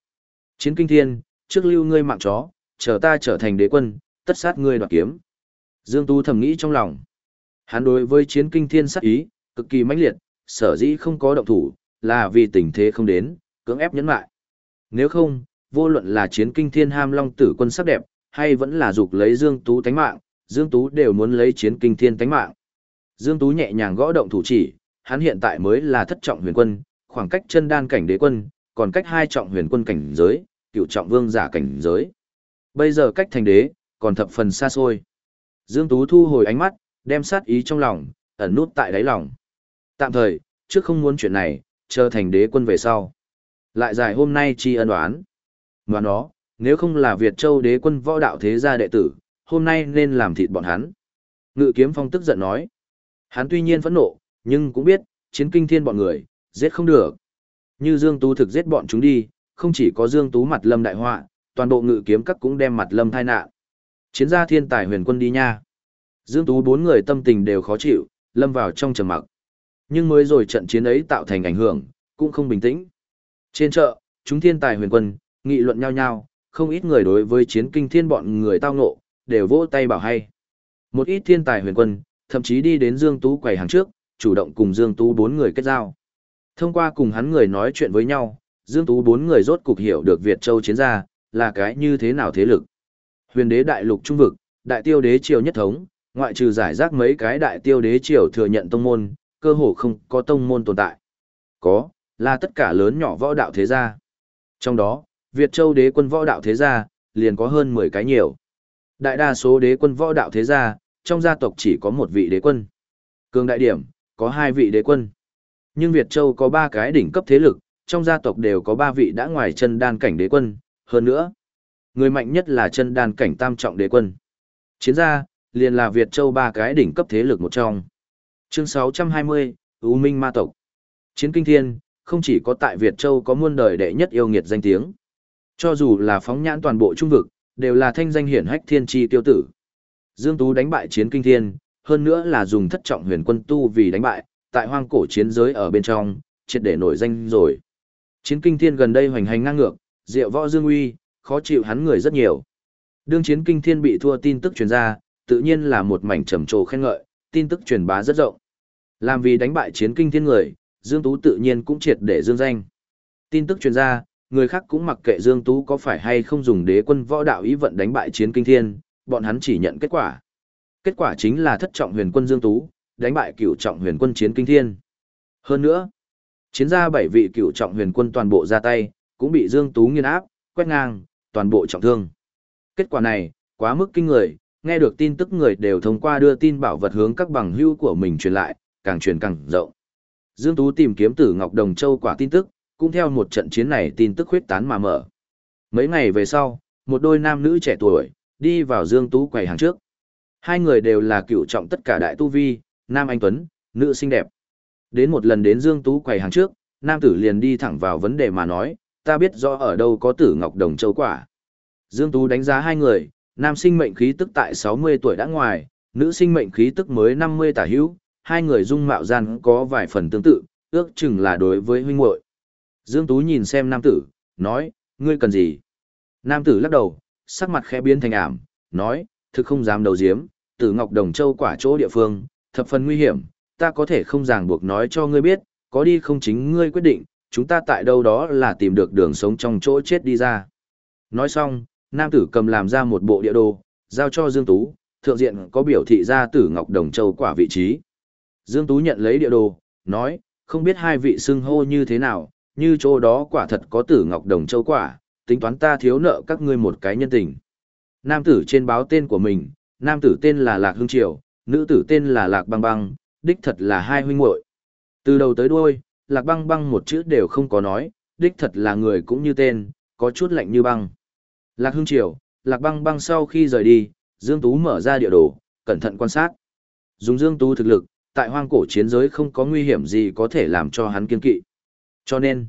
S1: Chiến kinh thiên, trước lưu ngươi mạng chó, chờ ta trở thành đế quân, tất sát ngươi đoạt kiếm. Dương Tu thầm nghĩ trong lòng. Hắn đối với chiến kinh thiên sát ý, cực kỳ mãnh liệt, sở dĩ không có động thủ, là vì tình thế không đến, cưỡng ép nhẫn lại. Nếu không, vô luận là chiến kinh thiên ham long tử quân sắc đẹp, hay vẫn là dục lấy Dương Tú tánh mạng, Dương Tú đều muốn lấy chiến kinh thiên tánh mạng. Dương Tú nhẹ nhàng gõ động thủ chỉ, hắn hiện tại mới là thất trọng huyền quân, khoảng cách chân đan cảnh đế quân, còn cách hai trọng huyền quân cảnh giới, cửu trọng vương giả cảnh giới. Bây giờ cách thành đế, còn thập phần xa xôi. Dương Tú thu hồi ánh mắt, đem sát ý trong lòng, ẩn nút tại đáy lòng. Tạm thời, trước không muốn chuyện này, chờ thành đế quân về sau. Lại dài hôm nay chi ân đoán. Mà nó, nếu không là Việt Châu đế quân võ đạo thế gia đệ tử, hôm nay nên làm thịt bọn hắn. Ngự kiếm phong tức giận nói. Hắn tuy nhiên phẫn nộ, nhưng cũng biết, chiến kinh thiên bọn người, giết không được. Như Dương Tú thực giết bọn chúng đi, không chỉ có Dương Tú mặt lâm đại họa, toàn bộ ngự kiếm các cũng đem mặt lâm thai nạn. Chiến gia thiên tài huyền quân đi nha. Dương Tú bốn người tâm tình đều khó chịu, lâm vào trong trầm mặc. Nhưng mới rồi trận chiến ấy tạo thành ảnh hưởng, cũng không bình tĩnh. Trên chợ, chúng thiên tài huyền quân, nghị luận nhau nhau, không ít người đối với chiến kinh thiên bọn người tao ngộ, đều vỗ tay bảo hay. Một ít thiên tài huyền quân, thậm chí đi đến Dương Tú quầy hàng trước, chủ động cùng Dương Tú bốn người kết giao. Thông qua cùng hắn người nói chuyện với nhau, Dương Tú bốn người rốt cục hiểu được Việt Châu chiến gia, là cái như thế nào thế lực. Huyền đế đại lục trung vực, đại tiêu đế triều nhất thống, ngoại trừ giải rác mấy cái đại tiêu đế triều thừa nhận tông môn, cơ hồ không có tông môn tồn tại. Có, là tất cả lớn nhỏ võ đạo thế gia. Trong đó, Việt Châu đế quân võ đạo thế gia, liền có hơn 10 cái nhiều. Đại đa số đế quân võ đạo thế gia, trong gia tộc chỉ có một vị đế quân. Cường đại điểm, có hai vị đế quân. Nhưng Việt Châu có ba cái đỉnh cấp thế lực, trong gia tộc đều có ba vị đã ngoài chân đan cảnh đế quân, hơn nữa. Người mạnh nhất là chân đan cảnh tam trọng đế quân. Chiến gia, liền là Việt Châu ba cái đỉnh cấp thế lực một trong. Chương 620, U Minh Ma Tộc. Chiến kinh thiên, không chỉ có tại Việt Châu có muôn đời đệ nhất yêu nghiệt danh tiếng. Cho dù là phóng nhãn toàn bộ trung vực, đều là thanh danh hiển hách thiên tri tiêu tử. Dương Tú đánh bại chiến kinh thiên, hơn nữa là dùng thất trọng huyền quân tu vì đánh bại, tại hoang cổ chiến giới ở bên trong, triệt để nổi danh rồi. Chiến kinh thiên gần đây hoành hành ngang ngược, diệu võ dương uy, khó chịu hắn người rất nhiều. Đương chiến kinh thiên bị thua tin tức truyền ra, tự nhiên là một mảnh trầm trồ khen ngợi, tin tức truyền bá rất rộng. Làm vì đánh bại chiến kinh thiên người, Dương Tú tự nhiên cũng triệt để dương danh. Tin tức truyền ra, người khác cũng mặc kệ Dương Tú có phải hay không dùng đế quân võ đạo ý vận đánh bại chiến kinh thiên, bọn hắn chỉ nhận kết quả. Kết quả chính là thất trọng huyền quân Dương Tú, đánh bại cửu trọng huyền quân chiến kinh thiên. Hơn nữa, chiến gia bảy vị cửu trọng huyền quân toàn bộ ra tay, cũng bị Dương Tú nghiên áp, quét ngang, toàn bộ trọng thương. Kết quả này, quá mức kinh người, nghe được tin tức người đều thông qua đưa tin bảo vật hướng các bằng hữu của mình truyền lại, càng truyền càng rộng. Dương Tú tìm kiếm Tử Ngọc Đồng Châu quả tin tức, cũng theo một trận chiến này tin tức huyết tán mà mở. Mấy ngày về sau, một đôi nam nữ trẻ tuổi, đi vào Dương Tú quầy hàng trước. Hai người đều là cựu trọng tất cả đại tu vi, nam anh tuấn, nữ xinh đẹp. Đến một lần đến Dương Tú quầy hàng trước, nam tử liền đi thẳng vào vấn đề mà nói, ta biết rõ ở đâu có tử ngọc đồng châu quả. Dương Tú đánh giá hai người, nam sinh mệnh khí tức tại 60 tuổi đã ngoài, nữ sinh mệnh khí tức mới 50 tả hữu, hai người dung mạo gian có vài phần tương tự, ước chừng là đối với huynh muội. Dương Tú nhìn xem nam tử, nói, ngươi cần gì? Nam tử lắc đầu, sắc mặt khẽ biến thành ảm, nói, thực không dám đầu giếm, tử Ngọc Đồng Châu quả chỗ địa phương, thập phần nguy hiểm, ta có thể không ràng buộc nói cho ngươi biết, có đi không chính ngươi quyết định, chúng ta tại đâu đó là tìm được đường sống trong chỗ chết đi ra. Nói xong, nam tử cầm làm ra một bộ địa đồ, giao cho Dương Tú, thượng diện có biểu thị ra tử Ngọc Đồng Châu quả vị trí. Dương Tú nhận lấy địa đồ, nói, không biết hai vị xưng hô như thế nào, như chỗ đó quả thật có tử Ngọc Đồng Châu quả, tính toán ta thiếu nợ các ngươi một cái nhân tình. Nam tử trên báo tên của mình, nam tử tên là Lạc hương Triều, nữ tử tên là Lạc Băng Băng, đích thật là hai huynh muội. Từ đầu tới đuôi, Lạc Băng Băng một chữ đều không có nói, đích thật là người cũng như tên, có chút lạnh như băng. Lạc Hưng Triều, Lạc Băng Băng sau khi rời đi, Dương Tú mở ra địa đồ, cẩn thận quan sát. Dùng Dương Tú thực lực, tại hoang cổ chiến giới không có nguy hiểm gì có thể làm cho hắn kiên kỵ. Cho nên,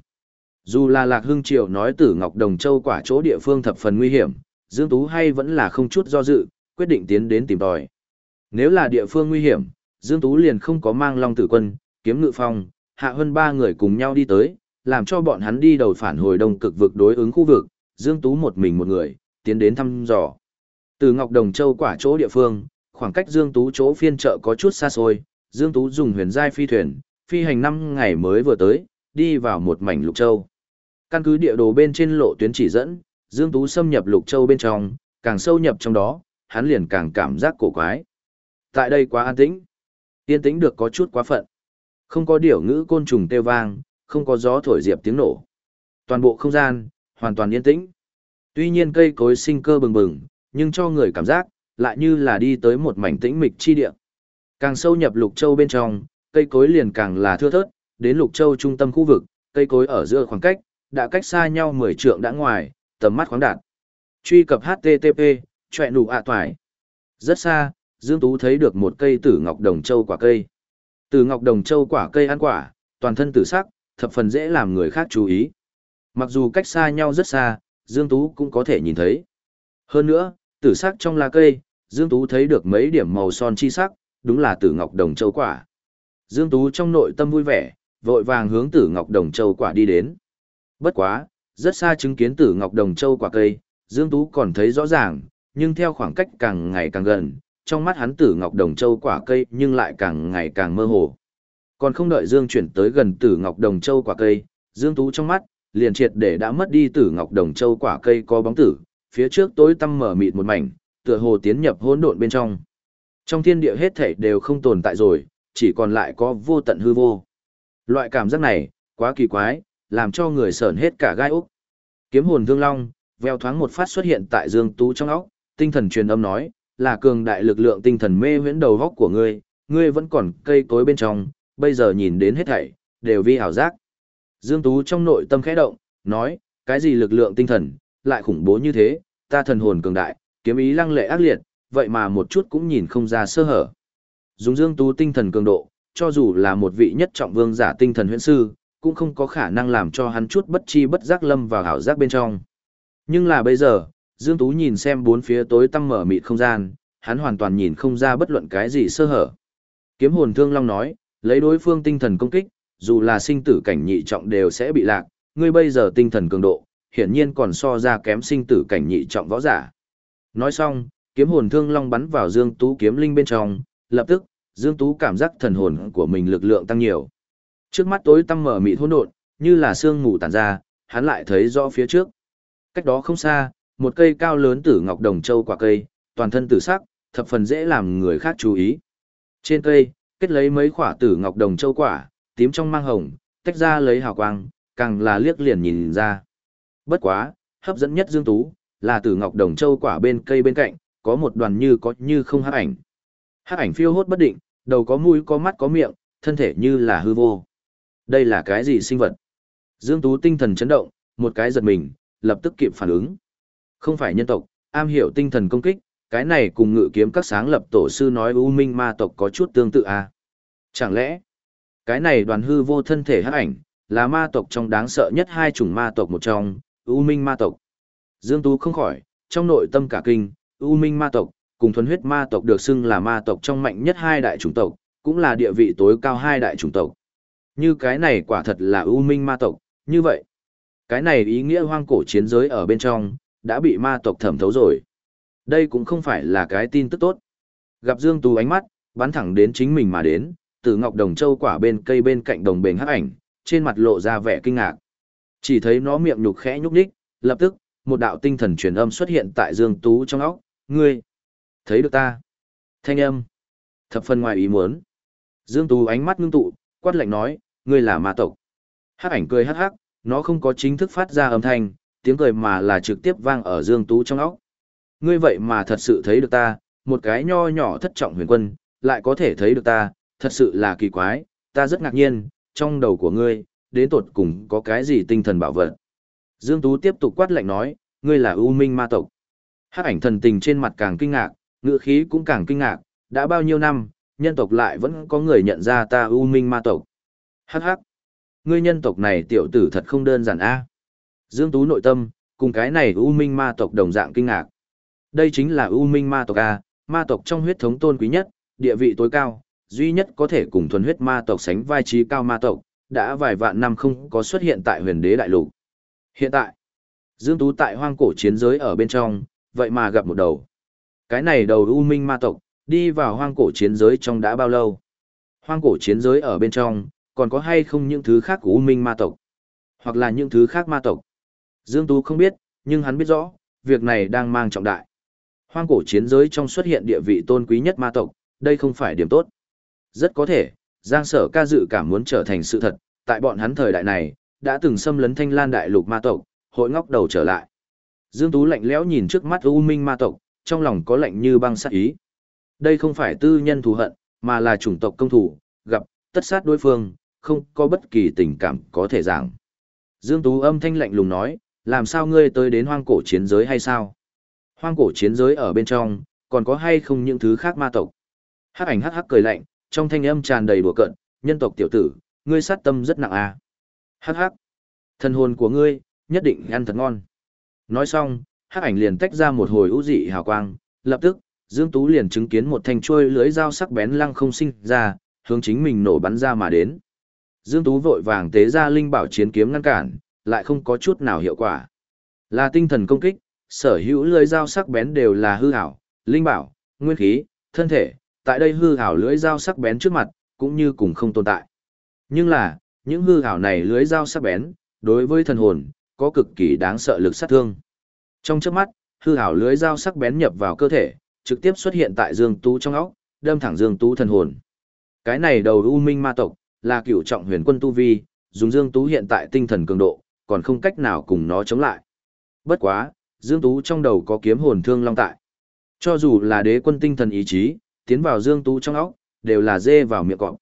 S1: dù là Lạc Hưng Triều nói tử Ngọc Đồng Châu quả chỗ địa phương thập phần nguy hiểm, Dương Tú hay vẫn là không chút do dự, quyết định tiến đến tìm tòi. Nếu là địa phương nguy hiểm, Dương Tú liền không có mang Long Tử Quân, kiếm ngự phong, hạ hơn ba người cùng nhau đi tới, làm cho bọn hắn đi đầu phản hồi đông cực vực đối ứng khu vực, Dương Tú một mình một người, tiến đến thăm dò. Từ Ngọc Đồng Châu quả chỗ địa phương, khoảng cách Dương Tú chỗ phiên chợ có chút xa xôi, Dương Tú dùng huyền giai phi thuyền, phi hành 5 ngày mới vừa tới, đi vào một mảnh lục châu. Căn cứ địa đồ bên trên lộ tuyến chỉ dẫn, Dương Tú xâm nhập lục châu bên trong, càng sâu nhập trong đó, hắn liền càng cảm giác cổ quái. Tại đây quá an tĩnh. Yên tĩnh được có chút quá phận. Không có điểu ngữ côn trùng kêu vang, không có gió thổi diệp tiếng nổ. Toàn bộ không gian, hoàn toàn yên tĩnh. Tuy nhiên cây cối sinh cơ bừng bừng, nhưng cho người cảm giác, lại như là đi tới một mảnh tĩnh mịch chi địa. Càng sâu nhập lục châu bên trong, cây cối liền càng là thưa thớt, đến lục châu trung tâm khu vực, cây cối ở giữa khoảng cách, đã cách xa nhau 10 trượng đã ngoài, tầm mắt khoáng đạt. Truy cập HTTP, chọe nụ ạ toài. Rất xa, Dương Tú thấy được một cây tử ngọc đồng châu quả cây. Tử ngọc đồng châu quả cây ăn quả, toàn thân tử sắc, thập phần dễ làm người khác chú ý. Mặc dù cách xa nhau rất xa, Dương Tú cũng có thể nhìn thấy. Hơn nữa, tử sắc trong lá cây, Dương Tú thấy được mấy điểm màu son chi sắc, đúng là tử ngọc đồng châu quả. Dương Tú trong nội tâm vui vẻ, vội vàng hướng tử ngọc đồng châu quả đi đến. Bất quá, rất xa chứng kiến tử ngọc đồng châu quả cây, Dương Tú còn thấy rõ ràng, nhưng theo khoảng cách càng ngày càng gần, trong mắt hắn tử ngọc đồng châu quả cây nhưng lại càng ngày càng mơ hồ. Còn không đợi Dương chuyển tới gần tử ngọc đồng châu quả cây, Dương Tú trong mắt, liền triệt để đã mất đi tử ngọc đồng châu quả cây có bóng tử, phía trước tối tăm mở mịt một mảnh, tựa hồ tiến nhập hỗn độn bên trong. Trong thiên địa hết thảy đều không tồn tại rồi, chỉ còn lại có vô tận hư vô. Loại cảm giác này, quá kỳ quái, làm cho người sởn hết cả gai ốc. Kiếm hồn thương long, veo thoáng một phát xuất hiện tại Dương Tú trong óc, tinh thần truyền âm nói, là cường đại lực lượng tinh thần mê huyễn đầu góc của ngươi, ngươi vẫn còn cây cối bên trong, bây giờ nhìn đến hết thảy, đều vi ảo giác. Dương Tú trong nội tâm khẽ động, nói, cái gì lực lượng tinh thần, lại khủng bố như thế, ta thần hồn cường đại, kiếm ý lăng lệ ác liệt, vậy mà một chút cũng nhìn không ra sơ hở. Dùng Dương Tú tinh thần cường độ, cho dù là một vị nhất trọng vương giả tinh thần huyễn sư, cũng không có khả năng làm cho hắn chút bất chi bất giác lâm vào ảo giác bên trong. Nhưng là bây giờ, Dương Tú nhìn xem bốn phía tối tăm mở mịt không gian, hắn hoàn toàn nhìn không ra bất luận cái gì sơ hở. Kiếm hồn thương long nói, lấy đối phương tinh thần công kích, dù là sinh tử cảnh nhị trọng đều sẽ bị lạc, ngươi bây giờ tinh thần cường độ, hiển nhiên còn so ra kém sinh tử cảnh nhị trọng võ giả. Nói xong, kiếm hồn thương long bắn vào Dương Tú kiếm linh bên trong, lập tức, Dương Tú cảm giác thần hồn của mình lực lượng tăng nhiều. Trước mắt tối tăm mở mịt hỗn độn, như là sương mù tản ra, hắn lại thấy rõ phía trước. Cách đó không xa, một cây cao lớn tử ngọc đồng châu quả cây, toàn thân tử sắc, thập phần dễ làm người khác chú ý. Trên cây, kết lấy mấy quả tử ngọc đồng châu quả, tím trong mang hồng, tách ra lấy hào quang, càng là liếc liền nhìn ra. Bất quá, hấp dẫn nhất Dương Tú, là tử ngọc đồng châu quả bên cây bên cạnh, có một đoàn như có như không hắc ảnh. Hắc ảnh phiêu hốt bất định, đầu có mũi có mắt có miệng, thân thể như là hư vô. Đây là cái gì sinh vật? Dương Tú tinh thần chấn động, một cái giật mình, lập tức kịp phản ứng. Không phải nhân tộc, am hiểu tinh thần công kích, cái này cùng ngự kiếm các sáng lập tổ sư nói U Minh ma tộc có chút tương tự à? Chẳng lẽ, cái này đoàn hư vô thân thể hắc ảnh, là ma tộc trong đáng sợ nhất hai chủng ma tộc một trong, U Minh ma tộc. Dương Tú không khỏi, trong nội tâm cả kinh, U Minh ma tộc, cùng thuần huyết ma tộc được xưng là ma tộc trong mạnh nhất hai đại chủng tộc, cũng là địa vị tối cao hai đại chủng tộc. Như cái này quả thật là U Minh ma tộc, như vậy. Cái này ý nghĩa hoang cổ chiến giới ở bên trong, đã bị ma tộc thẩm thấu rồi. Đây cũng không phải là cái tin tức tốt. Gặp Dương Tú ánh mắt, bắn thẳng đến chính mình mà đến, từ ngọc đồng châu quả bên cây bên cạnh đồng bền hắc ảnh, trên mặt lộ ra vẻ kinh ngạc. Chỉ thấy nó miệng nhục khẽ nhúc nhích, lập tức, một đạo tinh thần truyền âm xuất hiện tại Dương Tú trong óc, ngươi, thấy được ta. Thanh âm, thập phần ngoài ý muốn. Dương Tú ánh mắt ngưng tụ, quát lạnh nói, ngươi là ma tộc. Hắc ảnh cười hắc hắc, nó không có chính thức phát ra âm thanh, tiếng cười mà là trực tiếp vang ở Dương Tú trong óc. Ngươi vậy mà thật sự thấy được ta, một cái nho nhỏ thất trọng huyền quân, lại có thể thấy được ta, thật sự là kỳ quái, ta rất ngạc nhiên, trong đầu của ngươi, đến tột cùng có cái gì tinh thần bảo vật. Dương Tú tiếp tục quát lạnh nói, ngươi là ưu minh ma tộc. Hắc ảnh thần tình trên mặt càng kinh ngạc, ngựa khí cũng càng kinh ngạc, đã bao nhiêu năm, nhân tộc lại vẫn có người nhận ra ta ưu minh ma tộc. Hắc hắc, ngươi nhân tộc này tiểu tử thật không đơn giản a. Dương Tú nội tâm, cùng cái này U minh ma tộc đồng dạng kinh ngạc. Đây chính là U minh ma tộc a, ma tộc trong huyết thống tôn quý nhất, địa vị tối cao, duy nhất có thể cùng thuần huyết ma tộc sánh vai trí cao ma tộc, đã vài vạn năm không có xuất hiện tại huyền đế đại lục. Hiện tại, Dương Tú tại hoang cổ chiến giới ở bên trong, vậy mà gặp một đầu. Cái này đầu U Minh ma tộc, đi vào hoang cổ chiến giới trong đã bao lâu? Hoang cổ chiến giới ở bên trong, còn có hay không những thứ khác của U Minh ma tộc? Hoặc là những thứ khác ma tộc? Dương Tú không biết, nhưng hắn biết rõ, việc này đang mang trọng đại. Hoang cổ chiến giới trong xuất hiện địa vị tôn quý nhất ma tộc, đây không phải điểm tốt. Rất có thể, Giang Sở ca dự cảm muốn trở thành sự thật, tại bọn hắn thời đại này, đã từng xâm lấn thanh lan đại lục ma tộc, hội ngóc đầu trở lại. Dương Tú lạnh lẽo nhìn trước mắt U Minh ma tộc, trong lòng có lạnh như băng sát ý. Đây không phải tư nhân thù hận, mà là chủng tộc công thủ, gặp, tất sát đối phương, không có bất kỳ tình cảm có thể giảng. Dương Tú âm thanh lạnh lùng nói, làm sao ngươi tới đến hoang cổ chiến giới hay sao? Hoang cổ chiến giới ở bên trong, còn có hay không những thứ khác ma tộc? Hắc ảnh hắc hắc cười lạnh, trong thanh âm tràn đầy đùa cận, nhân tộc tiểu tử, ngươi sát tâm rất nặng à. Hắc hắc, thần hồn của ngươi, nhất định ăn thật ngon. Nói xong, hắc ảnh liền tách ra một hồi ưu dị hào quang, lập tức, Dương Tú liền chứng kiến một thanh chuôi lưới dao sắc bén lăng không sinh ra, hướng chính mình nổ bắn ra mà đến. Dương Tú vội vàng tế ra linh bảo chiến kiếm ngăn cản, lại không có chút nào hiệu quả. Là tinh thần công kích, sở hữu lưỡi dao sắc bén đều là hư ảo, linh bảo, nguyên khí, thân thể, tại đây hư ảo lưỡi dao sắc bén trước mặt, cũng như cùng không tồn tại. Nhưng là, những hư ảo này lưỡi dao sắc bén, đối với thần hồn, có cực kỳ đáng sợ lực sát thương. Trong chớp mắt, hư ảo lưỡi dao sắc bén nhập vào cơ thể, trực tiếp xuất hiện tại Dương Tú trong óc, đâm thẳng Dương Tú thần hồn. Cái này đầu U Minh ma tộc, là cựu trọng huyền quân tu vi, dùng Dương Tú hiện tại tinh thần cường độ, còn không cách nào cùng nó chống lại. Bất quá, Dương Tú trong đầu có kiếm hồn thương long tại. Cho dù là đế quân tinh thần ý chí, tiến vào Dương Tú trong óc, đều là dê vào miệng cọp.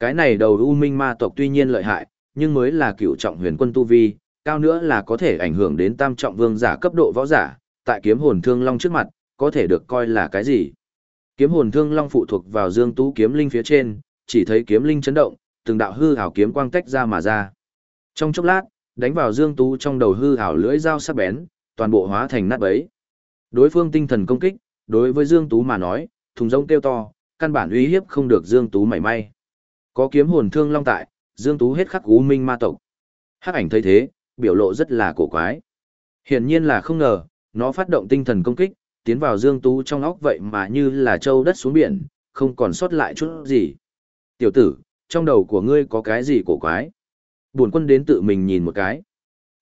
S1: Cái này đầu U Minh ma tộc tuy nhiên lợi hại, nhưng mới là cựu trọng huyền quân tu vi, cao nữa là có thể ảnh hưởng đến tam trọng vương giả cấp độ võ giả, tại kiếm hồn thương long trước mặt, có thể được coi là cái gì. Kiếm hồn thương long phụ thuộc vào Dương Tú kiếm linh phía trên, chỉ thấy kiếm linh chấn động, từng đạo hư ảo kiếm quang tách ra mà ra. Trong chốc lát, đánh vào Dương Tú trong đầu hư ảo lưỡi dao sắc bén, toàn bộ hóa thành nát bấy. Đối phương tinh thần công kích, đối với Dương Tú mà nói, thùng rông kêu to, căn bản uy hiếp không được Dương Tú mảy may. Có kiếm hồn thương long tại, Dương Tú hết khắc ú minh ma tộc. Hắc ảnh thấy thế, biểu lộ rất là cổ quái. Hiển nhiên là không ngờ, nó phát động tinh thần công kích, tiến vào Dương Tú trong óc vậy mà như là châu đất xuống biển, không còn sót lại chút gì. Tiểu tử, trong đầu của ngươi có cái gì cổ quái? Buồn quân đến tự mình nhìn một cái.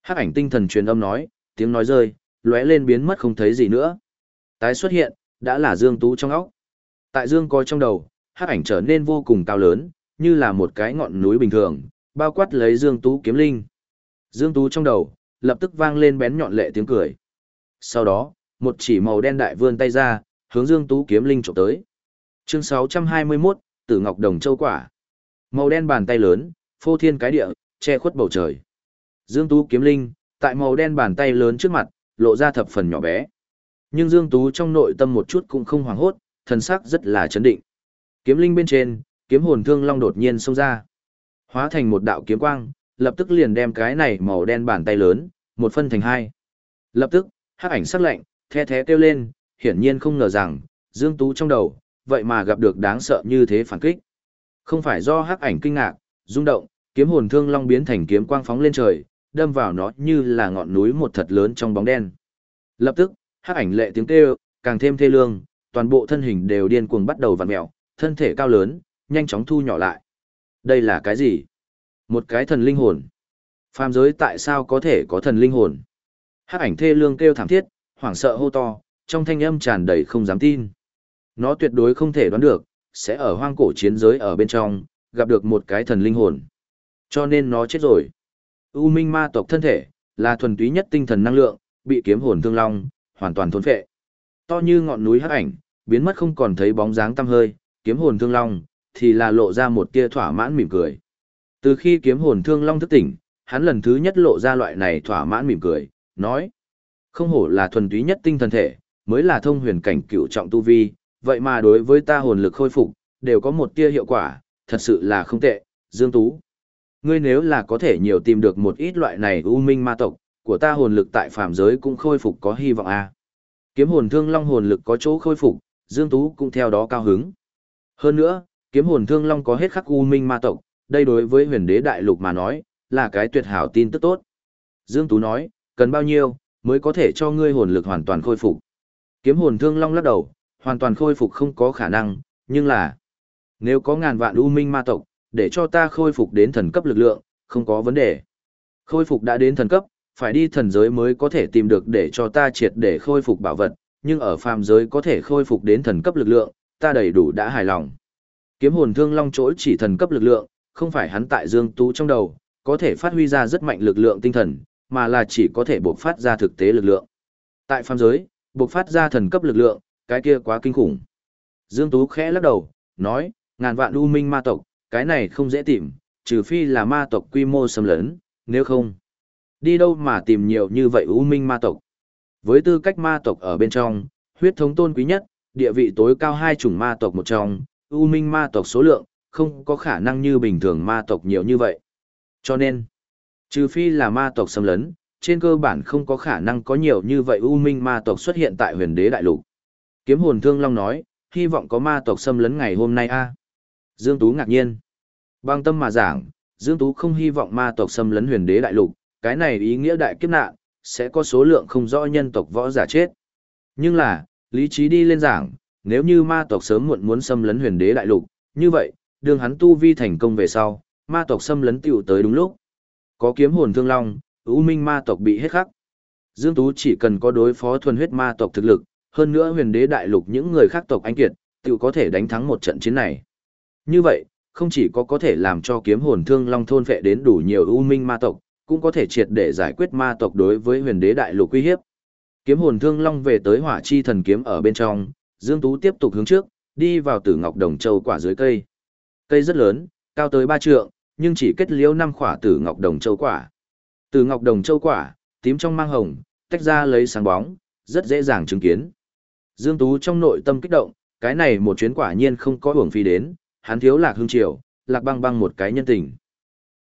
S1: Hắc ảnh tinh thần truyền âm nói, tiếng nói rơi, lóe lên biến mất không thấy gì nữa. Tái xuất hiện, đã là Dương Tú trong óc. Tại Dương coi trong đầu, hắc ảnh trở nên vô cùng cao lớn, như là một cái ngọn núi bình thường, bao quát lấy Dương Tú kiếm linh. Dương Tú trong đầu, lập tức vang lên bén nhọn lệ tiếng cười. Sau đó, một chỉ màu đen đại vươn tay ra, hướng Dương Tú kiếm linh chụp tới. Chương 621, Tử Ngọc Đồng Châu Quả. Màu đen bàn tay lớn, phô thiên cái địa, che khuất bầu trời. Dương Tú kiếm linh, tại màu đen bàn tay lớn trước mặt, lộ ra thập phần nhỏ bé. Nhưng Dương Tú trong nội tâm một chút cũng không hoảng hốt, thần sắc rất là chấn định. Kiếm linh bên trên, kiếm hồn thương long đột nhiên xông ra. Hóa thành một đạo kiếm quang, lập tức liền đem cái này màu đen bàn tay lớn, một phân thành hai. Lập tức, hắc ảnh sắc lạnh, the thế kêu lên, hiển nhiên không ngờ rằng, Dương Tú trong đầu, vậy mà gặp được đáng sợ như thế phản kích. Không phải do hắc ảnh kinh ngạc, rung động, kiếm hồn thương long biến thành kiếm quang phóng lên trời, đâm vào nó như là ngọn núi một thật lớn trong bóng đen. Lập tức, hắc ảnh lệ tiếng kêu, càng thêm thê lương, toàn bộ thân hình đều điên cuồng bắt đầu vặn mèo, thân thể cao lớn, nhanh chóng thu nhỏ lại. Đây là cái gì? Một cái thần linh hồn. Phàm giới tại sao có thể có thần linh hồn? Hắc ảnh thê lương kêu thảm thiết, hoảng sợ hô to, trong thanh âm tràn đầy không dám tin. Nó tuyệt đối không thể đoán được, sẽ ở hoang cổ chiến giới ở bên trong, gặp được một cái thần linh hồn. Cho nên nó chết rồi. U minh ma tộc thân thể, là thuần túy nhất tinh thần năng lượng, bị kiếm hồn thương long, hoàn toàn thôn phệ. To như ngọn núi hắc ảnh, biến mất không còn thấy bóng dáng tăm hơi, kiếm hồn thương long, thì là lộ ra một tia thỏa mãn mỉm cười. Từ khi kiếm hồn thương long thức tỉnh, hắn lần thứ nhất lộ ra loại này thỏa mãn mỉm cười, nói. Không hổ là thuần túy nhất tinh thần thể, mới là thông huyền cảnh cựu trọng tu vi, vậy mà đối với ta hồn lực khôi phục, đều có một tia hiệu quả, thật sự là không tệ, Dương Tú. Ngươi nếu là có thể nhiều tìm được một ít loại này u minh ma tộc, của ta hồn lực tại phàm giới cũng khôi phục có hy vọng a. À. Kiếm hồn thương long hồn lực có chỗ khôi phục, Dương Tú cũng theo đó cao hứng. Hơn nữa, kiếm hồn thương long có hết khắc u minh ma tộc, đây đối với huyền đế đại lục mà nói, là cái tuyệt hảo tin tức tốt. Dương Tú nói, cần bao nhiêu, mới có thể cho ngươi hồn lực hoàn toàn khôi phục. Kiếm hồn thương long lắc đầu, hoàn toàn khôi phục không có khả năng, nhưng là, nếu có ngàn vạn u minh ma tộc, để cho ta khôi phục đến thần cấp lực lượng, không có vấn đề. Khôi phục đã đến thần cấp, phải đi thần giới mới có thể tìm được để cho ta triệt để khôi phục bảo vật, nhưng ở phàm giới có thể khôi phục đến thần cấp lực lượng, ta đầy đủ đã hài lòng. Kiếm hồn thương long chỗ chỉ thần cấp lực lượng, không phải hắn tại Dương Tú trong đầu, có thể phát huy ra rất mạnh lực lượng tinh thần, mà là chỉ có thể bộc phát ra thực tế lực lượng. Tại phàm giới, bộc phát ra thần cấp lực lượng, cái kia quá kinh khủng. Dương Tú khẽ lắc đầu, nói, ngàn vạn u minh ma tộc, cái này không dễ tìm, trừ phi là ma tộc quy mô xâm lấn, nếu không. Đi đâu mà tìm nhiều như vậy u minh ma tộc. Với tư cách ma tộc ở bên trong, huyết thống tôn quý nhất, địa vị tối cao hai chủng ma tộc một trong, u minh ma tộc số lượng, không có khả năng như bình thường ma tộc nhiều như vậy. Cho nên, trừ phi là ma tộc xâm lấn, trên cơ bản không có khả năng có nhiều như vậy u minh ma tộc xuất hiện tại huyền đế đại lục. Kiếm hồn thương long nói, hy vọng có ma tộc xâm lấn ngày hôm nay a. Dương Tú ngạc nhiên. Bằng tâm mà giảng, Dương Tú không hy vọng ma tộc xâm lấn huyền đế đại lục, cái này ý nghĩa đại kiếp nạn, sẽ có số lượng không rõ nhân tộc võ giả chết. Nhưng là, lý trí đi lên giảng, nếu như ma tộc sớm muộn muốn xâm lấn huyền đế đại lục, như vậy, đường hắn tu vi thành công về sau, ma tộc xâm lấn tiểu tới đúng lúc. Có kiếm hồn thương long, ưu minh ma tộc bị hết khắc. Dương Tú chỉ cần có đối phó thuần huyết ma tộc thực lực, hơn nữa huyền đế đại lục những người khác tộc anh kiệt, tiểu có thể đánh thắng một trận chiến này. Như vậy, không chỉ có có thể làm cho kiếm hồn thương long thôn vệ đến đủ nhiều ưu minh ma tộc, cũng có thể triệt để giải quyết ma tộc đối với huyền đế đại lục uy hiếp. Kiếm hồn thương long về tới hỏa chi thần kiếm ở bên trong, Dương Tú tiếp tục hướng trước, đi vào tử ngọc đồng châu quả dưới cây. Cây rất lớn, cao tới 3 trượng, nhưng chỉ kết liễu năm quả tử ngọc đồng châu quả. Tử ngọc đồng châu quả, tím trong mang hồng, tách ra lấy sáng bóng, rất dễ dàng chứng kiến. Dương Tú trong nội tâm kích động, cái này một chuyến quả nhiên không có uổng phi đến, hắn thiếu lạc hương triều, lạc băng băng một cái nhân tình.